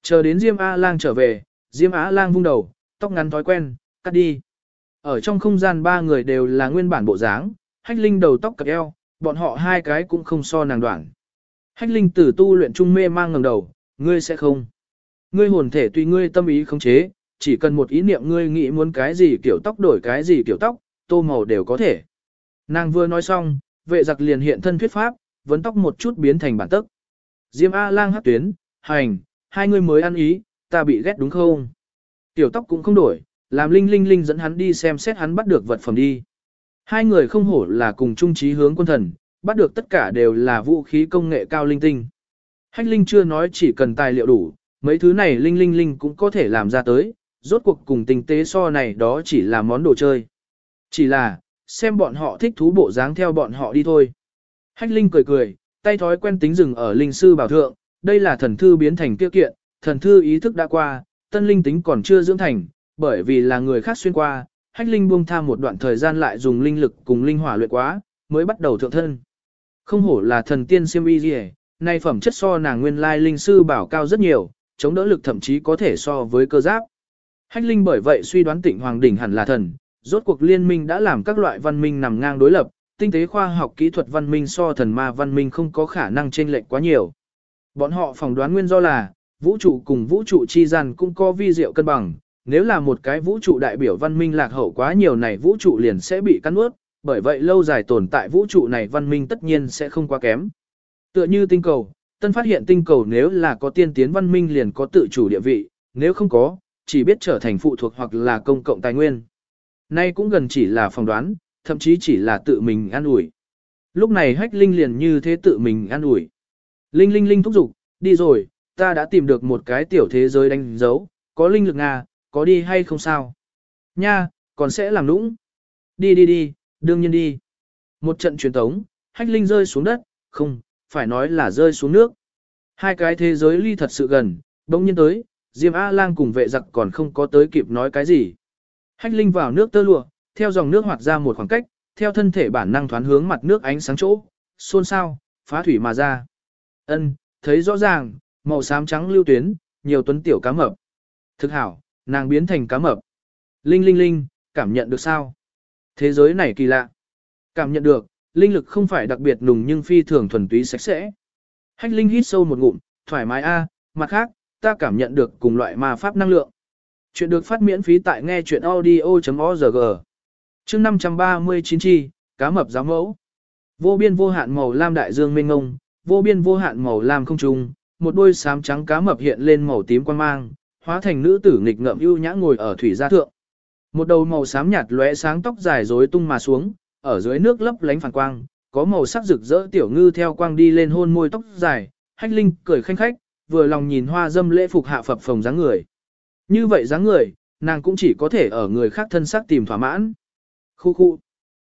A: Chờ đến Diêm A-Lang trở về, Diêm A-Lang vung đầu, tóc ngắn thói quen, cắt đi. Ở trong không gian ba người đều là nguyên bản bộ dáng, Hách Linh đầu tóc cặp eo, bọn họ hai cái cũng không so nàng đoạn. Hách Linh tử tu luyện trung mê mang ngẩng đầu, ngươi sẽ không. Ngươi hồn thể tùy ngươi tâm ý khống chế, chỉ cần một ý niệm ngươi nghĩ muốn cái gì kiểu tóc đổi cái gì kiểu tóc, tô màu đều có thể. Nàng vừa nói xong, vệ giặc liền hiện thân thuyết pháp, vấn tóc một chút biến thành bản tức. Diêm A-lang hát tuyến, hành, hai người mới ăn ý, ta bị ghét đúng không? Tiểu tóc cũng không đổi, làm Linh Linh Linh dẫn hắn đi xem xét hắn bắt được vật phẩm đi. Hai người không hổ là cùng chung trí hướng quân thần, bắt được tất cả đều là vũ khí công nghệ cao linh tinh. Hách Linh chưa nói chỉ cần tài liệu đủ, mấy thứ này Linh Linh Linh cũng có thể làm ra tới, rốt cuộc cùng tình tế so này đó chỉ là món đồ chơi. Chỉ là, xem bọn họ thích thú bộ dáng theo bọn họ đi thôi. Hách Linh cười cười, tay thói quen tính dừng ở linh sư bảo thượng, đây là thần thư biến thành tiêu kiện, thần thư ý thức đã qua, tân linh tính còn chưa dưỡng thành, bởi vì là người khác xuyên qua, hách linh buông tham một đoạn thời gian lại dùng linh lực cùng linh hỏa luyện quá, mới bắt đầu thượng thân. Không hổ là thần tiên siêm y gì nay phẩm chất so nàng nguyên lai linh sư bảo cao rất nhiều, chống đỡ lực thậm chí có thể so với cơ giáp. Hách linh bởi vậy suy đoán tịnh hoàng đỉnh hẳn là thần, rốt cuộc liên minh đã làm các loại văn minh nằm ngang đối lập, tinh tế khoa học kỹ thuật văn minh so thần ma văn minh không có khả năng chênh lệch quá nhiều. Bọn họ phỏng đoán nguyên do là, vũ trụ cùng vũ trụ chi gian cũng có vi diệu cân bằng, nếu là một cái vũ trụ đại biểu văn minh lạc hậu quá nhiều này vũ trụ liền sẽ bị cắn ướt, bởi vậy lâu dài tồn tại vũ trụ này văn minh tất nhiên sẽ không quá kém. Tựa như tinh cầu, tân phát hiện tinh cầu nếu là có tiên tiến văn minh liền có tự chủ địa vị, nếu không có, chỉ biết trở thành phụ thuộc hoặc là công cộng tài nguyên. Nay cũng gần chỉ là phỏng đoán, thậm chí chỉ là tự mình an ủi. Lúc này hách linh liền như thế tự mình an ủi. Linh linh linh thúc giục, đi rồi, ta đã tìm được một cái tiểu thế giới đánh dấu, có linh lực Nga, có đi hay không sao? Nha, còn sẽ làm lũng. Đi đi đi, đương nhiên đi. Một trận truyền tống, hách linh rơi xuống đất, không, phải nói là rơi xuống nước. Hai cái thế giới ly thật sự gần, đông nhiên tới, Diêm A-lang cùng vệ giặc còn không có tới kịp nói cái gì. Hách linh vào nước tơ lụa, theo dòng nước hoạt ra một khoảng cách, theo thân thể bản năng thoán hướng mặt nước ánh sáng chỗ, xôn xao, phá thủy mà ra. Ân, thấy rõ ràng, màu xám trắng lưu tuyến, nhiều tuấn tiểu cá mập. Thực hảo, nàng biến thành cá mập. Linh linh linh, cảm nhận được sao? Thế giới này kỳ lạ. Cảm nhận được, linh lực không phải đặc biệt nùng nhưng phi thường thuần túy sạch sẽ. Hách linh hít sâu một ngụm, thoải mái a, mặt khác, ta cảm nhận được cùng loại ma pháp năng lượng. Chuyện được phát miễn phí tại nghe chuyện audio.org. Chương 539 chi, cá mập giáo mẫu. Vô biên vô hạn màu lam đại dương mênh ngông, vô biên vô hạn màu lam không trung, một đôi xám trắng cá mập hiện lên màu tím quan mang, hóa thành nữ tử nghịch ngợm ưu nhã ngồi ở thủy gia thượng. Một đầu màu xám nhạt lóe sáng tóc dài rối tung mà xuống, ở dưới nước lấp lánh phản quang, có màu sắc rực rỡ tiểu ngư theo quang đi lên hôn môi tóc dài, hách linh cười khanh khách, vừa lòng nhìn hoa dâm lễ phục hạ phập phồng dáng người. Như vậy dáng người, nàng cũng chỉ có thể ở người khác thân xác tìm thỏa mãn. Khu khu.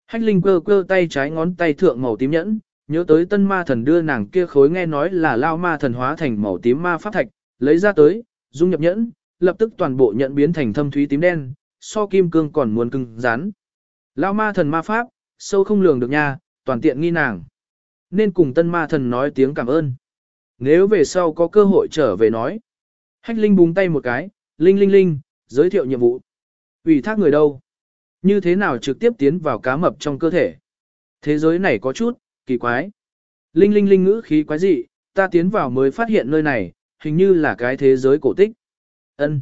A: Hách linh cơ cơ tay trái ngón tay thượng màu tím nhẫn, nhớ tới tân ma thần đưa nàng kia khối nghe nói là lao ma thần hóa thành màu tím ma pháp thạch, lấy ra tới, dung nhập nhẫn, lập tức toàn bộ nhẫn biến thành thâm thúy tím đen, so kim cương còn muốn cứng rắn. Lao ma thần ma pháp, sâu không lường được nha, toàn tiện nghi nàng. Nên cùng tân ma thần nói tiếng cảm ơn. Nếu về sau có cơ hội trở về nói. Hách Linh búng tay một cái, Linh Linh Linh, giới thiệu nhiệm vụ. ủy thác người đâu? Như thế nào trực tiếp tiến vào cá mập trong cơ thể? Thế giới này có chút, kỳ quái. Linh Linh Linh ngữ khí quái dị, ta tiến vào mới phát hiện nơi này, hình như là cái thế giới cổ tích. Ân.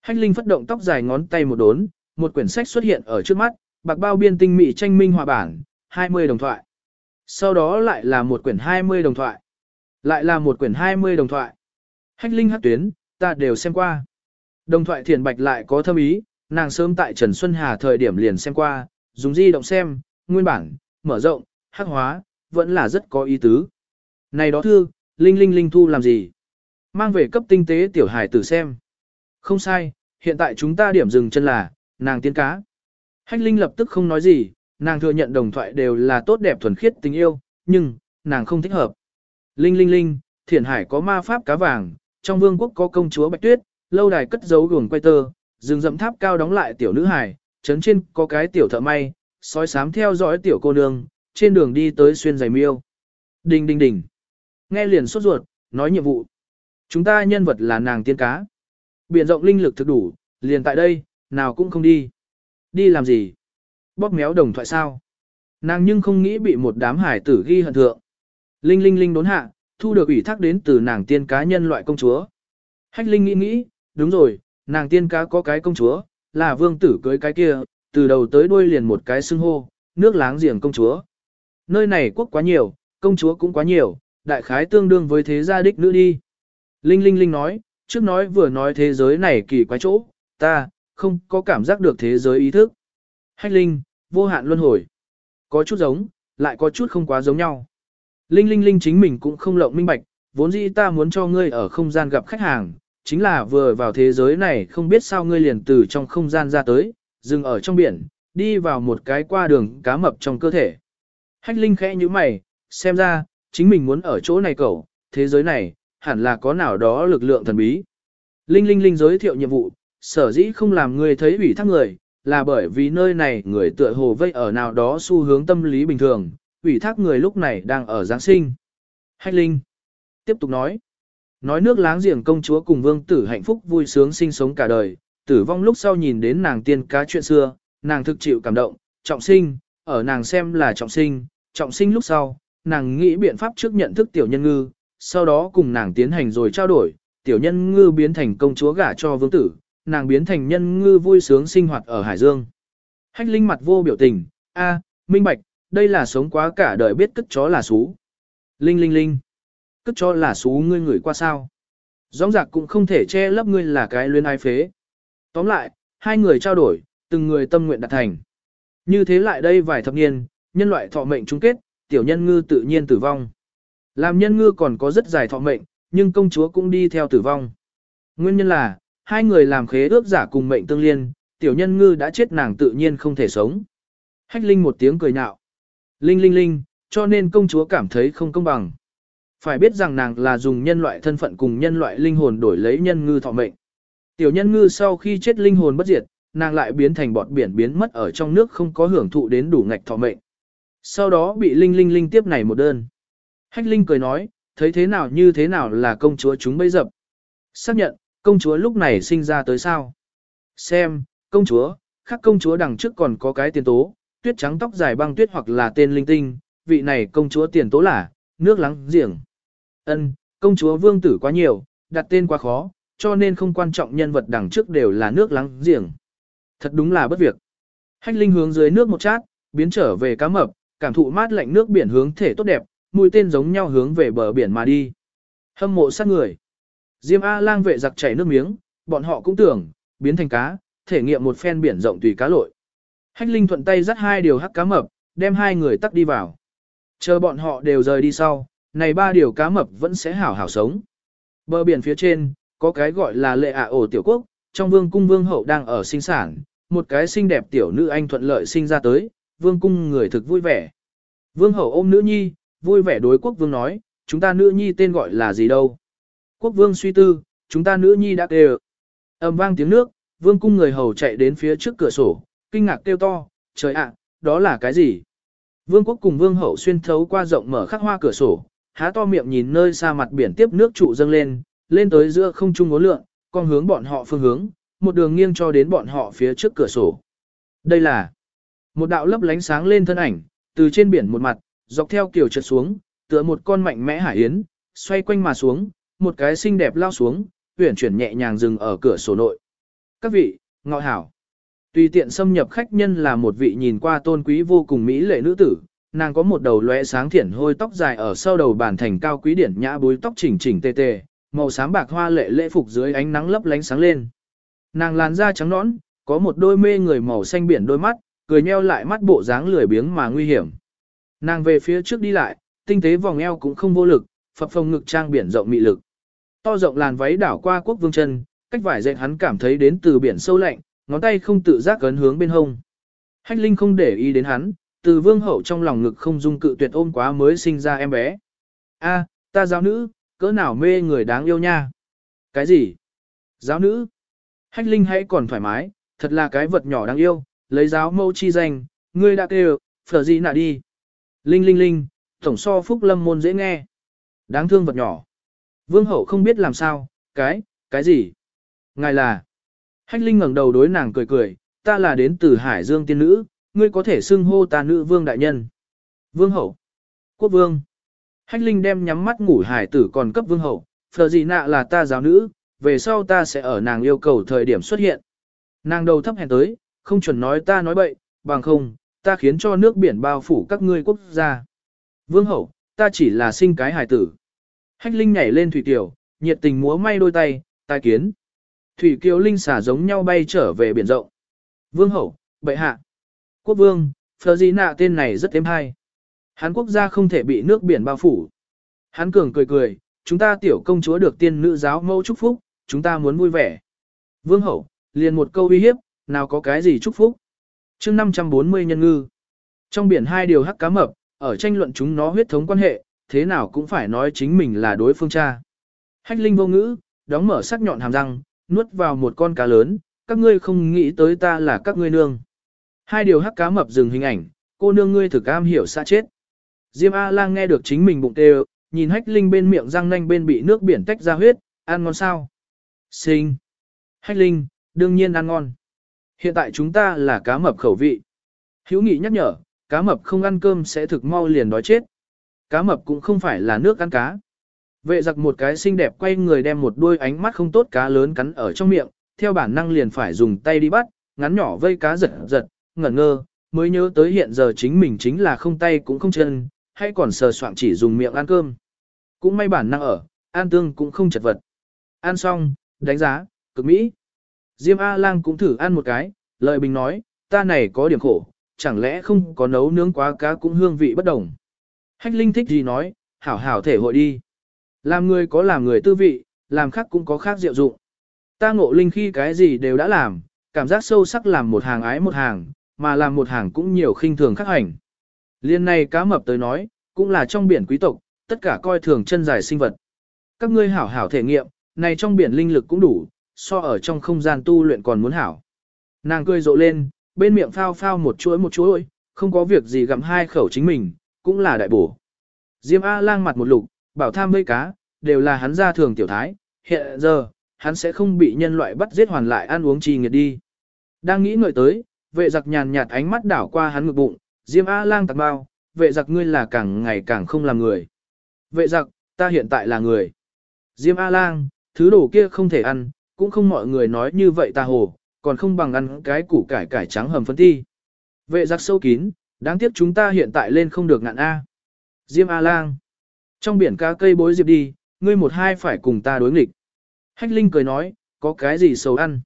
A: Hách Linh phất động tóc dài ngón tay một đốn, một quyển sách xuất hiện ở trước mắt, bạc bao biên tinh mỹ tranh minh hòa bản, 20 đồng thoại. Sau đó lại là một quyển 20 đồng thoại. Lại là một quyển 20 đồng thoại. Hách Linh hát tuyến, ta đều xem qua. Đồng thoại thiền bạch lại có thâm ý, nàng sớm tại Trần Xuân Hà thời điểm liền xem qua, dùng di động xem, nguyên bản, mở rộng, hắc hóa, vẫn là rất có ý tứ. Này đó thư, Linh Linh Linh thu làm gì? Mang về cấp tinh tế tiểu hải tử xem. Không sai, hiện tại chúng ta điểm dừng chân là, nàng tiên cá. Hách Linh lập tức không nói gì, nàng thừa nhận đồng thoại đều là tốt đẹp thuần khiết tình yêu, nhưng, nàng không thích hợp. Linh Linh Linh, thiển hải có ma pháp cá vàng, trong vương quốc có công chúa Bạch Tuyết, lâu đài cất giấu guồng quay tơ, rừng rậm tháp cao đóng lại tiểu nữ hải, trấn trên có cái tiểu thợ may, sói sám theo dõi tiểu cô nương, trên đường đi tới xuyên giày miêu. Đình đình đình. Nghe liền sốt ruột, nói nhiệm vụ. Chúng ta nhân vật là nàng tiên cá. Biển rộng linh lực thực đủ, liền tại đây, nào cũng không đi. Đi làm gì? Bóp méo đồng thoại sao? Nàng nhưng không nghĩ bị một đám hải tử ghi hận thượng. Linh linh linh đốn hạ, thu được ủy thác đến từ nàng tiên cá nhân loại công chúa. Hách linh nghĩ nghĩ, đúng rồi, nàng tiên cá có cái công chúa, là vương tử cưới cái kia, từ đầu tới đuôi liền một cái xưng hô, nước láng giềng công chúa. Nơi này quốc quá nhiều, công chúa cũng quá nhiều, đại khái tương đương với thế gia đích nữ đi. Linh Linh Linh nói, trước nói vừa nói thế giới này kỳ quái chỗ, ta, không có cảm giác được thế giới ý thức. Hách linh, vô hạn luân hồi. Có chút giống, lại có chút không quá giống nhau. Linh linh linh chính mình cũng không lộng minh bạch, vốn dĩ ta muốn cho ngươi ở không gian gặp khách hàng, chính là vừa vào thế giới này không biết sao ngươi liền từ trong không gian ra tới, dừng ở trong biển, đi vào một cái qua đường cá mập trong cơ thể. Hách Linh khẽ như mày, xem ra, chính mình muốn ở chỗ này cậu, thế giới này, hẳn là có nào đó lực lượng thần bí. Linh Linh Linh giới thiệu nhiệm vụ, sở dĩ không làm người thấy ủy thác người, là bởi vì nơi này người tựa hồ vây ở nào đó xu hướng tâm lý bình thường, ủy thác người lúc này đang ở Giáng sinh. Hách Linh tiếp tục nói, nói nước láng giềng công chúa cùng vương tử hạnh phúc vui sướng sinh sống cả đời, tử vong lúc sau nhìn đến nàng tiên cá chuyện xưa, nàng thực chịu cảm động, trọng sinh, ở nàng xem là trọng sinh, trọng sinh lúc sau, nàng nghĩ biện pháp trước nhận thức tiểu nhân ngư, sau đó cùng nàng tiến hành rồi trao đổi, tiểu nhân ngư biến thành công chúa gả cho vương tử, nàng biến thành nhân ngư vui sướng sinh hoạt ở Hải Dương. Hách linh mặt vô biểu tình, a, minh bạch, đây là sống quá cả đời biết cất chó là xú. Linh linh linh, cất chó là xú ngươi ngửi qua sao. Rõng giặc cũng không thể che lấp ngươi là cái luyến ai phế. Tóm lại, hai người trao đổi, từng người tâm nguyện đạt thành. Như thế lại đây vài thập niên, nhân loại thọ mệnh chung kết, tiểu nhân ngư tự nhiên tử vong. Làm nhân ngư còn có rất dài thọ mệnh, nhưng công chúa cũng đi theo tử vong. Nguyên nhân là, hai người làm khế ước giả cùng mệnh tương liên, tiểu nhân ngư đã chết nàng tự nhiên không thể sống. Hách Linh một tiếng cười nhạo. Linh linh linh, cho nên công chúa cảm thấy không công bằng. Phải biết rằng nàng là dùng nhân loại thân phận cùng nhân loại linh hồn đổi lấy nhân ngư thọ mệnh. Tiểu nhân ngư sau khi chết linh hồn bất diệt, nàng lại biến thành bọt biển biến mất ở trong nước không có hưởng thụ đến đủ ngạch thọ mệnh. Sau đó bị Linh Linh Linh tiếp này một đơn. Hách Linh cười nói, thấy thế nào như thế nào là công chúa chúng bây dập. Xác nhận, công chúa lúc này sinh ra tới sao. Xem, công chúa, khác công chúa đằng trước còn có cái tiền tố, tuyết trắng tóc dài băng tuyết hoặc là tên linh tinh, vị này công chúa tiền tố là, nước lắng giềng. Ân, công chúa vương tử quá nhiều, đặt tên quá khó, cho nên không quan trọng nhân vật đằng trước đều là nước lắng giềng. Thật đúng là bất việc. Hách Linh hướng dưới nước một chát, biến trở về cá mập, cảm thụ mát lạnh nước biển hướng thể tốt đẹp, mũi tên giống nhau hướng về bờ biển mà đi. Hâm mộ sát người. Diêm A lang vệ giặc chảy nước miếng, bọn họ cũng tưởng, biến thành cá, thể nghiệm một phen biển rộng tùy cá lội. Hách Linh thuận tay dắt hai điều hắc cá mập, đem hai người tắt đi vào. Chờ bọn họ đều rời đi sau, này ba điều cá mập vẫn sẽ hảo hảo sống. Bờ biển phía trên, có cái gọi là lệ ạ ổ tiểu quốc, trong vương cung vương hậu đang ở sinh sản, một cái xinh đẹp tiểu nữ anh thuận lợi sinh ra tới, vương cung người thực vui vẻ. Vương hậu ôm nữ nhi, vui vẻ đối quốc vương nói, chúng ta nữ nhi tên gọi là gì đâu. Quốc vương suy tư, chúng ta nữ nhi đã kêu. ầm vang tiếng nước, vương cung người hầu chạy đến phía trước cửa sổ, kinh ngạc kêu to, trời ạ, đó là cái gì? Vương quốc cùng vương hậu xuyên thấu qua rộng mở khắc hoa cửa sổ, há to miệng nhìn nơi xa mặt biển tiếp nước trụ dâng lên, lên tới giữa không trung ngố lượng, con hướng bọn họ phương hướng, một đường nghiêng cho đến bọn họ phía trước cửa sổ. Đây là một đạo lấp lánh sáng lên thân ảnh, từ trên biển một mặt, dọc theo kiểu trượt xuống, tựa một con mạnh mẽ hải yến, xoay quanh mà xuống, một cái xinh đẹp lao xuống, huyển chuyển nhẹ nhàng dừng ở cửa sổ nội. Các vị, ngọ hảo. Tùy tiện xâm nhập khách nhân là một vị nhìn qua tôn quý vô cùng mỹ lệ nữ tử, nàng có một đầu lóe sáng thiển hôi tóc dài ở sau đầu bàn thành cao quý điển nhã búi tóc chỉnh chỉnh tê tê, màu xám bạc hoa lệ lễ phục dưới ánh nắng lấp lánh sáng lên. Nàng làn da trắng nõn, có một đôi mê người màu xanh biển đôi mắt, cười nheo lại mắt bộ dáng lười biếng mà nguy hiểm. Nàng về phía trước đi lại, tinh tế vòng eo cũng không vô lực, phập phồng ngực trang biển rộng mị lực. To rộng làn váy đảo qua quốc vương chân, cách vải dệt hắn cảm thấy đến từ biển sâu lạnh, ngón tay không tự giác cấn hướng bên hông. Hách Linh không để ý đến hắn, từ vương hậu trong lòng ngực không dung cự tuyệt ôm quá mới sinh ra em bé. A, ta giáo nữ, cỡ nào mê người đáng yêu nha. Cái gì? Giáo nữ? Hách Linh hãy còn thoải mái, thật là cái vật nhỏ đáng yêu, lấy giáo mâu chi danh, ngươi đã kêu, phở gì nạ đi. Linh linh linh, tổng so phúc lâm môn dễ nghe. Đáng thương vật nhỏ. Vương hậu không biết làm sao, cái, cái gì? Ngài là. Hách Linh ngẩng đầu đối nàng cười cười, ta là đến từ Hải Dương tiên nữ, ngươi có thể xưng hô ta nữ vương đại nhân. Vương hậu. Quốc vương. Hách Linh đem nhắm mắt ngủ hải tử còn cấp vương hậu, phờ gì nạ là ta giáo nữ, về sau ta sẽ ở nàng yêu cầu thời điểm xuất hiện. Nàng đầu thấp hèn tới, không chuẩn nói ta nói bậy, bằng không, ta khiến cho nước biển bao phủ các ngươi quốc gia. Vương hậu, ta chỉ là sinh cái hài tử. Hách Linh nhảy lên thủy tiểu, nhiệt tình múa may đôi tay, tai kiến. Thủy kiều linh xả giống nhau bay trở về biển rộng. Vương hậu, bệ hạ. Quốc vương, phờ gì nạ tên này rất thêm hay. Hán quốc gia không thể bị nước biển bao phủ. Hán cường cười cười, chúng ta tiểu công chúa được tiên nữ giáo mẫu chúc phúc, chúng ta muốn vui vẻ. Vương hậu, liền một câu uy hiếp, nào có cái gì chúc phúc chương 540 nhân ngư. Trong biển hai điều hắc cá mập, ở tranh luận chúng nó huyết thống quan hệ, thế nào cũng phải nói chính mình là đối phương cha. Hách linh vô ngữ, đóng mở sắc nhọn hàm răng, nuốt vào một con cá lớn, các ngươi không nghĩ tới ta là các ngươi nương. Hai điều hắc cá mập dừng hình ảnh, cô nương ngươi thực am hiểu xa chết. Diêm A-lang nghe được chính mình bụng tê nhìn hách linh bên miệng răng nanh bên bị nước biển tách ra huyết, ăn ngon sao? Sinh. Hách linh, đương nhiên ăn ngon. Hiện tại chúng ta là cá mập khẩu vị. Hữu nghị nhắc nhở, cá mập không ăn cơm sẽ thực mau liền đói chết. Cá mập cũng không phải là nước ăn cá. Vệ giặc một cái xinh đẹp quay người đem một đuôi ánh mắt không tốt cá lớn cắn ở trong miệng, theo bản năng liền phải dùng tay đi bắt, ngắn nhỏ vây cá giật giật, ngẩn ngơ, mới nhớ tới hiện giờ chính mình chính là không tay cũng không chân, hay còn sờ soạn chỉ dùng miệng ăn cơm. Cũng may bản năng ở, an tương cũng không chật vật. Ăn xong, đánh giá, cực mỹ. Diêm A-lang cũng thử ăn một cái, lợi bình nói, ta này có điểm khổ, chẳng lẽ không có nấu nướng quá cá cũng hương vị bất đồng. Hách Linh thích gì nói, hảo hảo thể hội đi. Làm người có làm người tư vị, làm khác cũng có khác diệu dụng. Ta ngộ Linh khi cái gì đều đã làm, cảm giác sâu sắc làm một hàng ái một hàng, mà làm một hàng cũng nhiều khinh thường khác hành. Liên này cá mập tới nói, cũng là trong biển quý tộc, tất cả coi thường chân dài sinh vật. Các ngươi hảo hảo thể nghiệm, này trong biển linh lực cũng đủ, so ở trong không gian tu luyện còn muốn hảo. Nàng cười rộ lên, bên miệng phao phao một chuỗi một chuỗi, không có việc gì gặm hai khẩu chính mình, cũng là đại bổ. Diêm A lang mặt một lục, bảo tham vây cá, đều là hắn ra thường tiểu thái, hiện giờ, hắn sẽ không bị nhân loại bắt giết hoàn lại ăn uống trì nghiệt đi. Đang nghĩ ngợi tới, vệ giặc nhàn nhạt ánh mắt đảo qua hắn ngực bụng, Diêm A lang tạc bao, vệ giặc ngươi là càng ngày càng không làm người. Vệ giặc, ta hiện tại là người. Diêm A lang, thứ đồ kia không thể ăn, cũng không mọi người nói như vậy ta hồ, còn không bằng ăn cái củ cải cải trắng hầm phân thi Vệ giặc sâu kín, đáng tiếc chúng ta hiện tại lên không được ngạn A. Diêm A lang. Trong biển cá cây bối diệp đi, ngươi một hai phải cùng ta đối nghịch. Hách Linh cười nói, có cái gì xấu ăn.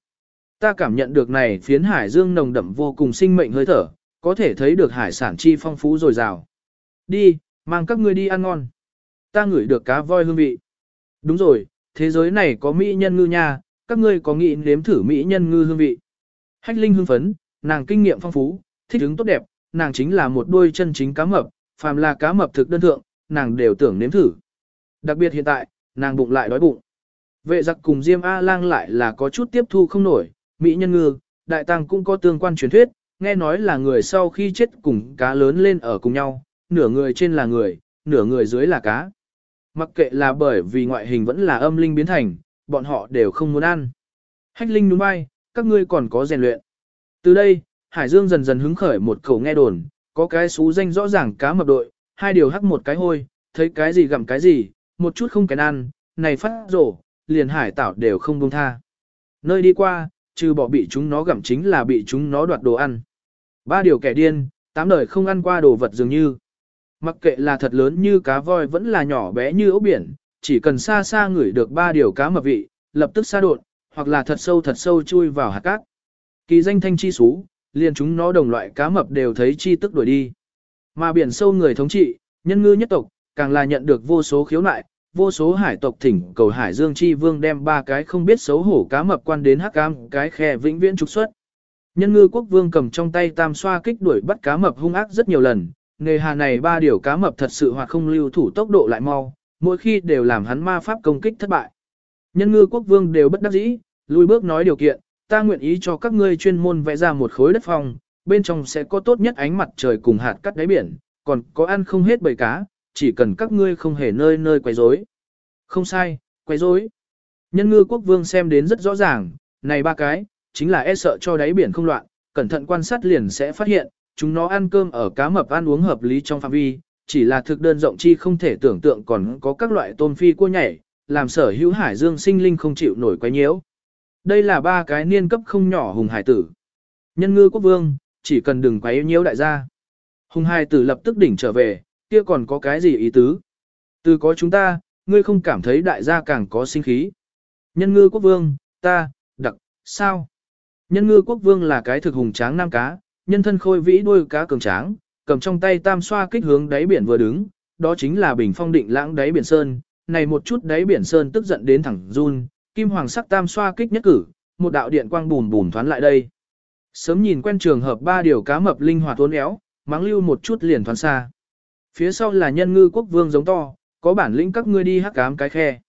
A: Ta cảm nhận được này phiến hải dương nồng đậm vô cùng sinh mệnh hơi thở, có thể thấy được hải sản chi phong phú dồi dào. Đi, mang các ngươi đi ăn ngon. Ta ngửi được cá voi hương vị. Đúng rồi, thế giới này có mỹ nhân ngư nha, các ngươi có nghĩ nếm thử mỹ nhân ngư hương vị. Hách Linh hưng phấn, nàng kinh nghiệm phong phú, thích ứng tốt đẹp, nàng chính là một đôi chân chính cá mập, phàm là cá mập thực đơn thượng, nàng đều tưởng nếm thử. Đặc biệt hiện tại, nàng bụng lại đói bụng. Vệ giặc cùng Diêm A-lang lại là có chút tiếp thu không nổi, mỹ nhân ngư, đại tăng cũng có tương quan truyền thuyết, nghe nói là người sau khi chết cùng cá lớn lên ở cùng nhau, nửa người trên là người, nửa người dưới là cá. Mặc kệ là bởi vì ngoại hình vẫn là âm linh biến thành, bọn họ đều không muốn ăn. Hách linh đúng bay, các ngươi còn có rèn luyện. Từ đây, Hải Dương dần dần hứng khởi một khẩu nghe đồn, có cái xú danh rõ ràng cá mập đội, hai điều hắc một cái hôi, thấy cái gì gặm cái gì, một chút không kén ăn, này phát rổ, liền hải tảo đều không buông tha. Nơi đi qua, trừ bỏ bị chúng nó gặm chính là bị chúng nó đoạt đồ ăn. Ba điều kẻ điên, tám đời không ăn qua đồ vật dường như. Mặc kệ là thật lớn như cá voi vẫn là nhỏ bé như ốc biển, chỉ cần xa xa ngửi được ba điều cá mập vị, lập tức xa đột, hoặc là thật sâu thật sâu chui vào hạt cát. Kỳ danh thanh chi xú, liền chúng nó đồng loại cá mập đều thấy chi tức đuổi đi. Mà biển sâu người thống trị, nhân ngư nhất tộc, càng là nhận được vô số khiếu nại, vô số hải tộc thỉnh cầu hải dương chi vương đem ba cái không biết xấu hổ cá mập quan đến hắc cam cái khe vĩnh viễn trục xuất. Nhân ngư quốc vương cầm trong tay tam xoa kích đuổi bắt cá mập hung ác rất nhiều lần, nghề hà này ba điều cá mập thật sự hoặc không lưu thủ tốc độ lại mau, mỗi khi đều làm hắn ma pháp công kích thất bại. Nhân ngư quốc vương đều bất đắc dĩ, lùi bước nói điều kiện, ta nguyện ý cho các ngươi chuyên môn vẽ ra một khối đất phong, bên trong sẽ có tốt nhất ánh mặt trời cùng hạt cắt đáy biển, còn có ăn không hết bầy cá, chỉ cần các ngươi không hề nơi nơi quấy rối. Không sai, quấy rối. Nhân ngư quốc vương xem đến rất rõ ràng, này ba cái, chính là e sợ cho đáy biển không loạn, cẩn thận quan sát liền sẽ phát hiện, chúng nó ăn cơm ở cá mập ăn uống hợp lý trong phạm vi, chỉ là thực đơn rộng chi không thể tưởng tượng còn có các loại tôm phi cua nhảy, làm sở hữu hải dương sinh linh không chịu nổi quấy nhiễu. Đây là ba cái niên cấp không nhỏ hùng hải tử. Nhân ngư quốc vương, chỉ cần đừng quấy nhiễu đại gia. Hùng hải tử lập tức đỉnh trở về, kia còn có cái gì ý tứ? Từ có chúng ta, ngươi không cảm thấy đại gia càng có sinh khí. Nhân ngư quốc vương, ta, đặc. sao? Nhân ngư quốc vương là cái thực hùng tráng nam cá, nhân thân khôi vĩ đuôi cá cường tráng, cầm trong tay tam xoa kích hướng đáy biển vừa đứng, đó chính là bình phong định lãng đáy biển sơn, này một chút đáy biển sơn tức giận đến thẳng run, kim hoàng sắc tam xoa kích nhất cử, một đạo điện quang bùn bùn thoán lại đây. Sớm nhìn quen trường hợp ba điều cá mập linh hoạt uốn éo, mắng lưu một chút liền thoán xa. Phía sau là nhân ngư quốc vương giống to, có bản lĩnh các ngươi đi hắc cám cái khe.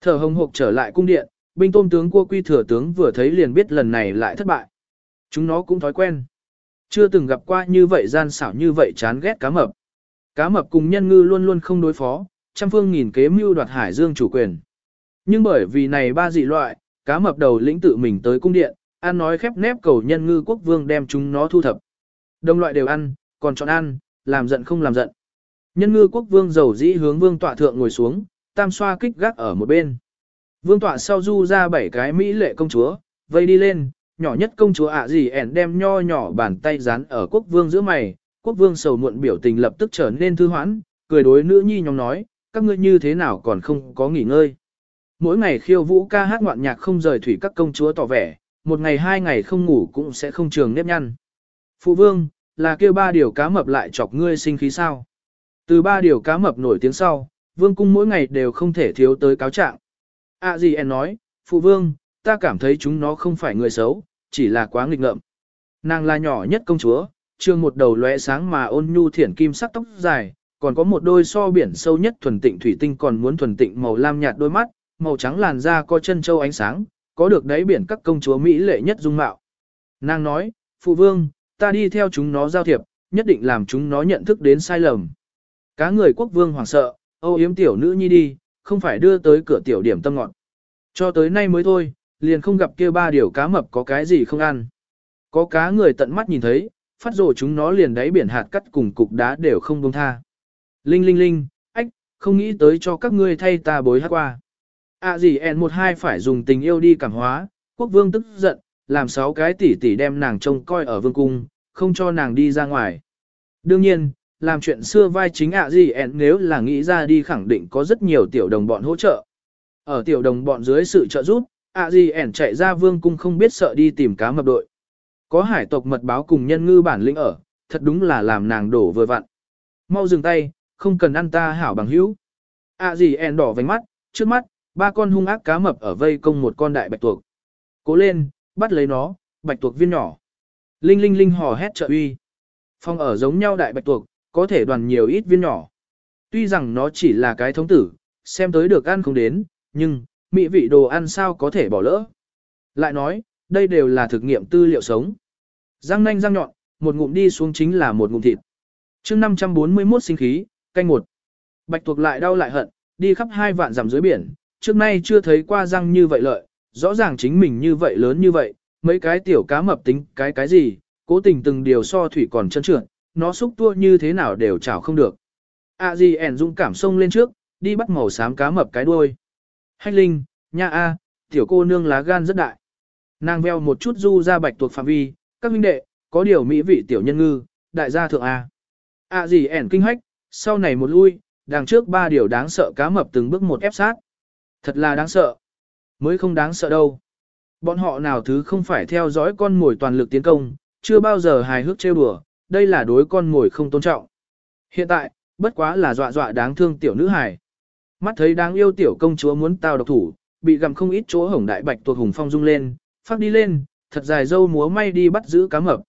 A: Thở hồng hộc trở lại cung điện, binh tôm tướng cua quy thừa tướng vừa thấy liền biết lần này lại thất bại. Chúng nó cũng thói quen. Chưa từng gặp qua như vậy gian xảo như vậy chán ghét cá mập. Cá mập cùng nhân ngư luôn luôn không đối phó, trăm phương nghìn kế mưu đoạt hải dương chủ quyền. Nhưng bởi vì này ba dị loại, cá mập đầu lĩnh tự mình tới cung điện, ăn nói khép nép cầu nhân ngư quốc vương đem chúng nó thu thập. Đồng loại đều ăn, còn chọn ăn, làm giận không làm giận. Nhân ngư quốc vương giàu dĩ hướng vương tọa thượng ngồi xuống, tam xoa kích gác ở một bên. Vương tọa sau du ra bảy cái mỹ lệ công chúa, vây đi lên, nhỏ nhất công chúa ạ gì ẻn đem nho nhỏ bàn tay dán ở quốc vương giữa mày, quốc vương sầu muộn biểu tình lập tức trở nên thư hoãn, cười đối nữ nhi nhóm nói, các ngươi như thế nào còn không có nghỉ ngơi. Mỗi ngày khiêu vũ ca hát ngoạn nhạc không rời thủy các công chúa tỏ vẻ, một ngày hai ngày không ngủ cũng sẽ không trường nếp nhăn. Phụ vương, là kêu ba điều cá mập lại chọc ngươi sinh khí sao. Từ ba điều cá mập nổi tiếng sau, vương cung mỗi ngày đều không thể thiếu tới cáo trạng. À gì em nói, phụ vương, ta cảm thấy chúng nó không phải người xấu, chỉ là quá nghịch ngợm. Nàng là nhỏ nhất công chúa, trương một đầu lóe sáng mà ôn nhu thiển kim sắc tóc dài, còn có một đôi so biển sâu nhất thuần tịnh thủy tinh còn muốn thuần tịnh màu lam nhạt đôi mắt, màu trắng làn da có chân châu ánh sáng, có được đáy biển các công chúa mỹ lệ nhất dung mạo. Nàng nói, phụ vương, ta đi theo chúng nó giao thiệp, nhất định làm chúng nó nhận thức đến sai lầm. Cá người quốc vương hoảng sợ, âu yếm tiểu nữ nhi đi, không phải đưa tới cửa tiểu điểm tâm ngọn. Cho tới nay mới thôi, liền không gặp kia ba điều cá mập có cái gì không ăn. Có cá người tận mắt nhìn thấy, phát rồ chúng nó liền đáy biển hạt cắt cùng cục đá đều không buông tha. Linh linh linh, ách, không nghĩ tới cho các ngươi thay ta bối hát qua. À gì en một hai phải dùng tình yêu đi cảm hóa, quốc vương tức giận, làm sáu cái tỷ tỷ đem nàng trông coi ở vương cung, không cho nàng đi ra ngoài. Đương nhiên, làm chuyện xưa vai chính ạ gì ẹn nếu là nghĩ ra đi khẳng định có rất nhiều tiểu đồng bọn hỗ trợ. Ở tiểu đồng bọn dưới sự trợ giúp, ạ gì ẻn chạy ra vương cung không biết sợ đi tìm cá mập đội. Có hải tộc mật báo cùng nhân ngư bản lĩnh ở, thật đúng là làm nàng đổ vừa vặn. Mau dừng tay, không cần ăn ta hảo bằng hữu. ạ gì ẻn đỏ vành mắt, trước mắt, ba con hung ác cá mập ở vây công một con đại bạch tuộc. Cố lên, bắt lấy nó, bạch tuộc viên nhỏ. Linh linh linh hò hét trợ uy. Phong ở giống nhau đại bạch tuộc, có thể đoàn nhiều ít viên nhỏ. Tuy rằng nó chỉ là cái thống tử, xem tới được ăn không đến, nhưng, mỹ vị đồ ăn sao có thể bỏ lỡ. Lại nói, đây đều là thực nghiệm tư liệu sống. Răng nanh răng nhọn, một ngụm đi xuống chính là một ngụm thịt. chương 541 sinh khí, canh một. Bạch tuộc lại đau lại hận, đi khắp hai vạn dặm dưới biển, trước nay chưa thấy qua răng như vậy lợi, rõ ràng chính mình như vậy lớn như vậy, mấy cái tiểu cá mập tính cái cái gì, cố tình từng điều so thủy còn chân trượt, nó xúc tua như thế nào đều chảo không được. A gì ẻn dũng cảm sông lên trước, đi bắt màu xám cá mập cái đuôi. Hách linh, nha a, tiểu cô nương lá gan rất đại. Nàng veo một chút du ra bạch tuộc phạm vi, các huynh đệ, có điều mỹ vị tiểu nhân ngư, đại gia thượng a. A gì ẻn kinh hách, sau này một lui, đằng trước ba điều đáng sợ cá mập từng bước một ép sát. Thật là đáng sợ. Mới không đáng sợ đâu. Bọn họ nào thứ không phải theo dõi con mồi toàn lực tiến công, chưa bao giờ hài hước trêu đùa, đây là đối con mồi không tôn trọng. Hiện tại, bất quá là dọa dọa đáng thương tiểu nữ hài. Mắt thấy đáng yêu tiểu công chúa muốn tao độc thủ, bị gặm không ít chỗ hổng đại bạch tuột hùng phong rung lên, phát đi lên, thật dài dâu múa may đi bắt giữ cá mập.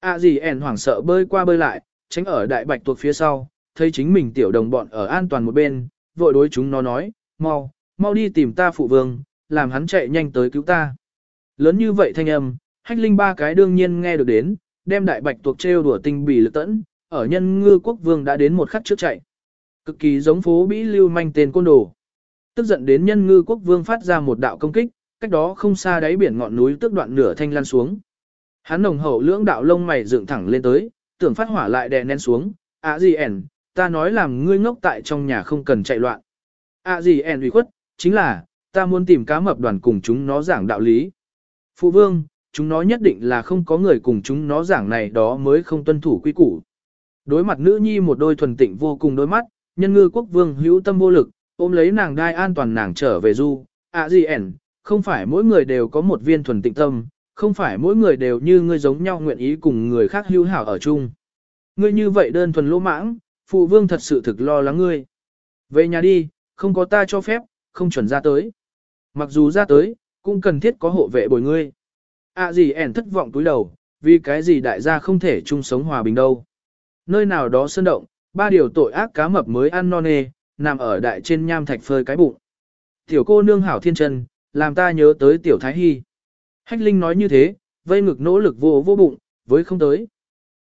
A: À gì ẻn hoảng sợ bơi qua bơi lại, tránh ở đại bạch tuột phía sau, thấy chính mình tiểu đồng bọn ở an toàn một bên, vội đối chúng nó nói, mau, mau đi tìm ta phụ vương, làm hắn chạy nhanh tới cứu ta. Lớn như vậy thanh âm, hách linh ba cái đương nhiên nghe được đến, đem đại bạch tuộc trêu đùa tinh bì lực tẫn, ở nhân ngư quốc vương đã đến một khắc trước chạy. Cực kỳ giống phố bĩ lưu manh tên côn đồ. Tức giận đến nhân ngư quốc vương phát ra một đạo công kích, cách đó không xa đáy biển ngọn núi tức đoạn nửa thanh lan xuống. Hắn nồng hậu lưỡng đạo lông mày dựng thẳng lên tới, tưởng phát hỏa lại đè nén xuống, à gì ẻn, ta nói làm ngươi ngốc tại trong nhà không cần chạy loạn. À gì ẻn ủy khuất, chính là, ta muốn tìm cá mập đoàn cùng chúng nó giảng đạo lý. Phụ vương, chúng nó nhất định là không có người cùng chúng nó giảng này đó mới không tuân thủ quy củ. Đối mặt nữ nhi một đôi thuần tịnh vô cùng đôi mắt, nhân ngư quốc vương hữu tâm vô lực, ôm lấy nàng đai an toàn nàng trở về du, à gì ẻn, không phải mỗi người đều có một viên thuần tịnh tâm, không phải mỗi người đều như ngươi giống nhau nguyện ý cùng người khác hữu hảo ở chung. Ngươi như vậy đơn thuần lỗ mãng, phụ vương thật sự thực lo lắng ngươi. Về nhà đi, không có ta cho phép, không chuẩn ra tới. Mặc dù ra tới, cũng cần thiết có hộ vệ bồi ngươi. À gì ẻn thất vọng túi đầu, vì cái gì đại gia không thể chung sống hòa bình đâu. Nơi nào đó sơn động, ba điều tội ác cá mập mới ăn non nê, nằm ở đại trên nham thạch phơi cái bụng. Tiểu cô nương hảo thiên chân, làm ta nhớ tới tiểu thái hy. Hách Linh nói như thế, vây ngực nỗ lực vô vô bụng, với không tới.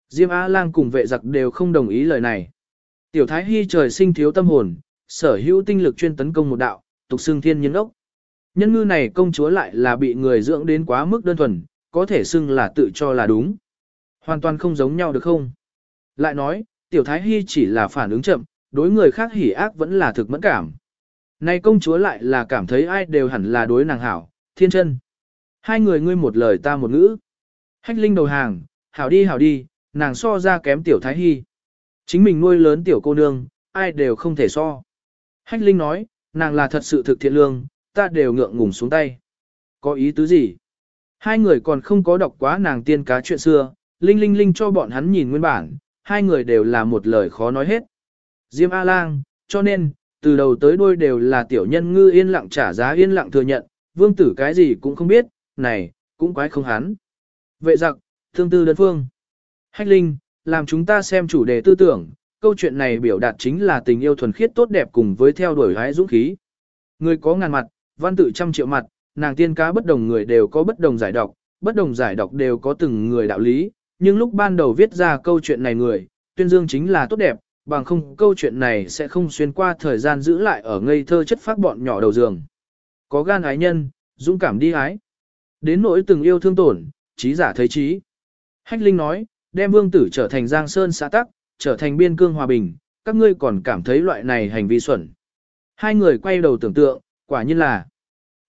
A: Diêm A-lang cùng vệ giặc đều không đồng ý lời này. Tiểu thái hy trời sinh thiếu tâm hồn, sở hữu tinh lực chuyên tấn công một đạo, tục xương thiên nhân ốc. Nhân ngư này công chúa lại là bị người dưỡng đến quá mức đơn thuần, có thể xưng là tự cho là đúng. Hoàn toàn không giống nhau được không? Lại nói, tiểu thái hy chỉ là phản ứng chậm, đối người khác hỉ ác vẫn là thực mẫn cảm. Này công chúa lại là cảm thấy ai đều hẳn là đối nàng hảo, thiên chân. Hai người ngươi một lời ta một ngữ. Hách linh đầu hàng, hảo đi hảo đi, nàng so ra kém tiểu thái hy. Chính mình nuôi lớn tiểu cô nương, ai đều không thể so. Hách linh nói, nàng là thật sự thực thiện lương, ta đều ngượng ngùng xuống tay. Có ý tứ gì? Hai người còn không có đọc quá nàng tiên cá chuyện xưa, Linh Linh Linh cho bọn hắn nhìn nguyên bản, hai người đều là một lời khó nói hết. Diêm A-lang, cho nên, từ đầu tới đuôi đều là tiểu nhân ngư yên lặng trả giá yên lặng thừa nhận, vương tử cái gì cũng không biết, này, cũng quái không hắn. Vệ giặc, thương tư đơn phương. Hách Linh, làm chúng ta xem chủ đề tư tưởng, câu chuyện này biểu đạt chính là tình yêu thuần khiết tốt đẹp cùng với theo đuổi hái dũng khí. Người có ngàn mặt, văn tự trăm triệu mặt, nàng tiên cá bất đồng người đều có bất đồng giải độc, bất đồng giải độc đều có từng người đạo lý, nhưng lúc ban đầu viết ra câu chuyện này người, tuyên dương chính là tốt đẹp, bằng không câu chuyện này sẽ không xuyên qua thời gian giữ lại ở ngây thơ chất phát bọn nhỏ đầu giường. Có gan ái nhân, dũng cảm đi ái. Đến nỗi từng yêu thương tổn, trí giả thấy trí. Hách Linh nói, đem vương tử trở thành giang sơn xã tắc, trở thành biên cương hòa bình, các ngươi còn cảm thấy loại này hành vi xuẩn. Hai người quay đầu tưởng tượng, quả nhiên là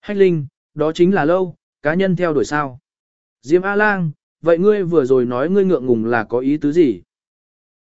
A: Hách Linh, đó chính là lâu, cá nhân theo đuổi sao. Diêm A-Lang, vậy ngươi vừa rồi nói ngươi ngượng ngùng là có ý tứ gì?